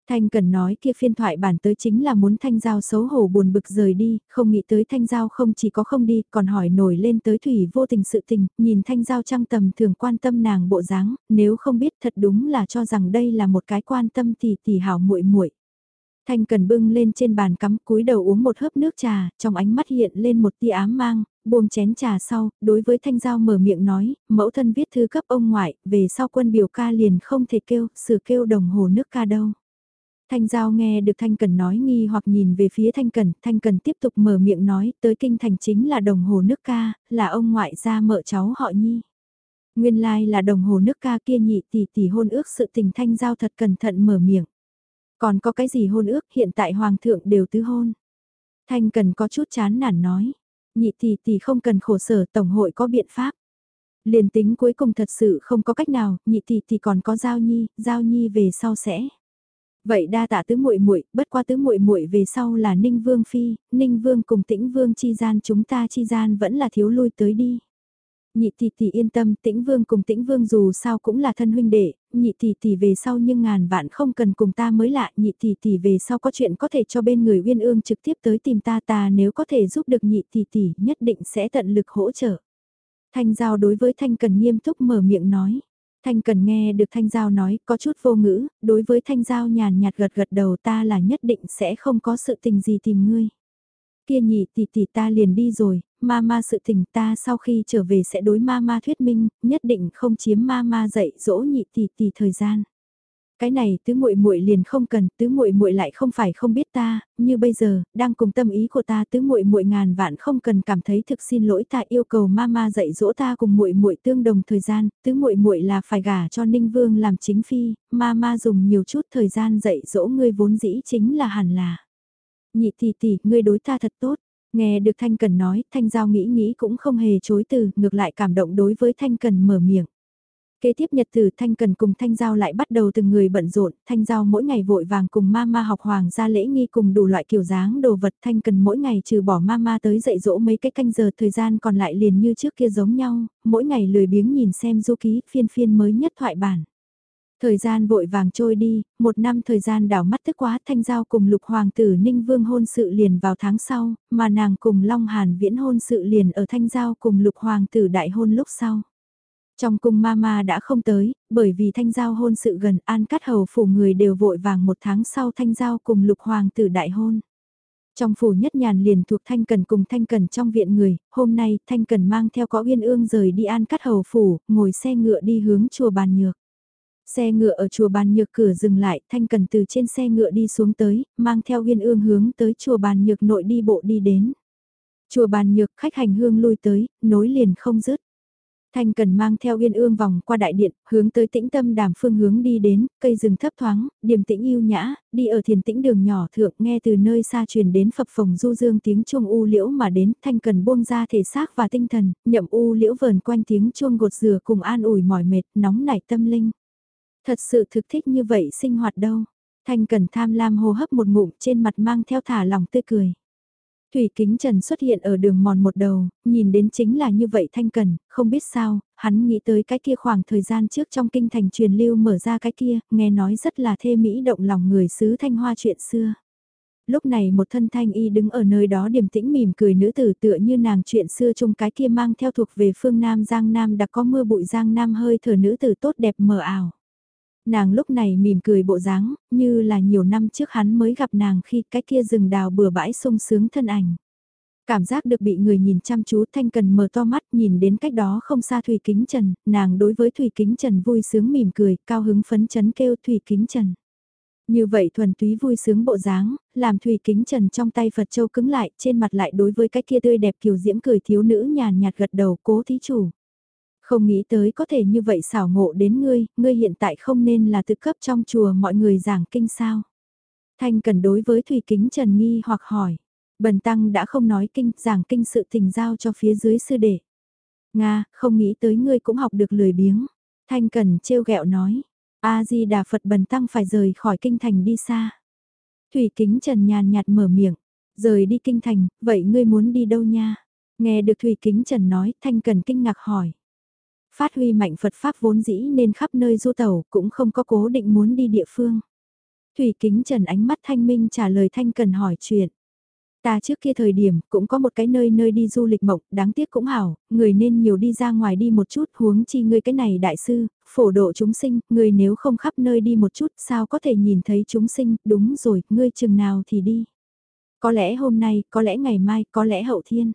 Thanh Cần nói kia phiên thoại bản tới chính là muốn Thanh Giao xấu hổ buồn bực rời đi, không nghĩ tới Thanh Giao không chỉ có không đi, còn hỏi nổi lên tới Thủy vô tình sự tình, nhìn Thanh Giao trăng tầm thường quan tâm nàng bộ dáng, nếu không biết thật đúng là cho rằng đây là một cái quan tâm tỷ tỷ hảo muội muội. Thanh cần bưng lên trên bàn cắm cúi đầu uống một hớp nước trà, trong ánh mắt hiện lên một tia ám mang, buông chén trà sau, đối với Thanh Giao mở miệng nói, mẫu thân viết thư cấp ông ngoại, về sau quân biểu ca liền không thể kêu, sự kêu đồng hồ nước ca đâu. Thanh Giao nghe được Thanh Cần nói nghi hoặc nhìn về phía Thanh Cần, Thanh Cần tiếp tục mở miệng nói, tới kinh thành chính là đồng hồ nước ca, là ông ngoại gia mợ cháu họ nhi. Nguyên lai like là đồng hồ nước ca kia nhị tỷ tỷ hôn ước sự tình Thanh Giao thật cẩn thận mở miệng. Còn có cái gì hôn ước hiện tại hoàng thượng đều tứ hôn. Thanh cần có chút chán nản nói. Nhị tỷ tỷ không cần khổ sở tổng hội có biện pháp. Liền tính cuối cùng thật sự không có cách nào, nhị tỷ tỷ còn có giao nhi, giao nhi về sau sẽ. Vậy đa tạ tứ muội muội, bất qua tứ muội muội về sau là Ninh Vương phi, Ninh Vương cùng Tĩnh Vương chi gian chúng ta chi gian vẫn là thiếu lui tới đi. Nhị tỷ tỷ yên tâm, Tĩnh Vương cùng Tĩnh Vương dù sao cũng là thân huynh đệ, nhị tỷ tỷ về sau nhưng ngàn vạn không cần cùng ta mới lạ, nhị tỷ tỷ về sau có chuyện có thể cho bên người uyên ương trực tiếp tới tìm ta ta nếu có thể giúp được nhị tỷ tỷ nhất định sẽ tận lực hỗ trợ. Thanh Giao đối với Thanh Cần nghiêm túc mở miệng nói. Thanh Cần nghe được Thanh Giao nói có chút vô ngữ, đối với Thanh Giao nhàn nhạt gật gật đầu ta là nhất định sẽ không có sự tình gì tìm ngươi. Kia nhị tỷ tỷ ta liền đi rồi, Mama sự tình ta sau khi trở về sẽ đối Mama thuyết minh, nhất định không chiếm Mama dạy dỗ nhị tỷ tỷ thời gian. Cái này tứ muội muội liền không cần, tứ muội muội lại không phải không biết ta, như bây giờ, đang cùng tâm ý của ta tứ muội muội ngàn vạn không cần cảm thấy thực xin lỗi ta yêu cầu Mama dạy dỗ ta cùng muội muội tương đồng thời gian, tứ muội muội là phải gả cho Ninh Vương làm chính phi, Mama dùng nhiều chút thời gian dạy dỗ ngươi vốn dĩ chính là hẳn là. Nhị tỷ tỷ, ngươi đối ta thật tốt. Nghe được Thanh Cần nói, Thanh Giao nghĩ nghĩ cũng không hề chối từ, ngược lại cảm động đối với Thanh Cần mở miệng. Kế tiếp nhật tử Thanh Cần cùng Thanh Giao lại bắt đầu từng người bận rộn, Thanh Giao mỗi ngày vội vàng cùng mama học hoàng gia lễ nghi cùng đủ loại kiểu dáng đồ vật Thanh Cần mỗi ngày trừ bỏ mama tới dạy dỗ mấy cái canh giờ thời gian còn lại liền như trước kia giống nhau, mỗi ngày lười biếng nhìn xem du ký phiên phiên mới nhất thoại bản. Thời gian vội vàng trôi đi, một năm thời gian đảo mắt tức quá Thanh Giao cùng lục hoàng tử Ninh Vương hôn sự liền vào tháng sau, mà nàng cùng Long Hàn viễn hôn sự liền ở Thanh Giao cùng lục hoàng tử đại hôn lúc sau. Trong cung mama đã không tới, bởi vì thanh giao hôn sự gần an cắt hầu phủ người đều vội vàng một tháng sau thanh giao cùng lục hoàng tử đại hôn. Trong phủ nhất nhàn liền thuộc Thanh Cần cùng Thanh Cần trong viện người, hôm nay Thanh Cần mang theo có uyên ương rời đi an cắt hầu phủ, ngồi xe ngựa đi hướng chùa bàn nhược. Xe ngựa ở chùa bàn nhược cửa dừng lại, Thanh Cần từ trên xe ngựa đi xuống tới, mang theo uyên ương hướng tới chùa bàn nhược nội đi bộ đi đến. Chùa bàn nhược khách hành hương lui tới, nối liền không dứt. Thanh cần mang theo yên ương vòng qua đại điện, hướng tới tĩnh tâm đàm phương hướng đi đến, cây rừng thấp thoáng, điềm tĩnh yêu nhã, đi ở thiền tĩnh đường nhỏ thượng nghe từ nơi xa truyền đến phập phồng du dương tiếng chuông u liễu mà đến, thanh cần buông ra thể xác và tinh thần, nhậm u liễu vờn quanh tiếng chuông gột dừa cùng an ủi mỏi mệt, nóng nảy tâm linh. Thật sự thực thích như vậy sinh hoạt đâu. Thanh cần tham lam hô hấp một ngụm trên mặt mang theo thả lòng tươi cười. Thủy Kính Trần xuất hiện ở đường mòn một đầu, nhìn đến chính là như vậy thanh cần, không biết sao, hắn nghĩ tới cái kia khoảng thời gian trước trong kinh thành truyền lưu mở ra cái kia, nghe nói rất là thê mỹ động lòng người xứ thanh hoa chuyện xưa. Lúc này một thân thanh y đứng ở nơi đó điềm tĩnh mỉm cười nữ tử tựa như nàng chuyện xưa chung cái kia mang theo thuộc về phương Nam Giang Nam đã có mưa bụi Giang Nam hơi thở nữ tử tốt đẹp mờ ảo. Nàng lúc này mỉm cười bộ dáng, như là nhiều năm trước hắn mới gặp nàng khi cái kia rừng đào bừa bãi sung sướng thân ảnh. Cảm giác được bị người nhìn chăm chú Thanh Cần mở to mắt nhìn đến cách đó không xa Thủy Kính Trần, nàng đối với Thủy Kính Trần vui sướng mỉm cười, cao hứng phấn chấn kêu Thủy Kính Trần. Như vậy thuần túy vui sướng bộ dáng, làm Thủy Kính Trần trong tay Phật Châu cứng lại, trên mặt lại đối với cái kia tươi đẹp kiều diễm cười thiếu nữ nhàn nhạt gật đầu cố thí chủ. Không nghĩ tới có thể như vậy xảo ngộ đến ngươi, ngươi hiện tại không nên là tự cấp trong chùa mọi người giảng kinh sao. Thanh cần đối với Thủy Kính Trần nghi hoặc hỏi. Bần Tăng đã không nói kinh, giảng kinh sự tình giao cho phía dưới sư đệ. Nga, không nghĩ tới ngươi cũng học được lười biếng. Thanh cần trêu ghẹo nói. A-di-đà Phật Bần Tăng phải rời khỏi kinh thành đi xa. Thủy Kính Trần nhàn nhạt mở miệng. Rời đi kinh thành, vậy ngươi muốn đi đâu nha? Nghe được Thủy Kính Trần nói, Thanh cần kinh ngạc hỏi. Phát huy mạnh Phật Pháp vốn dĩ nên khắp nơi du tàu cũng không có cố định muốn đi địa phương. Thủy Kính Trần ánh mắt thanh minh trả lời thanh cần hỏi chuyện. Ta trước kia thời điểm cũng có một cái nơi nơi đi du lịch mộng, đáng tiếc cũng hảo, người nên nhiều đi ra ngoài đi một chút huống chi ngươi cái này đại sư, phổ độ chúng sinh, người nếu không khắp nơi đi một chút sao có thể nhìn thấy chúng sinh, đúng rồi, ngươi chừng nào thì đi. Có lẽ hôm nay, có lẽ ngày mai, có lẽ hậu thiên.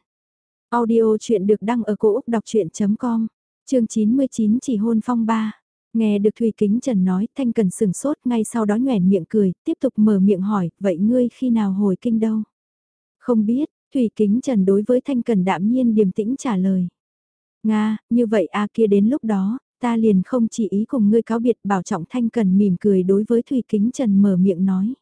Audio chuyện được đăng ở cổ Úc đọc chuyện.com chương 99 chỉ hôn phong ba. Nghe được Thùy Kính Trần nói, Thanh Cần sừng sốt ngay sau đó nhoẻn miệng cười, tiếp tục mở miệng hỏi, vậy ngươi khi nào hồi kinh đâu? Không biết, Thùy Kính Trần đối với Thanh Cần đạm nhiên điềm tĩnh trả lời. Nga, như vậy a kia đến lúc đó, ta liền không chỉ ý cùng ngươi cáo biệt bảo trọng Thanh Cần mỉm cười đối với Thùy Kính Trần mở miệng nói.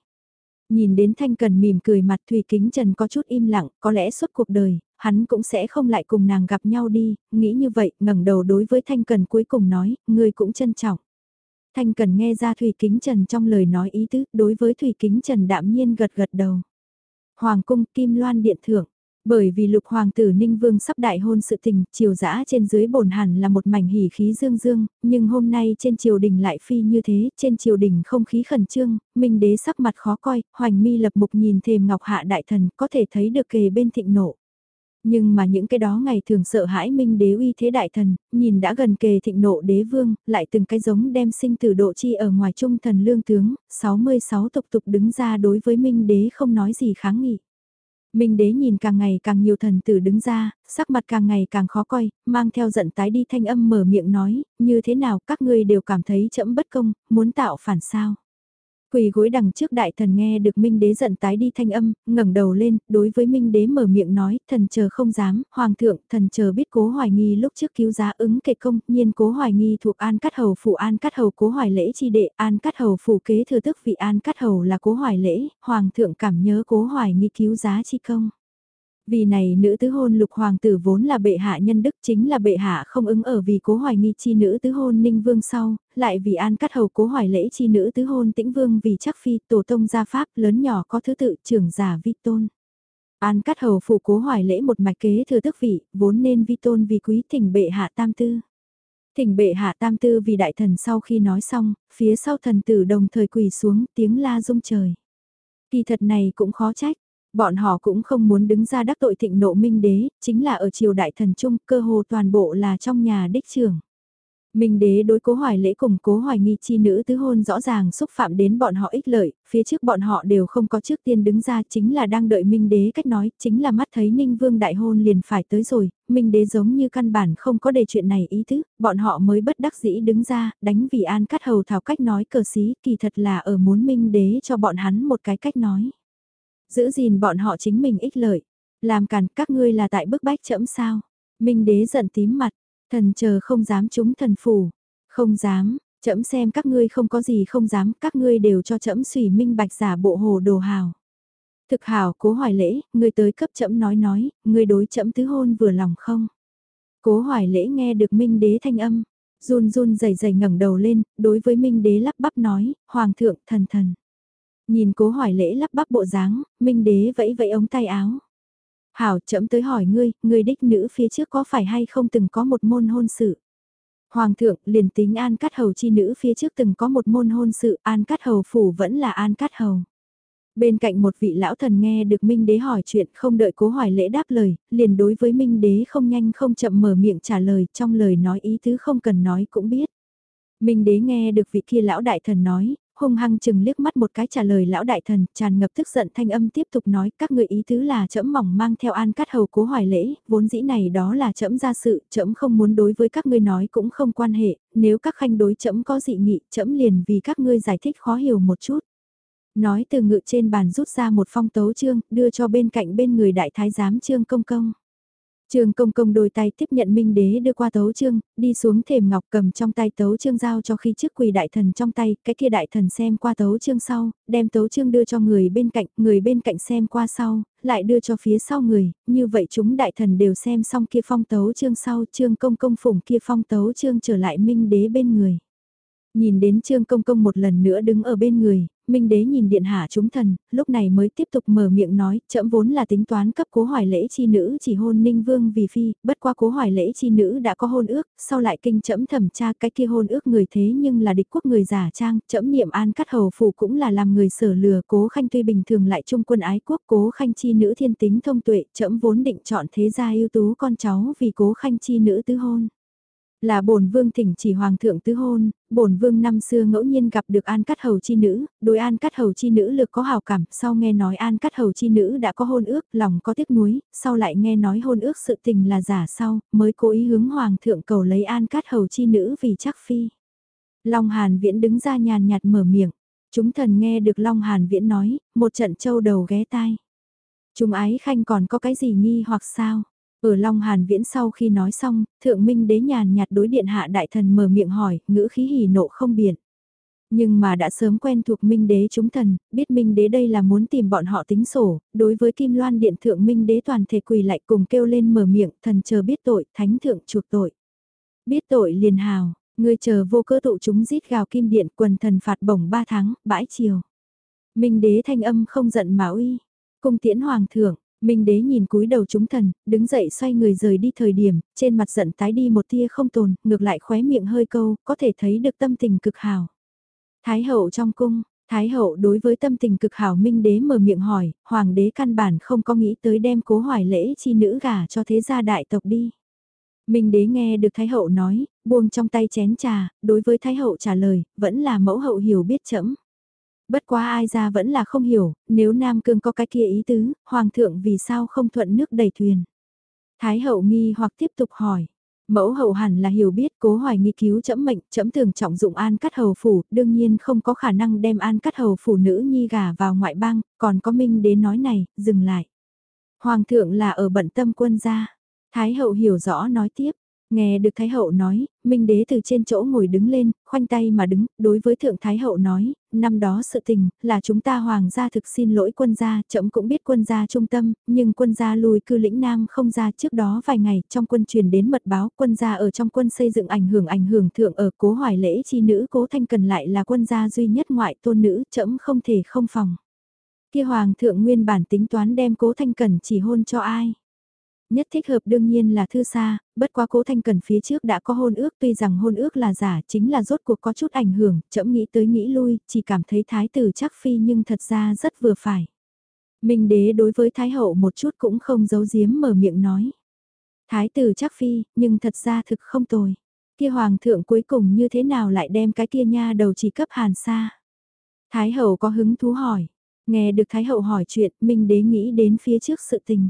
Nhìn đến Thanh Cần mỉm cười mặt Thùy Kính Trần có chút im lặng, có lẽ suốt cuộc đời, hắn cũng sẽ không lại cùng nàng gặp nhau đi, nghĩ như vậy, ngẩng đầu đối với Thanh Cần cuối cùng nói, ngươi cũng trân trọng. Thanh Cần nghe ra Thủy Kính Trần trong lời nói ý tứ, đối với Thủy Kính Trần đạm nhiên gật gật đầu. Hoàng cung Kim Loan Điện Thượng, bởi vì lục hoàng tử Ninh Vương sắp đại hôn sự tình, triều dã trên dưới bổn hẳn là một mảnh hỉ khí dương dương, nhưng hôm nay trên triều đình lại phi như thế, trên triều đình không khí khẩn trương, minh đế sắc mặt khó coi, hoành mi lập mục nhìn thềm ngọc hạ đại thần có thể thấy được kề bên thịnh nộ. Nhưng mà những cái đó ngày thường sợ hãi minh đế uy thế đại thần, nhìn đã gần kề thịnh nộ đế vương, lại từng cái giống đem sinh tử độ chi ở ngoài trung thần lương tướng, 66 tục tục đứng ra đối với minh đế không nói gì kháng nghị. Minh đế nhìn càng ngày càng nhiều thần tử đứng ra, sắc mặt càng ngày càng khó coi, mang theo giận tái đi thanh âm mở miệng nói, như thế nào các ngươi đều cảm thấy chậm bất công, muốn tạo phản sao. Quỳ gối đằng trước đại thần nghe được Minh Đế giận tái đi thanh âm, ngẩng đầu lên, đối với Minh Đế mở miệng nói, thần chờ không dám, hoàng thượng, thần chờ biết cố hoài nghi lúc trước cứu giá ứng kệ công, nhiên cố hoài nghi thuộc an cắt hầu phụ an cắt hầu cố hoài lễ chi đệ, an cắt hầu phụ kế thừa tức vị an cắt hầu là cố hoài lễ, hoàng thượng cảm nhớ cố hoài nghi cứu giá chi công. Vì này nữ tứ hôn lục hoàng tử vốn là bệ hạ nhân đức chính là bệ hạ không ứng ở vì cố hoài nghi chi nữ tứ hôn ninh vương sau, lại vì an cắt hầu cố hoài lễ chi nữ tứ hôn tĩnh vương vì chắc phi tổ tông gia pháp lớn nhỏ có thứ tự trưởng giả vi tôn. An cắt hầu phụ cố hoài lễ một mạch kế thừa tức vị, vốn nên vi tôn vì quý thỉnh bệ hạ tam tư. Thỉnh bệ hạ tam tư vì đại thần sau khi nói xong, phía sau thần tử đồng thời quỳ xuống tiếng la rung trời. Kỳ thật này cũng khó trách, bọn họ cũng không muốn đứng ra đắc tội thịnh nộ minh đế, chính là ở triều đại thần trung cơ hồ toàn bộ là trong nhà đích trưởng. Minh đế đối cố hoài lễ cùng cố hoài nghi chi nữ tứ hôn rõ ràng xúc phạm đến bọn họ ích lợi, phía trước bọn họ đều không có trước tiên đứng ra chính là đang đợi Minh đế cách nói, chính là mắt thấy Ninh Vương đại hôn liền phải tới rồi, Minh đế giống như căn bản không có đề chuyện này ý thức, bọn họ mới bất đắc dĩ đứng ra, đánh vì an cắt hầu thảo cách nói cờ xí, kỳ thật là ở muốn Minh đế cho bọn hắn một cái cách nói. Giữ gìn bọn họ chính mình ích lợi, làm cản các ngươi là tại bức bách chẫm sao. Minh đế giận tím mặt, Thần chờ không dám chúng thần phủ, không dám, chậm xem các ngươi không có gì không dám, các ngươi đều cho chậm sủy minh bạch giả bộ hồ đồ hào. Thực hảo cố hoài lễ, ngươi tới cấp chậm nói nói, ngươi đối chậm tứ hôn vừa lòng không? Cố hoài lễ nghe được minh đế thanh âm, run run rẩy rẩy ngẩng đầu lên, đối với minh đế lắp bắp nói, hoàng thượng thần thần. Nhìn cố hỏi lễ lắp bắp bộ dáng, minh đế vẫy vẫy ống tay áo. Hảo chậm tới hỏi ngươi, ngươi đích nữ phía trước có phải hay không từng có một môn hôn sự? Hoàng thượng liền tính An Cát Hầu chi nữ phía trước từng có một môn hôn sự, An Cát Hầu phủ vẫn là An Cát Hầu. Bên cạnh một vị lão thần nghe được Minh Đế hỏi chuyện không đợi cố hỏi lễ đáp lời, liền đối với Minh Đế không nhanh không chậm mở miệng trả lời trong lời nói ý thứ không cần nói cũng biết. Minh Đế nghe được vị kia lão đại thần nói, hung hăng chừng liếc mắt một cái trả lời lão đại thần, tràn ngập tức giận thanh âm tiếp tục nói các người ý tứ là trẫm mỏng mang theo an cắt hầu cố hoài lễ, vốn dĩ này đó là trẫm ra sự, trẫm không muốn đối với các ngươi nói cũng không quan hệ, nếu các khanh đối trẫm có dị nghị, trẫm liền vì các ngươi giải thích khó hiểu một chút. Nói từ ngự trên bàn rút ra một phong tấu chương, đưa cho bên cạnh bên người đại thái giám trương công công. Trương công công đôi tay tiếp nhận minh đế đưa qua tấu trương, đi xuống thềm ngọc cầm trong tay tấu trương giao cho khi trước quỳ đại thần trong tay, cái kia đại thần xem qua tấu trương sau, đem tấu trương đưa cho người bên cạnh, người bên cạnh xem qua sau, lại đưa cho phía sau người, như vậy chúng đại thần đều xem xong kia phong tấu trương sau, trương công công phủng kia phong tấu trương trở lại minh đế bên người. Nhìn đến trương công công một lần nữa đứng ở bên người, Minh đế nhìn điện hạ chúng thần, lúc này mới tiếp tục mở miệng nói, chậm vốn là tính toán cấp cố hoài lễ chi nữ chỉ hôn ninh vương vì phi, bất qua cố hoài lễ chi nữ đã có hôn ước, sau lại kinh chậm thẩm tra cái kia hôn ước người thế nhưng là địch quốc người giả trang, chậm niệm an cắt hầu phủ cũng là làm người sở lừa, cố khanh tuy bình thường lại trung quân ái quốc, cố khanh chi nữ thiên tính thông tuệ, chậm vốn định chọn thế gia ưu tú con cháu vì cố khanh chi nữ tứ hôn. Là bổn vương thỉnh chỉ hoàng thượng tứ hôn, bổn vương năm xưa ngẫu nhiên gặp được An Cát Hầu chi nữ, đối An Cát Hầu chi nữ lực có hào cảm, sau nghe nói An Cát Hầu chi nữ đã có hôn ước, lòng có tiếc nuối, sau lại nghe nói hôn ước sự tình là giả sau, mới cố ý hướng hoàng thượng cầu lấy An Cát Hầu chi nữ vì chắc phi. Long Hàn Viễn đứng ra nhàn nhạt mở miệng, chúng thần nghe được Long Hàn Viễn nói, một trận châu đầu ghé tai. Chúng ái khanh còn có cái gì nghi hoặc sao? Ở Long Hàn Viễn sau khi nói xong, thượng minh đế nhàn nhạt đối điện hạ đại thần mở miệng hỏi, ngữ khí hỉ nộ không biển. Nhưng mà đã sớm quen thuộc minh đế chúng thần, biết minh đế đây là muốn tìm bọn họ tính sổ, đối với kim loan điện thượng minh đế toàn thể quỳ lại cùng kêu lên mở miệng, thần chờ biết tội, thánh thượng chuộc tội. Biết tội liền hào, người chờ vô cơ tụ chúng giết gào kim điện quần thần phạt bổng ba tháng, bãi chiều. Minh đế thanh âm không giận mà uy, cung tiễn hoàng thượng, Minh đế nhìn cúi đầu chúng thần, đứng dậy xoay người rời đi thời điểm, trên mặt giận tái đi một tia không tồn, ngược lại khóe miệng hơi câu, có thể thấy được tâm tình cực hào. Thái hậu trong cung, Thái hậu đối với tâm tình cực hảo Minh đế mở miệng hỏi, hoàng đế căn bản không có nghĩ tới đem cố hoài lễ chi nữ gả cho thế gia đại tộc đi. Minh đế nghe được Thái hậu nói, buông trong tay chén trà, đối với Thái hậu trả lời, vẫn là mẫu hậu hiểu biết chậm. Bất quá ai ra vẫn là không hiểu, nếu Nam Cương có cái kia ý tứ, Hoàng thượng vì sao không thuận nước đầy thuyền. Thái hậu nghi hoặc tiếp tục hỏi. Mẫu hậu hẳn là hiểu biết cố hoài nghi cứu chấm mệnh, chấm thường trọng dụng an cắt hầu phủ, đương nhiên không có khả năng đem an cắt hầu phủ nữ nhi gà vào ngoại bang, còn có minh đến nói này, dừng lại. Hoàng thượng là ở bận tâm quân gia. Thái hậu hiểu rõ nói tiếp, Nghe được Thái Hậu nói, Minh Đế từ trên chỗ ngồi đứng lên, khoanh tay mà đứng, đối với Thượng Thái Hậu nói, năm đó sự tình, là chúng ta hoàng gia thực xin lỗi quân gia, chậm cũng biết quân gia trung tâm, nhưng quân gia lùi cư lĩnh Nam không ra trước đó vài ngày, trong quân truyền đến mật báo, quân gia ở trong quân xây dựng ảnh hưởng ảnh hưởng thượng ở cố hoài lễ chi nữ cố thanh cần lại là quân gia duy nhất ngoại tôn nữ, chậm không thể không phòng. Kia hoàng thượng nguyên bản tính toán đem cố thanh cần chỉ hôn cho ai? Nhất thích hợp đương nhiên là thư xa, bất quá cố thanh cần phía trước đã có hôn ước tuy rằng hôn ước là giả chính là rốt cuộc có chút ảnh hưởng, chậm nghĩ tới nghĩ lui, chỉ cảm thấy thái tử chắc phi nhưng thật ra rất vừa phải. Minh đế đối với thái hậu một chút cũng không giấu giếm mở miệng nói. Thái tử chắc phi, nhưng thật ra thực không tồi. Kia hoàng thượng cuối cùng như thế nào lại đem cái kia nha đầu chỉ cấp hàn xa. Thái hậu có hứng thú hỏi. Nghe được thái hậu hỏi chuyện, Minh đế nghĩ đến phía trước sự tình.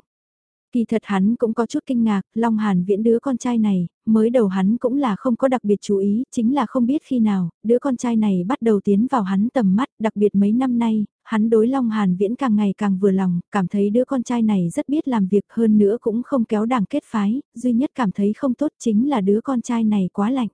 Kỳ thật hắn cũng có chút kinh ngạc, Long Hàn Viễn đứa con trai này, mới đầu hắn cũng là không có đặc biệt chú ý, chính là không biết khi nào, đứa con trai này bắt đầu tiến vào hắn tầm mắt, đặc biệt mấy năm nay, hắn đối Long Hàn Viễn càng ngày càng vừa lòng, cảm thấy đứa con trai này rất biết làm việc hơn nữa cũng không kéo đảng kết phái, duy nhất cảm thấy không tốt chính là đứa con trai này quá lạnh.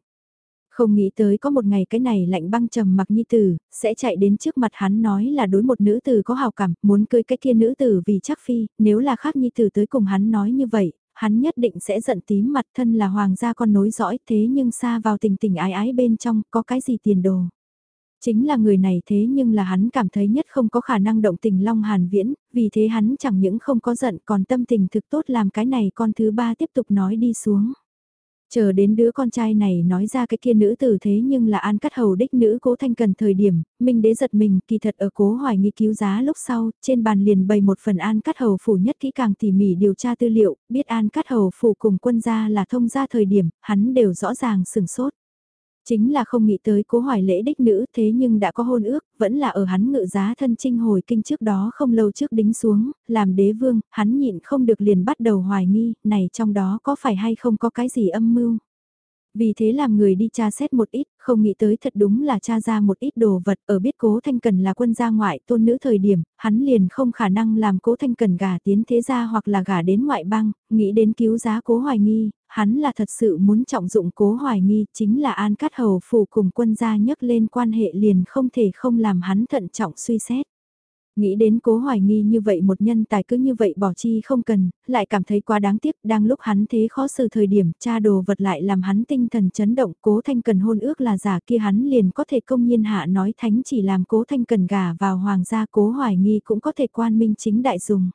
Không nghĩ tới có một ngày cái này lạnh băng trầm mặc nhi tử, sẽ chạy đến trước mặt hắn nói là đối một nữ tử có hào cảm, muốn cưới cái kia nữ tử vì chắc phi, nếu là khác nhi tử tới cùng hắn nói như vậy, hắn nhất định sẽ giận tím mặt thân là hoàng gia con nối dõi thế nhưng xa vào tình tình ái ái bên trong, có cái gì tiền đồ. Chính là người này thế nhưng là hắn cảm thấy nhất không có khả năng động tình Long Hàn Viễn, vì thế hắn chẳng những không có giận còn tâm tình thực tốt làm cái này con thứ ba tiếp tục nói đi xuống. Chờ đến đứa con trai này nói ra cái kia nữ tử thế nhưng là an cắt hầu đích nữ cố thanh cần thời điểm, Minh đế giật mình kỳ thật ở cố hoài nghi cứu giá lúc sau, trên bàn liền bày một phần an cắt hầu phủ nhất kỹ càng tỉ mỉ điều tra tư liệu, biết an cắt hầu phủ cùng quân gia là thông gia thời điểm, hắn đều rõ ràng sừng sốt. Chính là không nghĩ tới cố hoài lễ đích nữ thế nhưng đã có hôn ước, vẫn là ở hắn ngự giá thân trinh hồi kinh trước đó không lâu trước đính xuống, làm đế vương, hắn nhịn không được liền bắt đầu hoài nghi, này trong đó có phải hay không có cái gì âm mưu. Vì thế làm người đi tra xét một ít, không nghĩ tới thật đúng là tra ra một ít đồ vật ở biết cố thanh cần là quân gia ngoại tôn nữ thời điểm, hắn liền không khả năng làm cố thanh cần gả tiến thế gia hoặc là gả đến ngoại bang, nghĩ đến cứu giá cố hoài nghi, hắn là thật sự muốn trọng dụng cố hoài nghi chính là an cát hầu phủ cùng quân gia nhấc lên quan hệ liền không thể không làm hắn thận trọng suy xét. Nghĩ đến cố hoài nghi như vậy một nhân tài cứ như vậy bỏ chi không cần, lại cảm thấy quá đáng tiếc đang lúc hắn thế khó xử thời điểm cha đồ vật lại làm hắn tinh thần chấn động cố thanh cần hôn ước là giả kia hắn liền có thể công nhiên hạ nói thánh chỉ làm cố thanh cần gà vào hoàng gia cố hoài nghi cũng có thể quan minh chính đại dùng.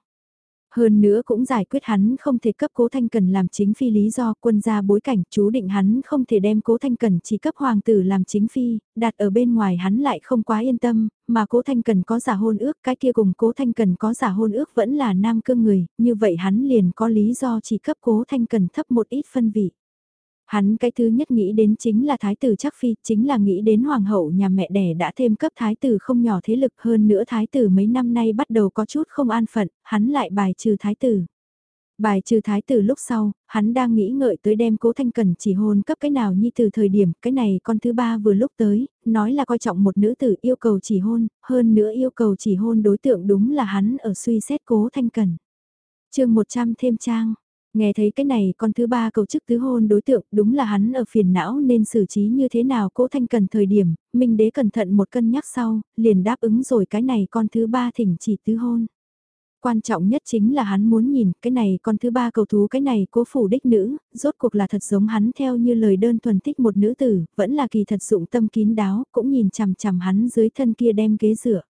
Hơn nữa cũng giải quyết hắn không thể cấp cố thanh cần làm chính phi lý do quân gia bối cảnh chú định hắn không thể đem cố thanh cần chỉ cấp hoàng tử làm chính phi, đặt ở bên ngoài hắn lại không quá yên tâm, mà cố thanh cần có giả hôn ước cái kia cùng cố thanh cần có giả hôn ước vẫn là nam cương người, như vậy hắn liền có lý do chỉ cấp cố thanh cần thấp một ít phân vị. Hắn cái thứ nhất nghĩ đến chính là thái tử chắc phi, chính là nghĩ đến hoàng hậu nhà mẹ đẻ đã thêm cấp thái tử không nhỏ thế lực hơn nữa thái tử mấy năm nay bắt đầu có chút không an phận, hắn lại bài trừ thái tử. Bài trừ thái tử lúc sau, hắn đang nghĩ ngợi tới đem cố thanh cần chỉ hôn cấp cái nào nhi từ thời điểm, cái này con thứ ba vừa lúc tới, nói là coi trọng một nữ tử yêu cầu chỉ hôn, hơn nữa yêu cầu chỉ hôn đối tượng đúng là hắn ở suy xét cố thanh cần. chương 100 thêm trang Nghe thấy cái này con thứ ba cầu chức tứ hôn đối tượng đúng là hắn ở phiền não nên xử trí như thế nào cố thanh cần thời điểm, Minh đế cẩn thận một cân nhắc sau, liền đáp ứng rồi cái này con thứ ba thỉnh chỉ tứ hôn. Quan trọng nhất chính là hắn muốn nhìn cái này con thứ ba cầu thú cái này cố phủ đích nữ, rốt cuộc là thật giống hắn theo như lời đơn thuần thích một nữ tử, vẫn là kỳ thật dụng tâm kín đáo, cũng nhìn chằm chằm hắn dưới thân kia đem ghế dựa.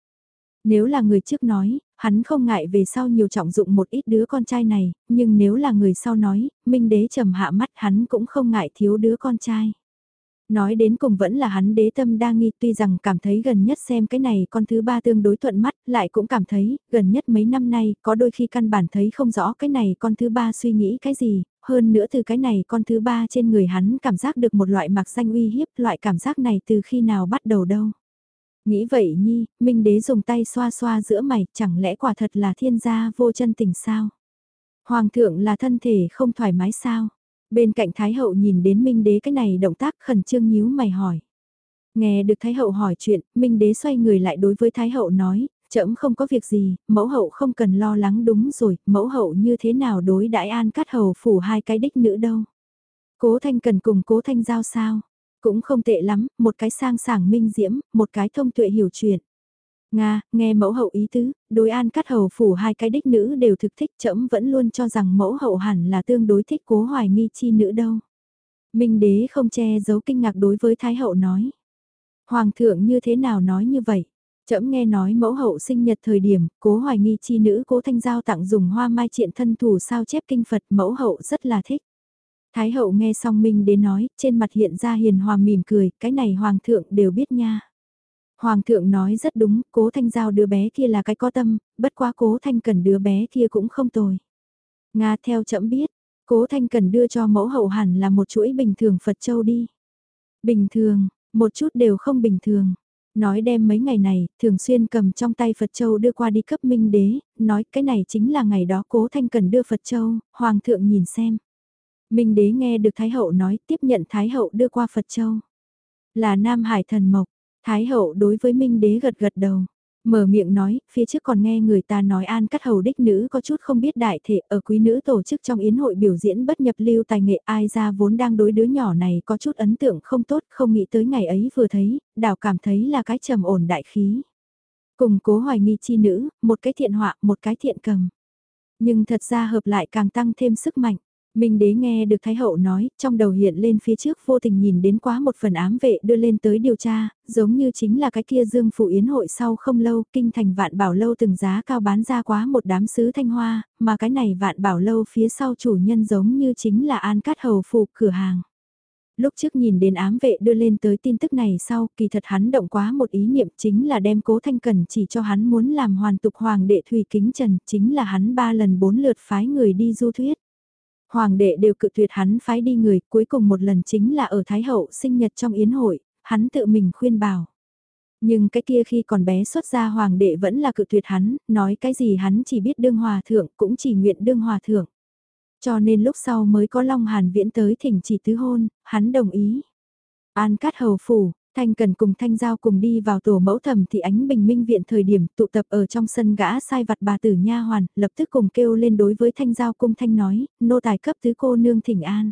Nếu là người trước nói, hắn không ngại về sau nhiều trọng dụng một ít đứa con trai này, nhưng nếu là người sau nói, Minh đế trầm hạ mắt hắn cũng không ngại thiếu đứa con trai. Nói đến cùng vẫn là hắn đế tâm đa nghi tuy rằng cảm thấy gần nhất xem cái này con thứ ba tương đối thuận mắt, lại cũng cảm thấy gần nhất mấy năm nay có đôi khi căn bản thấy không rõ cái này con thứ ba suy nghĩ cái gì, hơn nữa từ cái này con thứ ba trên người hắn cảm giác được một loại mặc danh uy hiếp loại cảm giác này từ khi nào bắt đầu đâu. Nghĩ vậy nhi, Minh Đế dùng tay xoa xoa giữa mày, chẳng lẽ quả thật là thiên gia vô chân tình sao? Hoàng thượng là thân thể không thoải mái sao? Bên cạnh Thái Hậu nhìn đến Minh Đế cái này động tác khẩn trương nhíu mày hỏi. Nghe được Thái Hậu hỏi chuyện, Minh Đế xoay người lại đối với Thái Hậu nói, chậm không có việc gì, mẫu hậu không cần lo lắng đúng rồi, mẫu hậu như thế nào đối đại an cắt hầu phủ hai cái đích nữ đâu. Cố Thanh Cần cùng Cố Thanh Giao sao? Cũng không tệ lắm, một cái sang sảng minh diễm, một cái thông tuệ hiểu chuyện. Nga, nghe mẫu hậu ý tứ, đối an cắt hầu phủ hai cái đích nữ đều thực thích trẫm vẫn luôn cho rằng mẫu hậu hẳn là tương đối thích cố hoài nghi chi nữ đâu. Minh đế không che giấu kinh ngạc đối với Thái hậu nói. Hoàng thượng như thế nào nói như vậy? Trẫm nghe nói mẫu hậu sinh nhật thời điểm, cố hoài nghi chi nữ cố thanh giao tặng dùng hoa mai triện thân thủ sao chép kinh Phật mẫu hậu rất là thích. Thái hậu nghe xong Minh đế nói, trên mặt hiện ra hiền hòa mỉm cười, cái này hoàng thượng đều biết nha. Hoàng thượng nói rất đúng, cố thanh giao đứa bé kia là cái có tâm, bất quá cố thanh cần đứa bé kia cũng không tồi. Nga theo chậm biết, cố thanh cần đưa cho mẫu hậu hẳn là một chuỗi bình thường Phật Châu đi. Bình thường, một chút đều không bình thường. Nói đem mấy ngày này, thường xuyên cầm trong tay Phật Châu đưa qua đi cấp minh đế, nói cái này chính là ngày đó cố thanh cần đưa Phật Châu, Hoàng thượng nhìn xem. Minh đế nghe được Thái hậu nói tiếp nhận Thái hậu đưa qua Phật Châu. Là Nam Hải thần mộc, Thái hậu đối với Minh đế gật gật đầu. Mở miệng nói, phía trước còn nghe người ta nói an cắt hầu đích nữ có chút không biết đại thể ở quý nữ tổ chức trong yến hội biểu diễn bất nhập lưu tài nghệ ai ra vốn đang đối đứa nhỏ này có chút ấn tượng không tốt không nghĩ tới ngày ấy vừa thấy, đào cảm thấy là cái trầm ổn đại khí. Cùng cố hoài nghi chi nữ, một cái thiện họa, một cái thiện cầm. Nhưng thật ra hợp lại càng tăng thêm sức mạnh. Minh đế nghe được Thái hậu nói, trong đầu hiện lên phía trước vô tình nhìn đến quá một phần ám vệ đưa lên tới điều tra, giống như chính là cái kia dương phụ yến hội sau không lâu, kinh thành vạn bảo lâu từng giá cao bán ra quá một đám sứ thanh hoa, mà cái này vạn bảo lâu phía sau chủ nhân giống như chính là an cát hầu phụ cửa hàng. Lúc trước nhìn đến ám vệ đưa lên tới tin tức này sau, kỳ thật hắn động quá một ý niệm chính là đem cố thanh cần chỉ cho hắn muốn làm hoàn tục hoàng đệ thủy kính trần, chính là hắn ba lần bốn lượt phái người đi du thuyết. Hoàng đệ đều cự tuyệt hắn phái đi người, cuối cùng một lần chính là ở Thái Hậu sinh nhật trong yến hội, hắn tự mình khuyên bảo. Nhưng cái kia khi còn bé xuất ra hoàng đệ vẫn là cự tuyệt hắn, nói cái gì hắn chỉ biết đương hòa thượng, cũng chỉ nguyện đương hòa thượng. Cho nên lúc sau mới có Long Hàn Viễn tới thỉnh chỉ tứ hôn, hắn đồng ý. An Cát Hầu Phủ, Thanh Cần cùng Thanh Giao cùng đi vào tổ mẫu thẩm thì ánh bình minh viện thời điểm tụ tập ở trong sân gã sai vặt bà tử nha hoàn, lập tức cùng kêu lên đối với Thanh Giao cung Thanh nói, nô tài cấp thứ cô nương thỉnh an.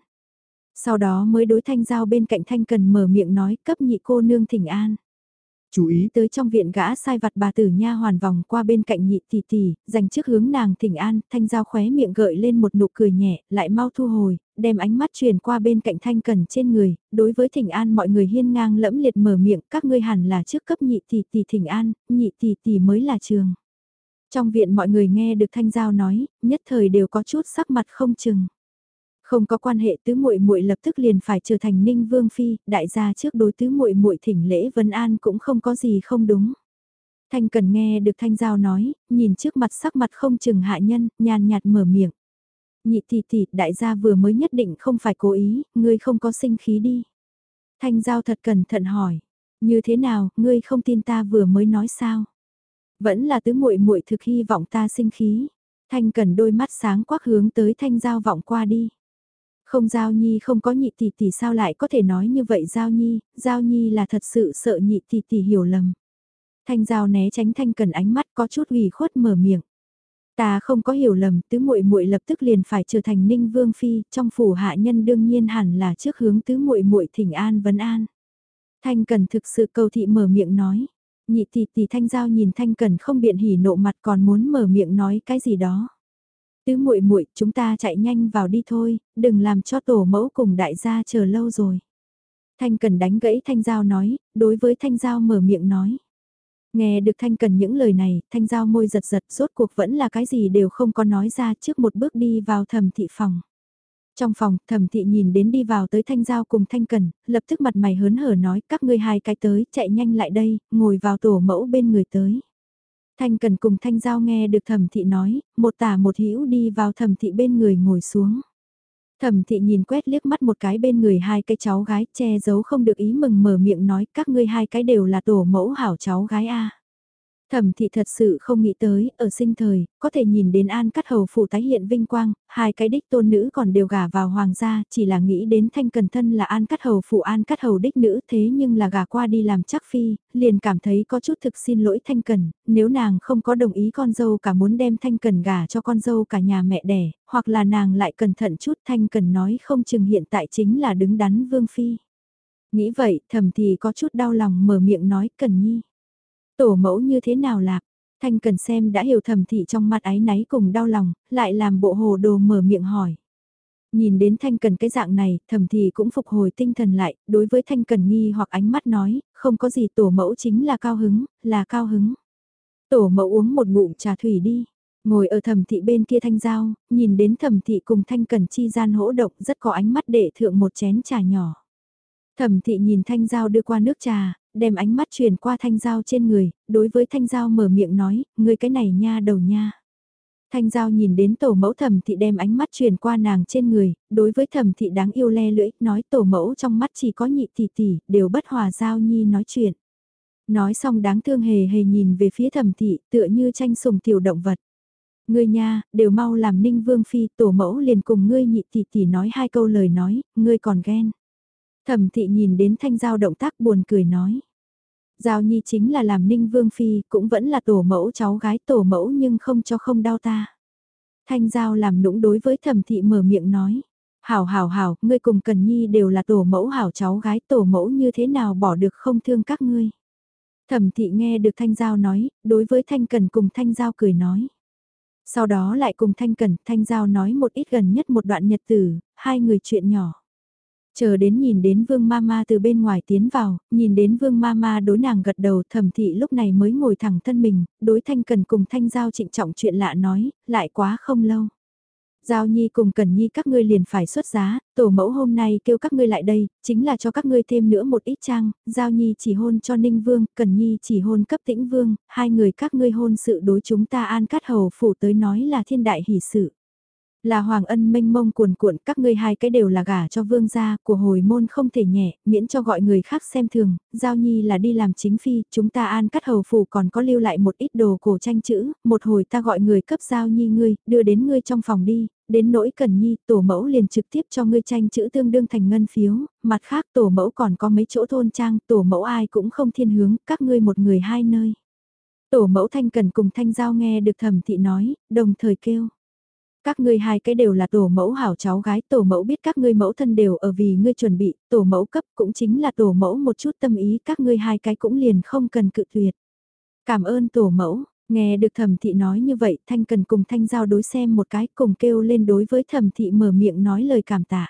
Sau đó mới đối Thanh Giao bên cạnh Thanh Cần mở miệng nói cấp nhị cô nương thỉnh an. Chú ý tới trong viện gã sai vặt bà tử nha hoàn vòng qua bên cạnh nhị tỷ tỷ, dành trước hướng nàng thỉnh an, thanh giao khóe miệng gợi lên một nụ cười nhẹ, lại mau thu hồi, đem ánh mắt truyền qua bên cạnh thanh cần trên người, đối với thỉnh an mọi người hiên ngang lẫm liệt mở miệng, các ngươi hẳn là trước cấp nhị tỷ tỷ thỉnh an, nhị tỷ tỷ mới là trường. Trong viện mọi người nghe được thanh giao nói, nhất thời đều có chút sắc mặt không chừng. Không có quan hệ tứ muội muội lập tức liền phải trở thành Ninh Vương phi, đại gia trước đối tứ muội muội thỉnh lễ vân an cũng không có gì không đúng. Thanh cần nghe được Thanh Giao nói, nhìn trước mặt sắc mặt không chừng hạ nhân, nhàn nhạt mở miệng. Nhị tỷ tỷ, đại gia vừa mới nhất định không phải cố ý, ngươi không có sinh khí đi. Thanh Giao thật cẩn thận hỏi, như thế nào, ngươi không tin ta vừa mới nói sao? Vẫn là tứ muội muội thực hy vọng ta sinh khí. Thanh cần đôi mắt sáng quắc hướng tới Thanh Giao vọng qua đi. Không Giao Nhi không có nhị tỷ tỷ sao lại có thể nói như vậy Giao Nhi, Giao Nhi là thật sự sợ nhị tỷ tỷ hiểu lầm. Thanh Giao né tránh Thanh Cần ánh mắt có chút ủy khuất mở miệng. Ta không có hiểu lầm, tứ muội muội lập tức liền phải trở thành Ninh Vương phi, trong phủ hạ nhân đương nhiên hẳn là trước hướng tứ muội muội thỉnh an vấn an. Thanh Cần thực sự cầu thị mở miệng nói. Nhị tỷ tỷ Thanh Giao nhìn Thanh Cần không biện hỉ nộ mặt còn muốn mở miệng nói cái gì đó. Tứ muội muội, chúng ta chạy nhanh vào đi thôi, đừng làm cho tổ mẫu cùng đại gia chờ lâu rồi. Thanh Cần đánh gãy Thanh Giao nói, đối với Thanh Giao mở miệng nói. Nghe được Thanh Cần những lời này, Thanh Giao môi giật giật rốt cuộc vẫn là cái gì đều không có nói ra trước một bước đi vào thẩm thị phòng. Trong phòng, thẩm thị nhìn đến đi vào tới Thanh Giao cùng Thanh Cần, lập tức mặt mày hớn hở nói các ngươi hai cái tới, chạy nhanh lại đây, ngồi vào tổ mẫu bên người tới. Thanh Cần cùng Thanh Giao nghe được thẩm thị nói, một tả một hữu đi vào thẩm thị bên người ngồi xuống. Thẩm thị nhìn quét liếc mắt một cái bên người hai cái cháu gái che giấu không được ý mừng mở miệng nói các ngươi hai cái đều là tổ mẫu hảo cháu gái a. Thẩm thị thật sự không nghĩ tới, ở sinh thời, có thể nhìn đến An Cắt Hầu phủ tái hiện vinh quang, hai cái đích tôn nữ còn đều gả vào hoàng gia, chỉ là nghĩ đến thanh cần thân là An Cắt Hầu phủ An Cắt Hầu đích nữ thế nhưng là gả qua đi làm chắc phi, liền cảm thấy có chút thực xin lỗi thanh cần, nếu nàng không có đồng ý con dâu cả muốn đem thanh cần gả cho con dâu cả nhà mẹ đẻ, hoặc là nàng lại cẩn thận chút thanh cần nói không chừng hiện tại chính là đứng đắn vương phi. Nghĩ vậy, thầm thì có chút đau lòng mở miệng nói cần nhi. Tổ mẫu như thế nào lạc? Thanh cần xem đã hiểu thầm thị trong mặt ái náy cùng đau lòng, lại làm bộ hồ đồ mở miệng hỏi. Nhìn đến Thanh Cần cái dạng này, thầm thì cũng phục hồi tinh thần lại, đối với Thanh Cần nghi hoặc ánh mắt nói, không có gì tổ mẫu chính là cao hứng, là cao hứng. Tổ mẫu uống một ngụm trà thủy đi, ngồi ở thầm thị bên kia thanh giao, nhìn đến thầm thị cùng Thanh Cần chi gian hỗ động rất có ánh mắt để thượng một chén trà nhỏ. Thẩm thị nhìn thanh giao đưa qua nước trà, đem ánh mắt truyền qua thanh giao trên người, đối với thanh giao mở miệng nói, ngươi cái này nha đầu nha. Thanh giao nhìn đến tổ mẫu thẩm thị đem ánh mắt truyền qua nàng trên người, đối với thẩm thị đáng yêu le lưỡi, nói tổ mẫu trong mắt chỉ có nhị tỷ tỷ, đều bất hòa giao nhi nói chuyện. Nói xong đáng thương hề hề nhìn về phía thẩm thị, tựa như tranh sùng tiểu động vật. Ngươi nha, đều mau làm ninh vương phi, tổ mẫu liền cùng ngươi nhị tỷ tỷ nói hai câu lời nói, ngươi còn ghen. Thẩm thị nhìn đến thanh giao động tác buồn cười nói. Giao nhi chính là làm ninh vương phi, cũng vẫn là tổ mẫu cháu gái tổ mẫu nhưng không cho không đau ta. Thanh giao làm nũng đối với thẩm thị mở miệng nói. Hảo hảo hảo, ngươi cùng Cần Nhi đều là tổ mẫu hảo cháu gái tổ mẫu như thế nào bỏ được không thương các ngươi. Thẩm thị nghe được Thanh Giao nói, đối với Thanh Cần cùng Thanh Giao cười nói. Sau đó lại cùng Thanh Cần, Thanh Giao nói một ít gần nhất một đoạn nhật tử, hai người chuyện nhỏ. Chờ đến nhìn đến vương mama từ bên ngoài tiến vào, nhìn đến vương mama đối nàng gật đầu thẩm thị lúc này mới ngồi thẳng thân mình, đối thanh cần cùng thanh giao trịnh trọng chuyện lạ nói, lại quá không lâu. Giao Nhi cùng Cần Nhi các ngươi liền phải xuất giá, tổ mẫu hôm nay kêu các ngươi lại đây, chính là cho các ngươi thêm nữa một ít trang, Giao Nhi chỉ hôn cho Ninh Vương, Cần Nhi chỉ hôn cấp tĩnh Vương, hai người các ngươi hôn sự đối chúng ta an cát hầu phủ tới nói là thiên đại hỷ sự. Là hoàng ân mênh mông cuồn cuộn các ngươi hai cái đều là gả cho vương gia của hồi môn không thể nhẹ, miễn cho gọi người khác xem thường, giao nhi là đi làm chính phi, chúng ta an cắt hầu phủ còn có lưu lại một ít đồ cổ tranh chữ, một hồi ta gọi người cấp giao nhi ngươi, đưa đến ngươi trong phòng đi, đến nỗi cần nhi, tổ mẫu liền trực tiếp cho ngươi tranh chữ tương đương thành ngân phiếu, mặt khác tổ mẫu còn có mấy chỗ thôn trang, tổ mẫu ai cũng không thiên hướng, các ngươi một người hai nơi. Tổ mẫu thanh cần cùng thanh giao nghe được thẩm thị nói, đồng thời kêu. Các ngươi hai cái đều là tổ mẫu hảo cháu gái, tổ mẫu biết các ngươi mẫu thân đều ở vì ngươi chuẩn bị, tổ mẫu cấp cũng chính là tổ mẫu một chút tâm ý, các ngươi hai cái cũng liền không cần cự tuyệt. Cảm ơn tổ mẫu, nghe được thẩm thị nói như vậy, thanh cần cùng thanh giao đối xem một cái cùng kêu lên đối với thẩm thị mở miệng nói lời cảm tạ.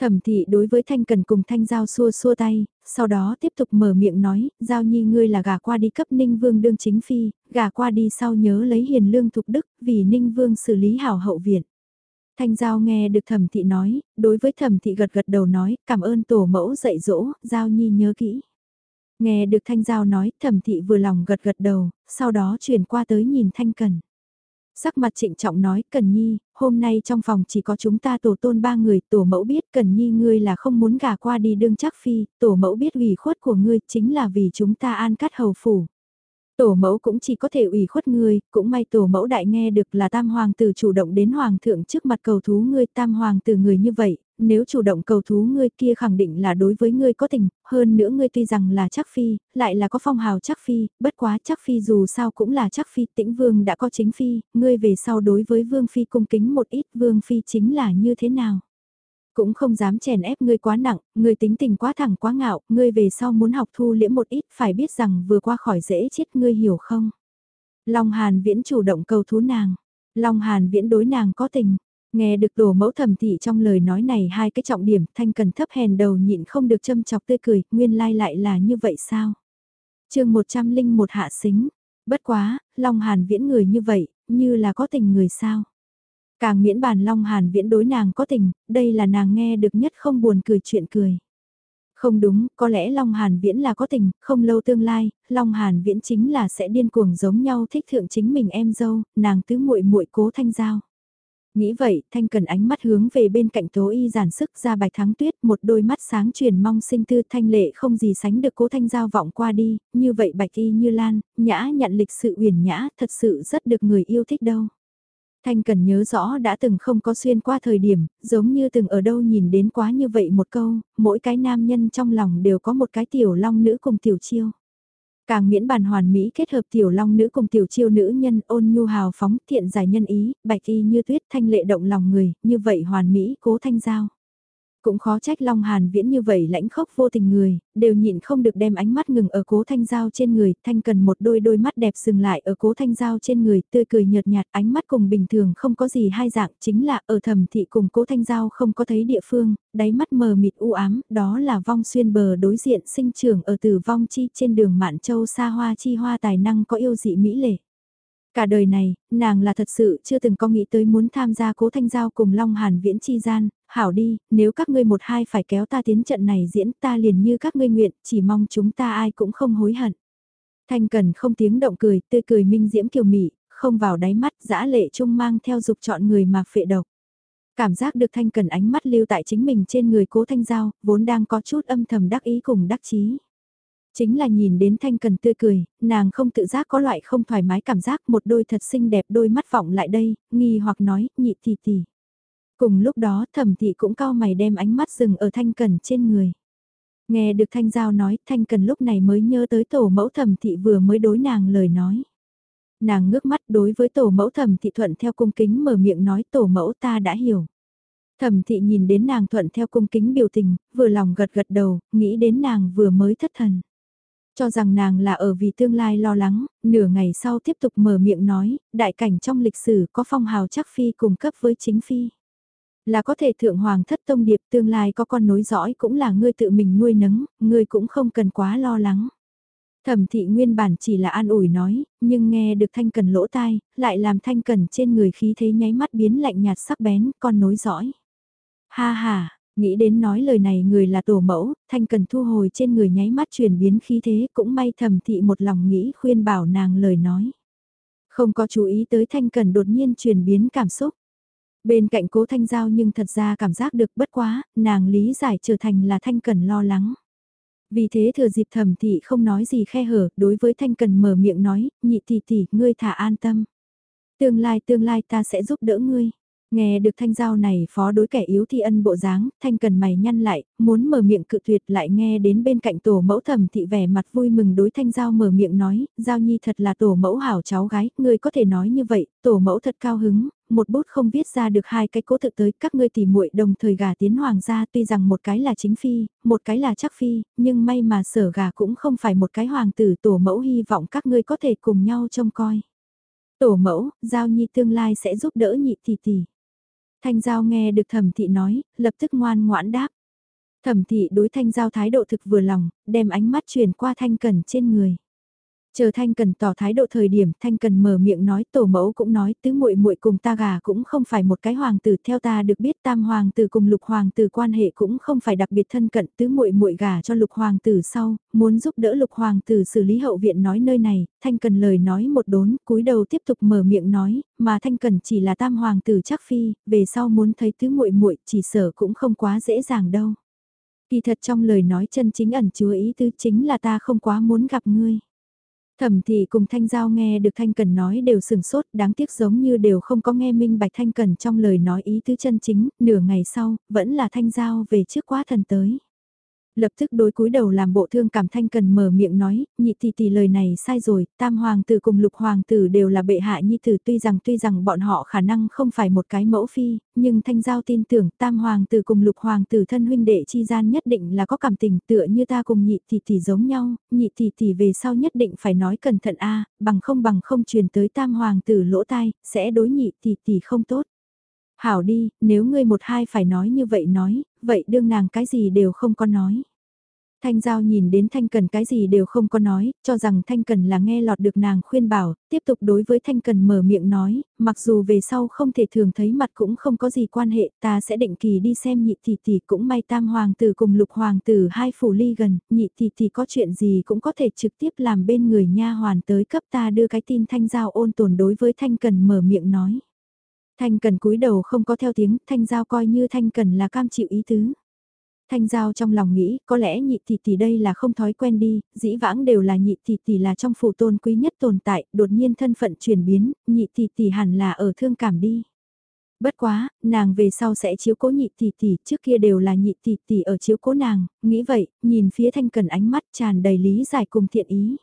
Thẩm thị đối với Thanh Cần cùng Thanh Giao xua xua tay, sau đó tiếp tục mở miệng nói, Giao Nhi ngươi là gà qua đi cấp Ninh Vương đương chính phi, gà qua đi sau nhớ lấy hiền lương thục đức, vì Ninh Vương xử lý hảo hậu viện. Thanh Giao nghe được thẩm thị nói, đối với thẩm thị gật gật đầu nói, cảm ơn tổ mẫu dạy dỗ, Giao Nhi nhớ kỹ. Nghe được Thanh Giao nói, thẩm thị vừa lòng gật gật đầu, sau đó chuyển qua tới nhìn Thanh Cần. Sắc mặt trịnh trọng nói, Cần Nhi, hôm nay trong phòng chỉ có chúng ta tổ tôn ba người, tổ mẫu biết Cần Nhi ngươi là không muốn gả qua đi đương chắc phi, tổ mẫu biết ủy khuất của ngươi chính là vì chúng ta an cắt hầu phủ. Tổ mẫu cũng chỉ có thể ủy khuất ngươi, cũng may tổ mẫu đại nghe được là tam hoàng tử chủ động đến hoàng thượng trước mặt cầu thú ngươi tam hoàng tử người như vậy, nếu chủ động cầu thú ngươi kia khẳng định là đối với ngươi có tình, hơn nữa ngươi tuy rằng là chắc phi, lại là có phong hào chắc phi, bất quá chắc phi dù sao cũng là chắc phi, tĩnh vương đã có chính phi, ngươi về sau đối với vương phi cung kính một ít, vương phi chính là như thế nào? Cũng không dám chèn ép ngươi quá nặng, ngươi tính tình quá thẳng quá ngạo, ngươi về sau muốn học thu liễm một ít, phải biết rằng vừa qua khỏi dễ chết ngươi hiểu không? Long Hàn Viễn chủ động cầu thú nàng, Long Hàn Viễn đối nàng có tình, Nghe được tổ mẫu thẩm thị trong lời nói này hai cái trọng điểm thanh cần thấp hèn đầu nhịn không được châm chọc tươi cười, nguyên lai lại là như vậy sao? chương một trăm linh một hạ xính, bất quá, Long Hàn viễn người như vậy, như là có tình người sao? Càng miễn bàn Long Hàn viễn đối nàng có tình, đây là nàng nghe được nhất không buồn cười chuyện cười. Không đúng, có lẽ Long Hàn Viễn là có tình, không lâu tương lai, Long Hàn Viễn chính là sẽ điên cuồng giống nhau thích thượng chính mình em dâu, nàng tứ muội muội cố thanh giao. Nghĩ vậy, Thanh Cần ánh mắt hướng về bên cạnh Tố Y giản sức ra bài thắng tuyết, một đôi mắt sáng truyền mong sinh tư thanh lệ không gì sánh được cố thanh giao vọng qua đi, như vậy bạch y như lan, nhã nhận lịch sự uyển nhã, thật sự rất được người yêu thích đâu. Thanh Cần nhớ rõ đã từng không có xuyên qua thời điểm, giống như từng ở đâu nhìn đến quá như vậy một câu, mỗi cái nam nhân trong lòng đều có một cái tiểu long nữ cùng tiểu chiêu. Càng miễn bàn hoàn mỹ kết hợp tiểu long nữ cùng tiểu chiêu nữ nhân ôn nhu hào phóng thiện giải nhân ý, bạch y như tuyết thanh lệ động lòng người, như vậy hoàn mỹ cố thanh giao. Cũng khó trách Long Hàn Viễn như vậy lãnh khốc vô tình người, đều nhịn không được đem ánh mắt ngừng ở cố thanh giao trên người, thanh cần một đôi đôi mắt đẹp dừng lại ở cố thanh giao trên người, tươi cười nhợt nhạt, ánh mắt cùng bình thường không có gì hai dạng, chính là ở thầm thị cùng cố thanh giao không có thấy địa phương, đáy mắt mờ mịt u ám, đó là vong xuyên bờ đối diện sinh trưởng ở tử vong chi trên đường Mạn Châu xa hoa chi hoa tài năng có yêu dị mỹ lệ. Cả đời này, nàng là thật sự chưa từng có nghĩ tới muốn tham gia cố thanh giao cùng Long Hàn Viễn chi gian, hảo đi, nếu các ngươi một hai phải kéo ta tiến trận này diễn ta liền như các ngươi nguyện, chỉ mong chúng ta ai cũng không hối hận. Thanh Cần không tiếng động cười, tươi cười minh diễm kiều mị, không vào đáy mắt, dã lệ trung mang theo dục chọn người mà phệ độc. Cảm giác được Thanh Cần ánh mắt lưu tại chính mình trên người cố thanh giao, vốn đang có chút âm thầm đắc ý cùng đắc chí. Chính là nhìn đến Thanh Cần tươi cười, nàng không tự giác có loại không thoải mái cảm giác một đôi thật xinh đẹp đôi mắt vọng lại đây, nghi hoặc nói, nhị tỷ tỷ. Cùng lúc đó thẩm thị cũng cao mày đem ánh mắt dừng ở Thanh Cần trên người. Nghe được Thanh Giao nói, Thanh Cần lúc này mới nhớ tới tổ mẫu thẩm thị vừa mới đối nàng lời nói. Nàng ngước mắt đối với tổ mẫu thẩm thị thuận theo cung kính mở miệng nói tổ mẫu ta đã hiểu. Thẩm thị nhìn đến nàng thuận theo cung kính biểu tình, vừa lòng gật gật đầu, nghĩ đến nàng vừa mới thất thần. Cho rằng nàng là ở vì tương lai lo lắng, nửa ngày sau tiếp tục mở miệng nói, đại cảnh trong lịch sử có phong hào chắc phi cùng cấp với chính phi. Là có thể thượng hoàng thất tông điệp tương lai có con nối dõi cũng là ngươi tự mình nuôi nấng, ngươi cũng không cần quá lo lắng. Thẩm thị nguyên bản chỉ là an ủi nói, nhưng nghe được thanh cần lỗ tai, lại làm thanh cần trên người khí thế nháy mắt biến lạnh nhạt sắc bén, con nối dõi. Ha ha, Nghĩ đến nói lời này người là tổ mẫu, thanh cần thu hồi trên người nháy mắt chuyển biến khí thế cũng may thầm thị một lòng nghĩ khuyên bảo nàng lời nói. Không có chú ý tới thanh cần đột nhiên chuyển biến cảm xúc. Bên cạnh cố thanh giao nhưng thật ra cảm giác được bất quá, nàng lý giải trở thành là thanh cần lo lắng. Vì thế thừa dịp thầm thị không nói gì khe hở, đối với thanh cần mở miệng nói, nhị tỷ tỷ, ngươi thả an tâm. Tương lai tương lai ta sẽ giúp đỡ ngươi. Nghe được thanh giao này phó đối kẻ yếu thi ân bộ dáng, thanh cần mày nhăn lại, muốn mở miệng cự tuyệt lại nghe đến bên cạnh tổ mẫu thẩm thị vẻ mặt vui mừng đối thanh giao mở miệng nói, giao nhi thật là tổ mẫu hảo cháu gái, ngươi có thể nói như vậy, tổ mẫu thật cao hứng, một bút không viết ra được hai cái cố thực tới các ngươi tỉ muội đồng thời gà tiến hoàng gia tuy rằng một cái là chính phi, một cái là chắc phi, nhưng may mà sở gà cũng không phải một cái hoàng tử tổ mẫu hy vọng các ngươi có thể cùng nhau trông coi. Tổ mẫu, giao nhi tương lai sẽ giúp đỡ nhị tỷ tỷ. Thanh Giao nghe được thẩm thị nói, lập tức ngoan ngoãn đáp. Thẩm thị đối Thanh Giao thái độ thực vừa lòng, đem ánh mắt chuyển qua Thanh Cần trên người. Chờ Thanh Cần tỏ thái độ thời điểm, Thanh Cần mở miệng nói, tổ mẫu cũng nói, tứ muội muội cùng ta gà cũng không phải một cái hoàng tử, theo ta được biết tam hoàng tử cùng lục hoàng tử quan hệ cũng không phải đặc biệt thân cận, tứ muội muội gà cho lục hoàng tử sau, muốn giúp đỡ lục hoàng tử xử lý hậu viện nói nơi này, Thanh Cần lời nói một đốn, cúi đầu tiếp tục mở miệng nói, mà Thanh Cần chỉ là tam hoàng tử chắc phi, về sau muốn thấy tứ muội muội chỉ sở cũng không quá dễ dàng đâu. Kỳ thật trong lời nói chân chính ẩn chứa ý tứ chính là ta không quá muốn gặp ngươi. Thẩm thị cùng Thanh Giao nghe được Thanh Cần nói đều sừng sốt, đáng tiếc giống như đều không có nghe minh bạch Thanh Cần trong lời nói ý tứ chân chính, nửa ngày sau, vẫn là Thanh Giao về trước quá thần tới lập tức đối cúi đầu làm bộ thương cảm thanh cần mở miệng nói, nhị tỷ tỷ lời này sai rồi, tam hoàng tử cùng lục hoàng tử đều là bệ hạ nhi tử tuy rằng tuy rằng bọn họ khả năng không phải một cái mẫu phi, nhưng thanh giao tin tưởng tam hoàng tử cùng lục hoàng tử thân huynh đệ chi gian nhất định là có cảm tình tựa như ta cùng nhị tỷ tỷ giống nhau, nhị tỷ tỷ về sau nhất định phải nói cẩn thận a bằng không bằng không truyền tới tam hoàng tử lỗ tai, sẽ đối nhị tỷ tỷ không tốt. Hảo đi, nếu ngươi một hai phải nói như vậy nói, vậy đương nàng cái gì đều không có nói. Thanh Giao nhìn đến Thanh Cần cái gì đều không có nói, cho rằng Thanh Cần là nghe lọt được nàng khuyên bảo, tiếp tục đối với Thanh Cần mở miệng nói, mặc dù về sau không thể thường thấy mặt cũng không có gì quan hệ, ta sẽ định kỳ đi xem nhị tỷ tỷ cũng may tam hoàng tử cùng lục hoàng tử hai phủ ly gần, nhị tỷ tỷ có chuyện gì cũng có thể trực tiếp làm bên người nha hoàn tới cấp ta đưa cái tin Thanh Giao ôn tồn đối với Thanh Cần mở miệng nói. Thanh Cần cúi đầu không có theo tiếng, Thanh Giao coi như Thanh Cần là cam chịu ý tứ. Thanh Giao trong lòng nghĩ, có lẽ nhị tỷ tỷ đây là không thói quen đi, dĩ vãng đều là nhị tỷ tỷ là trong phủ tôn quý nhất tồn tại, đột nhiên thân phận chuyển biến, nhị tỷ tỷ hẳn là ở thương cảm đi. Bất quá, nàng về sau sẽ chiếu cố nhị tỷ tỷ, trước kia đều là nhị tỷ tỷ ở chiếu cố nàng, nghĩ vậy, nhìn phía Thanh Cần ánh mắt tràn đầy lý giải cùng thiện ý.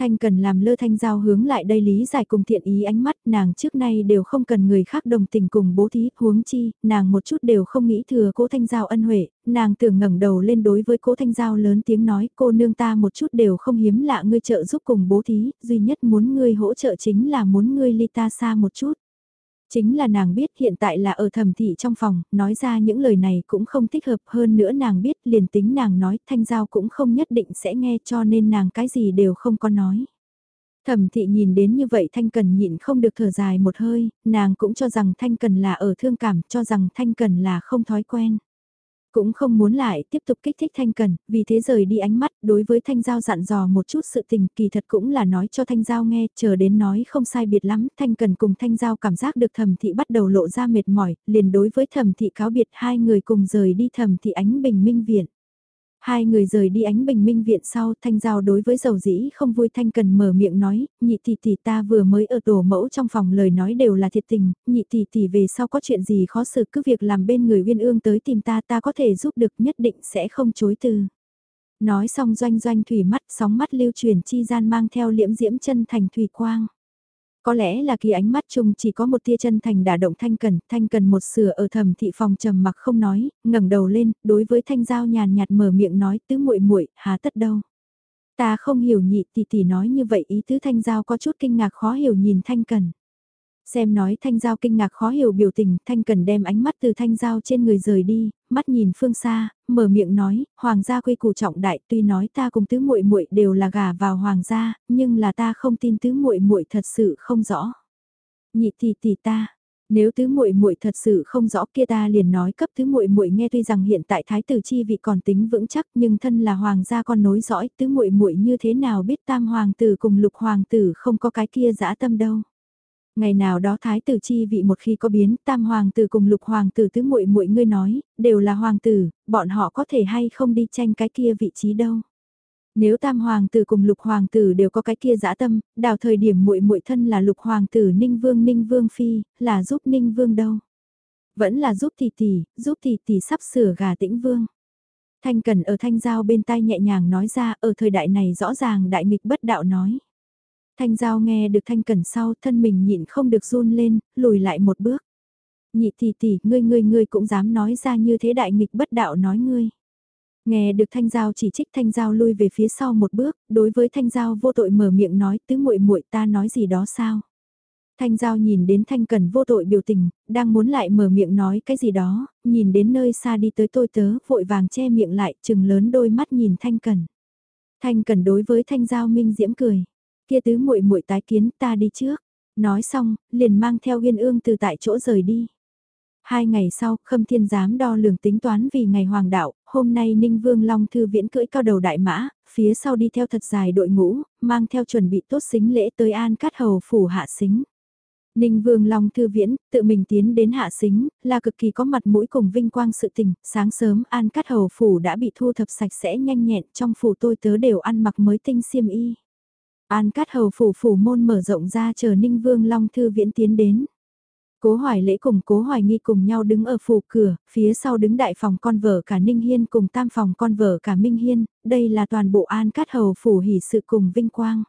Thanh cần làm lơ thanh giao hướng lại đây lý giải cùng thiện ý ánh mắt nàng trước nay đều không cần người khác đồng tình cùng bố thí huống chi, nàng một chút đều không nghĩ thừa cố thanh giao ân huệ, nàng tưởng ngẩng đầu lên đối với cố thanh giao lớn tiếng nói cô nương ta một chút đều không hiếm lạ ngươi trợ giúp cùng bố thí, duy nhất muốn ngươi hỗ trợ chính là muốn ngươi ly ta xa một chút. Chính là nàng biết hiện tại là ở thẩm thị trong phòng, nói ra những lời này cũng không thích hợp hơn nữa nàng biết liền tính nàng nói thanh giao cũng không nhất định sẽ nghe cho nên nàng cái gì đều không có nói. Thẩm thị nhìn đến như vậy Thanh Cần nhịn không được thở dài một hơi, nàng cũng cho rằng Thanh Cần là ở thương cảm, cho rằng Thanh Cần là không thói quen. Cũng không muốn lại tiếp tục kích thích Thanh Cần, vì thế rời đi ánh mắt đối với Thanh Giao dặn dò một chút sự tình kỳ thật cũng là nói cho Thanh Giao nghe, chờ đến nói không sai biệt lắm, Thanh Cần cùng Thanh Giao cảm giác được thẩm thị bắt đầu lộ ra mệt mỏi, liền đối với thẩm thị cáo biệt hai người cùng rời đi thẩm thị ánh bình minh viện. Hai người rời đi ánh bình minh viện sau, thanh giao đối với dầu dĩ không vui thanh cần mở miệng nói, nhị tỷ tỷ ta vừa mới ở tổ mẫu trong phòng lời nói đều là thiệt tình, nhị tỷ tỷ về sau có chuyện gì khó xử cứ việc làm bên người uyên ương tới tìm ta ta có thể giúp được nhất định sẽ không chối từ. Nói xong doanh doanh thủy mắt sóng mắt lưu truyền chi gian mang theo liễm diễm chân thành thủy quang. Có lẽ là kỳ ánh mắt chung chỉ có một tia chân thành đả động Thanh Cần, Thanh Cần một sửa ở thầm thị phòng trầm mặc không nói, ngẩng đầu lên, đối với Thanh Giao nhàn nhạt mở miệng nói tứ muội muội há tất đâu. Ta không hiểu nhị tỷ tỷ nói như vậy ý tứ Thanh Giao có chút kinh ngạc khó hiểu nhìn Thanh Cần. Xem nói Thanh Giao kinh ngạc khó hiểu biểu tình, Thanh Cần đem ánh mắt từ Thanh Giao trên người rời đi, mắt nhìn phương xa, mở miệng nói, hoàng gia quy củ trọng đại, tuy nói ta cùng tứ muội muội đều là gà vào hoàng gia, nhưng là ta không tin tứ muội muội thật sự không rõ. Nhị tỷ tỷ ta, nếu tứ muội muội thật sự không rõ kia ta liền nói cấp tứ muội muội nghe tuy rằng hiện tại thái tử chi vị còn tính vững chắc nhưng thân là hoàng gia con nối dõi tứ muội muội như thế nào biết tam hoàng tử cùng lục hoàng tử không có cái kia dã tâm đâu. Ngày nào đó thái tử chi vị một khi có biến, tam hoàng tử cùng lục hoàng tử tứ muội muội ngươi nói, đều là hoàng tử, bọn họ có thể hay không đi tranh cái kia vị trí đâu. Nếu tam hoàng tử cùng lục hoàng tử đều có cái kia dã tâm, đào thời điểm muội muội thân là lục hoàng tử Ninh Vương Ninh Vương phi, là giúp Ninh Vương đâu. Vẫn là giúp tỷ tỷ, giúp tỷ tỷ sắp sửa gà tĩnh vương. Thanh Cần ở thanh giao bên tai nhẹ nhàng nói ra, ở thời đại này rõ ràng đại nghịch bất đạo nói. Thanh Giao nghe được Thanh Cẩn sau thân mình nhịn không được run lên, lùi lại một bước. Nhị tỷ tỷ, ngươi ngươi ngươi cũng dám nói ra như thế đại nghịch bất đạo nói ngươi. Nghe được Thanh Giao chỉ trích Thanh Giao lui về phía sau một bước, đối với Thanh Giao vô tội mở miệng nói tứ muội muội ta nói gì đó sao. Thanh Giao nhìn đến Thanh Cần vô tội biểu tình, đang muốn lại mở miệng nói cái gì đó, nhìn đến nơi xa đi tới tôi tớ, vội vàng che miệng lại, chừng lớn đôi mắt nhìn Thanh Cần. Thanh Cần đối với Thanh Giao minh diễm cười kia tứ muội muội tái kiến ta đi trước. Nói xong, liền mang theo uyên ương từ tại chỗ rời đi. Hai ngày sau, Khâm Thiên giám đo lường tính toán vì ngày hoàng đạo, hôm nay Ninh Vương Long Thư Viễn cưỡi cao đầu đại mã, phía sau đi theo thật dài đội ngũ, mang theo chuẩn bị tốt xính lễ tới An Cát Hầu phủ hạ xính. Ninh Vương Long Thư Viễn, tự mình tiến đến hạ xính, là cực kỳ có mặt mũi cùng vinh quang sự tình, sáng sớm An Cát Hầu phủ đã bị thu thập sạch sẽ nhanh nhẹn, trong phủ tôi tớ đều ăn mặc mới tinh xiêm y. An Cát Hầu phủ phủ môn mở rộng ra chờ Ninh Vương Long Thư Viễn tiến đến. Cố Hoài Lễ cùng Cố Hoài Nghi cùng nhau đứng ở phủ cửa, phía sau đứng đại phòng con vợ cả Ninh Hiên cùng tam phòng con vợ cả Minh Hiên, đây là toàn bộ An Cát Hầu phủ hỉ sự cùng vinh quang.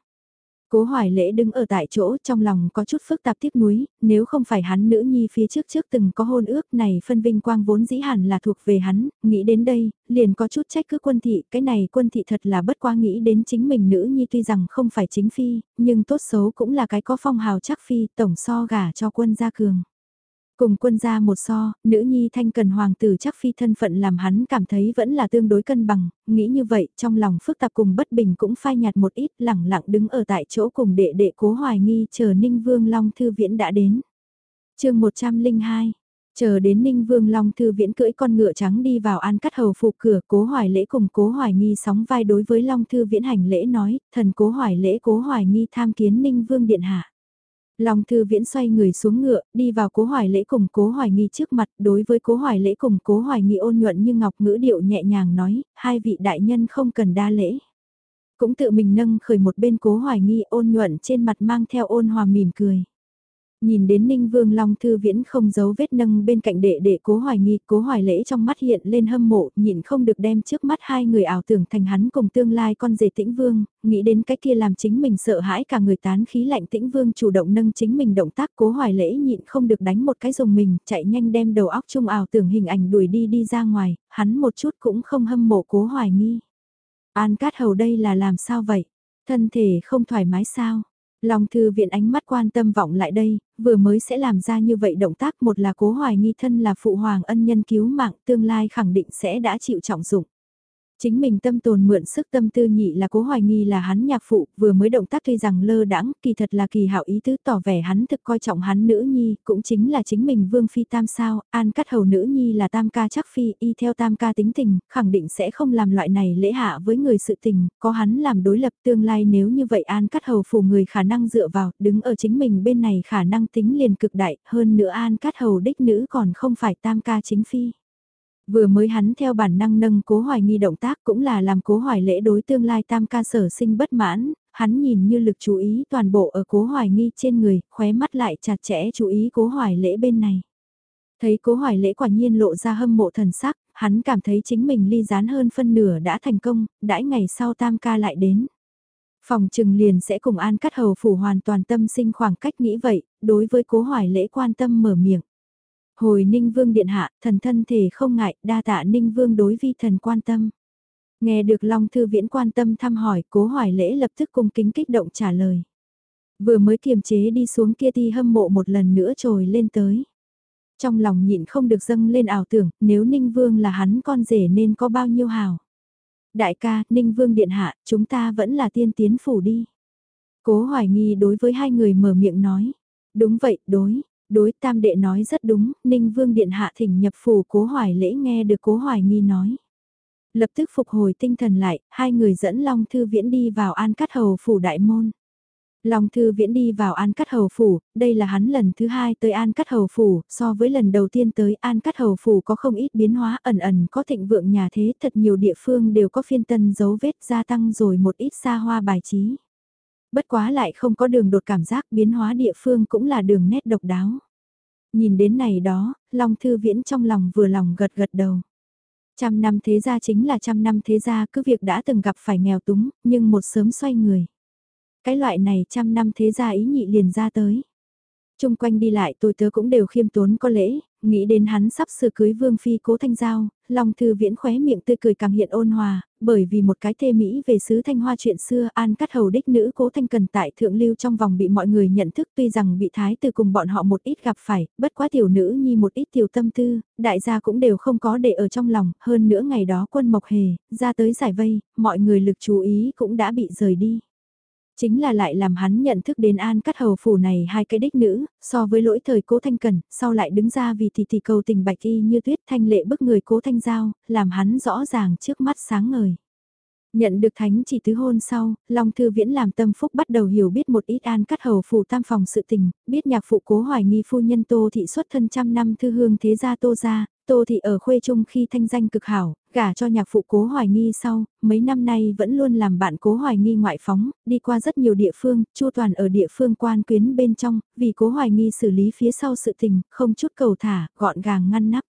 Cố Hoài Lễ đứng ở tại chỗ trong lòng có chút phức tạp tiếc nuối, nếu không phải hắn nữ nhi phía trước trước từng có hôn ước này phân vinh quang vốn dĩ hẳn là thuộc về hắn, nghĩ đến đây, liền có chút trách cứ quân thị, cái này quân thị thật là bất qua nghĩ đến chính mình nữ nhi tuy rằng không phải chính phi, nhưng tốt xấu cũng là cái có phong hào chắc phi, tổng so gả cho quân gia cường. Cùng quân gia một so, nữ nhi thanh cần hoàng tử chắc phi thân phận làm hắn cảm thấy vẫn là tương đối cân bằng, nghĩ như vậy trong lòng phức tạp cùng bất bình cũng phai nhạt một ít lẳng lặng đứng ở tại chỗ cùng đệ đệ cố hoài nghi chờ Ninh Vương Long Thư Viễn đã đến. chương 102 Chờ đến Ninh Vương Long Thư Viễn cưỡi con ngựa trắng đi vào an cắt hầu phục cửa cố hoài lễ cùng cố hoài nghi sóng vai đối với Long Thư Viễn hành lễ nói, thần cố hoài lễ cố hoài nghi tham kiến Ninh Vương Điện Hạ. Long Thư Viễn xoay người xuống ngựa, đi vào cố hoài lễ cùng cố hoài nghi trước mặt, đối với cố hoài lễ cùng cố hoài nghi ôn nhuận như ngọc ngữ điệu nhẹ nhàng nói, hai vị đại nhân không cần đa lễ. Cũng tự mình nâng khởi một bên cố hoài nghi ôn nhuận trên mặt mang theo ôn hòa mỉm cười. Nhìn đến Ninh Vương Long Thư Viễn không giấu vết nâng bên cạnh đệ đệ cố hoài nghi, cố hoài lễ trong mắt hiện lên hâm mộ, nhịn không được đem trước mắt hai người ảo tưởng thành hắn cùng tương lai con rể tĩnh vương, nghĩ đến cái kia làm chính mình sợ hãi cả người tán khí lạnh tĩnh vương chủ động nâng chính mình động tác cố hoài lễ nhịn không được đánh một cái dùng mình, chạy nhanh đem đầu óc chung ảo tưởng hình ảnh đuổi đi đi ra ngoài, hắn một chút cũng không hâm mộ cố hoài nghi. An Cát Hầu đây là làm sao vậy? Thân thể không thoải mái sao? Long thư viện ánh mắt quan tâm vọng lại đây, vừa mới sẽ làm ra như vậy động tác một là cố hoài nghi thân là phụ hoàng ân nhân cứu mạng tương lai khẳng định sẽ đã chịu trọng dụng. Chính mình tâm tồn mượn sức tâm tư nhị là cố hoài nghi là hắn nhạc phụ, vừa mới động tác tuy rằng lơ đãng, kỳ thật là kỳ hảo ý tứ tỏ vẻ hắn thực coi trọng hắn nữ nhi, cũng chính là chính mình vương phi tam sao, an cắt hầu nữ nhi là tam ca chắc phi, y theo tam ca tính tình, khẳng định sẽ không làm loại này lễ hạ với người sự tình, có hắn làm đối lập tương lai nếu như vậy an cắt hầu phủ người khả năng dựa vào, đứng ở chính mình bên này khả năng tính liền cực đại, hơn nữa an cắt hầu đích nữ còn không phải tam ca chính phi. Vừa mới hắn theo bản năng nâng cố hoài nghi động tác cũng là làm cố hoài lễ đối tương lai tam ca sở sinh bất mãn, hắn nhìn như lực chú ý toàn bộ ở cố hoài nghi trên người, khóe mắt lại chặt chẽ chú ý cố hoài lễ bên này. Thấy cố hoài lễ quả nhiên lộ ra hâm mộ thần sắc, hắn cảm thấy chính mình ly gián hơn phân nửa đã thành công, đãi ngày sau tam ca lại đến. Phòng trừng liền sẽ cùng an cắt hầu phủ hoàn toàn tâm sinh khoảng cách nghĩ vậy, đối với cố hoài lễ quan tâm mở miệng. Hồi Ninh Vương điện hạ, thần thân thể không ngại, đa tạ Ninh Vương đối vi thần quan tâm. Nghe được Long Thư Viễn quan tâm thăm hỏi, cố hoài lễ lập tức cung kính kích động trả lời. Vừa mới kiềm chế đi xuống kia ti hâm mộ một lần nữa trồi lên tới. Trong lòng nhịn không được dâng lên ảo tưởng, nếu Ninh Vương là hắn con rể nên có bao nhiêu hào. Đại ca, Ninh Vương điện hạ, chúng ta vẫn là tiên tiến phủ đi. Cố hoài nghi đối với hai người mở miệng nói. Đúng vậy, đối, Đối tam đệ nói rất đúng, Ninh Vương Điện Hạ thỉnh nhập phủ cố hoài lễ nghe được cố hoài nghi nói. Lập tức phục hồi tinh thần lại, hai người dẫn Long Thư Viễn đi vào An Cát Hầu phủ đại môn. Long Thư Viễn đi vào An Cát Hầu Phủ, đây là hắn lần thứ hai tới An Cát Hầu Phủ, so với lần đầu tiên tới An Cát Hầu Phủ có không ít biến hóa ẩn ẩn có thịnh vượng nhà thế thật nhiều địa phương đều có phiên tân dấu vết gia tăng rồi một ít xa hoa bài trí bất quá lại không có đường đột cảm giác biến hóa địa phương cũng là đường nét độc đáo. Nhìn đến này đó, Long Thư Viễn trong lòng vừa lòng gật gật đầu. Trăm năm thế gia chính là trăm năm thế gia cứ việc đã từng gặp phải nghèo túng, nhưng một sớm xoay người. Cái loại này trăm năm thế gia ý nhị liền ra tới. Trung quanh đi lại tôi tớ cũng đều khiêm tốn có lễ, nghĩ đến hắn sắp sửa cưới vương phi cố thanh giao, Long Thư Viễn khóe miệng tươi cười càng hiện ôn hòa, bởi vì một cái thê Mỹ về sứ Thanh Hoa chuyện xưa An Cắt Hầu đích nữ cố thanh cần tại thượng lưu trong vòng bị mọi người nhận thức tuy rằng bị thái từ cùng bọn họ một ít gặp phải, bất quá tiểu nữ nhi một ít tiểu tâm tư, đại gia cũng đều không có để ở trong lòng, hơn nữa ngày đó quân mộc hề, ra tới giải vây, mọi người lực chú ý cũng đã bị rời đi chính là lại làm hắn nhận thức đến an cắt hầu phủ này hai cái đích nữ, so với lỗi thời cố thanh cần, sau lại đứng ra vì thị thị cầu tình bạch y như tuyết thanh lệ bức người cố thanh giao, làm hắn rõ ràng trước mắt sáng ngời. Nhận được thánh chỉ tứ hôn sau, Long Thư Viễn làm tâm phúc bắt đầu hiểu biết một ít an cắt hầu phủ tam phòng sự tình, biết nhạc phụ cố hoài nghi phu nhân Tô Thị xuất thân trăm năm thư hương thế gia Tô gia, Tô Thị ở khuê trung khi thanh danh cực hảo, gả cho nhạc phụ cố hoài nghi sau, mấy năm nay vẫn luôn làm bạn cố hoài nghi ngoại phóng, đi qua rất nhiều địa phương, chu toàn ở địa phương quan quyến bên trong, vì cố hoài nghi xử lý phía sau sự tình, không chút cầu thả, gọn gàng ngăn nắp.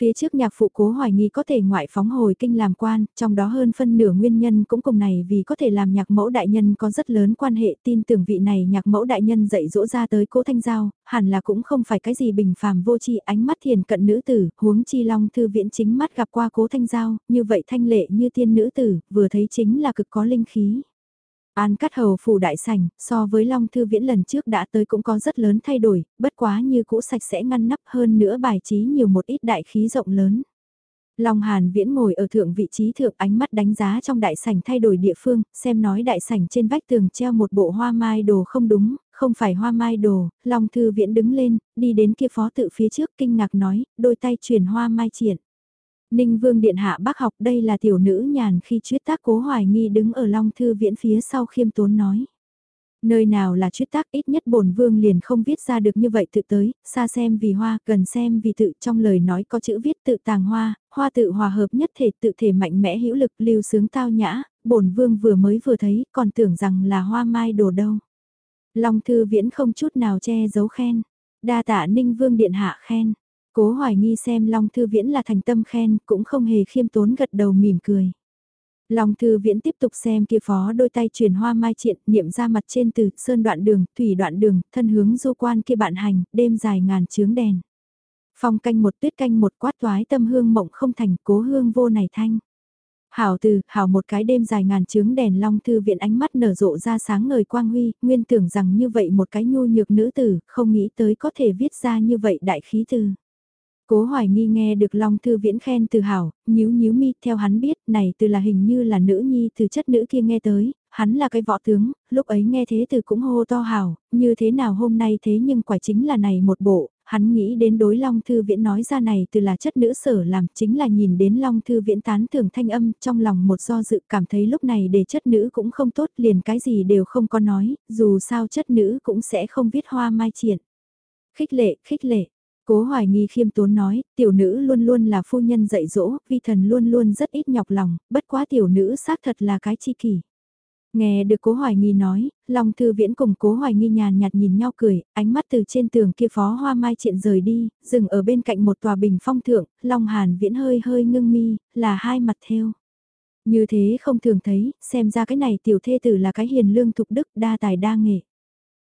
Phía trước nhạc phụ cố hoài nghi có thể ngoại phóng hồi kinh làm quan, trong đó hơn phân nửa nguyên nhân cũng cùng này vì có thể làm nhạc mẫu đại nhân có rất lớn quan hệ tin tưởng vị này nhạc mẫu đại nhân dạy dỗ ra tới cố thanh giao, hẳn là cũng không phải cái gì bình phàm vô tri ánh mắt thiền cận nữ tử, huống chi long thư viễn chính mắt gặp qua cố thanh giao, như vậy thanh lệ như tiên nữ tử, vừa thấy chính là cực có linh khí. An cắt hầu phủ đại sảnh, so với Long Thư Viễn lần trước đã tới cũng có rất lớn thay đổi, bất quá như cũ sạch sẽ ngăn nắp hơn nữa bài trí nhiều một ít đại khí rộng lớn. Long Hàn Viễn ngồi ở thượng vị trí thượng ánh mắt đánh giá trong đại sảnh thay đổi địa phương, xem nói đại sảnh trên vách tường treo một bộ hoa mai đồ không đúng, không phải hoa mai đồ, Long Thư Viễn đứng lên, đi đến kia phó tự phía trước kinh ngạc nói, đôi tay chuyển hoa mai triển. Ninh Vương Điện Hạ bác học đây là tiểu nữ nhàn khi chuyết tác cố hoài nghi đứng ở Long Thư Viễn phía sau khiêm tốn nói. Nơi nào là chuyết tác ít nhất bổn vương liền không viết ra được như vậy tự tới, xa xem vì hoa, gần xem vì tự trong lời nói có chữ viết tự tàng hoa, hoa tự hòa hợp nhất thể tự thể mạnh mẽ hữu lực lưu sướng tao nhã, bổn vương vừa mới vừa thấy còn tưởng rằng là hoa mai đồ đâu. Long thư viễn không chút nào che giấu khen, đa tạ ninh vương điện hạ khen, cố hoài nghi xem Long thư viễn là thành tâm khen cũng không hề khiêm tốn gật đầu mỉm cười. Long thư viễn tiếp tục xem kia phó đôi tay chuyển hoa mai triện, niệm ra mặt trên từ sơn đoạn đường, thủy đoạn đường, thân hướng du quan kia bạn hành, đêm dài ngàn chướng đèn. Phong canh một tuyết canh một quát toái tâm hương mộng không thành cố hương vô này thanh. Hảo từ, hảo một cái đêm dài ngàn chướng đèn long thư viện ánh mắt nở rộ ra sáng ngời quang huy, nguyên tưởng rằng như vậy một cái nhu nhược nữ tử, không nghĩ tới có thể viết ra như vậy đại khí từ. Cố hoài nghi nghe được Long Thư Viễn khen từ hảo, nhíu nhíu mi, theo hắn biết, này từ là hình như là nữ nhi từ chất nữ kia nghe tới, hắn là cái võ tướng, lúc ấy nghe thế từ cũng hô to hảo, như thế nào hôm nay thế nhưng quả chính là này một bộ, hắn nghĩ đến đối Long Thư Viễn nói ra này từ là chất nữ sở làm, chính là nhìn đến Long Thư Viễn tán thưởng thanh âm, trong lòng một do dự cảm thấy lúc này để chất nữ cũng không tốt, liền cái gì đều không có nói, dù sao chất nữ cũng sẽ không viết hoa mai triển. Khích lệ, khích lệ, Cố hoài nghi khiêm tốn nói, tiểu nữ luôn luôn là phu nhân dạy dỗ, vi thần luôn luôn rất ít nhọc lòng, bất quá tiểu nữ xác thật là cái chi kỷ. Nghe được cố hoài nghi nói, Long Thư Viễn cùng cố hoài nghi nhàn nhạt nhìn nhau cười, ánh mắt từ trên tường kia phó hoa mai triện rời đi, dừng ở bên cạnh một tòa bình phong thượng, Long Hàn Viễn hơi hơi ngưng mi, là hai mặt theo. Như thế không thường thấy, xem ra cái này tiểu thê tử là cái hiền lương thục đức đa tài đa nghệ.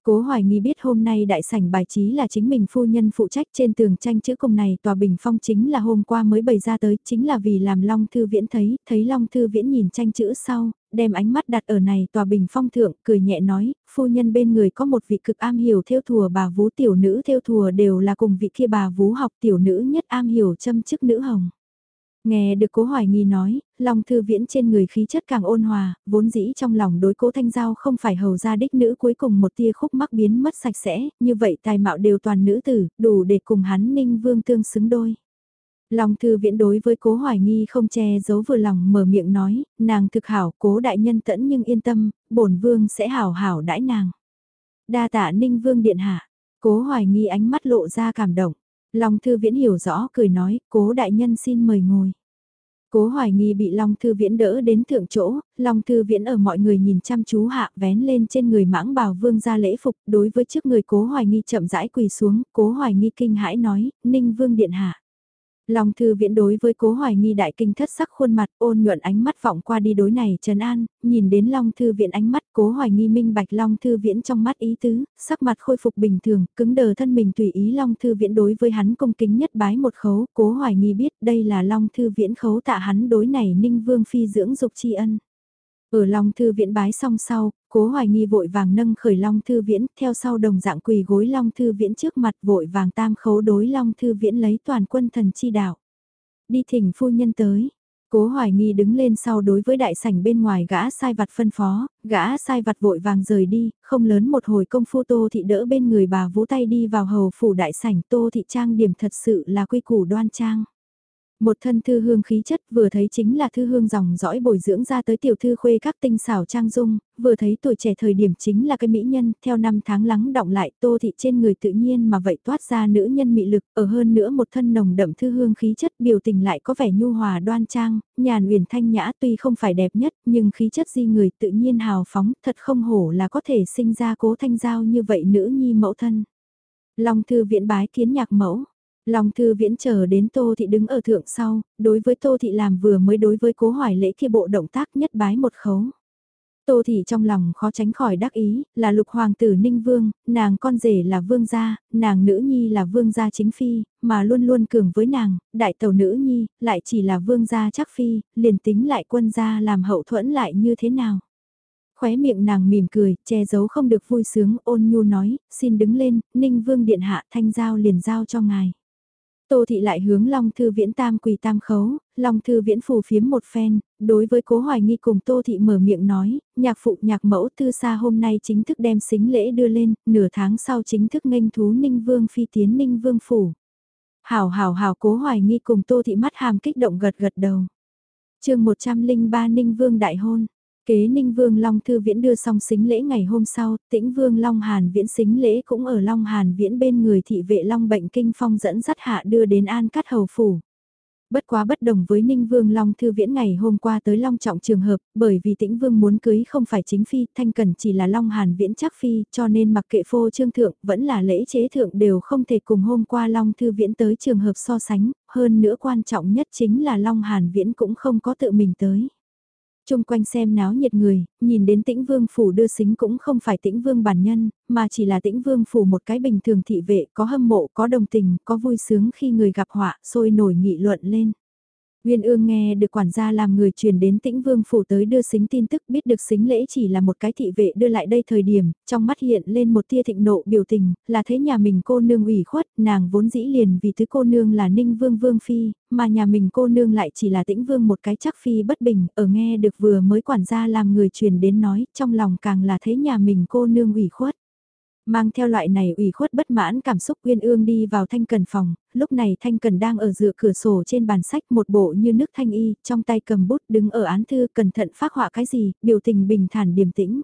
Cố hoài nghi biết hôm nay đại sảnh bài trí là chính mình phu nhân phụ trách trên tường tranh chữ cùng này tòa bình phong chính là hôm qua mới bày ra tới, chính là vì làm Long Thư Viễn thấy, thấy Long Thư Viễn nhìn tranh chữ sau, đem ánh mắt đặt ở này tòa bình phong thượng, cười nhẹ nói, phu nhân bên người có một vị cực am hiểu theo thùa bà vú tiểu nữ theo thùa đều là cùng vị kia bà vú học tiểu nữ nhất am hiểu châm chức nữ hồng. Nghe được cố hoài nghi nói, Long Thư Viễn trên người khí chất càng ôn hòa, vốn dĩ trong lòng đối cố thanh giao không phải hầu ra đích nữ cuối cùng một tia khúc mắc biến mất sạch sẽ, như vậy tài mạo đều toàn nữ tử, đủ để cùng hắn ninh vương tương xứng đôi. Long Thư Viễn đối với cố hoài nghi không che giấu vừa lòng mở miệng nói, nàng thực hảo cố đại nhân tẫn nhưng yên tâm, bổn vương sẽ hảo hảo đãi nàng. Đa tạ ninh vương điện hạ, cố hoài nghi ánh mắt lộ ra cảm động. Long Thư Viễn hiểu rõ cười nói, cố đại nhân xin mời ngồi. Cố hoài nghi bị Long Thư Viễn đỡ đến thượng chỗ, Long Thư Viễn ở mọi người nhìn chăm chú hạ vén lên trên người mãng bào vương ra lễ phục đối với trước người cố hoài nghi chậm rãi quỳ xuống, cố hoài nghi kinh hãi nói, ninh vương điện hạ. Long thư viễn đối với cố hoài nghi đại kinh thất sắc khuôn mặt ôn nhuận ánh mắt vọng qua đi đối này trần an, nhìn đến long thư viễn ánh mắt cố hoài nghi minh bạch long thư viễn trong mắt ý tứ, sắc mặt khôi phục bình thường, cứng đờ thân mình tùy ý long thư viễn đối với hắn công kính nhất bái một khấu, cố hoài nghi biết đây là long thư viễn khấu tạ hắn đối này ninh vương phi dưỡng dục tri ân. Ở Long Thư viện bái xong sau, cố hoài nghi vội vàng nâng khởi Long Thư Viễn, theo sau đồng dạng quỳ gối Long Thư Viễn trước mặt vội vàng tam khấu đối Long Thư Viễn lấy toàn quân thần chi đạo. Đi thỉnh phu nhân tới. Cố hoài nghi đứng lên sau đối với đại sảnh bên ngoài gã sai vặt phân phó, gã sai vặt vội vàng rời đi, không lớn một hồi công phu tô thị đỡ bên người bà vú tay đi vào hầu phủ đại sảnh tô thị trang điểm thật sự là quy củ đoan trang. Một thân thư hương khí chất vừa thấy chính là thư hương dòng dõi bồi dưỡng ra tới tiểu thư khuê các tinh xảo trang dung, vừa thấy tuổi trẻ thời điểm chính là cái mỹ nhân, theo năm tháng lắng động lại tô thị trên người tự nhiên mà vậy toát ra nữ nhân mị lực, ở hơn nữa một thân nồng đậm thư hương khí chất biểu tình lại có vẻ nhu hòa đoan trang, nhàn uyển thanh nhã tuy không phải đẹp nhất nhưng khí chất di người tự nhiên hào phóng, thật không hổ là có thể sinh ra cố thanh giao như vậy nữ nhi mẫu thân. Long thư viện bái kiến nhạc mẫu Long thư viễn chờ đến Tô Thị đứng ở thượng sau, đối với Tô Thị làm vừa mới đối với cố hoài lễ kia bộ động tác nhất bái một khấu. Tô Thị trong lòng khó tránh khỏi đắc ý, là lục hoàng tử Ninh Vương, nàng con rể là Vương gia, nàng nữ nhi là Vương gia chính phi, mà luôn luôn cường với nàng, đại tàu nữ nhi, lại chỉ là Vương gia chắc phi, liền tính lại quân gia làm hậu thuẫn lại như thế nào. Khóe miệng nàng mỉm cười, che giấu không được vui sướng, ôn nhu nói, xin đứng lên, Ninh Vương điện hạ thanh giao liền giao cho ngài. Tô thị lại hướng Long Thư Viễn tam quỳ tam khấu, Long Thư Viễn phù phiếm một phen, đối với cố hoài nghi cùng Tô thị mở miệng nói, nhạc phụ nhạc mẫu tư xa hôm nay chính thức đem xính lễ đưa lên, nửa tháng sau chính thức nghênh thú Ninh Vương phi tiến Ninh Vương phủ. Hảo hảo hảo cố hoài nghi cùng Tô thị mắt hàm kích động gật gật đầu. chương 103 Ninh Vương đại hôn. Kế Ninh Vương Long Thư Viễn đưa xong xính lễ ngày hôm sau, tĩnh Vương Long Hàn Viễn xính lễ cũng ở Long Hàn Viễn bên người thị vệ Long Bệnh Kinh Phong dẫn dắt hạ đưa đến An Cát Hầu Phủ. Bất quá bất đồng với Ninh Vương Long Thư Viễn ngày hôm qua tới Long Trọng trường hợp, bởi vì tĩnh Vương muốn cưới không phải chính phi, thanh cần chỉ là Long Hàn Viễn chắc phi, cho nên mặc kệ phô trương thượng, vẫn là lễ chế thượng đều không thể cùng hôm qua Long Thư Viễn tới trường hợp so sánh, hơn nữa quan trọng nhất chính là Long Hàn Viễn cũng không có tự mình tới. Trung quanh xem náo nhiệt người, nhìn đến tĩnh vương phủ đưa xính cũng không phải tĩnh vương bản nhân, mà chỉ là tĩnh vương phủ một cái bình thường thị vệ có hâm mộ, có đồng tình, có vui sướng khi người gặp họa, sôi nổi nghị luận lên. Nguyên ương nghe được quản gia làm người truyền đến tĩnh vương phủ tới đưa xính tin tức biết được xính lễ chỉ là một cái thị vệ đưa lại đây thời điểm, trong mắt hiện lên một tia thịnh nộ biểu tình, là thế nhà mình cô nương ủy khuất, nàng vốn dĩ liền vì thứ cô nương là ninh vương vương phi, mà nhà mình cô nương lại chỉ là tĩnh vương một cái chắc phi bất bình, ở nghe được vừa mới quản gia làm người truyền đến nói, trong lòng càng là thế nhà mình cô nương ủy khuất. Mang theo loại này ủy khuất bất mãn cảm xúc Uyên Ương đi vào Thanh Cần phòng, lúc này Thanh Cần đang ở dựa cửa sổ trên bàn sách một bộ như nước thanh y, trong tay cầm bút đứng ở án thư cẩn thận phát họa cái gì, biểu tình bình thản điềm tĩnh.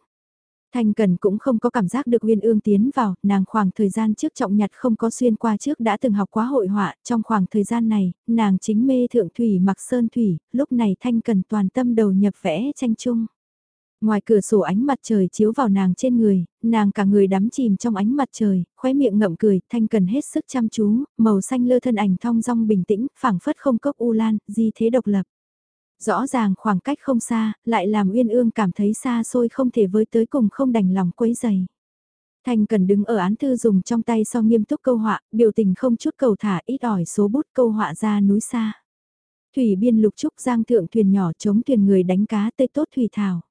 Thanh Cần cũng không có cảm giác được Uyên Ương tiến vào, nàng khoảng thời gian trước trọng nhặt không có xuyên qua trước đã từng học quá hội họa, trong khoảng thời gian này, nàng chính mê thượng thủy mặc sơn thủy, lúc này Thanh Cần toàn tâm đầu nhập vẽ tranh chung. Ngoài cửa sổ ánh mặt trời chiếu vào nàng trên người, nàng cả người đắm chìm trong ánh mặt trời, khóe miệng ngậm cười, thanh cần hết sức chăm chú, màu xanh lơ thân ảnh thong dong bình tĩnh, phảng phất không cốc u lan, di thế độc lập. Rõ ràng khoảng cách không xa, lại làm uyên ương cảm thấy xa xôi không thể với tới cùng không đành lòng quấy dày. Thanh cần đứng ở án thư dùng trong tay so nghiêm túc câu họa, biểu tình không chút cầu thả ít ỏi số bút câu họa ra núi xa. Thủy biên lục trúc giang thượng thuyền nhỏ chống thuyền người đánh cá tê tốt thủy thảo.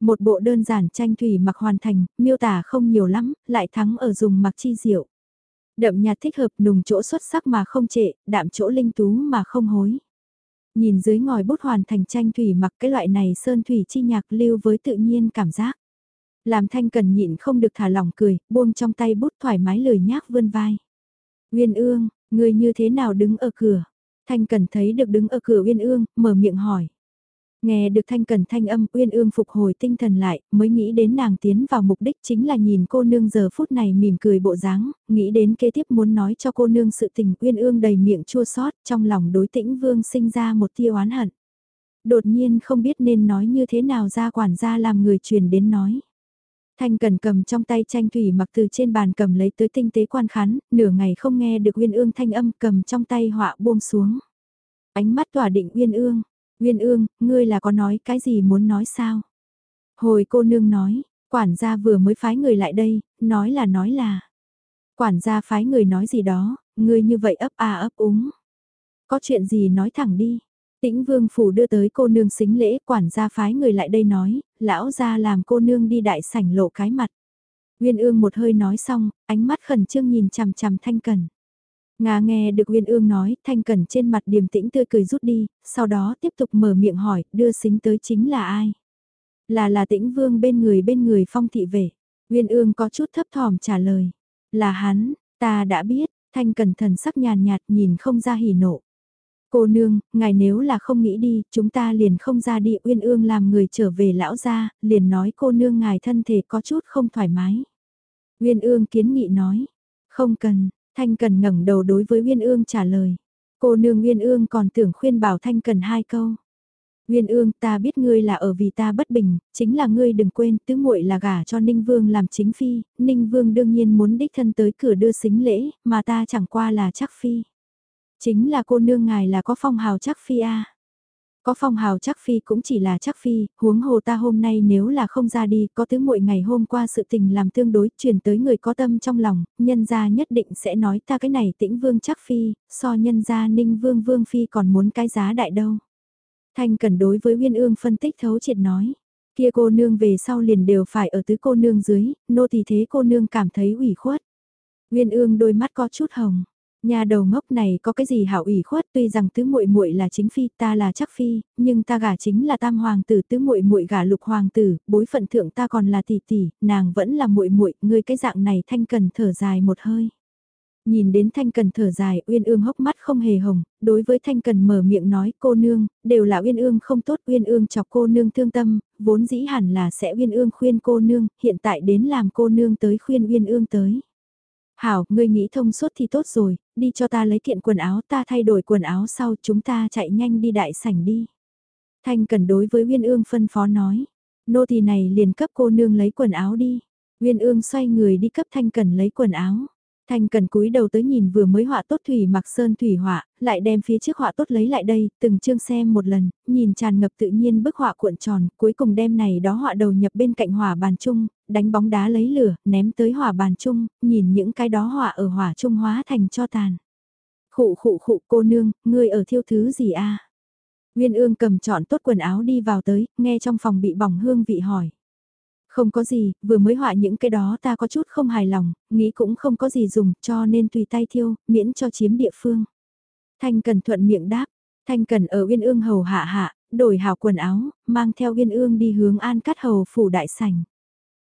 Một bộ đơn giản tranh thủy mặc hoàn thành, miêu tả không nhiều lắm, lại thắng ở dùng mặc chi diệu. Đậm nhạt thích hợp nùng chỗ xuất sắc mà không trệ, đạm chỗ linh tú mà không hối. Nhìn dưới ngòi bút hoàn thành tranh thủy mặc cái loại này sơn thủy chi nhạc lưu với tự nhiên cảm giác. Làm thanh cần nhịn không được thả lỏng cười, buông trong tay bút thoải mái lười nhác vươn vai. Uyên ương, người như thế nào đứng ở cửa? Thanh cần thấy được đứng ở cửa Uyên ương, mở miệng hỏi. Nghe được thanh cần thanh âm uyên ương phục hồi tinh thần lại, mới nghĩ đến nàng tiến vào mục đích chính là nhìn cô nương giờ phút này mỉm cười bộ dáng, nghĩ đến kế tiếp muốn nói cho cô nương sự tình uyên ương đầy miệng chua xót trong lòng đối tĩnh vương sinh ra một tia oán hận. Đột nhiên không biết nên nói như thế nào ra quản gia làm người truyền đến nói. Thanh cần cầm trong tay tranh thủy mặc từ trên bàn cầm lấy tới tinh tế quan khán, nửa ngày không nghe được uyên ương thanh âm cầm trong tay họa buông xuống. Ánh mắt tỏa định uyên ương, Nguyên ương, ngươi là có nói cái gì muốn nói sao? Hồi cô nương nói, quản gia vừa mới phái người lại đây, nói là nói là. Quản gia phái người nói gì đó, ngươi như vậy ấp a ấp úng. Có chuyện gì nói thẳng đi. Tĩnh vương phủ đưa tới cô nương xính lễ, quản gia phái người lại đây nói, lão gia làm cô nương đi đại sảnh lộ cái mặt. Nguyên ương một hơi nói xong, ánh mắt khẩn trương nhìn chằm chằm thanh cần. Nga nghe được Uyên Ương nói, Thanh Cẩn trên mặt điềm tĩnh tươi cười rút đi, sau đó tiếp tục mở miệng hỏi, đưa xính tới chính là ai? Là là tĩnh vương bên người bên người phong thị vệ. Uyên Ương có chút thấp thỏm trả lời. Là hắn, ta đã biết, Thanh Cẩn thần sắc nhàn nhạt nhìn không ra hỉ nộ. Cô nương, ngài nếu là không nghĩ đi, chúng ta liền không ra đi Uyên Ương làm người trở về lão gia, liền nói cô nương ngài thân thể có chút không thoải mái. Uyên Ương kiến nghị nói, không cần, Thanh Cần ngẩng đầu đối với Uyên Ương trả lời. Cô nương Uyên Ương còn tưởng khuyên bảo Thanh Cần hai câu. Uyên Ương, ta biết ngươi là ở vì ta bất bình, chính là ngươi đừng quên, tứ muội là gả cho Ninh Vương làm chính phi, Ninh Vương đương nhiên muốn đích thân tới cửa đưa xính lễ, mà ta chẳng qua là chắc phi. Chính là cô nương ngài là có phong hào chắc phi a. Có phong hào chắc phi cũng chỉ là chắc phi, huống hồ ta hôm nay nếu là không ra đi, có tứ muội ngày hôm qua sự tình làm tương đối, truyền tới người có tâm trong lòng, nhân gia nhất định sẽ nói ta cái này tĩnh vương chắc phi, so nhân gia ninh vương vương phi còn muốn cái giá đại đâu. Thanh cần đối với Uyên Ương phân tích thấu triệt nói, kia cô nương về sau liền đều phải ở tứ cô nương dưới, nô thì thế cô nương cảm thấy ủy khuất. Uyên Ương đôi mắt có chút hồng, Nhà đầu ngốc này có cái gì hảo ủy khuất tuy rằng tứ muội muội là chính phi, ta là chắc phi, nhưng ta gả chính là tam hoàng tử, tứ muội muội gả lục hoàng tử, bối phận thượng ta còn là tỷ tỷ, nàng vẫn là muội muội, ngươi cái dạng này thanh cần thở dài một hơi. Nhìn đến Thanh Cần thở dài, Uyên Ương hốc mắt không hề hồng, đối với Thanh Cần mở miệng nói cô nương, đều là Uyên Ương không tốt, Uyên Ương chọc cô nương thương tâm, vốn dĩ hẳn là sẽ Uyên Ương khuyên cô nương, hiện tại đến làm cô nương tới khuyên Uyên Ương tới. Hảo, ngươi nghĩ thông suốt thì tốt rồi, đi cho ta lấy kiện quần áo ta thay đổi quần áo sau chúng ta chạy nhanh đi đại sảnh đi. Thanh Cần đối với Uyên Ương phân phó nói, nô tỳ này liền cấp cô nương lấy quần áo đi. Uyên Ương xoay người đi cấp Thanh Cần lấy quần áo. Thanh cần cúi đầu tới nhìn vừa mới họa tốt thủy mặc sơn thủy họa, lại đem phía trước họa tốt lấy lại đây, từng chương xem một lần, nhìn tràn ngập tự nhiên bức họa cuộn tròn, cuối cùng đem này đó họa đầu nhập bên cạnh hỏa bàn chung, đánh bóng đá lấy lửa, ném tới hỏa bàn chung, nhìn những cái đó họa ở hỏa trung hóa thành cho tàn. Khụ khụ khụ cô nương, ngươi ở thiêu thứ gì a? Nguyên ương cầm chọn tốt quần áo đi vào tới, nghe trong phòng bị bỏng hương vị hỏi. Không có gì, vừa mới họa những cái đó ta có chút không hài lòng, nghĩ cũng không có gì dùng, cho nên tùy tay thiêu, miễn cho chiếm địa phương. Thanh Cần thuận miệng đáp, Thanh Cần ở Uyên Ương hầu hạ hạ, đổi hào quần áo, mang theo Uyên Ương đi hướng An Cát hầu phủ đại sảnh.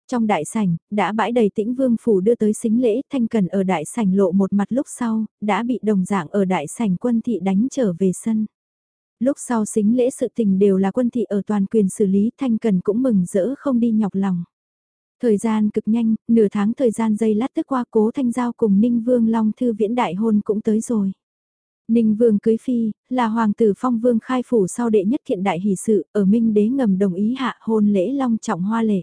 Trong đại sảnh, đã bãi đầy tĩnh vương phủ đưa tới xính lễ, Thanh Cần ở đại sảnh lộ một mặt lúc sau, đã bị đồng dạng ở đại sảnh quân thị đánh trở về sân. Lúc sau xính lễ sự tình đều là quân thị ở toàn quyền xử lý Thanh Cần cũng mừng rỡ không đi nhọc lòng. Thời gian cực nhanh, nửa tháng thời gian dây lát tức qua cố Thanh Giao cùng Ninh Vương Long Thư viễn đại hôn cũng tới rồi. Ninh Vương cưới phi, là hoàng tử phong vương khai phủ sau đệ nhất thiện đại hỷ sự, ở Minh đế ngầm đồng ý hạ hôn lễ long trọng hoa lệ.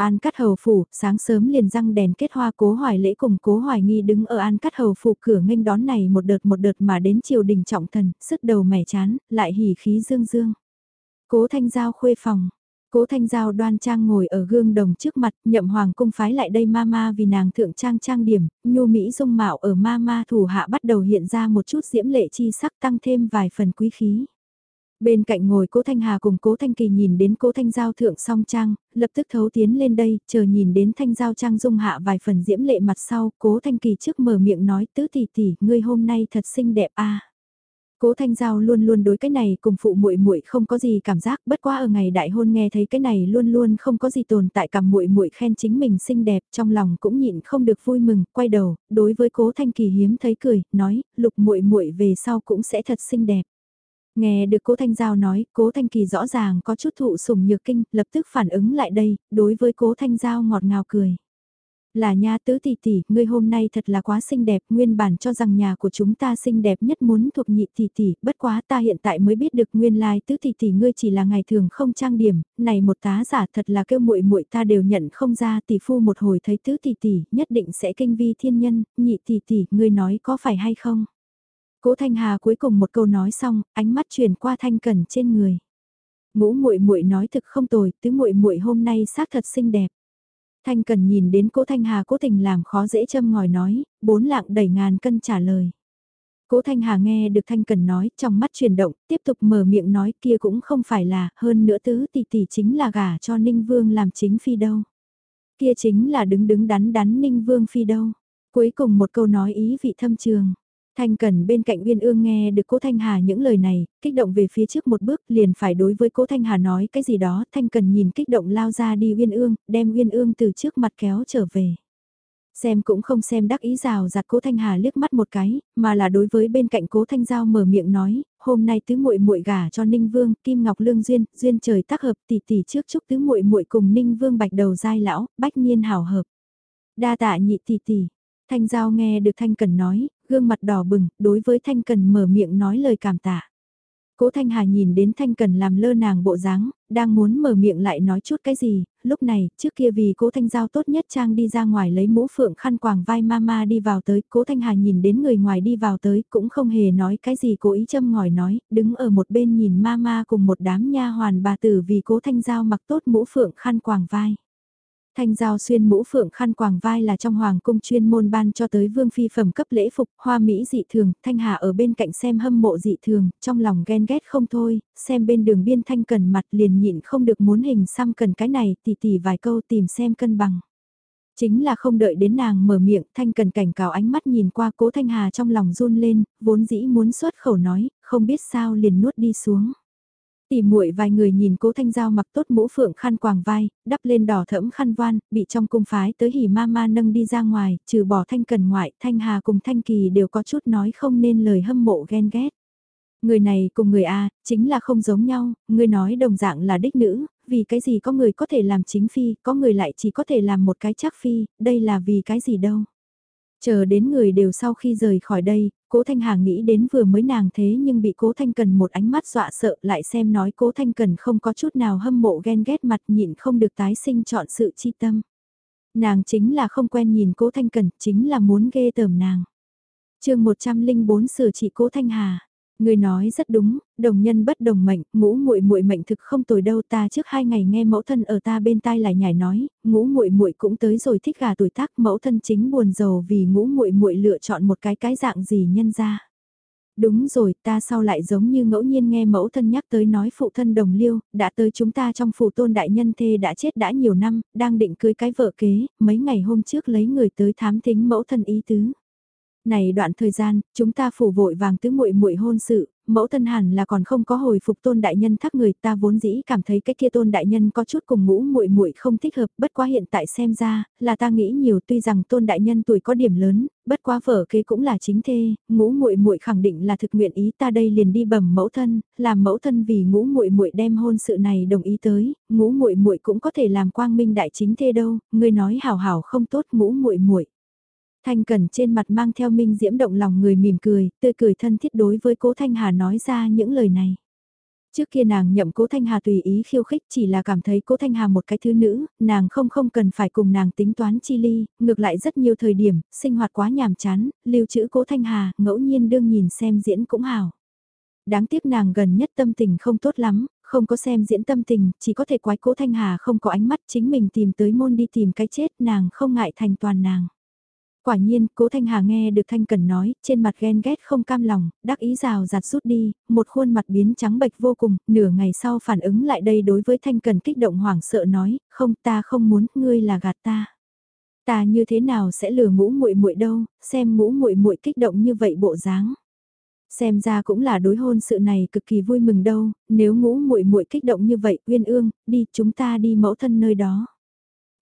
An Cát Hầu Phủ, sáng sớm liền răng đèn kết hoa cố hoài lễ cùng cố hoài nghi đứng ở An Cát Hầu Phủ cửa nghênh đón này một đợt một đợt mà đến triều đình trọng thần, sức đầu mẻ chán, lại hỉ khí dương dương. Cố Thanh Giao khuê phòng. Cố Thanh Giao đoan trang ngồi ở gương đồng trước mặt, nhậm hoàng cung phái lại đây mama vì nàng thượng trang trang điểm, nhu mỹ dung mạo ở mama thủ hạ bắt đầu hiện ra một chút diễm lệ chi sắc tăng thêm vài phần quý khí. Bên cạnh ngồi cố Thanh Hà cùng cố Thanh Kỳ nhìn đến cố Thanh Giao thượng song trang, lập tức thấu tiến lên đây, chờ nhìn đến Thanh Giao trang dung hạ vài phần diễm lệ mặt sau, cố Thanh Kỳ trước mở miệng nói tứ tỷ tỷ, ngươi hôm nay thật xinh đẹp a. Cố Thanh Giao luôn luôn đối cái này cùng phụ muội muội không có gì cảm giác, bất quá ở ngày đại hôn nghe thấy cái này luôn luôn không có gì tồn tại cảm muội muội khen chính mình xinh đẹp, trong lòng cũng nhịn không được vui mừng, quay đầu, đối với Cố Thanh Kỳ hiếm thấy cười, nói, lục muội muội về sau cũng sẽ thật xinh đẹp. Nghe được cố Thanh Giao nói, cố Thanh Kỳ rõ ràng có chút thụ sủng nhược kinh, lập tức phản ứng lại đây, đối với cố Thanh Giao ngọt ngào cười. Là nha tứ tỷ tỷ, ngươi hôm nay thật là quá xinh đẹp, nguyên bản cho rằng nhà của chúng ta xinh đẹp nhất muốn thuộc nhị tỷ tỷ, bất quá ta hiện tại mới biết được nguyên lai like, tứ tỷ tỷ ngươi chỉ là ngày thường không trang điểm, này một tá giả thật là kêu muội muội ta đều nhận không ra tỷ phu một hồi thấy tứ tỷ tỷ, nhất định sẽ kinh vi thiên nhân, nhị tỷ tỷ, ngươi nói có phải hay không? Cố Thanh Hà cuối cùng một câu nói xong, ánh mắt chuyển qua Thanh Cẩn trên người. Ngũ muội muội nói thực không tồi, tứ muội muội hôm nay xác thật xinh đẹp. Thanh Cần nhìn đến Cố Thanh Hà cố tình làm khó dễ châm ngòi nói, bốn lạng đẩy ngàn cân trả lời. Cố Thanh Hà nghe được Thanh Cần nói, trong mắt chuyển động, tiếp tục mở miệng nói kia cũng không phải là, hơn nữa tứ tỷ tỷ chính là gả cho Ninh Vương làm chính phi đâu. Kia chính là đứng đứng đắn đắn Ninh Vương phi đâu. Cuối cùng một câu nói ý vị thâm trường. Thanh Cần bên cạnh Uyên Ương nghe được Cố Thanh Hà những lời này, kích động về phía trước một bước liền phải đối với Cố Thanh Hà nói cái gì đó, Thanh Cần nhìn kích động lao ra đi Uyên Ương, đem Uyên Ương từ trước mặt kéo trở về. Xem cũng không xem đắc ý rào giặt Cố Thanh Hà liếc mắt một cái, mà là đối với bên cạnh Cố Thanh Giao mở miệng nói, hôm nay tứ muội muội gả cho Ninh Vương, Kim Ngọc Lương duyên, duyên trời tác hợp tỷ tỷ trước chúc tứ muội muội cùng Ninh Vương bạch đầu giai lão, bách nhiên hảo hợp. Đa tạ nhị tỷ tỷ. Thanh Giao nghe được Thanh Cần nói, gương mặt đỏ bừng, đối với Thanh Cần mở miệng nói lời cảm tạ. Cố Thanh Hà nhìn đến Thanh Cần làm lơ nàng bộ dáng, đang muốn mở miệng lại nói chút cái gì, lúc này, trước kia vì Cố Thanh Giao tốt nhất trang đi ra ngoài lấy mũ phượng khăn quàng vai mama đi vào tới, Cố Thanh Hà nhìn đến người ngoài đi vào tới, cũng không hề nói cái gì cố ý châm ngòi nói, đứng ở một bên nhìn mama cùng một đám nha hoàn bà tử vì Cố Thanh Giao mặc tốt mũ phượng khăn quàng vai. Thanh giao xuyên mũ phượng khăn quàng vai là trong hoàng cung chuyên môn ban cho tới vương phi phẩm cấp lễ phục, hoa mỹ dị thường, thanh hà ở bên cạnh xem hâm mộ dị thường, trong lòng ghen ghét không thôi, xem bên đường biên thanh cần mặt liền nhịn không được muốn hình xăm cần cái này tỉ tỉ vài câu tìm xem cân bằng. Chính là không đợi đến nàng mở miệng, thanh cần cảnh cáo ánh mắt nhìn qua cố thanh hà trong lòng run lên, vốn dĩ muốn xuất khẩu nói, không biết sao liền nuốt đi xuống. Tỉ muội vài người nhìn cố thanh giao mặc tốt mũ phượng khăn quàng vai, đắp lên đỏ thẫm khăn voan, bị trong cung phái tới hỉ ma ma nâng đi ra ngoài, trừ bỏ thanh cần ngoại, thanh hà cùng thanh kỳ đều có chút nói không nên lời hâm mộ ghen ghét. Người này cùng người A, chính là không giống nhau, người nói đồng dạng là đích nữ, vì cái gì có người có thể làm chính phi, có người lại chỉ có thể làm một cái chắc phi, đây là vì cái gì đâu. Chờ đến người đều sau khi rời khỏi đây, cố Thanh Hà nghĩ đến vừa mới nàng thế nhưng bị cố Thanh Cần một ánh mắt dọa sợ lại xem nói cố Thanh Cần không có chút nào hâm mộ ghen ghét mặt nhịn không được tái sinh chọn sự chi tâm. Nàng chính là không quen nhìn cố Thanh Cần, chính là muốn ghê tởm nàng. chương 104 sửa trị cố Thanh Hà. Người nói rất đúng, đồng nhân bất đồng mệnh, ngũ muội muội mệnh thực không tồi đâu ta trước hai ngày nghe mẫu thân ở ta bên tai lại nhảy nói, ngũ muội muội cũng tới rồi thích gà tuổi tác mẫu thân chính buồn giàu vì ngũ muội muội lựa chọn một cái cái dạng gì nhân ra. Đúng rồi, ta sau lại giống như ngẫu nhiên nghe mẫu thân nhắc tới nói phụ thân đồng liêu, đã tới chúng ta trong phủ tôn đại nhân thê đã chết đã nhiều năm, đang định cưới cái vợ kế, mấy ngày hôm trước lấy người tới thám thính mẫu thân ý tứ. Này đoạn thời gian, chúng ta phủ vội vàng tứ muội muội hôn sự, mẫu thân hẳn là còn không có hồi phục tôn đại nhân thắc người ta vốn dĩ cảm thấy cái kia tôn đại nhân có chút cùng ngũ muội muội không thích hợp, bất quá hiện tại xem ra, là ta nghĩ nhiều tuy rằng tôn đại nhân tuổi có điểm lớn, bất quá vợ kế cũng là chính thê, ngũ muội muội khẳng định là thực nguyện ý ta đây liền đi bẩm mẫu thân, làm mẫu thân vì ngũ muội muội đem hôn sự này đồng ý tới, ngũ muội muội cũng có thể làm quang minh đại chính thê đâu, người nói hảo hảo không tốt ngũ muội muội. Thanh Cẩn trên mặt mang theo minh diễm động lòng người mỉm cười, tươi cười thân thiết đối với cố Thanh Hà nói ra những lời này. Trước kia nàng nhậm cố Thanh Hà tùy ý khiêu khích chỉ là cảm thấy cố Thanh Hà một cái thứ nữ, nàng không không cần phải cùng nàng tính toán chi ly, ngược lại rất nhiều thời điểm, sinh hoạt quá nhàm chán, lưu trữ cố Thanh Hà, ngẫu nhiên đương nhìn xem diễn cũng hào Đáng tiếc nàng gần nhất tâm tình không tốt lắm, không có xem diễn tâm tình, chỉ có thể quái cố Thanh Hà không có ánh mắt chính mình tìm tới môn đi tìm cái chết nàng không ngại thành toàn nàng. Quả nhiên, cố Thanh Hà nghe được Thanh Cần nói, trên mặt ghen ghét không cam lòng, đắc ý rào giặt rút đi, một khuôn mặt biến trắng bệch vô cùng, nửa ngày sau phản ứng lại đây đối với Thanh Cần kích động hoảng sợ nói, không ta không muốn, ngươi là gạt ta. Ta như thế nào sẽ lừa ngũ muội muội đâu, xem ngũ muội muội kích động như vậy bộ dáng. Xem ra cũng là đối hôn sự này cực kỳ vui mừng đâu, nếu ngũ muội muội kích động như vậy, Uyên Ương, đi chúng ta đi mẫu thân nơi đó.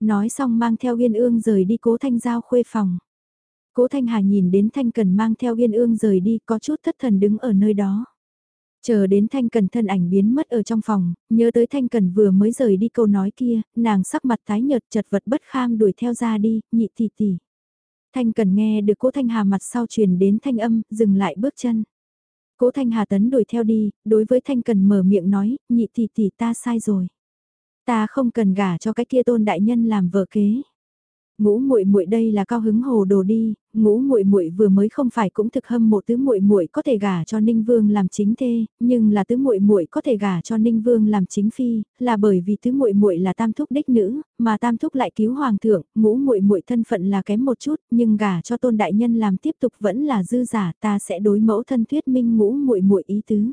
Nói xong mang theo Uyên Ương rời đi cố thanh giao khuê phòng. Cố Thanh Hà nhìn đến Thanh Cần mang theo Yên Ương rời đi có chút thất thần đứng ở nơi đó. Chờ đến Thanh Cần thân ảnh biến mất ở trong phòng, nhớ tới Thanh Cần vừa mới rời đi câu nói kia, nàng sắc mặt tái nhợt chật vật bất kham đuổi theo ra đi, nhị tỷ tỷ. Thanh Cần nghe được Cố Thanh Hà mặt sau truyền đến thanh âm, dừng lại bước chân. Cố Thanh Hà tấn đuổi theo đi, đối với Thanh Cần mở miệng nói, nhị tỷ tỷ ta sai rồi. Ta không cần gả cho cái kia tôn đại nhân làm vợ kế ngũ muội muội đây là cao hứng hồ đồ đi, ngũ muội muội vừa mới không phải cũng thực hâm mộ tứ muội muội có thể gả cho Ninh Vương làm chính thê, nhưng là tứ muội muội có thể gả cho Ninh Vương làm chính phi, là bởi vì tứ muội muội là tam thúc đích nữ, mà tam thúc lại cứu hoàng thượng, ngũ muội muội thân phận là kém một chút, nhưng gả cho tôn đại nhân làm tiếp tục vẫn là dư giả, ta sẽ đối mẫu thân thuyết minh ngũ muội muội ý tứ.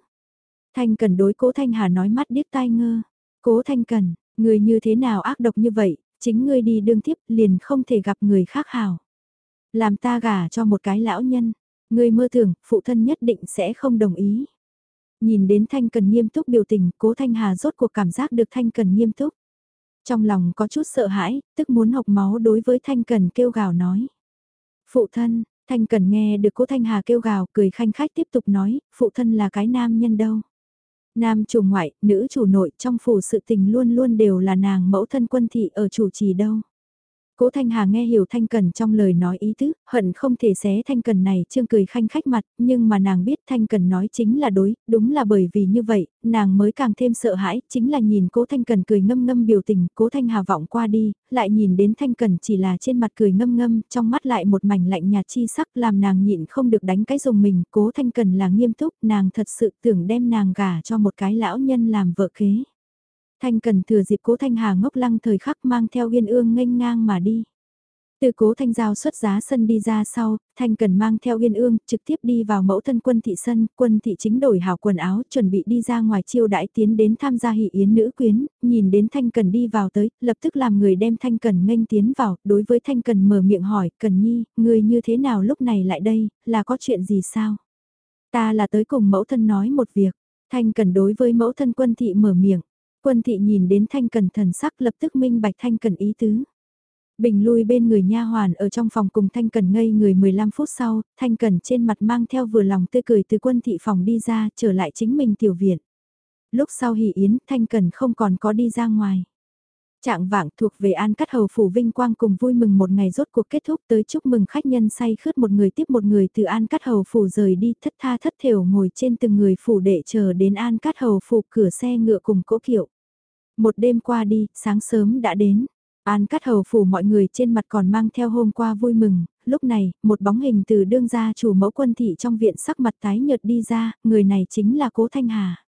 Thanh Cần đối Cố Thanh Hà nói mắt điếc tai ngơ. Cố Thanh Cần, người như thế nào ác độc như vậy, chính ngươi đi đương tiếp liền không thể gặp người khác hảo. Làm ta gả cho một cái lão nhân, ngươi mơ tưởng, phụ thân nhất định sẽ không đồng ý. Nhìn đến Thanh Cần nghiêm túc biểu tình, cố Thanh Hà rốt cuộc cảm giác được Thanh Cần nghiêm túc. Trong lòng có chút sợ hãi, tức muốn học máu đối với Thanh Cần kêu gào nói. Phụ thân, Thanh Cần nghe được cố Thanh Hà kêu gào cười khanh khách tiếp tục nói, phụ thân là cái nam nhân đâu. Nam chủ ngoại, nữ chủ nội trong phủ sự tình luôn luôn đều là nàng mẫu thân quân thị ở chủ trì đâu. Cố Thanh Hà nghe hiểu Thanh Cần trong lời nói ý tứ, hận không thể xé Thanh Cần này trương cười khanh khách mặt, nhưng mà nàng biết Thanh Cần nói chính là đối, đúng là bởi vì như vậy, nàng mới càng thêm sợ hãi, chính là nhìn Cố Thanh Cần cười ngâm ngâm biểu tình, Cố Thanh Hà vọng qua đi, lại nhìn đến Thanh Cần chỉ là trên mặt cười ngâm ngâm, trong mắt lại một mảnh lạnh nhạt chi sắc làm nàng nhịn không được đánh cái dùng mình, Cố Thanh Cần là nghiêm túc, nàng thật sự tưởng đem nàng gả cho một cái lão nhân làm vợ kế. Thanh Cần thừa dịp cố Thanh Hà ngốc lăng thời khắc mang theo uyên ương nghênh ngang mà đi. Từ cố Thanh Giao xuất giá sân đi ra sau, Thanh Cần mang theo Yên Ương, trực tiếp đi vào mẫu thân quân thị sân, quân thị chính đổi hảo quần áo, chuẩn bị đi ra ngoài chiêu đãi tiến đến tham gia hỷ yến nữ quyến, nhìn đến Thanh Cần đi vào tới, lập tức làm người đem Thanh Cần nghênh tiến vào, đối với Thanh Cần mở miệng hỏi, Cần Nhi, người như thế nào lúc này lại đây, là có chuyện gì sao? Ta là tới cùng mẫu thân nói một việc, Thanh Cần đối với mẫu thân quân thị mở miệng. Quân thị nhìn đến Thanh Cần thần sắc lập tức minh bạch Thanh Cần ý tứ. Bình lui bên người nha hoàn ở trong phòng cùng Thanh Cần ngây người 15 phút sau, Thanh Cần trên mặt mang theo vừa lòng tươi cười từ quân thị phòng đi ra trở lại chính mình tiểu viện. Lúc sau hỷ yến, Thanh Cần không còn có đi ra ngoài. Trạng vạng thuộc về An Cắt Hầu Phủ Vinh Quang cùng vui mừng một ngày rốt cuộc kết thúc tới chúc mừng khách nhân say khướt một người tiếp một người từ An Cắt Hầu Phủ rời đi thất tha thất thểu ngồi trên từng người phủ để chờ đến An Cắt Hầu Phủ cửa xe ngựa cùng cỗ kiệu. Một đêm qua đi, sáng sớm đã đến. An Cắt Hầu Phủ mọi người trên mặt còn mang theo hôm qua vui mừng, lúc này, một bóng hình từ đương gia chủ mẫu quân thị trong viện sắc mặt tái nhợt đi ra, người này chính là Cố Thanh Hà.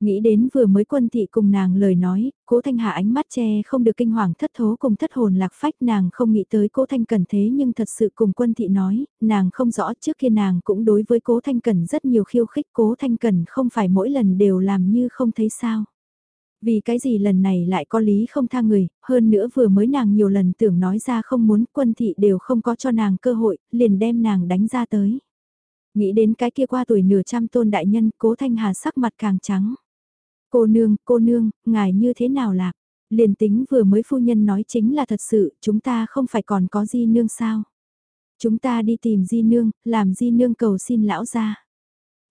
Nghĩ đến vừa mới quân thị cùng nàng lời nói, cố thanh hà ánh mắt che không được kinh hoàng thất thố cùng thất hồn lạc phách nàng không nghĩ tới cố thanh cần thế nhưng thật sự cùng quân thị nói, nàng không rõ trước kia nàng cũng đối với cố thanh cần rất nhiều khiêu khích cố thanh cần không phải mỗi lần đều làm như không thấy sao. Vì cái gì lần này lại có lý không tha người, hơn nữa vừa mới nàng nhiều lần tưởng nói ra không muốn quân thị đều không có cho nàng cơ hội, liền đem nàng đánh ra tới. Nghĩ đến cái kia qua tuổi nửa trăm tôn đại nhân, cố thanh hà sắc mặt càng trắng. Cô nương, cô nương, ngài như thế nào lạc? Liền tính vừa mới phu nhân nói chính là thật sự, chúng ta không phải còn có di nương sao? Chúng ta đi tìm di nương, làm di nương cầu xin lão ra.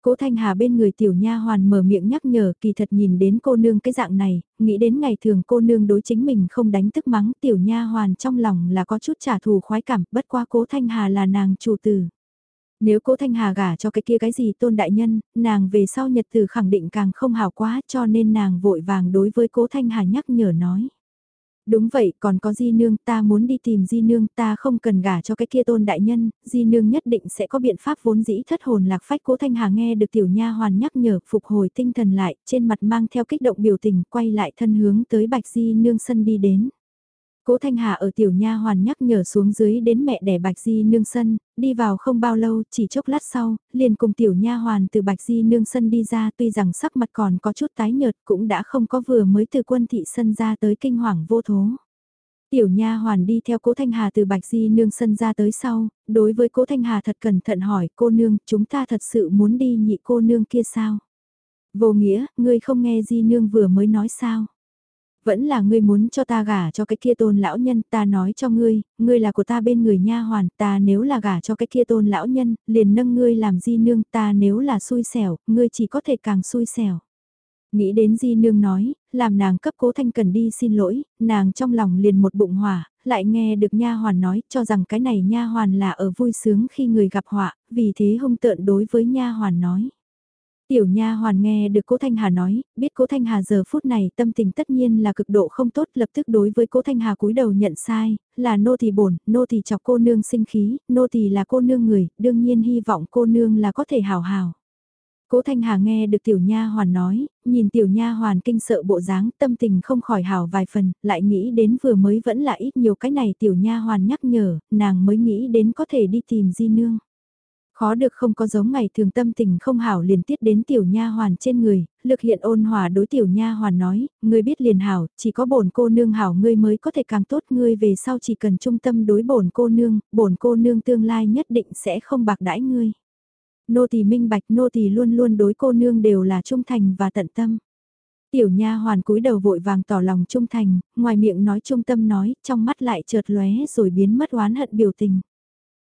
Cố Thanh Hà bên người tiểu nha hoàn mở miệng nhắc nhở kỳ thật nhìn đến cô nương cái dạng này, nghĩ đến ngày thường cô nương đối chính mình không đánh tức mắng tiểu nha hoàn trong lòng là có chút trả thù khoái cảm, bất qua cố Thanh Hà là nàng chủ tử. Nếu cố Thanh Hà gả cho cái kia cái gì tôn đại nhân, nàng về sau nhật tử khẳng định càng không hảo quá cho nên nàng vội vàng đối với cố Thanh Hà nhắc nhở nói. Đúng vậy, còn có Di Nương, ta muốn đi tìm Di Nương, ta không cần gả cho cái kia tôn đại nhân, Di Nương nhất định sẽ có biện pháp vốn dĩ thất hồn lạc phách cố Thanh Hà nghe được tiểu nha hoàn nhắc nhở phục hồi tinh thần lại, trên mặt mang theo kích động biểu tình quay lại thân hướng tới Bạch Di Nương sân đi đến. Cố Thanh Hà ở tiểu nha hoàn nhắc nhở xuống dưới đến mẹ đẻ Bạch Di nương sân, đi vào không bao lâu, chỉ chốc lát sau, liền cùng tiểu nha hoàn từ Bạch Di nương sân đi ra, tuy rằng sắc mặt còn có chút tái nhợt, cũng đã không có vừa mới từ quân thị sân ra tới kinh hoàng vô thố. Tiểu nha hoàn đi theo Cố Thanh Hà từ Bạch Di nương sân ra tới sau, đối với Cố Thanh Hà thật cẩn thận hỏi, cô nương, chúng ta thật sự muốn đi nhị cô nương kia sao? Vô nghĩa, ngươi không nghe Di nương vừa mới nói sao? Vẫn là ngươi muốn cho ta gả cho cái kia tôn lão nhân, ta nói cho ngươi, ngươi là của ta bên người nha hoàn, ta nếu là gả cho cái kia tôn lão nhân, liền nâng ngươi làm di nương, ta nếu là xui xẻo, ngươi chỉ có thể càng xui xẻo. Nghĩ đến di nương nói, làm nàng cấp cố thanh cần đi xin lỗi, nàng trong lòng liền một bụng hỏa, lại nghe được nha hoàn nói cho rằng cái này nha hoàn là ở vui sướng khi người gặp họa, vì thế hung tợn đối với nha hoàn nói. Tiểu nha hoàn nghe được Cố Thanh Hà nói, biết Cố Thanh Hà giờ phút này tâm tình tất nhiên là cực độ không tốt, lập tức đối với Cố Thanh Hà cúi đầu nhận sai, là nô tỳ bổn, nô tỳ chọc cô nương sinh khí, nô tỳ là cô nương người, đương nhiên hy vọng cô nương là có thể hào hào. Cố Thanh Hà nghe được tiểu nha hoàn nói, nhìn tiểu nha hoàn kinh sợ bộ dáng, tâm tình không khỏi hào vài phần, lại nghĩ đến vừa mới vẫn là ít nhiều cái này tiểu nha hoàn nhắc nhở, nàng mới nghĩ đến có thể đi tìm di nương. Khó được không có giống ngày thường tâm tình không hảo liền tiết đến tiểu nha hoàn trên người, lực hiện ôn hòa đối tiểu nha hoàn nói, ngươi biết liền hảo, chỉ có bổn cô nương hảo ngươi mới có thể càng tốt ngươi về sau chỉ cần trung tâm đối bổn cô nương, bổn cô nương tương lai nhất định sẽ không bạc đãi ngươi. Nô tỳ minh bạch nô tỳ luôn luôn đối cô nương đều là trung thành và tận tâm. Tiểu nha hoàn cúi đầu vội vàng tỏ lòng trung thành, ngoài miệng nói trung tâm nói, trong mắt lại chợt lóe rồi biến mất oán hận biểu tình.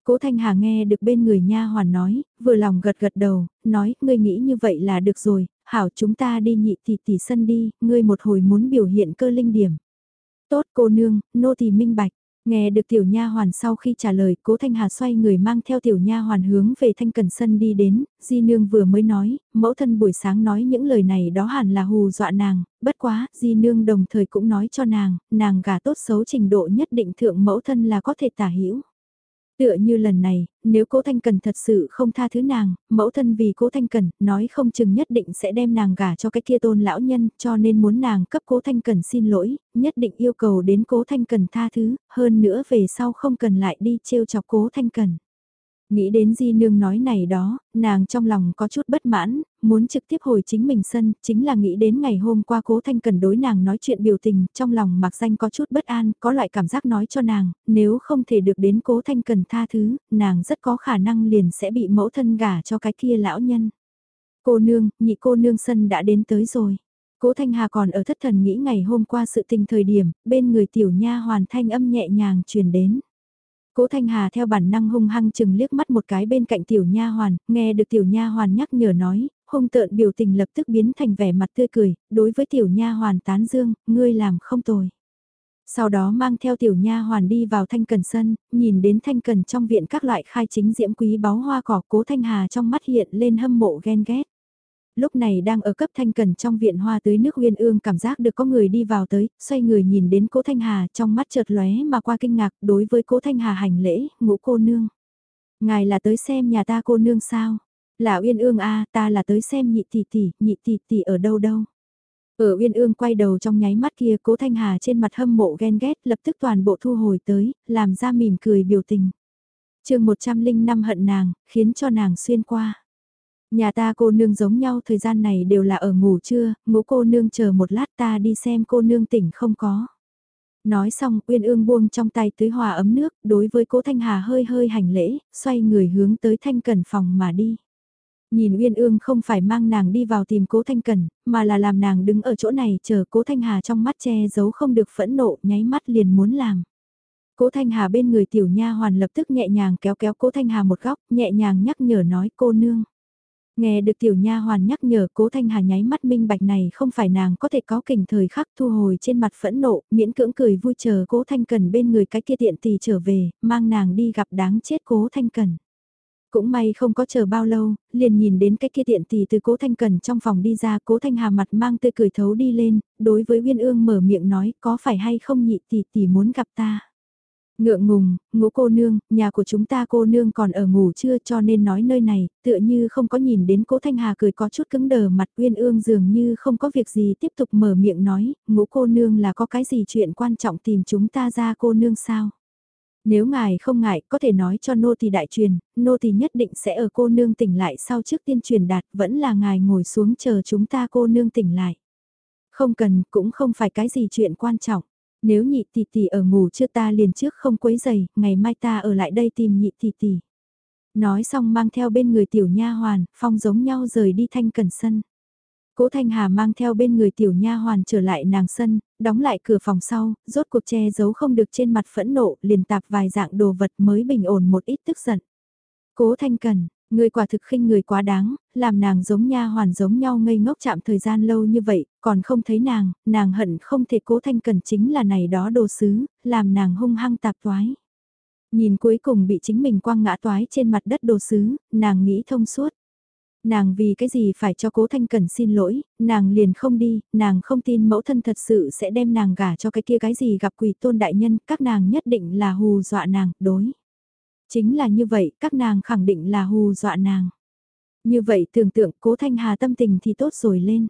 Cố Thanh Hà nghe được bên người nha hoàn nói, vừa lòng gật gật đầu, nói, ngươi nghĩ như vậy là được rồi, hảo chúng ta đi nhị tỷ tỷ sân đi, ngươi một hồi muốn biểu hiện cơ linh điểm. Tốt cô nương, nô tỳ minh bạch. Nghe được tiểu nha hoàn sau khi trả lời, Cố Thanh Hà xoay người mang theo tiểu nha hoàn hướng về Thanh Cần Sân đi đến, Di Nương vừa mới nói, mẫu thân buổi sáng nói những lời này đó hẳn là hù dọa nàng, bất quá, Di Nương đồng thời cũng nói cho nàng, nàng gả tốt xấu trình độ nhất định thượng mẫu thân là có thể tả hữu Tựa như lần này, nếu cố Thanh Cần thật sự không tha thứ nàng, mẫu thân vì cố Thanh Cần, nói không chừng nhất định sẽ đem nàng gả cho cái kia tôn lão nhân, cho nên muốn nàng cấp cố Thanh Cần xin lỗi, nhất định yêu cầu đến cố Thanh Cần tha thứ, hơn nữa về sau không cần lại đi trêu chọc cố Thanh Cần. Nghĩ đến Di Nương nói này đó, nàng trong lòng có chút bất mãn, muốn trực tiếp hồi chính mình sân, chính là nghĩ đến ngày hôm qua cố thanh cần đối nàng nói chuyện biểu tình, trong lòng mặc danh có chút bất an, có loại cảm giác nói cho nàng, nếu không thể được đến cố thanh cần tha thứ, nàng rất có khả năng liền sẽ bị mẫu thân gả cho cái kia lão nhân. Cô nương, nhị cô nương sân đã đến tới rồi. Cố Thanh Hà còn ở thất thần nghĩ ngày hôm qua sự tình thời điểm, bên người tiểu nha hoàn thanh âm nhẹ nhàng truyền đến. Cố Thanh Hà theo bản năng hung hăng chừng liếc mắt một cái bên cạnh tiểu nha hoàn, nghe được tiểu nha hoàn nhắc nhở nói, hung tợn biểu tình lập tức biến thành vẻ mặt tươi cười, đối với tiểu nha hoàn tán dương, ngươi làm không tồi. Sau đó mang theo tiểu nha hoàn đi vào thanh cần sân, nhìn đến thanh cần trong viện các loại khai chính diễm quý báu hoa cỏ cố thanh hà trong mắt hiện lên hâm mộ ghen ghét. Lúc này đang ở cấp thanh cần trong viện hoa tưới nước uyên ương cảm giác được có người đi vào tới, xoay người nhìn đến cố thanh hà trong mắt chợt lóe mà qua kinh ngạc đối với cố thanh hà hành lễ, ngũ cô nương. Ngài là tới xem nhà ta cô nương sao? Là uyên ương a ta là tới xem nhị tỷ tỷ, nhị tỷ tỷ ở đâu đâu? Ở Uyên Ương quay đầu trong nháy mắt kia cố Thanh Hà trên mặt hâm mộ ghen ghét lập tức toàn bộ thu hồi tới, làm ra mỉm cười biểu tình. chương 105 hận nàng, khiến cho nàng xuyên qua. Nhà ta cô nương giống nhau thời gian này đều là ở ngủ trưa, ngủ cô nương chờ một lát ta đi xem cô nương tỉnh không có. Nói xong Uyên Ương buông trong tay tưới hòa ấm nước, đối với cố Thanh Hà hơi hơi hành lễ, xoay người hướng tới Thanh Cần phòng mà đi. Nhìn Uyên Ương không phải mang nàng đi vào tìm Cố Thanh Cần, mà là làm nàng đứng ở chỗ này chờ Cố Thanh Hà trong mắt che giấu không được phẫn nộ, nháy mắt liền muốn làm. Cố Thanh Hà bên người tiểu nha hoàn lập tức nhẹ nhàng kéo kéo Cố Thanh Hà một góc, nhẹ nhàng nhắc nhở nói cô nương. Nghe được tiểu nha hoàn nhắc nhở Cố Thanh Hà nháy mắt minh bạch này không phải nàng có thể có kình thời khắc thu hồi trên mặt phẫn nộ, miễn cưỡng cười vui chờ Cố Thanh Cần bên người cái kia tiện tì trở về, mang nàng đi gặp đáng chết Cố Thanh Cần. Cũng may không có chờ bao lâu, liền nhìn đến cái kia tiện tì từ cố thanh cần trong phòng đi ra cố thanh hà mặt mang tươi cười thấu đi lên, đối với uyên ương mở miệng nói có phải hay không nhị tỷ tỷ muốn gặp ta. Ngượng ngùng, ngũ cô nương, nhà của chúng ta cô nương còn ở ngủ chưa cho nên nói nơi này, tựa như không có nhìn đến cố Thanh Hà cười có chút cứng đờ mặt uyên ương dường như không có việc gì tiếp tục mở miệng nói, ngũ cô nương là có cái gì chuyện quan trọng tìm chúng ta ra cô nương sao. Nếu ngài không ngại, có thể nói cho nô thì đại truyền, nô thì nhất định sẽ ở cô nương tỉnh lại sau trước tiên truyền đạt, vẫn là ngài ngồi xuống chờ chúng ta cô nương tỉnh lại. Không cần, cũng không phải cái gì chuyện quan trọng. Nếu nhị tỷ tỷ ở ngủ chưa ta liền trước không quấy giày, ngày mai ta ở lại đây tìm nhị tỷ tỷ. Nói xong mang theo bên người tiểu nha hoàn, phong giống nhau rời đi thanh cần sân. Cố Thanh Hà mang theo bên người tiểu nha hoàn trở lại nàng sân, đóng lại cửa phòng sau, rốt cuộc che giấu không được trên mặt phẫn nộ, liền tạp vài dạng đồ vật mới bình ổn một ít tức giận. Cố Thanh Cần, người quả thực khinh người quá đáng, làm nàng giống nha hoàn giống nhau ngây ngốc chạm thời gian lâu như vậy, còn không thấy nàng, nàng hận không thể Cố Thanh Cần chính là này đó đồ sứ, làm nàng hung hăng tạp toái. Nhìn cuối cùng bị chính mình quăng ngã toái trên mặt đất đồ sứ, nàng nghĩ thông suốt nàng vì cái gì phải cho cố thanh cần xin lỗi, nàng liền không đi, nàng không tin mẫu thân thật sự sẽ đem nàng gả cho cái kia cái gì gặp quỷ tôn đại nhân, các nàng nhất định là hù dọa nàng, đối. Chính là như vậy, các nàng khẳng định là hù dọa nàng. Như vậy tưởng tượng cố thanh hà tâm tình thì tốt rồi lên.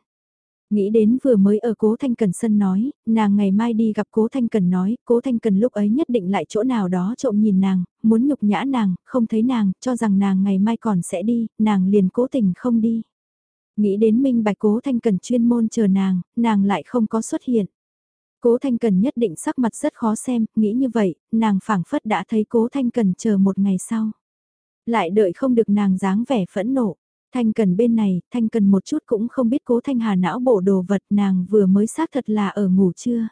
Nghĩ đến vừa mới ở Cố Thanh Cần sân nói, nàng ngày mai đi gặp Cố Thanh Cần nói, Cố Thanh Cần lúc ấy nhất định lại chỗ nào đó trộm nhìn nàng, muốn nhục nhã nàng, không thấy nàng, cho rằng nàng ngày mai còn sẽ đi, nàng liền cố tình không đi. Nghĩ đến minh bạch Cố Thanh Cần chuyên môn chờ nàng, nàng lại không có xuất hiện. Cố Thanh Cần nhất định sắc mặt rất khó xem, nghĩ như vậy, nàng phảng phất đã thấy Cố Thanh Cần chờ một ngày sau. Lại đợi không được nàng dáng vẻ phẫn nộ. Thanh Cần bên này, Thanh Cần một chút cũng không biết cố Thanh Hà não bộ đồ vật nàng vừa mới xác thật là ở ngủ chưa.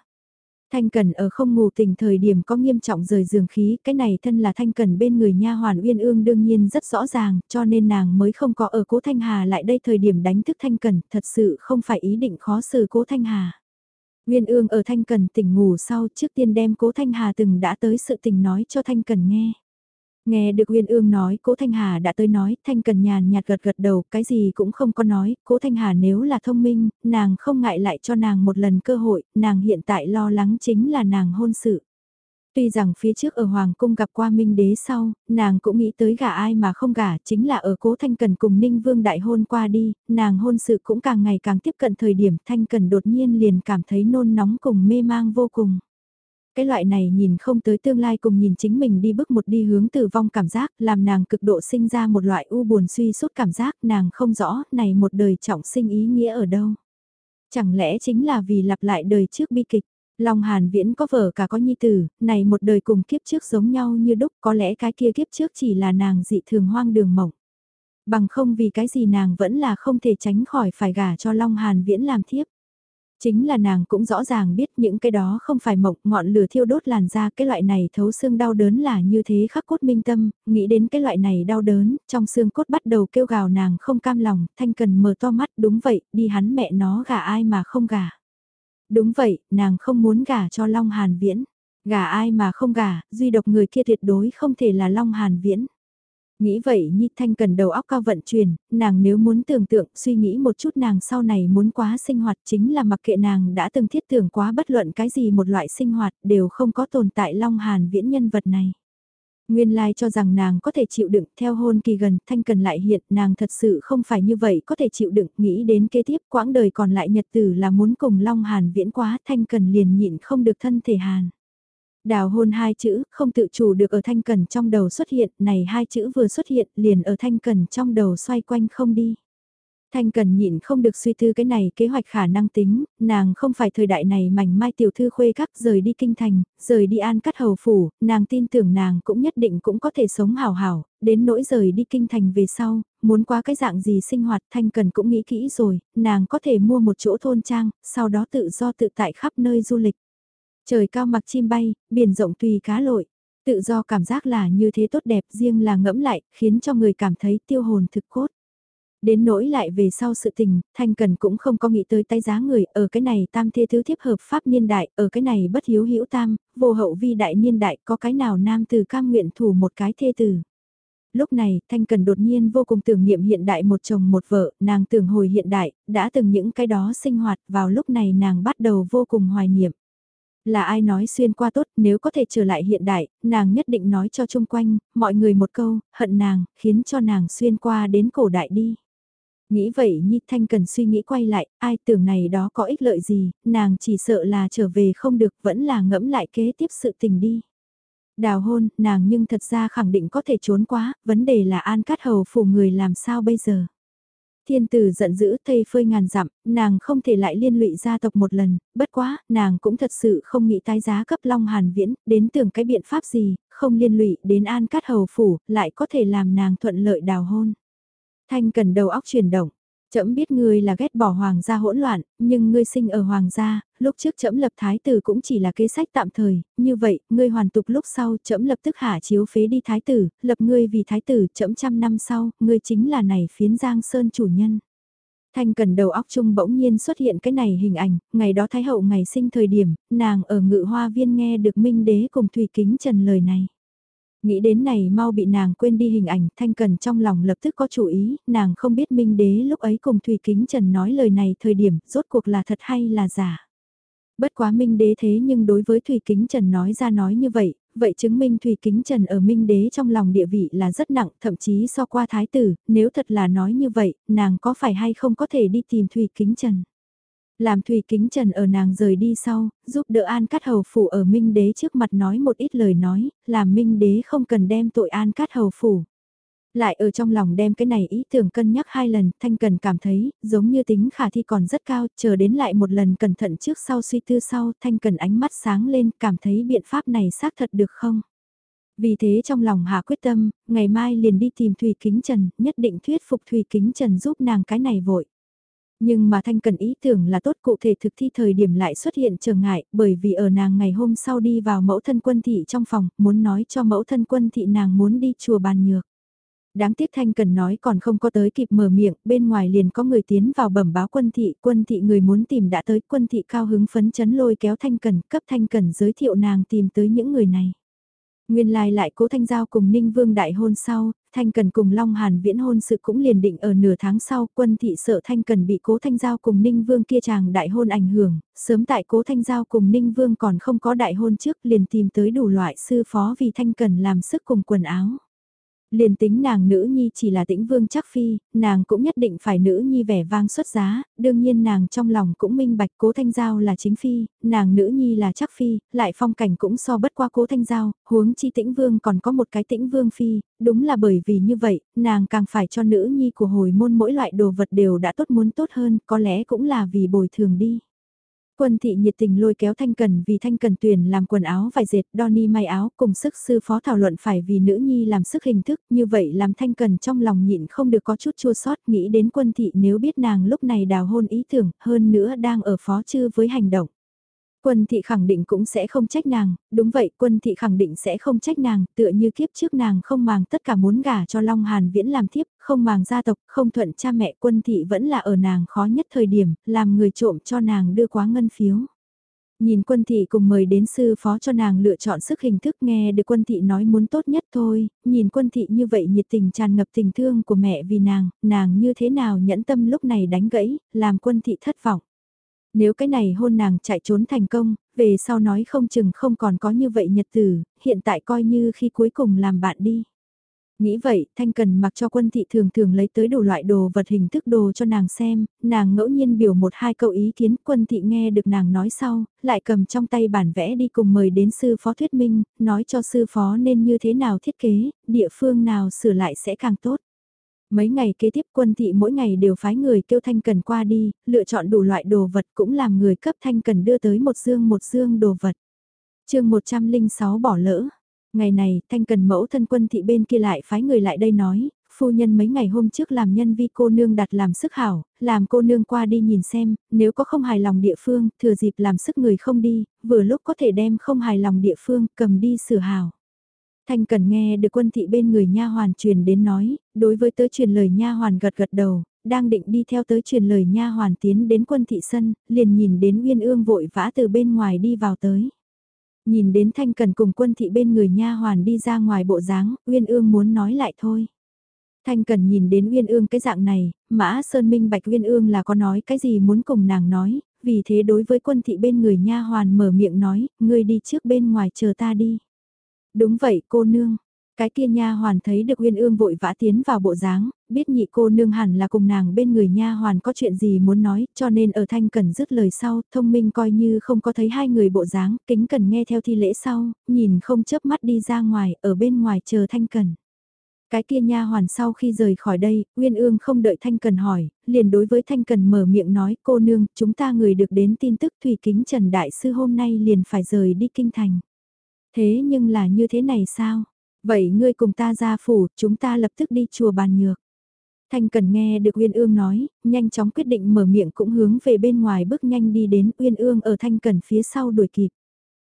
Thanh Cần ở không ngủ tình thời điểm có nghiêm trọng rời giường khí, cái này thân là Thanh Cần bên người nha hoàn Uyên Ương đương nhiên rất rõ ràng, cho nên nàng mới không có ở cố Thanh Hà lại đây thời điểm đánh thức Thanh Cần, thật sự không phải ý định khó xử cố Thanh Hà. Nguyên Ương ở Thanh Cần tỉnh ngủ sau trước tiên đem cố Thanh Hà từng đã tới sự tình nói cho Thanh Cần nghe. Nghe được Uyên Ương nói, Cố Thanh Hà đã tới nói, Thanh Cần nhàn nhạt gật gật đầu, cái gì cũng không có nói, Cố Thanh Hà nếu là thông minh, nàng không ngại lại cho nàng một lần cơ hội, nàng hiện tại lo lắng chính là nàng hôn sự. Tuy rằng phía trước ở Hoàng Cung gặp qua Minh Đế sau, nàng cũng nghĩ tới gả ai mà không gả, chính là ở Cố Thanh Cần cùng Ninh Vương đại hôn qua đi, nàng hôn sự cũng càng ngày càng tiếp cận thời điểm Thanh Cần đột nhiên liền cảm thấy nôn nóng cùng mê mang vô cùng. Cái loại này nhìn không tới tương lai cùng nhìn chính mình đi bước một đi hướng tử vong cảm giác, làm nàng cực độ sinh ra một loại u buồn suy sút cảm giác, nàng không rõ này một đời trọng sinh ý nghĩa ở đâu. Chẳng lẽ chính là vì lặp lại đời trước bi kịch, Long Hàn Viễn có vợ cả có nhi tử, này một đời cùng kiếp trước giống nhau như đúc, có lẽ cái kia kiếp trước chỉ là nàng dị thường hoang đường mộng. Bằng không vì cái gì nàng vẫn là không thể tránh khỏi phải gả cho Long Hàn Viễn làm thiếp. Chính là nàng cũng rõ ràng biết những cái đó không phải mộng ngọn lửa thiêu đốt làn da cái loại này thấu xương đau đớn là như thế khắc cốt minh tâm, nghĩ đến cái loại này đau đớn, trong xương cốt bắt đầu kêu gào nàng không cam lòng, thanh cần mở to mắt đúng vậy, đi hắn mẹ nó gả ai mà không gả. Đúng vậy, nàng không muốn gả cho Long Hàn Viễn. Gả ai mà không gả, duy độc người kia tuyệt đối không thể là Long Hàn Viễn. Nghĩ vậy Nhi Thanh cần đầu óc cao vận chuyển, nàng nếu muốn tưởng tượng, suy nghĩ một chút nàng sau này muốn quá sinh hoạt chính là mặc kệ nàng đã từng thiết tưởng quá bất luận cái gì một loại sinh hoạt đều không có tồn tại Long Hàn viễn nhân vật này. Nguyên lai cho rằng nàng có thể chịu đựng theo hôn kỳ gần, thanh cần lại hiện, nàng thật sự không phải như vậy có thể chịu đựng, nghĩ đến kế tiếp quãng đời còn lại nhật tử là muốn cùng Long Hàn viễn quá, thanh cần liền nhịn không được thân thể Hàn. Đào hôn hai chữ, không tự chủ được ở thanh cần trong đầu xuất hiện, này hai chữ vừa xuất hiện, liền ở thanh cần trong đầu xoay quanh không đi. Thanh cần nhịn không được suy tư cái này kế hoạch khả năng tính, nàng không phải thời đại này mảnh mai tiểu thư khuê các rời đi kinh thành, rời đi an cắt hầu phủ, nàng tin tưởng nàng cũng nhất định cũng có thể sống hào hảo, đến nỗi rời đi kinh thành về sau, muốn qua cái dạng gì sinh hoạt Thanh cần cũng nghĩ kỹ rồi, nàng có thể mua một chỗ thôn trang, sau đó tự do tự tại khắp nơi du lịch. Trời cao mặc chim bay, biển rộng tùy cá lội. Tự do cảm giác là như thế tốt đẹp riêng là ngẫm lại, khiến cho người cảm thấy tiêu hồn thực cốt. Đến nỗi lại về sau sự tình, Thanh Cần cũng không có nghĩ tới tay giá người, ở cái này tam thê thứ thiếp hợp pháp niên đại, ở cái này bất hiếu hữu tam, vô hậu vi đại niên đại, có cái nào nam từ cam nguyện thủ một cái thê tử. Lúc này, Thanh Cần đột nhiên vô cùng tưởng niệm hiện đại một chồng một vợ, nàng tưởng hồi hiện đại, đã từng những cái đó sinh hoạt, vào lúc này nàng bắt đầu vô cùng hoài niệm. Là ai nói xuyên qua tốt nếu có thể trở lại hiện đại, nàng nhất định nói cho chung quanh, mọi người một câu, hận nàng, khiến cho nàng xuyên qua đến cổ đại đi. Nghĩ vậy Nhi Thanh cần suy nghĩ quay lại, ai tưởng này đó có ích lợi gì, nàng chỉ sợ là trở về không được vẫn là ngẫm lại kế tiếp sự tình đi. Đào hôn, nàng nhưng thật ra khẳng định có thể trốn quá, vấn đề là an cát hầu phủ người làm sao bây giờ. Thiên tử giận dữ thây phơi ngàn dặm, nàng không thể lại liên lụy gia tộc một lần, bất quá, nàng cũng thật sự không nghĩ tái giá cấp Long Hàn Viễn, đến tưởng cái biện pháp gì, không liên lụy đến an cát hầu phủ, lại có thể làm nàng thuận lợi đào hôn. Thanh cần đầu óc chuyển động, Trẫm biết ngươi là ghét bỏ hoàng gia hỗn loạn, nhưng ngươi sinh ở hoàng gia, lúc trước trẫm lập thái tử cũng chỉ là kế sách tạm thời, như vậy, ngươi hoàn tục lúc sau, trẫm lập tức hạ chiếu phế đi thái tử, lập ngươi vì thái tử, trẫm trăm năm sau, ngươi chính là này phiến Giang Sơn chủ nhân. Thanh cần đầu óc chung bỗng nhiên xuất hiện cái này hình ảnh, ngày đó Thái hậu ngày sinh thời điểm, nàng ở ngự hoa viên nghe được Minh Đế cùng Thủy Kính Trần lời này. Nghĩ đến này mau bị nàng quên đi hình ảnh, Thanh Cần trong lòng lập tức có chủ ý, nàng không biết Minh Đế lúc ấy cùng Thủy Kính Trần nói lời này thời điểm, rốt cuộc là thật hay là giả. Bất quá Minh Đế thế nhưng đối với Thủy Kính Trần nói ra nói như vậy, vậy chứng minh Thủy Kính Trần ở Minh Đế trong lòng địa vị là rất nặng, thậm chí so qua Thái Tử, nếu thật là nói như vậy, nàng có phải hay không có thể đi tìm Thủy Kính Trần. Làm thủy Kính Trần ở nàng rời đi sau, giúp đỡ An Cát Hầu Phủ ở Minh Đế trước mặt nói một ít lời nói, làm Minh Đế không cần đem tội An Cát Hầu Phủ. Lại ở trong lòng đem cái này ý tưởng cân nhắc hai lần, Thanh Cần cảm thấy, giống như tính khả thi còn rất cao, chờ đến lại một lần cẩn thận trước sau suy tư sau, Thanh Cần ánh mắt sáng lên, cảm thấy biện pháp này xác thật được không? Vì thế trong lòng hà quyết tâm, ngày mai liền đi tìm Thùy Kính Trần, nhất định thuyết phục Thùy Kính Trần giúp nàng cái này vội. Nhưng mà Thanh Cần ý tưởng là tốt cụ thể thực thi thời điểm lại xuất hiện trở ngại, bởi vì ở nàng ngày hôm sau đi vào mẫu thân quân thị trong phòng, muốn nói cho mẫu thân quân thị nàng muốn đi chùa bàn nhược. Đáng tiếc Thanh Cần nói còn không có tới kịp mở miệng, bên ngoài liền có người tiến vào bẩm báo quân thị, quân thị người muốn tìm đã tới, quân thị cao hứng phấn chấn lôi kéo Thanh Cần, cấp Thanh Cần giới thiệu nàng tìm tới những người này. Nguyên lai lại cố Thanh Giao cùng Ninh Vương đại hôn sau, Thanh Cần cùng Long Hàn viễn hôn sự cũng liền định ở nửa tháng sau, quân thị sợ Thanh Cần bị cố Thanh Giao cùng Ninh Vương kia chàng đại hôn ảnh hưởng, sớm tại cố Thanh Giao cùng Ninh Vương còn không có đại hôn trước liền tìm tới đủ loại sư phó vì Thanh Cần làm sức cùng quần áo. Liền tính nàng nữ nhi chỉ là tĩnh vương chắc phi, nàng cũng nhất định phải nữ nhi vẻ vang xuất giá, đương nhiên nàng trong lòng cũng minh bạch cố thanh giao là chính phi, nàng nữ nhi là chắc phi, lại phong cảnh cũng so bất qua cố thanh giao, huống chi tĩnh vương còn có một cái tĩnh vương phi, đúng là bởi vì như vậy, nàng càng phải cho nữ nhi của hồi môn mỗi loại đồ vật đều đã tốt muốn tốt hơn, có lẽ cũng là vì bồi thường đi. Quân thị nhiệt tình lôi kéo Thanh Cần vì Thanh Cần tuyển làm quần áo vải dệt, Donny may áo cùng sức sư phó thảo luận phải vì nữ nhi làm sức hình thức, như vậy làm Thanh Cần trong lòng nhịn không được có chút chua sót nghĩ đến quân thị nếu biết nàng lúc này đào hôn ý tưởng, hơn nữa đang ở phó chư với hành động. Quân thị khẳng định cũng sẽ không trách nàng, đúng vậy quân thị khẳng định sẽ không trách nàng, tựa như kiếp trước nàng không màng tất cả muốn gả cho Long Hàn Viễn làm thiếp, không màng gia tộc, không thuận cha mẹ quân thị vẫn là ở nàng khó nhất thời điểm, làm người trộm cho nàng đưa quá ngân phiếu. Nhìn quân thị cùng mời đến sư phó cho nàng lựa chọn sức hình thức nghe được quân thị nói muốn tốt nhất thôi, nhìn quân thị như vậy nhiệt tình tràn ngập tình thương của mẹ vì nàng, nàng như thế nào nhẫn tâm lúc này đánh gãy, làm quân thị thất vọng. Nếu cái này hôn nàng chạy trốn thành công, về sau nói không chừng không còn có như vậy nhật tử, hiện tại coi như khi cuối cùng làm bạn đi. Nghĩ vậy, Thanh Cần mặc cho quân thị thường thường lấy tới đủ loại đồ vật hình thức đồ cho nàng xem, nàng ngẫu nhiên biểu một hai câu ý kiến quân thị nghe được nàng nói sau, lại cầm trong tay bản vẽ đi cùng mời đến sư phó thuyết minh, nói cho sư phó nên như thế nào thiết kế, địa phương nào sửa lại sẽ càng tốt. Mấy ngày kế tiếp quân thị mỗi ngày đều phái người kêu Thanh Cần qua đi, lựa chọn đủ loại đồ vật cũng làm người cấp Thanh Cần đưa tới một dương một dương đồ vật. chương 106 bỏ lỡ. Ngày này, Thanh Cần mẫu thân quân thị bên kia lại phái người lại đây nói, phu nhân mấy ngày hôm trước làm nhân vi cô nương đặt làm sức hảo, làm cô nương qua đi nhìn xem, nếu có không hài lòng địa phương, thừa dịp làm sức người không đi, vừa lúc có thể đem không hài lòng địa phương, cầm đi sửa hảo. Thanh Cần nghe được quân thị bên người nha hoàn truyền đến nói, đối với tới truyền lời nha hoàn gật gật đầu, đang định đi theo tới truyền lời nha hoàn tiến đến quân thị sân, liền nhìn đến Uyên Ương vội vã từ bên ngoài đi vào tới. Nhìn đến Thanh Cần cùng quân thị bên người nha hoàn đi ra ngoài bộ dáng, Uyên Ương muốn nói lại thôi. Thanh Cần nhìn đến Uyên Ương cái dạng này, Mã Sơn Minh Bạch Uyên Ương là có nói cái gì muốn cùng nàng nói, vì thế đối với quân thị bên người nha hoàn mở miệng nói, ngươi đi trước bên ngoài chờ ta đi. Đúng vậy cô nương. Cái kia nha hoàn thấy được Uyên Ương vội vã tiến vào bộ dáng, biết nhị cô nương hẳn là cùng nàng bên người nha hoàn có chuyện gì muốn nói, cho nên ở thanh cần dứt lời sau, thông minh coi như không có thấy hai người bộ dáng, kính cần nghe theo thi lễ sau, nhìn không chớp mắt đi ra ngoài, ở bên ngoài chờ thanh cần. Cái kia nha hoàn sau khi rời khỏi đây, Uyên Ương không đợi Thanh Cần hỏi, liền đối với Thanh Cần mở miệng nói, cô nương, chúng ta người được đến tin tức Thủy Kính Trần Đại Sư hôm nay liền phải rời đi kinh thành. Thế nhưng là như thế này sao? Vậy ngươi cùng ta ra phủ, chúng ta lập tức đi chùa bàn nhược. Thanh Cần nghe được Uyên Ương nói, nhanh chóng quyết định mở miệng cũng hướng về bên ngoài bước nhanh đi đến Uyên Ương ở Thanh Cần phía sau đuổi kịp.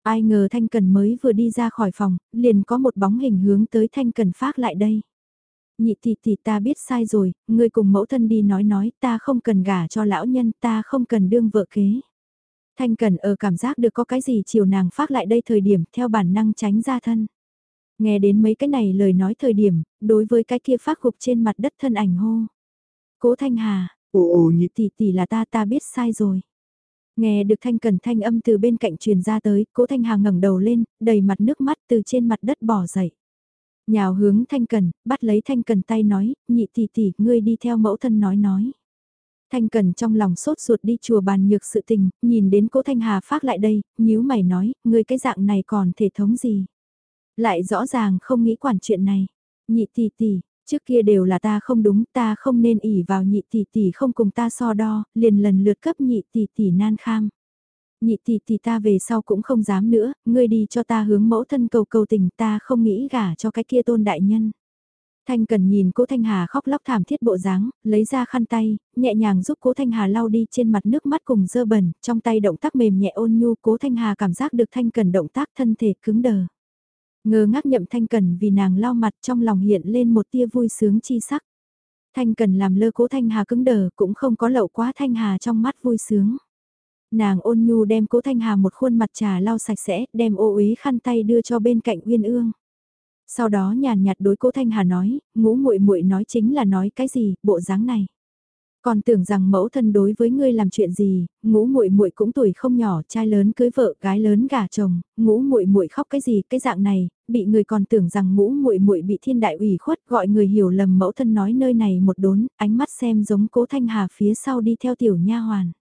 Ai ngờ Thanh Cần mới vừa đi ra khỏi phòng, liền có một bóng hình hướng tới Thanh Cần phát lại đây. Nhị tỷ tỷ ta biết sai rồi, ngươi cùng mẫu thân đi nói nói ta không cần gả cho lão nhân ta không cần đương vợ kế. Thanh Cần ở cảm giác được có cái gì chiều nàng phát lại đây thời điểm theo bản năng tránh ra thân. Nghe đến mấy cái này lời nói thời điểm, đối với cái kia phát gục trên mặt đất thân ảnh hô. Cố Thanh Hà, ồ ồ nhị tỷ tỷ là ta ta biết sai rồi. Nghe được Thanh Cần thanh âm từ bên cạnh truyền ra tới, Cố Thanh Hà ngẩng đầu lên, đầy mặt nước mắt từ trên mặt đất bỏ dậy. Nhào hướng Thanh Cần, bắt lấy Thanh Cần tay nói, nhị tỷ tỷ, ngươi đi theo mẫu thân nói nói. Thanh Cần trong lòng sốt ruột đi chùa bàn nhược sự tình, nhìn đến cố Thanh Hà phát lại đây, nhíu mày nói, ngươi cái dạng này còn thể thống gì. Lại rõ ràng không nghĩ quản chuyện này. Nhị tỷ tỷ, trước kia đều là ta không đúng, ta không nên ỉ vào nhị tỷ tỷ không cùng ta so đo, liền lần lượt cấp nhị tỷ tỷ nan kham. Nhị tỷ tỷ ta về sau cũng không dám nữa, ngươi đi cho ta hướng mẫu thân cầu cầu tình ta không nghĩ gả cho cái kia tôn đại nhân. Thanh Cần nhìn cố Thanh Hà khóc lóc thảm thiết bộ dáng, lấy ra khăn tay, nhẹ nhàng giúp cố Thanh Hà lau đi trên mặt nước mắt cùng dơ bẩn, trong tay động tác mềm nhẹ ôn nhu cố Thanh Hà cảm giác được Thanh Cần động tác thân thể cứng đờ. Ngơ ngác nhậm Thanh Cần vì nàng lau mặt trong lòng hiện lên một tia vui sướng chi sắc. Thanh Cần làm lơ cố Thanh Hà cứng đờ cũng không có lậu quá Thanh Hà trong mắt vui sướng. Nàng ôn nhu đem cố Thanh Hà một khuôn mặt trà lau sạch sẽ, đem ô uế khăn tay đưa cho bên cạnh Uyên Ương. Sau đó nhàn nhạt đối cố Thanh Hà nói, ngũ muội muội nói chính là nói cái gì, bộ dáng này. Còn tưởng rằng mẫu thân đối với ngươi làm chuyện gì, ngũ muội muội cũng tuổi không nhỏ, trai lớn cưới vợ, gái lớn gả chồng, ngũ muội muội khóc cái gì, cái dạng này, bị người còn tưởng rằng ngũ muội muội bị thiên đại ủy khuất, gọi người hiểu lầm mẫu thân nói nơi này một đốn, ánh mắt xem giống Cố Thanh Hà phía sau đi theo tiểu nha hoàn.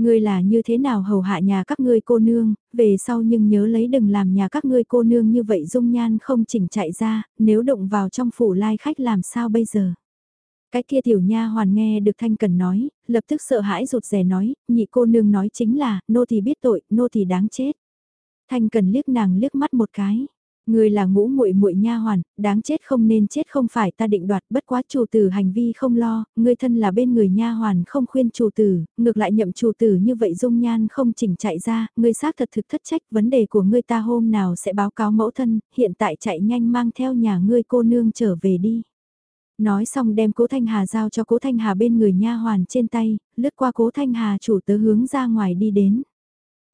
Ngươi là như thế nào hầu hạ nhà các ngươi cô nương, về sau nhưng nhớ lấy đừng làm nhà các ngươi cô nương như vậy dung nhan không chỉnh chạy ra, nếu động vào trong phủ lai khách làm sao bây giờ. Cái kia tiểu nha hoàn nghe được Thanh Cần nói, lập tức sợ hãi rụt rè nói, nhị cô nương nói chính là, nô thì biết tội, nô thì đáng chết. Thanh Cần liếc nàng liếc mắt một cái. Người là ngũ muội muội nha hoàn, đáng chết không nên chết không phải ta định đoạt, bất quá chủ tử hành vi không lo, người thân là bên người nha hoàn không khuyên chủ tử, ngược lại nhậm chủ tử như vậy dung nhan không chỉnh chạy ra, ngươi xác thật thực thất trách, vấn đề của ngươi ta hôm nào sẽ báo cáo mẫu thân, hiện tại chạy nhanh mang theo nhà ngươi cô nương trở về đi. Nói xong đem cố Thanh Hà giao cho cố Thanh Hà bên người nha hoàn trên tay, lướt qua cố Thanh Hà chủ tớ hướng ra ngoài đi đến.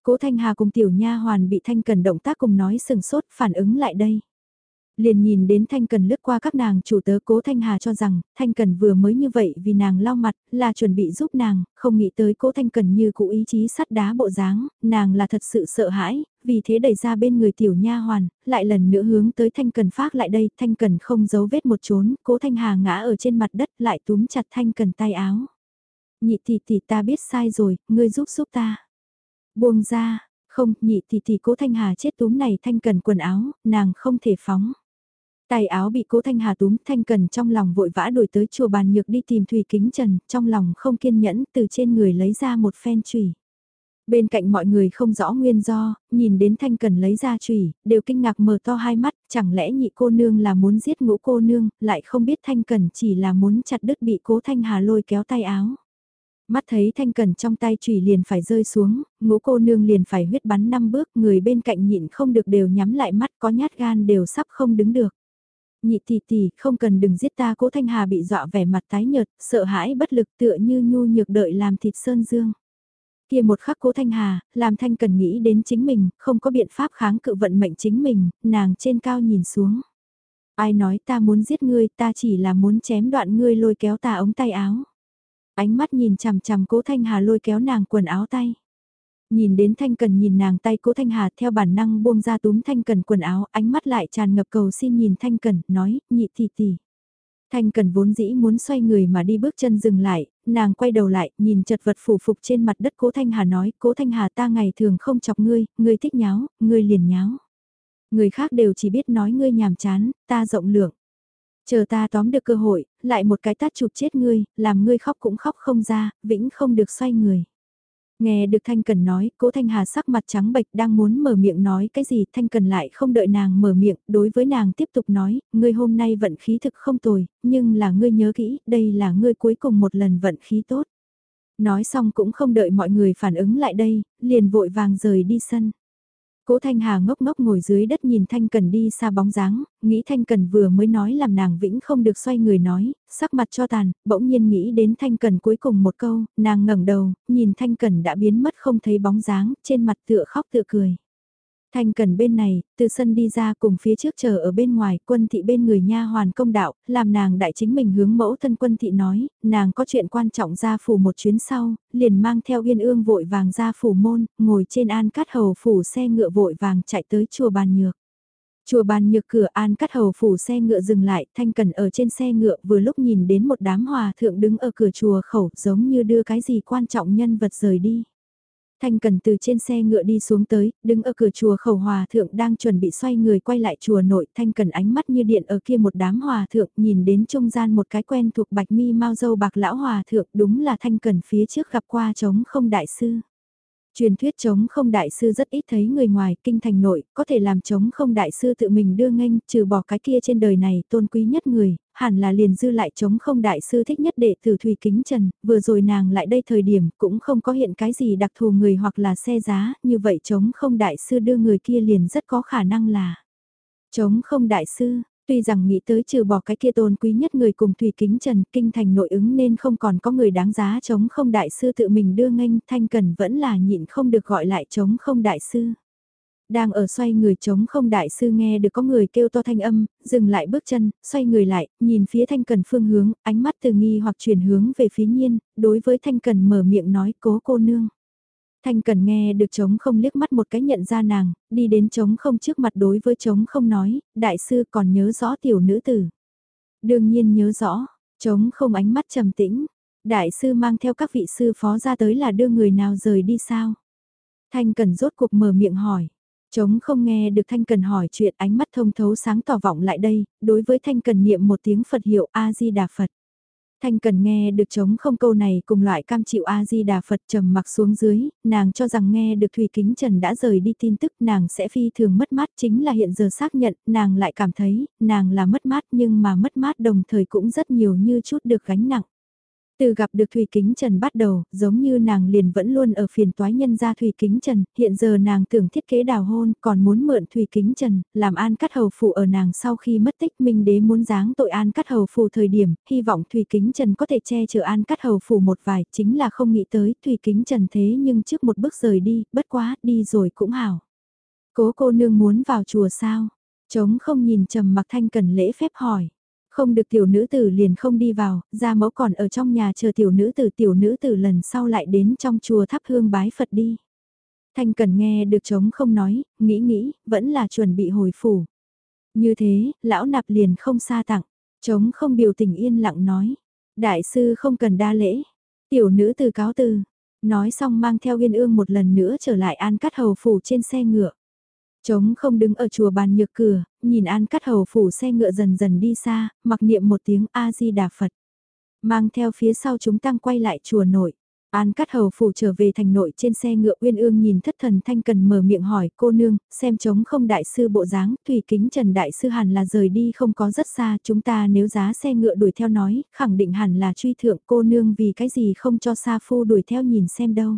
Cố Thanh Hà cùng tiểu nha hoàn bị Thanh Cần động tác cùng nói sừng sốt phản ứng lại đây. Liền nhìn đến Thanh Cần lướt qua các nàng chủ tớ Cố Thanh Hà cho rằng Thanh Cần vừa mới như vậy vì nàng lau mặt là chuẩn bị giúp nàng, không nghĩ tới Cố Thanh Cần như cụ ý chí sắt đá bộ dáng, nàng là thật sự sợ hãi, vì thế đẩy ra bên người tiểu nha hoàn, lại lần nữa hướng tới Thanh Cần phát lại đây, Thanh Cần không giấu vết một trốn, Cố Thanh Hà ngã ở trên mặt đất lại túm chặt Thanh Cần tay áo. Nhị tỷ tỷ ta biết sai rồi, ngươi giúp giúp ta. Buông ra, không, nhị thì thì cố Thanh Hà chết túm này Thanh Cần quần áo, nàng không thể phóng. Tài áo bị cố Thanh Hà túm Thanh Cần trong lòng vội vã đổi tới chùa bàn nhược đi tìm Thủy Kính Trần, trong lòng không kiên nhẫn từ trên người lấy ra một phen chùy. Bên cạnh mọi người không rõ nguyên do, nhìn đến Thanh Cần lấy ra chùy, đều kinh ngạc mở to hai mắt, chẳng lẽ nhị cô nương là muốn giết ngũ cô nương, lại không biết Thanh Cần chỉ là muốn chặt đứt bị cố Thanh Hà lôi kéo tay áo. Mắt thấy thanh cần trong tay chùy liền phải rơi xuống, ngũ cô nương liền phải huyết bắn năm bước, người bên cạnh nhịn không được đều nhắm lại mắt có nhát gan đều sắp không đứng được. Nhị tỷ tỷ, không cần đừng giết ta cố thanh hà bị dọa vẻ mặt tái nhợt, sợ hãi bất lực tựa như nhu nhược đợi làm thịt sơn dương. Kia một khắc cố thanh hà, làm thanh cần nghĩ đến chính mình, không có biện pháp kháng cự vận mệnh chính mình, nàng trên cao nhìn xuống. Ai nói ta muốn giết ngươi, ta chỉ là muốn chém đoạn ngươi lôi kéo ta ống tay áo. Ánh mắt nhìn chằm chằm cố Thanh Hà lôi kéo nàng quần áo tay. Nhìn đến Thanh Cần nhìn nàng tay cố Thanh Hà theo bản năng buông ra túm Thanh Cần quần áo, ánh mắt lại tràn ngập cầu xin nhìn Thanh Cần, nói, nhị tỷ tỷ. Thanh Cần vốn dĩ muốn xoay người mà đi bước chân dừng lại, nàng quay đầu lại, nhìn chật vật phủ phục trên mặt đất cố Thanh Hà nói, cố Thanh Hà ta ngày thường không chọc ngươi, ngươi thích nháo, ngươi liền nháo. Người khác đều chỉ biết nói ngươi nhàm chán, ta rộng lượng. Chờ ta tóm được cơ hội, lại một cái tát chụp chết ngươi, làm ngươi khóc cũng khóc không ra, vĩnh không được xoay người. Nghe được Thanh Cần nói, cố Thanh Hà sắc mặt trắng bệch đang muốn mở miệng nói cái gì Thanh Cần lại không đợi nàng mở miệng, đối với nàng tiếp tục nói, ngươi hôm nay vận khí thực không tồi, nhưng là ngươi nhớ kỹ, đây là ngươi cuối cùng một lần vận khí tốt. Nói xong cũng không đợi mọi người phản ứng lại đây, liền vội vàng rời đi sân. Cố Thanh Hà ngốc ngốc ngồi dưới đất nhìn Thanh Cần đi xa bóng dáng, nghĩ Thanh Cần vừa mới nói làm nàng vĩnh không được xoay người nói, sắc mặt cho tàn, bỗng nhiên nghĩ đến Thanh Cần cuối cùng một câu, nàng ngẩng đầu, nhìn Thanh Cần đã biến mất không thấy bóng dáng, trên mặt tựa khóc tựa cười. Thanh Cần bên này, từ sân đi ra cùng phía trước chờ ở bên ngoài, quân thị bên người nha hoàn công đạo, làm nàng đại chính mình hướng mẫu thân quân thị nói, nàng có chuyện quan trọng ra phủ một chuyến sau, liền mang theo yên ương vội vàng ra phủ môn, ngồi trên an cát hầu phủ xe ngựa vội vàng chạy tới chùa bàn nhược. Chùa bàn nhược cửa an cắt hầu phủ xe ngựa dừng lại, thanh cần ở trên xe ngựa vừa lúc nhìn đến một đám hòa thượng đứng ở cửa chùa khẩu giống như đưa cái gì quan trọng nhân vật rời đi. Thanh Cần từ trên xe ngựa đi xuống tới, đứng ở cửa chùa khẩu hòa thượng đang chuẩn bị xoay người quay lại chùa nội. Thanh Cần ánh mắt như điện ở kia một đám hòa thượng nhìn đến trung gian một cái quen thuộc bạch mi mau dâu bạc lão hòa thượng đúng là Thanh Cần phía trước gặp qua trống không đại sư. Truyền thuyết chống không đại sư rất ít thấy người ngoài kinh thành nội, có thể làm chống không đại sư tự mình đưa nghênh, trừ bỏ cái kia trên đời này tôn quý nhất người, hẳn là liền dư lại chống không đại sư thích nhất đệ tử Thủy Kính Trần, vừa rồi nàng lại đây thời điểm cũng không có hiện cái gì đặc thù người hoặc là xe giá, như vậy chống không đại sư đưa người kia liền rất có khả năng là chống không đại sư, Tuy rằng nghĩ tới trừ bỏ cái kia tôn quý nhất người cùng Thủy Kính Trần, kinh thành nội ứng nên không còn có người đáng giá chống không đại sư tự mình đưa nghênh, thanh cần vẫn là nhịn không được gọi lại chống không đại sư. Đang ở xoay người chống không đại sư nghe được có người kêu to thanh âm, dừng lại bước chân, xoay người lại, nhìn phía thanh cần phương hướng, ánh mắt từ nghi hoặc chuyển hướng về phía nhiên, đối với thanh cần mở miệng nói cố cô nương. Thanh cần nghe được trống không liếc mắt một cái nhận ra nàng, đi đến trống không trước mặt đối với trống không nói, đại sư còn nhớ rõ tiểu nữ tử. Đương nhiên nhớ rõ, trống không ánh mắt trầm tĩnh, đại sư mang theo các vị sư phó ra tới là đưa người nào rời đi sao? Thanh cần rốt cuộc mở miệng hỏi. Trống không nghe được Thanh Cần hỏi chuyện ánh mắt thông thấu sáng tỏ vọng lại đây, đối với Thanh Cần niệm một tiếng Phật hiệu A-di-đà Phật. Thanh Cần nghe được chống không câu này cùng loại cam chịu A-di-đà Phật trầm mặc xuống dưới, nàng cho rằng nghe được Thùy Kính Trần đã rời đi tin tức nàng sẽ phi thường mất mát chính là hiện giờ xác nhận, nàng lại cảm thấy, nàng là mất mát nhưng mà mất mát đồng thời cũng rất nhiều như chút được gánh nặng. Từ gặp được Thủy Kính Trần bắt đầu, giống như nàng liền vẫn luôn ở phiền toái nhân ra Thủy Kính Trần, hiện giờ nàng tưởng thiết kế đào hôn, còn muốn mượn Thủy Kính Trần, làm an cắt hầu phụ ở nàng sau khi mất tích minh đế muốn giáng tội an cắt hầu phụ thời điểm, hy vọng Thủy Kính Trần có thể che chở an cắt hầu phụ một vài, chính là không nghĩ tới Thủy Kính Trần thế nhưng trước một bước rời đi, bất quá, đi rồi cũng hảo. Cố cô nương muốn vào chùa sao? Trống không nhìn trầm mặc thanh cần lễ phép hỏi. Không được tiểu nữ tử liền không đi vào, gia mẫu còn ở trong nhà chờ tiểu nữ tử tiểu nữ tử lần sau lại đến trong chùa thắp hương bái Phật đi. Thanh cần nghe được trống không nói, nghĩ nghĩ, vẫn là chuẩn bị hồi phủ. Như thế, lão nạp liền không xa tặng, trống không biểu tình yên lặng nói. Đại sư không cần đa lễ, tiểu nữ tử cáo từ, nói xong mang theo yên ương một lần nữa trở lại an cắt hầu phủ trên xe ngựa. Trống không đứng ở chùa bàn nhược cửa, nhìn An Cắt Hầu phủ xe ngựa dần dần đi xa, mặc niệm một tiếng A-di-đà Phật. Mang theo phía sau chúng tăng quay lại chùa nội. An Cắt Hầu phủ trở về thành nội trên xe ngựa Uyên Ương nhìn thất thần thanh cần mở miệng hỏi cô nương, xem trống không đại sư bộ dáng, thủy kính trần đại sư hẳn là rời đi không có rất xa, chúng ta nếu giá xe ngựa đuổi theo nói, khẳng định hẳn là truy thượng cô nương vì cái gì không cho Sa Phu đuổi theo nhìn xem đâu.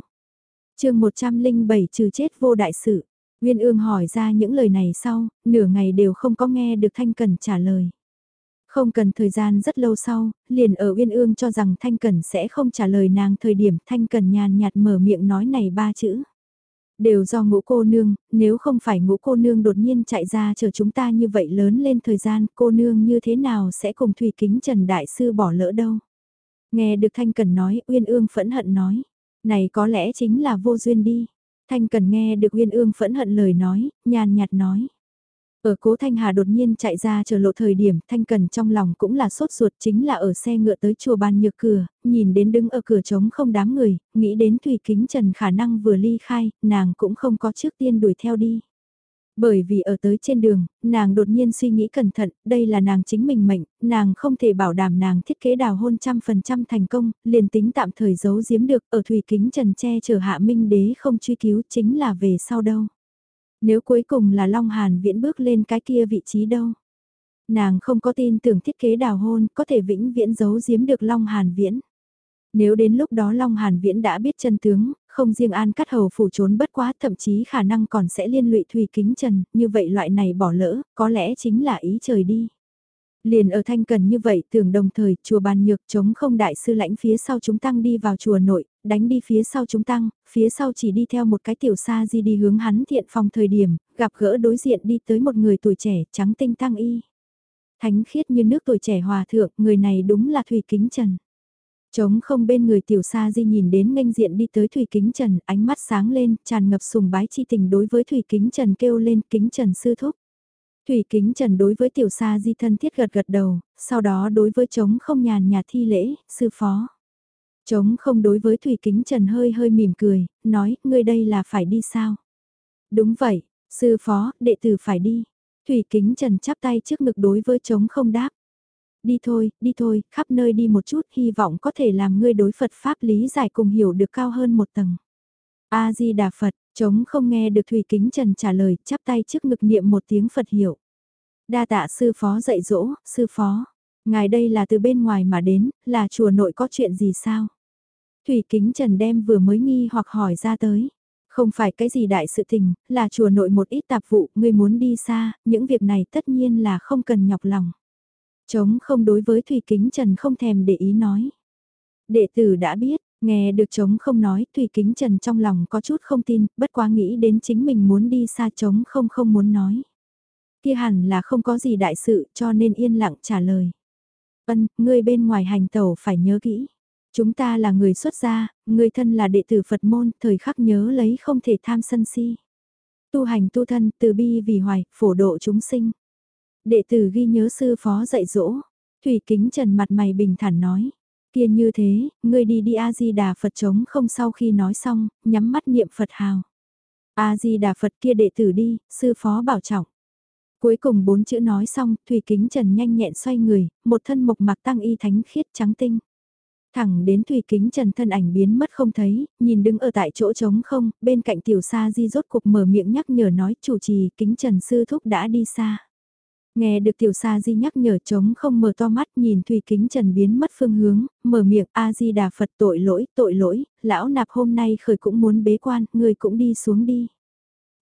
chương 107 trừ chết vô đại sự. Nguyên ương hỏi ra những lời này sau, nửa ngày đều không có nghe được Thanh Cần trả lời. Không cần thời gian rất lâu sau, liền ở Uyên Ương cho rằng Thanh Cần sẽ không trả lời nàng thời điểm Thanh Cần nhàn nhạt mở miệng nói này ba chữ. Đều do ngũ cô nương, nếu không phải ngũ cô nương đột nhiên chạy ra chờ chúng ta như vậy lớn lên thời gian, cô nương như thế nào sẽ cùng Thủy Kính Trần Đại Sư bỏ lỡ đâu. Nghe được Thanh Cần nói, Uyên Ương phẫn hận nói, này có lẽ chính là vô duyên đi. Thanh Cần nghe được Uyên Ương phẫn hận lời nói, nhàn nhạt nói. Ở cố Thanh Hà đột nhiên chạy ra chờ lộ thời điểm Thanh Cần trong lòng cũng là sốt ruột chính là ở xe ngựa tới chùa bàn nhược cửa, nhìn đến đứng ở cửa trống không đám người, nghĩ đến Thùy Kính Trần khả năng vừa ly khai, nàng cũng không có trước tiên đuổi theo đi. Bởi vì ở tới trên đường, nàng đột nhiên suy nghĩ cẩn thận, đây là nàng chính mình mệnh, nàng không thể bảo đảm nàng thiết kế đào hôn trăm phần trăm thành công, liền tính tạm thời giấu giếm được ở thủy kính trần che chở hạ minh đế không truy cứu chính là về sau đâu. Nếu cuối cùng là Long Hàn viễn bước lên cái kia vị trí đâu. Nàng không có tin tưởng thiết kế đào hôn có thể vĩnh viễn giấu giếm được Long Hàn viễn. Nếu đến lúc đó Long Hàn Viễn đã biết chân tướng, không riêng An Cắt Hầu phủ trốn bất quá thậm chí khả năng còn sẽ liên lụy Thùy Kính Trần, như vậy loại này bỏ lỡ, có lẽ chính là ý trời đi. Liền ở thanh cần như vậy tưởng đồng thời chùa bàn nhược chống không đại sư lãnh phía sau chúng tăng đi vào chùa nội, đánh đi phía sau chúng tăng, phía sau chỉ đi theo một cái tiểu xa di đi hướng hắn thiện phòng thời điểm, gặp gỡ đối diện đi tới một người tuổi trẻ trắng tinh tăng y. Thánh khiết như nước tuổi trẻ hòa thượng, người này đúng là Thùy Kính Trần. Trống không bên người tiểu sa di nhìn đến nghênh diện đi tới Thủy Kính Trần, ánh mắt sáng lên, tràn ngập sùng bái chi tình đối với Thủy Kính Trần kêu lên Kính Trần sư thúc. Thủy Kính Trần đối với tiểu sa di thân thiết gật gật đầu, sau đó đối với trống không nhàn nhạt thi lễ, sư phó. Trống không đối với Thủy Kính Trần hơi hơi mỉm cười, nói, ngươi đây là phải đi sao? Đúng vậy, sư phó, đệ tử phải đi. Thủy Kính Trần chắp tay trước ngực đối với trống không đáp. Đi thôi, đi thôi, khắp nơi đi một chút, hy vọng có thể làm ngươi đối Phật Pháp lý giải cùng hiểu được cao hơn một tầng. A-di-đà Phật, chống không nghe được Thủy Kính Trần trả lời, chắp tay trước ngực niệm một tiếng Phật hiểu. Đa tạ sư phó dạy dỗ, sư phó. Ngài đây là từ bên ngoài mà đến, là chùa nội có chuyện gì sao? Thủy Kính Trần đem vừa mới nghi hoặc hỏi ra tới. Không phải cái gì đại sự tình, là chùa nội một ít tạp vụ, ngươi muốn đi xa, những việc này tất nhiên là không cần nhọc lòng. Trống không đối với Thủy Kính Trần không thèm để ý nói. Đệ tử đã biết, nghe được Trống không nói, Thủy Kính Trần trong lòng có chút không tin, bất quá nghĩ đến chính mình muốn đi xa Trống không không muốn nói. Kia hẳn là không có gì đại sự cho nên yên lặng trả lời. vân ngươi bên ngoài hành tẩu phải nhớ kỹ. Chúng ta là người xuất gia, người thân là đệ tử Phật môn, thời khắc nhớ lấy không thể tham sân si. Tu hành tu thân, từ bi vì hoài, phổ độ chúng sinh. Đệ tử ghi nhớ sư phó dạy dỗ. Thủy kính trần mặt mày bình thản nói. Kia như thế, ngươi đi đi A-di-đà Phật chống không sau khi nói xong, nhắm mắt niệm Phật hào. A-di-đà Phật kia đệ tử đi, sư phó bảo trọng. Cuối cùng bốn chữ nói xong, Thủy Kính Trần nhanh nhẹn xoay người, một thân mộc mạc tăng y thánh khiết trắng tinh. Thẳng đến Thủy Kính Trần thân ảnh biến mất không thấy, nhìn đứng ở tại chỗ trống không, bên cạnh tiểu sa di rốt cục mở miệng nhắc nhở nói chủ trì Kính Trần Sư Thúc đã đi xa. Nghe được tiểu sa di nhắc nhở trống không mở to mắt nhìn Thủy Kính Trần biến mất phương hướng, mở miệng A-di-đà Phật tội lỗi, tội lỗi, lão nạp hôm nay khởi cũng muốn bế quan, người cũng đi xuống đi.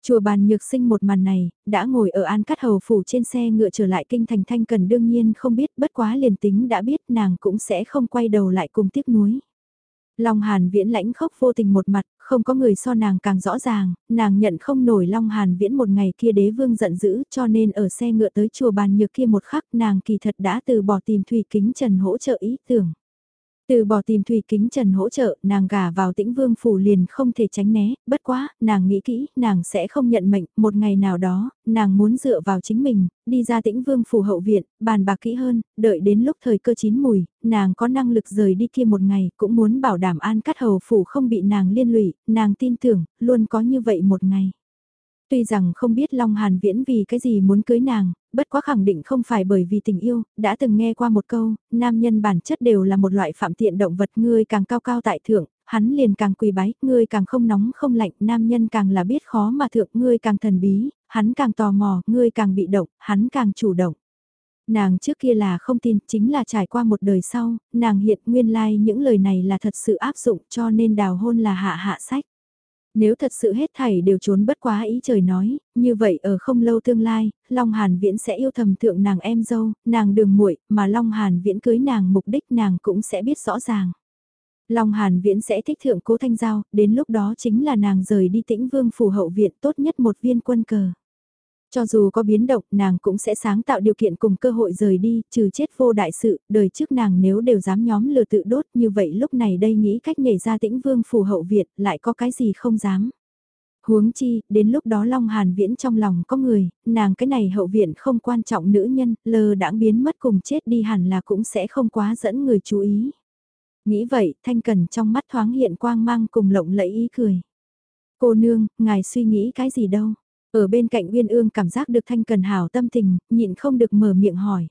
Chùa bàn nhược sinh một màn này, đã ngồi ở an cắt hầu phủ trên xe ngựa trở lại kinh thành thanh cần đương nhiên không biết bất quá liền tính đã biết nàng cũng sẽ không quay đầu lại cùng tiếc nuối. Long Hàn Viễn lãnh khốc vô tình một mặt, không có người so nàng càng rõ ràng, nàng nhận không nổi Long Hàn Viễn một ngày kia đế vương giận dữ cho nên ở xe ngựa tới chùa bàn nhược kia một khắc nàng kỳ thật đã từ bỏ tìm Thủy Kính Trần hỗ trợ ý tưởng. Từ bỏ tìm Thủy Kính Trần hỗ trợ, nàng gả vào tĩnh vương phủ liền không thể tránh né, bất quá, nàng nghĩ kỹ, nàng sẽ không nhận mệnh, một ngày nào đó, nàng muốn dựa vào chính mình, đi ra tĩnh vương phủ hậu viện, bàn bạc kỹ hơn, đợi đến lúc thời cơ chín mùi, nàng có năng lực rời đi kia một ngày, cũng muốn bảo đảm an cắt hầu phủ không bị nàng liên lụy, nàng tin tưởng, luôn có như vậy một ngày. Tuy rằng không biết Long Hàn Viễn vì cái gì muốn cưới nàng, bất quá khẳng định không phải bởi vì tình yêu, đã từng nghe qua một câu, nam nhân bản chất đều là một loại phạm tiện động vật ngươi càng cao cao tại thượng, hắn liền càng quỳ bái, ngươi càng không nóng không lạnh, nam nhân càng là biết khó mà thượng, ngươi càng thần bí, hắn càng tò mò, ngươi càng bị động, hắn càng chủ động. Nàng trước kia là không tin, chính là trải qua một đời sau, nàng hiện nguyên lai like những lời này là thật sự áp dụng cho nên đào hôn là hạ hạ sách. Nếu thật sự hết thảy đều trốn bất quá ý trời nói, như vậy ở không lâu tương lai, Long Hàn Viễn sẽ yêu thầm thượng nàng em dâu, nàng đường muội mà Long Hàn Viễn cưới nàng mục đích nàng cũng sẽ biết rõ ràng. Long Hàn Viễn sẽ thích thượng cố thanh giao, đến lúc đó chính là nàng rời đi tĩnh vương phủ hậu viện tốt nhất một viên quân cờ. Cho dù có biến động, nàng cũng sẽ sáng tạo điều kiện cùng cơ hội rời đi, trừ chết vô đại sự, đời trước nàng nếu đều dám nhóm lừa tự đốt như vậy lúc này đây nghĩ cách nhảy ra tĩnh vương phù hậu Việt, lại có cái gì không dám. Huống chi, đến lúc đó Long Hàn Viễn trong lòng có người, nàng cái này hậu viện không quan trọng nữ nhân, lờ đãng biến mất cùng chết đi hẳn là cũng sẽ không quá dẫn người chú ý. Nghĩ vậy, Thanh Cần trong mắt thoáng hiện quang mang cùng lộng lẫy ý cười. Cô nương, ngài suy nghĩ cái gì đâu? Ở bên cạnh Uyên Ương cảm giác được Thanh Cần hảo tâm tình, nhịn không được mở miệng hỏi.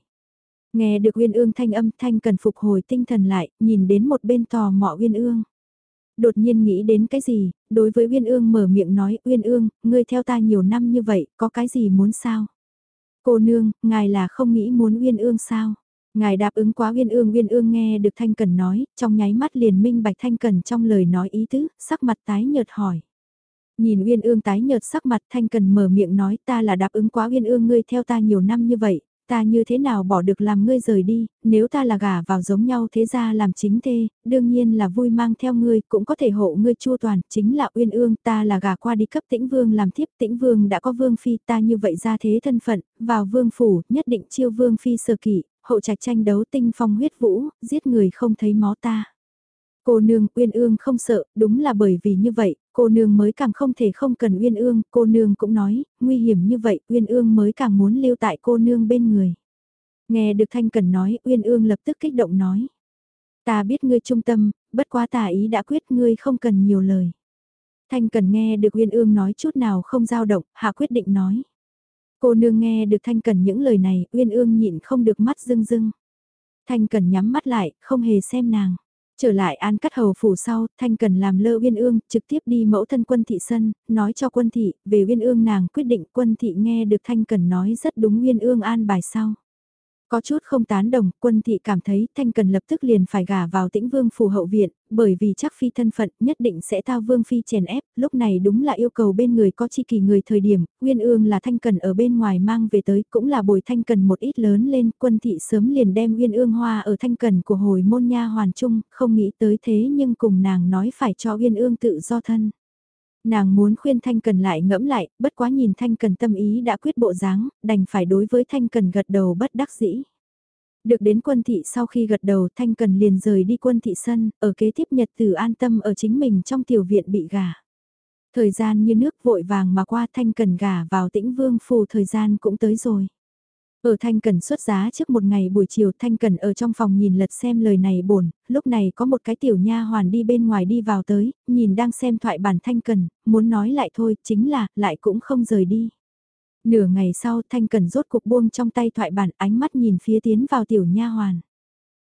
Nghe được Uyên Ương thanh âm Thanh Cần phục hồi tinh thần lại, nhìn đến một bên tò mò Uyên Ương. Đột nhiên nghĩ đến cái gì, đối với Uyên Ương mở miệng nói, Uyên Ương, ngươi theo ta nhiều năm như vậy, có cái gì muốn sao? Cô nương, ngài là không nghĩ muốn Uyên Ương sao? Ngài đáp ứng quá Uyên Ương, Uyên Ương nghe được Thanh Cần nói, trong nháy mắt liền minh bạch Thanh Cần trong lời nói ý tứ, sắc mặt tái nhợt hỏi. Nhìn Uyên Ương tái nhợt sắc mặt Thanh Cần mở miệng nói ta là đáp ứng quá Uyên Ương ngươi theo ta nhiều năm như vậy, ta như thế nào bỏ được làm ngươi rời đi, nếu ta là gả vào giống nhau thế ra làm chính thê, đương nhiên là vui mang theo ngươi, cũng có thể hộ ngươi chua toàn, chính là Uyên Ương ta là gả qua đi cấp tĩnh vương làm thiếp, tĩnh vương đã có vương phi ta như vậy ra thế thân phận, vào vương phủ, nhất định chiêu vương phi sơ kỷ, hậu trạch tranh đấu tinh phong huyết vũ, giết người không thấy máu ta. Cô nương Uyên Ương không sợ, đúng là bởi vì như vậy, cô nương mới càng không thể không cần Uyên Ương, cô nương cũng nói, nguy hiểm như vậy, Uyên Ương mới càng muốn lưu tại cô nương bên người. Nghe được Thanh Cần nói, Uyên Ương lập tức kích động nói. Ta biết ngươi trung tâm, bất quá tà ý đã quyết ngươi không cần nhiều lời. Thanh Cần nghe được Uyên Ương nói chút nào không dao động, hạ quyết định nói. Cô nương nghe được Thanh Cần những lời này, Uyên Ương nhịn không được mắt rưng rưng. Thanh Cần nhắm mắt lại, không hề xem nàng. Trở lại an cắt hầu phủ sau, Thanh cần làm lơ uyên ương, trực tiếp đi mẫu thân quân thị sân, nói cho quân thị, về uyên ương nàng quyết định quân thị nghe được Thanh cần nói rất đúng uyên ương an bài sau. Có chút không tán đồng, quân thị cảm thấy Thanh Cần lập tức liền phải gả vào tĩnh vương phủ hậu viện, bởi vì chắc phi thân phận nhất định sẽ thao vương phi chèn ép, lúc này đúng là yêu cầu bên người có chi kỳ người thời điểm, Nguyên ương là Thanh Cần ở bên ngoài mang về tới, cũng là bồi Thanh Cần một ít lớn lên, quân thị sớm liền đem Nguyên ương hoa ở Thanh Cần của hồi môn nha hoàn trung, không nghĩ tới thế nhưng cùng nàng nói phải cho Nguyên ương tự do thân. Nàng muốn khuyên Thanh Cần lại ngẫm lại, bất quá nhìn Thanh Cần tâm ý đã quyết bộ dáng, đành phải đối với Thanh Cần gật đầu bất đắc dĩ. Được đến quân thị sau khi gật đầu Thanh Cần liền rời đi quân thị sân, ở kế tiếp nhật tử an tâm ở chính mình trong tiểu viện bị gà. Thời gian như nước vội vàng mà qua Thanh Cần gà vào tĩnh vương phù thời gian cũng tới rồi. Ở Thanh Cần xuất giá trước một ngày buổi chiều Thanh Cần ở trong phòng nhìn lật xem lời này bổn, lúc này có một cái tiểu nha hoàn đi bên ngoài đi vào tới, nhìn đang xem thoại bản Thanh Cần, muốn nói lại thôi, chính là, lại cũng không rời đi. Nửa ngày sau Thanh Cần rốt cục buông trong tay thoại bản ánh mắt nhìn phía tiến vào tiểu nha hoàn.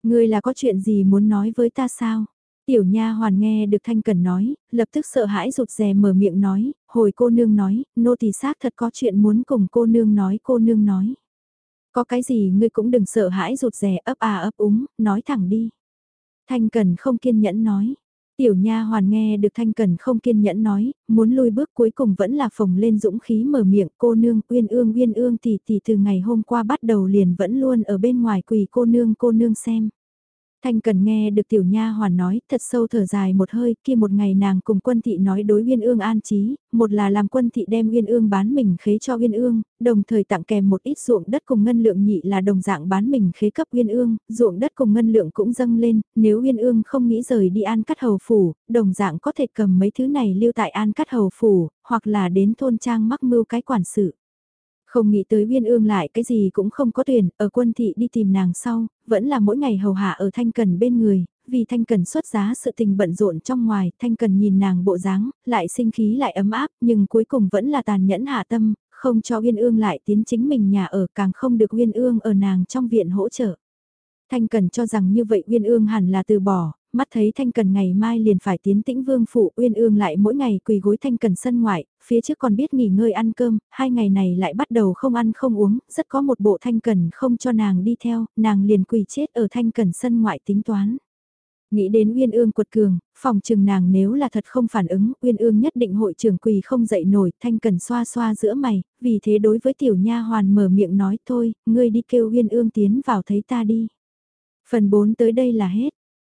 Ngươi là có chuyện gì muốn nói với ta sao? Tiểu nha hoàn nghe được Thanh Cần nói, lập tức sợ hãi rụt rè mở miệng nói, hồi cô nương nói, nô tỳ xác thật có chuyện muốn cùng cô nương nói cô nương nói. Có cái gì ngươi cũng đừng sợ hãi rụt rè ấp à ấp úng, nói thẳng đi. Thanh Cần không kiên nhẫn nói. Tiểu nha hoàn nghe được Thanh Cần không kiên nhẫn nói, muốn lui bước cuối cùng vẫn là phồng lên dũng khí mở miệng cô nương uyên ương uyên ương tỷ tỷ từ ngày hôm qua bắt đầu liền vẫn luôn ở bên ngoài quỳ cô nương cô nương xem. Thanh cần nghe được tiểu nha hoàn nói, thật sâu thở dài một hơi, kia một ngày nàng cùng quân thị nói đối Uyên Ương an trí, một là làm quân thị đem Uyên Ương bán mình khế cho Uyên Ương, đồng thời tặng kèm một ít ruộng đất cùng ngân lượng nhị là đồng dạng bán mình khế cấp Uyên Ương, ruộng đất cùng ngân lượng cũng dâng lên, nếu Uyên Ương không nghĩ rời đi An Cắt Hầu phủ, đồng dạng có thể cầm mấy thứ này lưu tại An Cắt Hầu phủ, hoặc là đến thôn trang mắc mưu cái quản sự. Không nghĩ tới Uyên Ương lại cái gì cũng không có tuyển, ở quân thị đi tìm nàng sau, vẫn là mỗi ngày hầu hạ ở Thanh Cần bên người, vì Thanh Cần xuất giá sự tình bận rộn trong ngoài, Thanh Cần nhìn nàng bộ dáng, lại sinh khí lại ấm áp, nhưng cuối cùng vẫn là tàn nhẫn hạ tâm, không cho Uyên Ương lại tiến chính mình nhà ở càng không được Uyên Ương ở nàng trong viện hỗ trợ. Thanh Cần cho rằng như vậy Uyên Ương hẳn là từ bỏ, mắt thấy Thanh Cần ngày mai liền phải tiến tĩnh vương phụ Uyên Ương lại mỗi ngày quỳ gối Thanh Cần sân ngoại, phía trước còn biết nghỉ ngơi ăn cơm, hai ngày này lại bắt đầu không ăn không uống, rất có một bộ Thanh Cần không cho nàng đi theo, nàng liền quỳ chết ở Thanh Cần sân ngoại tính toán. Nghĩ đến Uyên Ương quật cường, phòng trừng nàng nếu là thật không phản ứng, Uyên Ương nhất định hội trưởng quỳ không dậy nổi, Thanh Cần xoa xoa giữa mày, vì thế đối với tiểu nha hoàn mở miệng nói thôi, ngươi đi kêu Uyên Ương tiến vào thấy ta đi. Phần 4 tới đây là hết.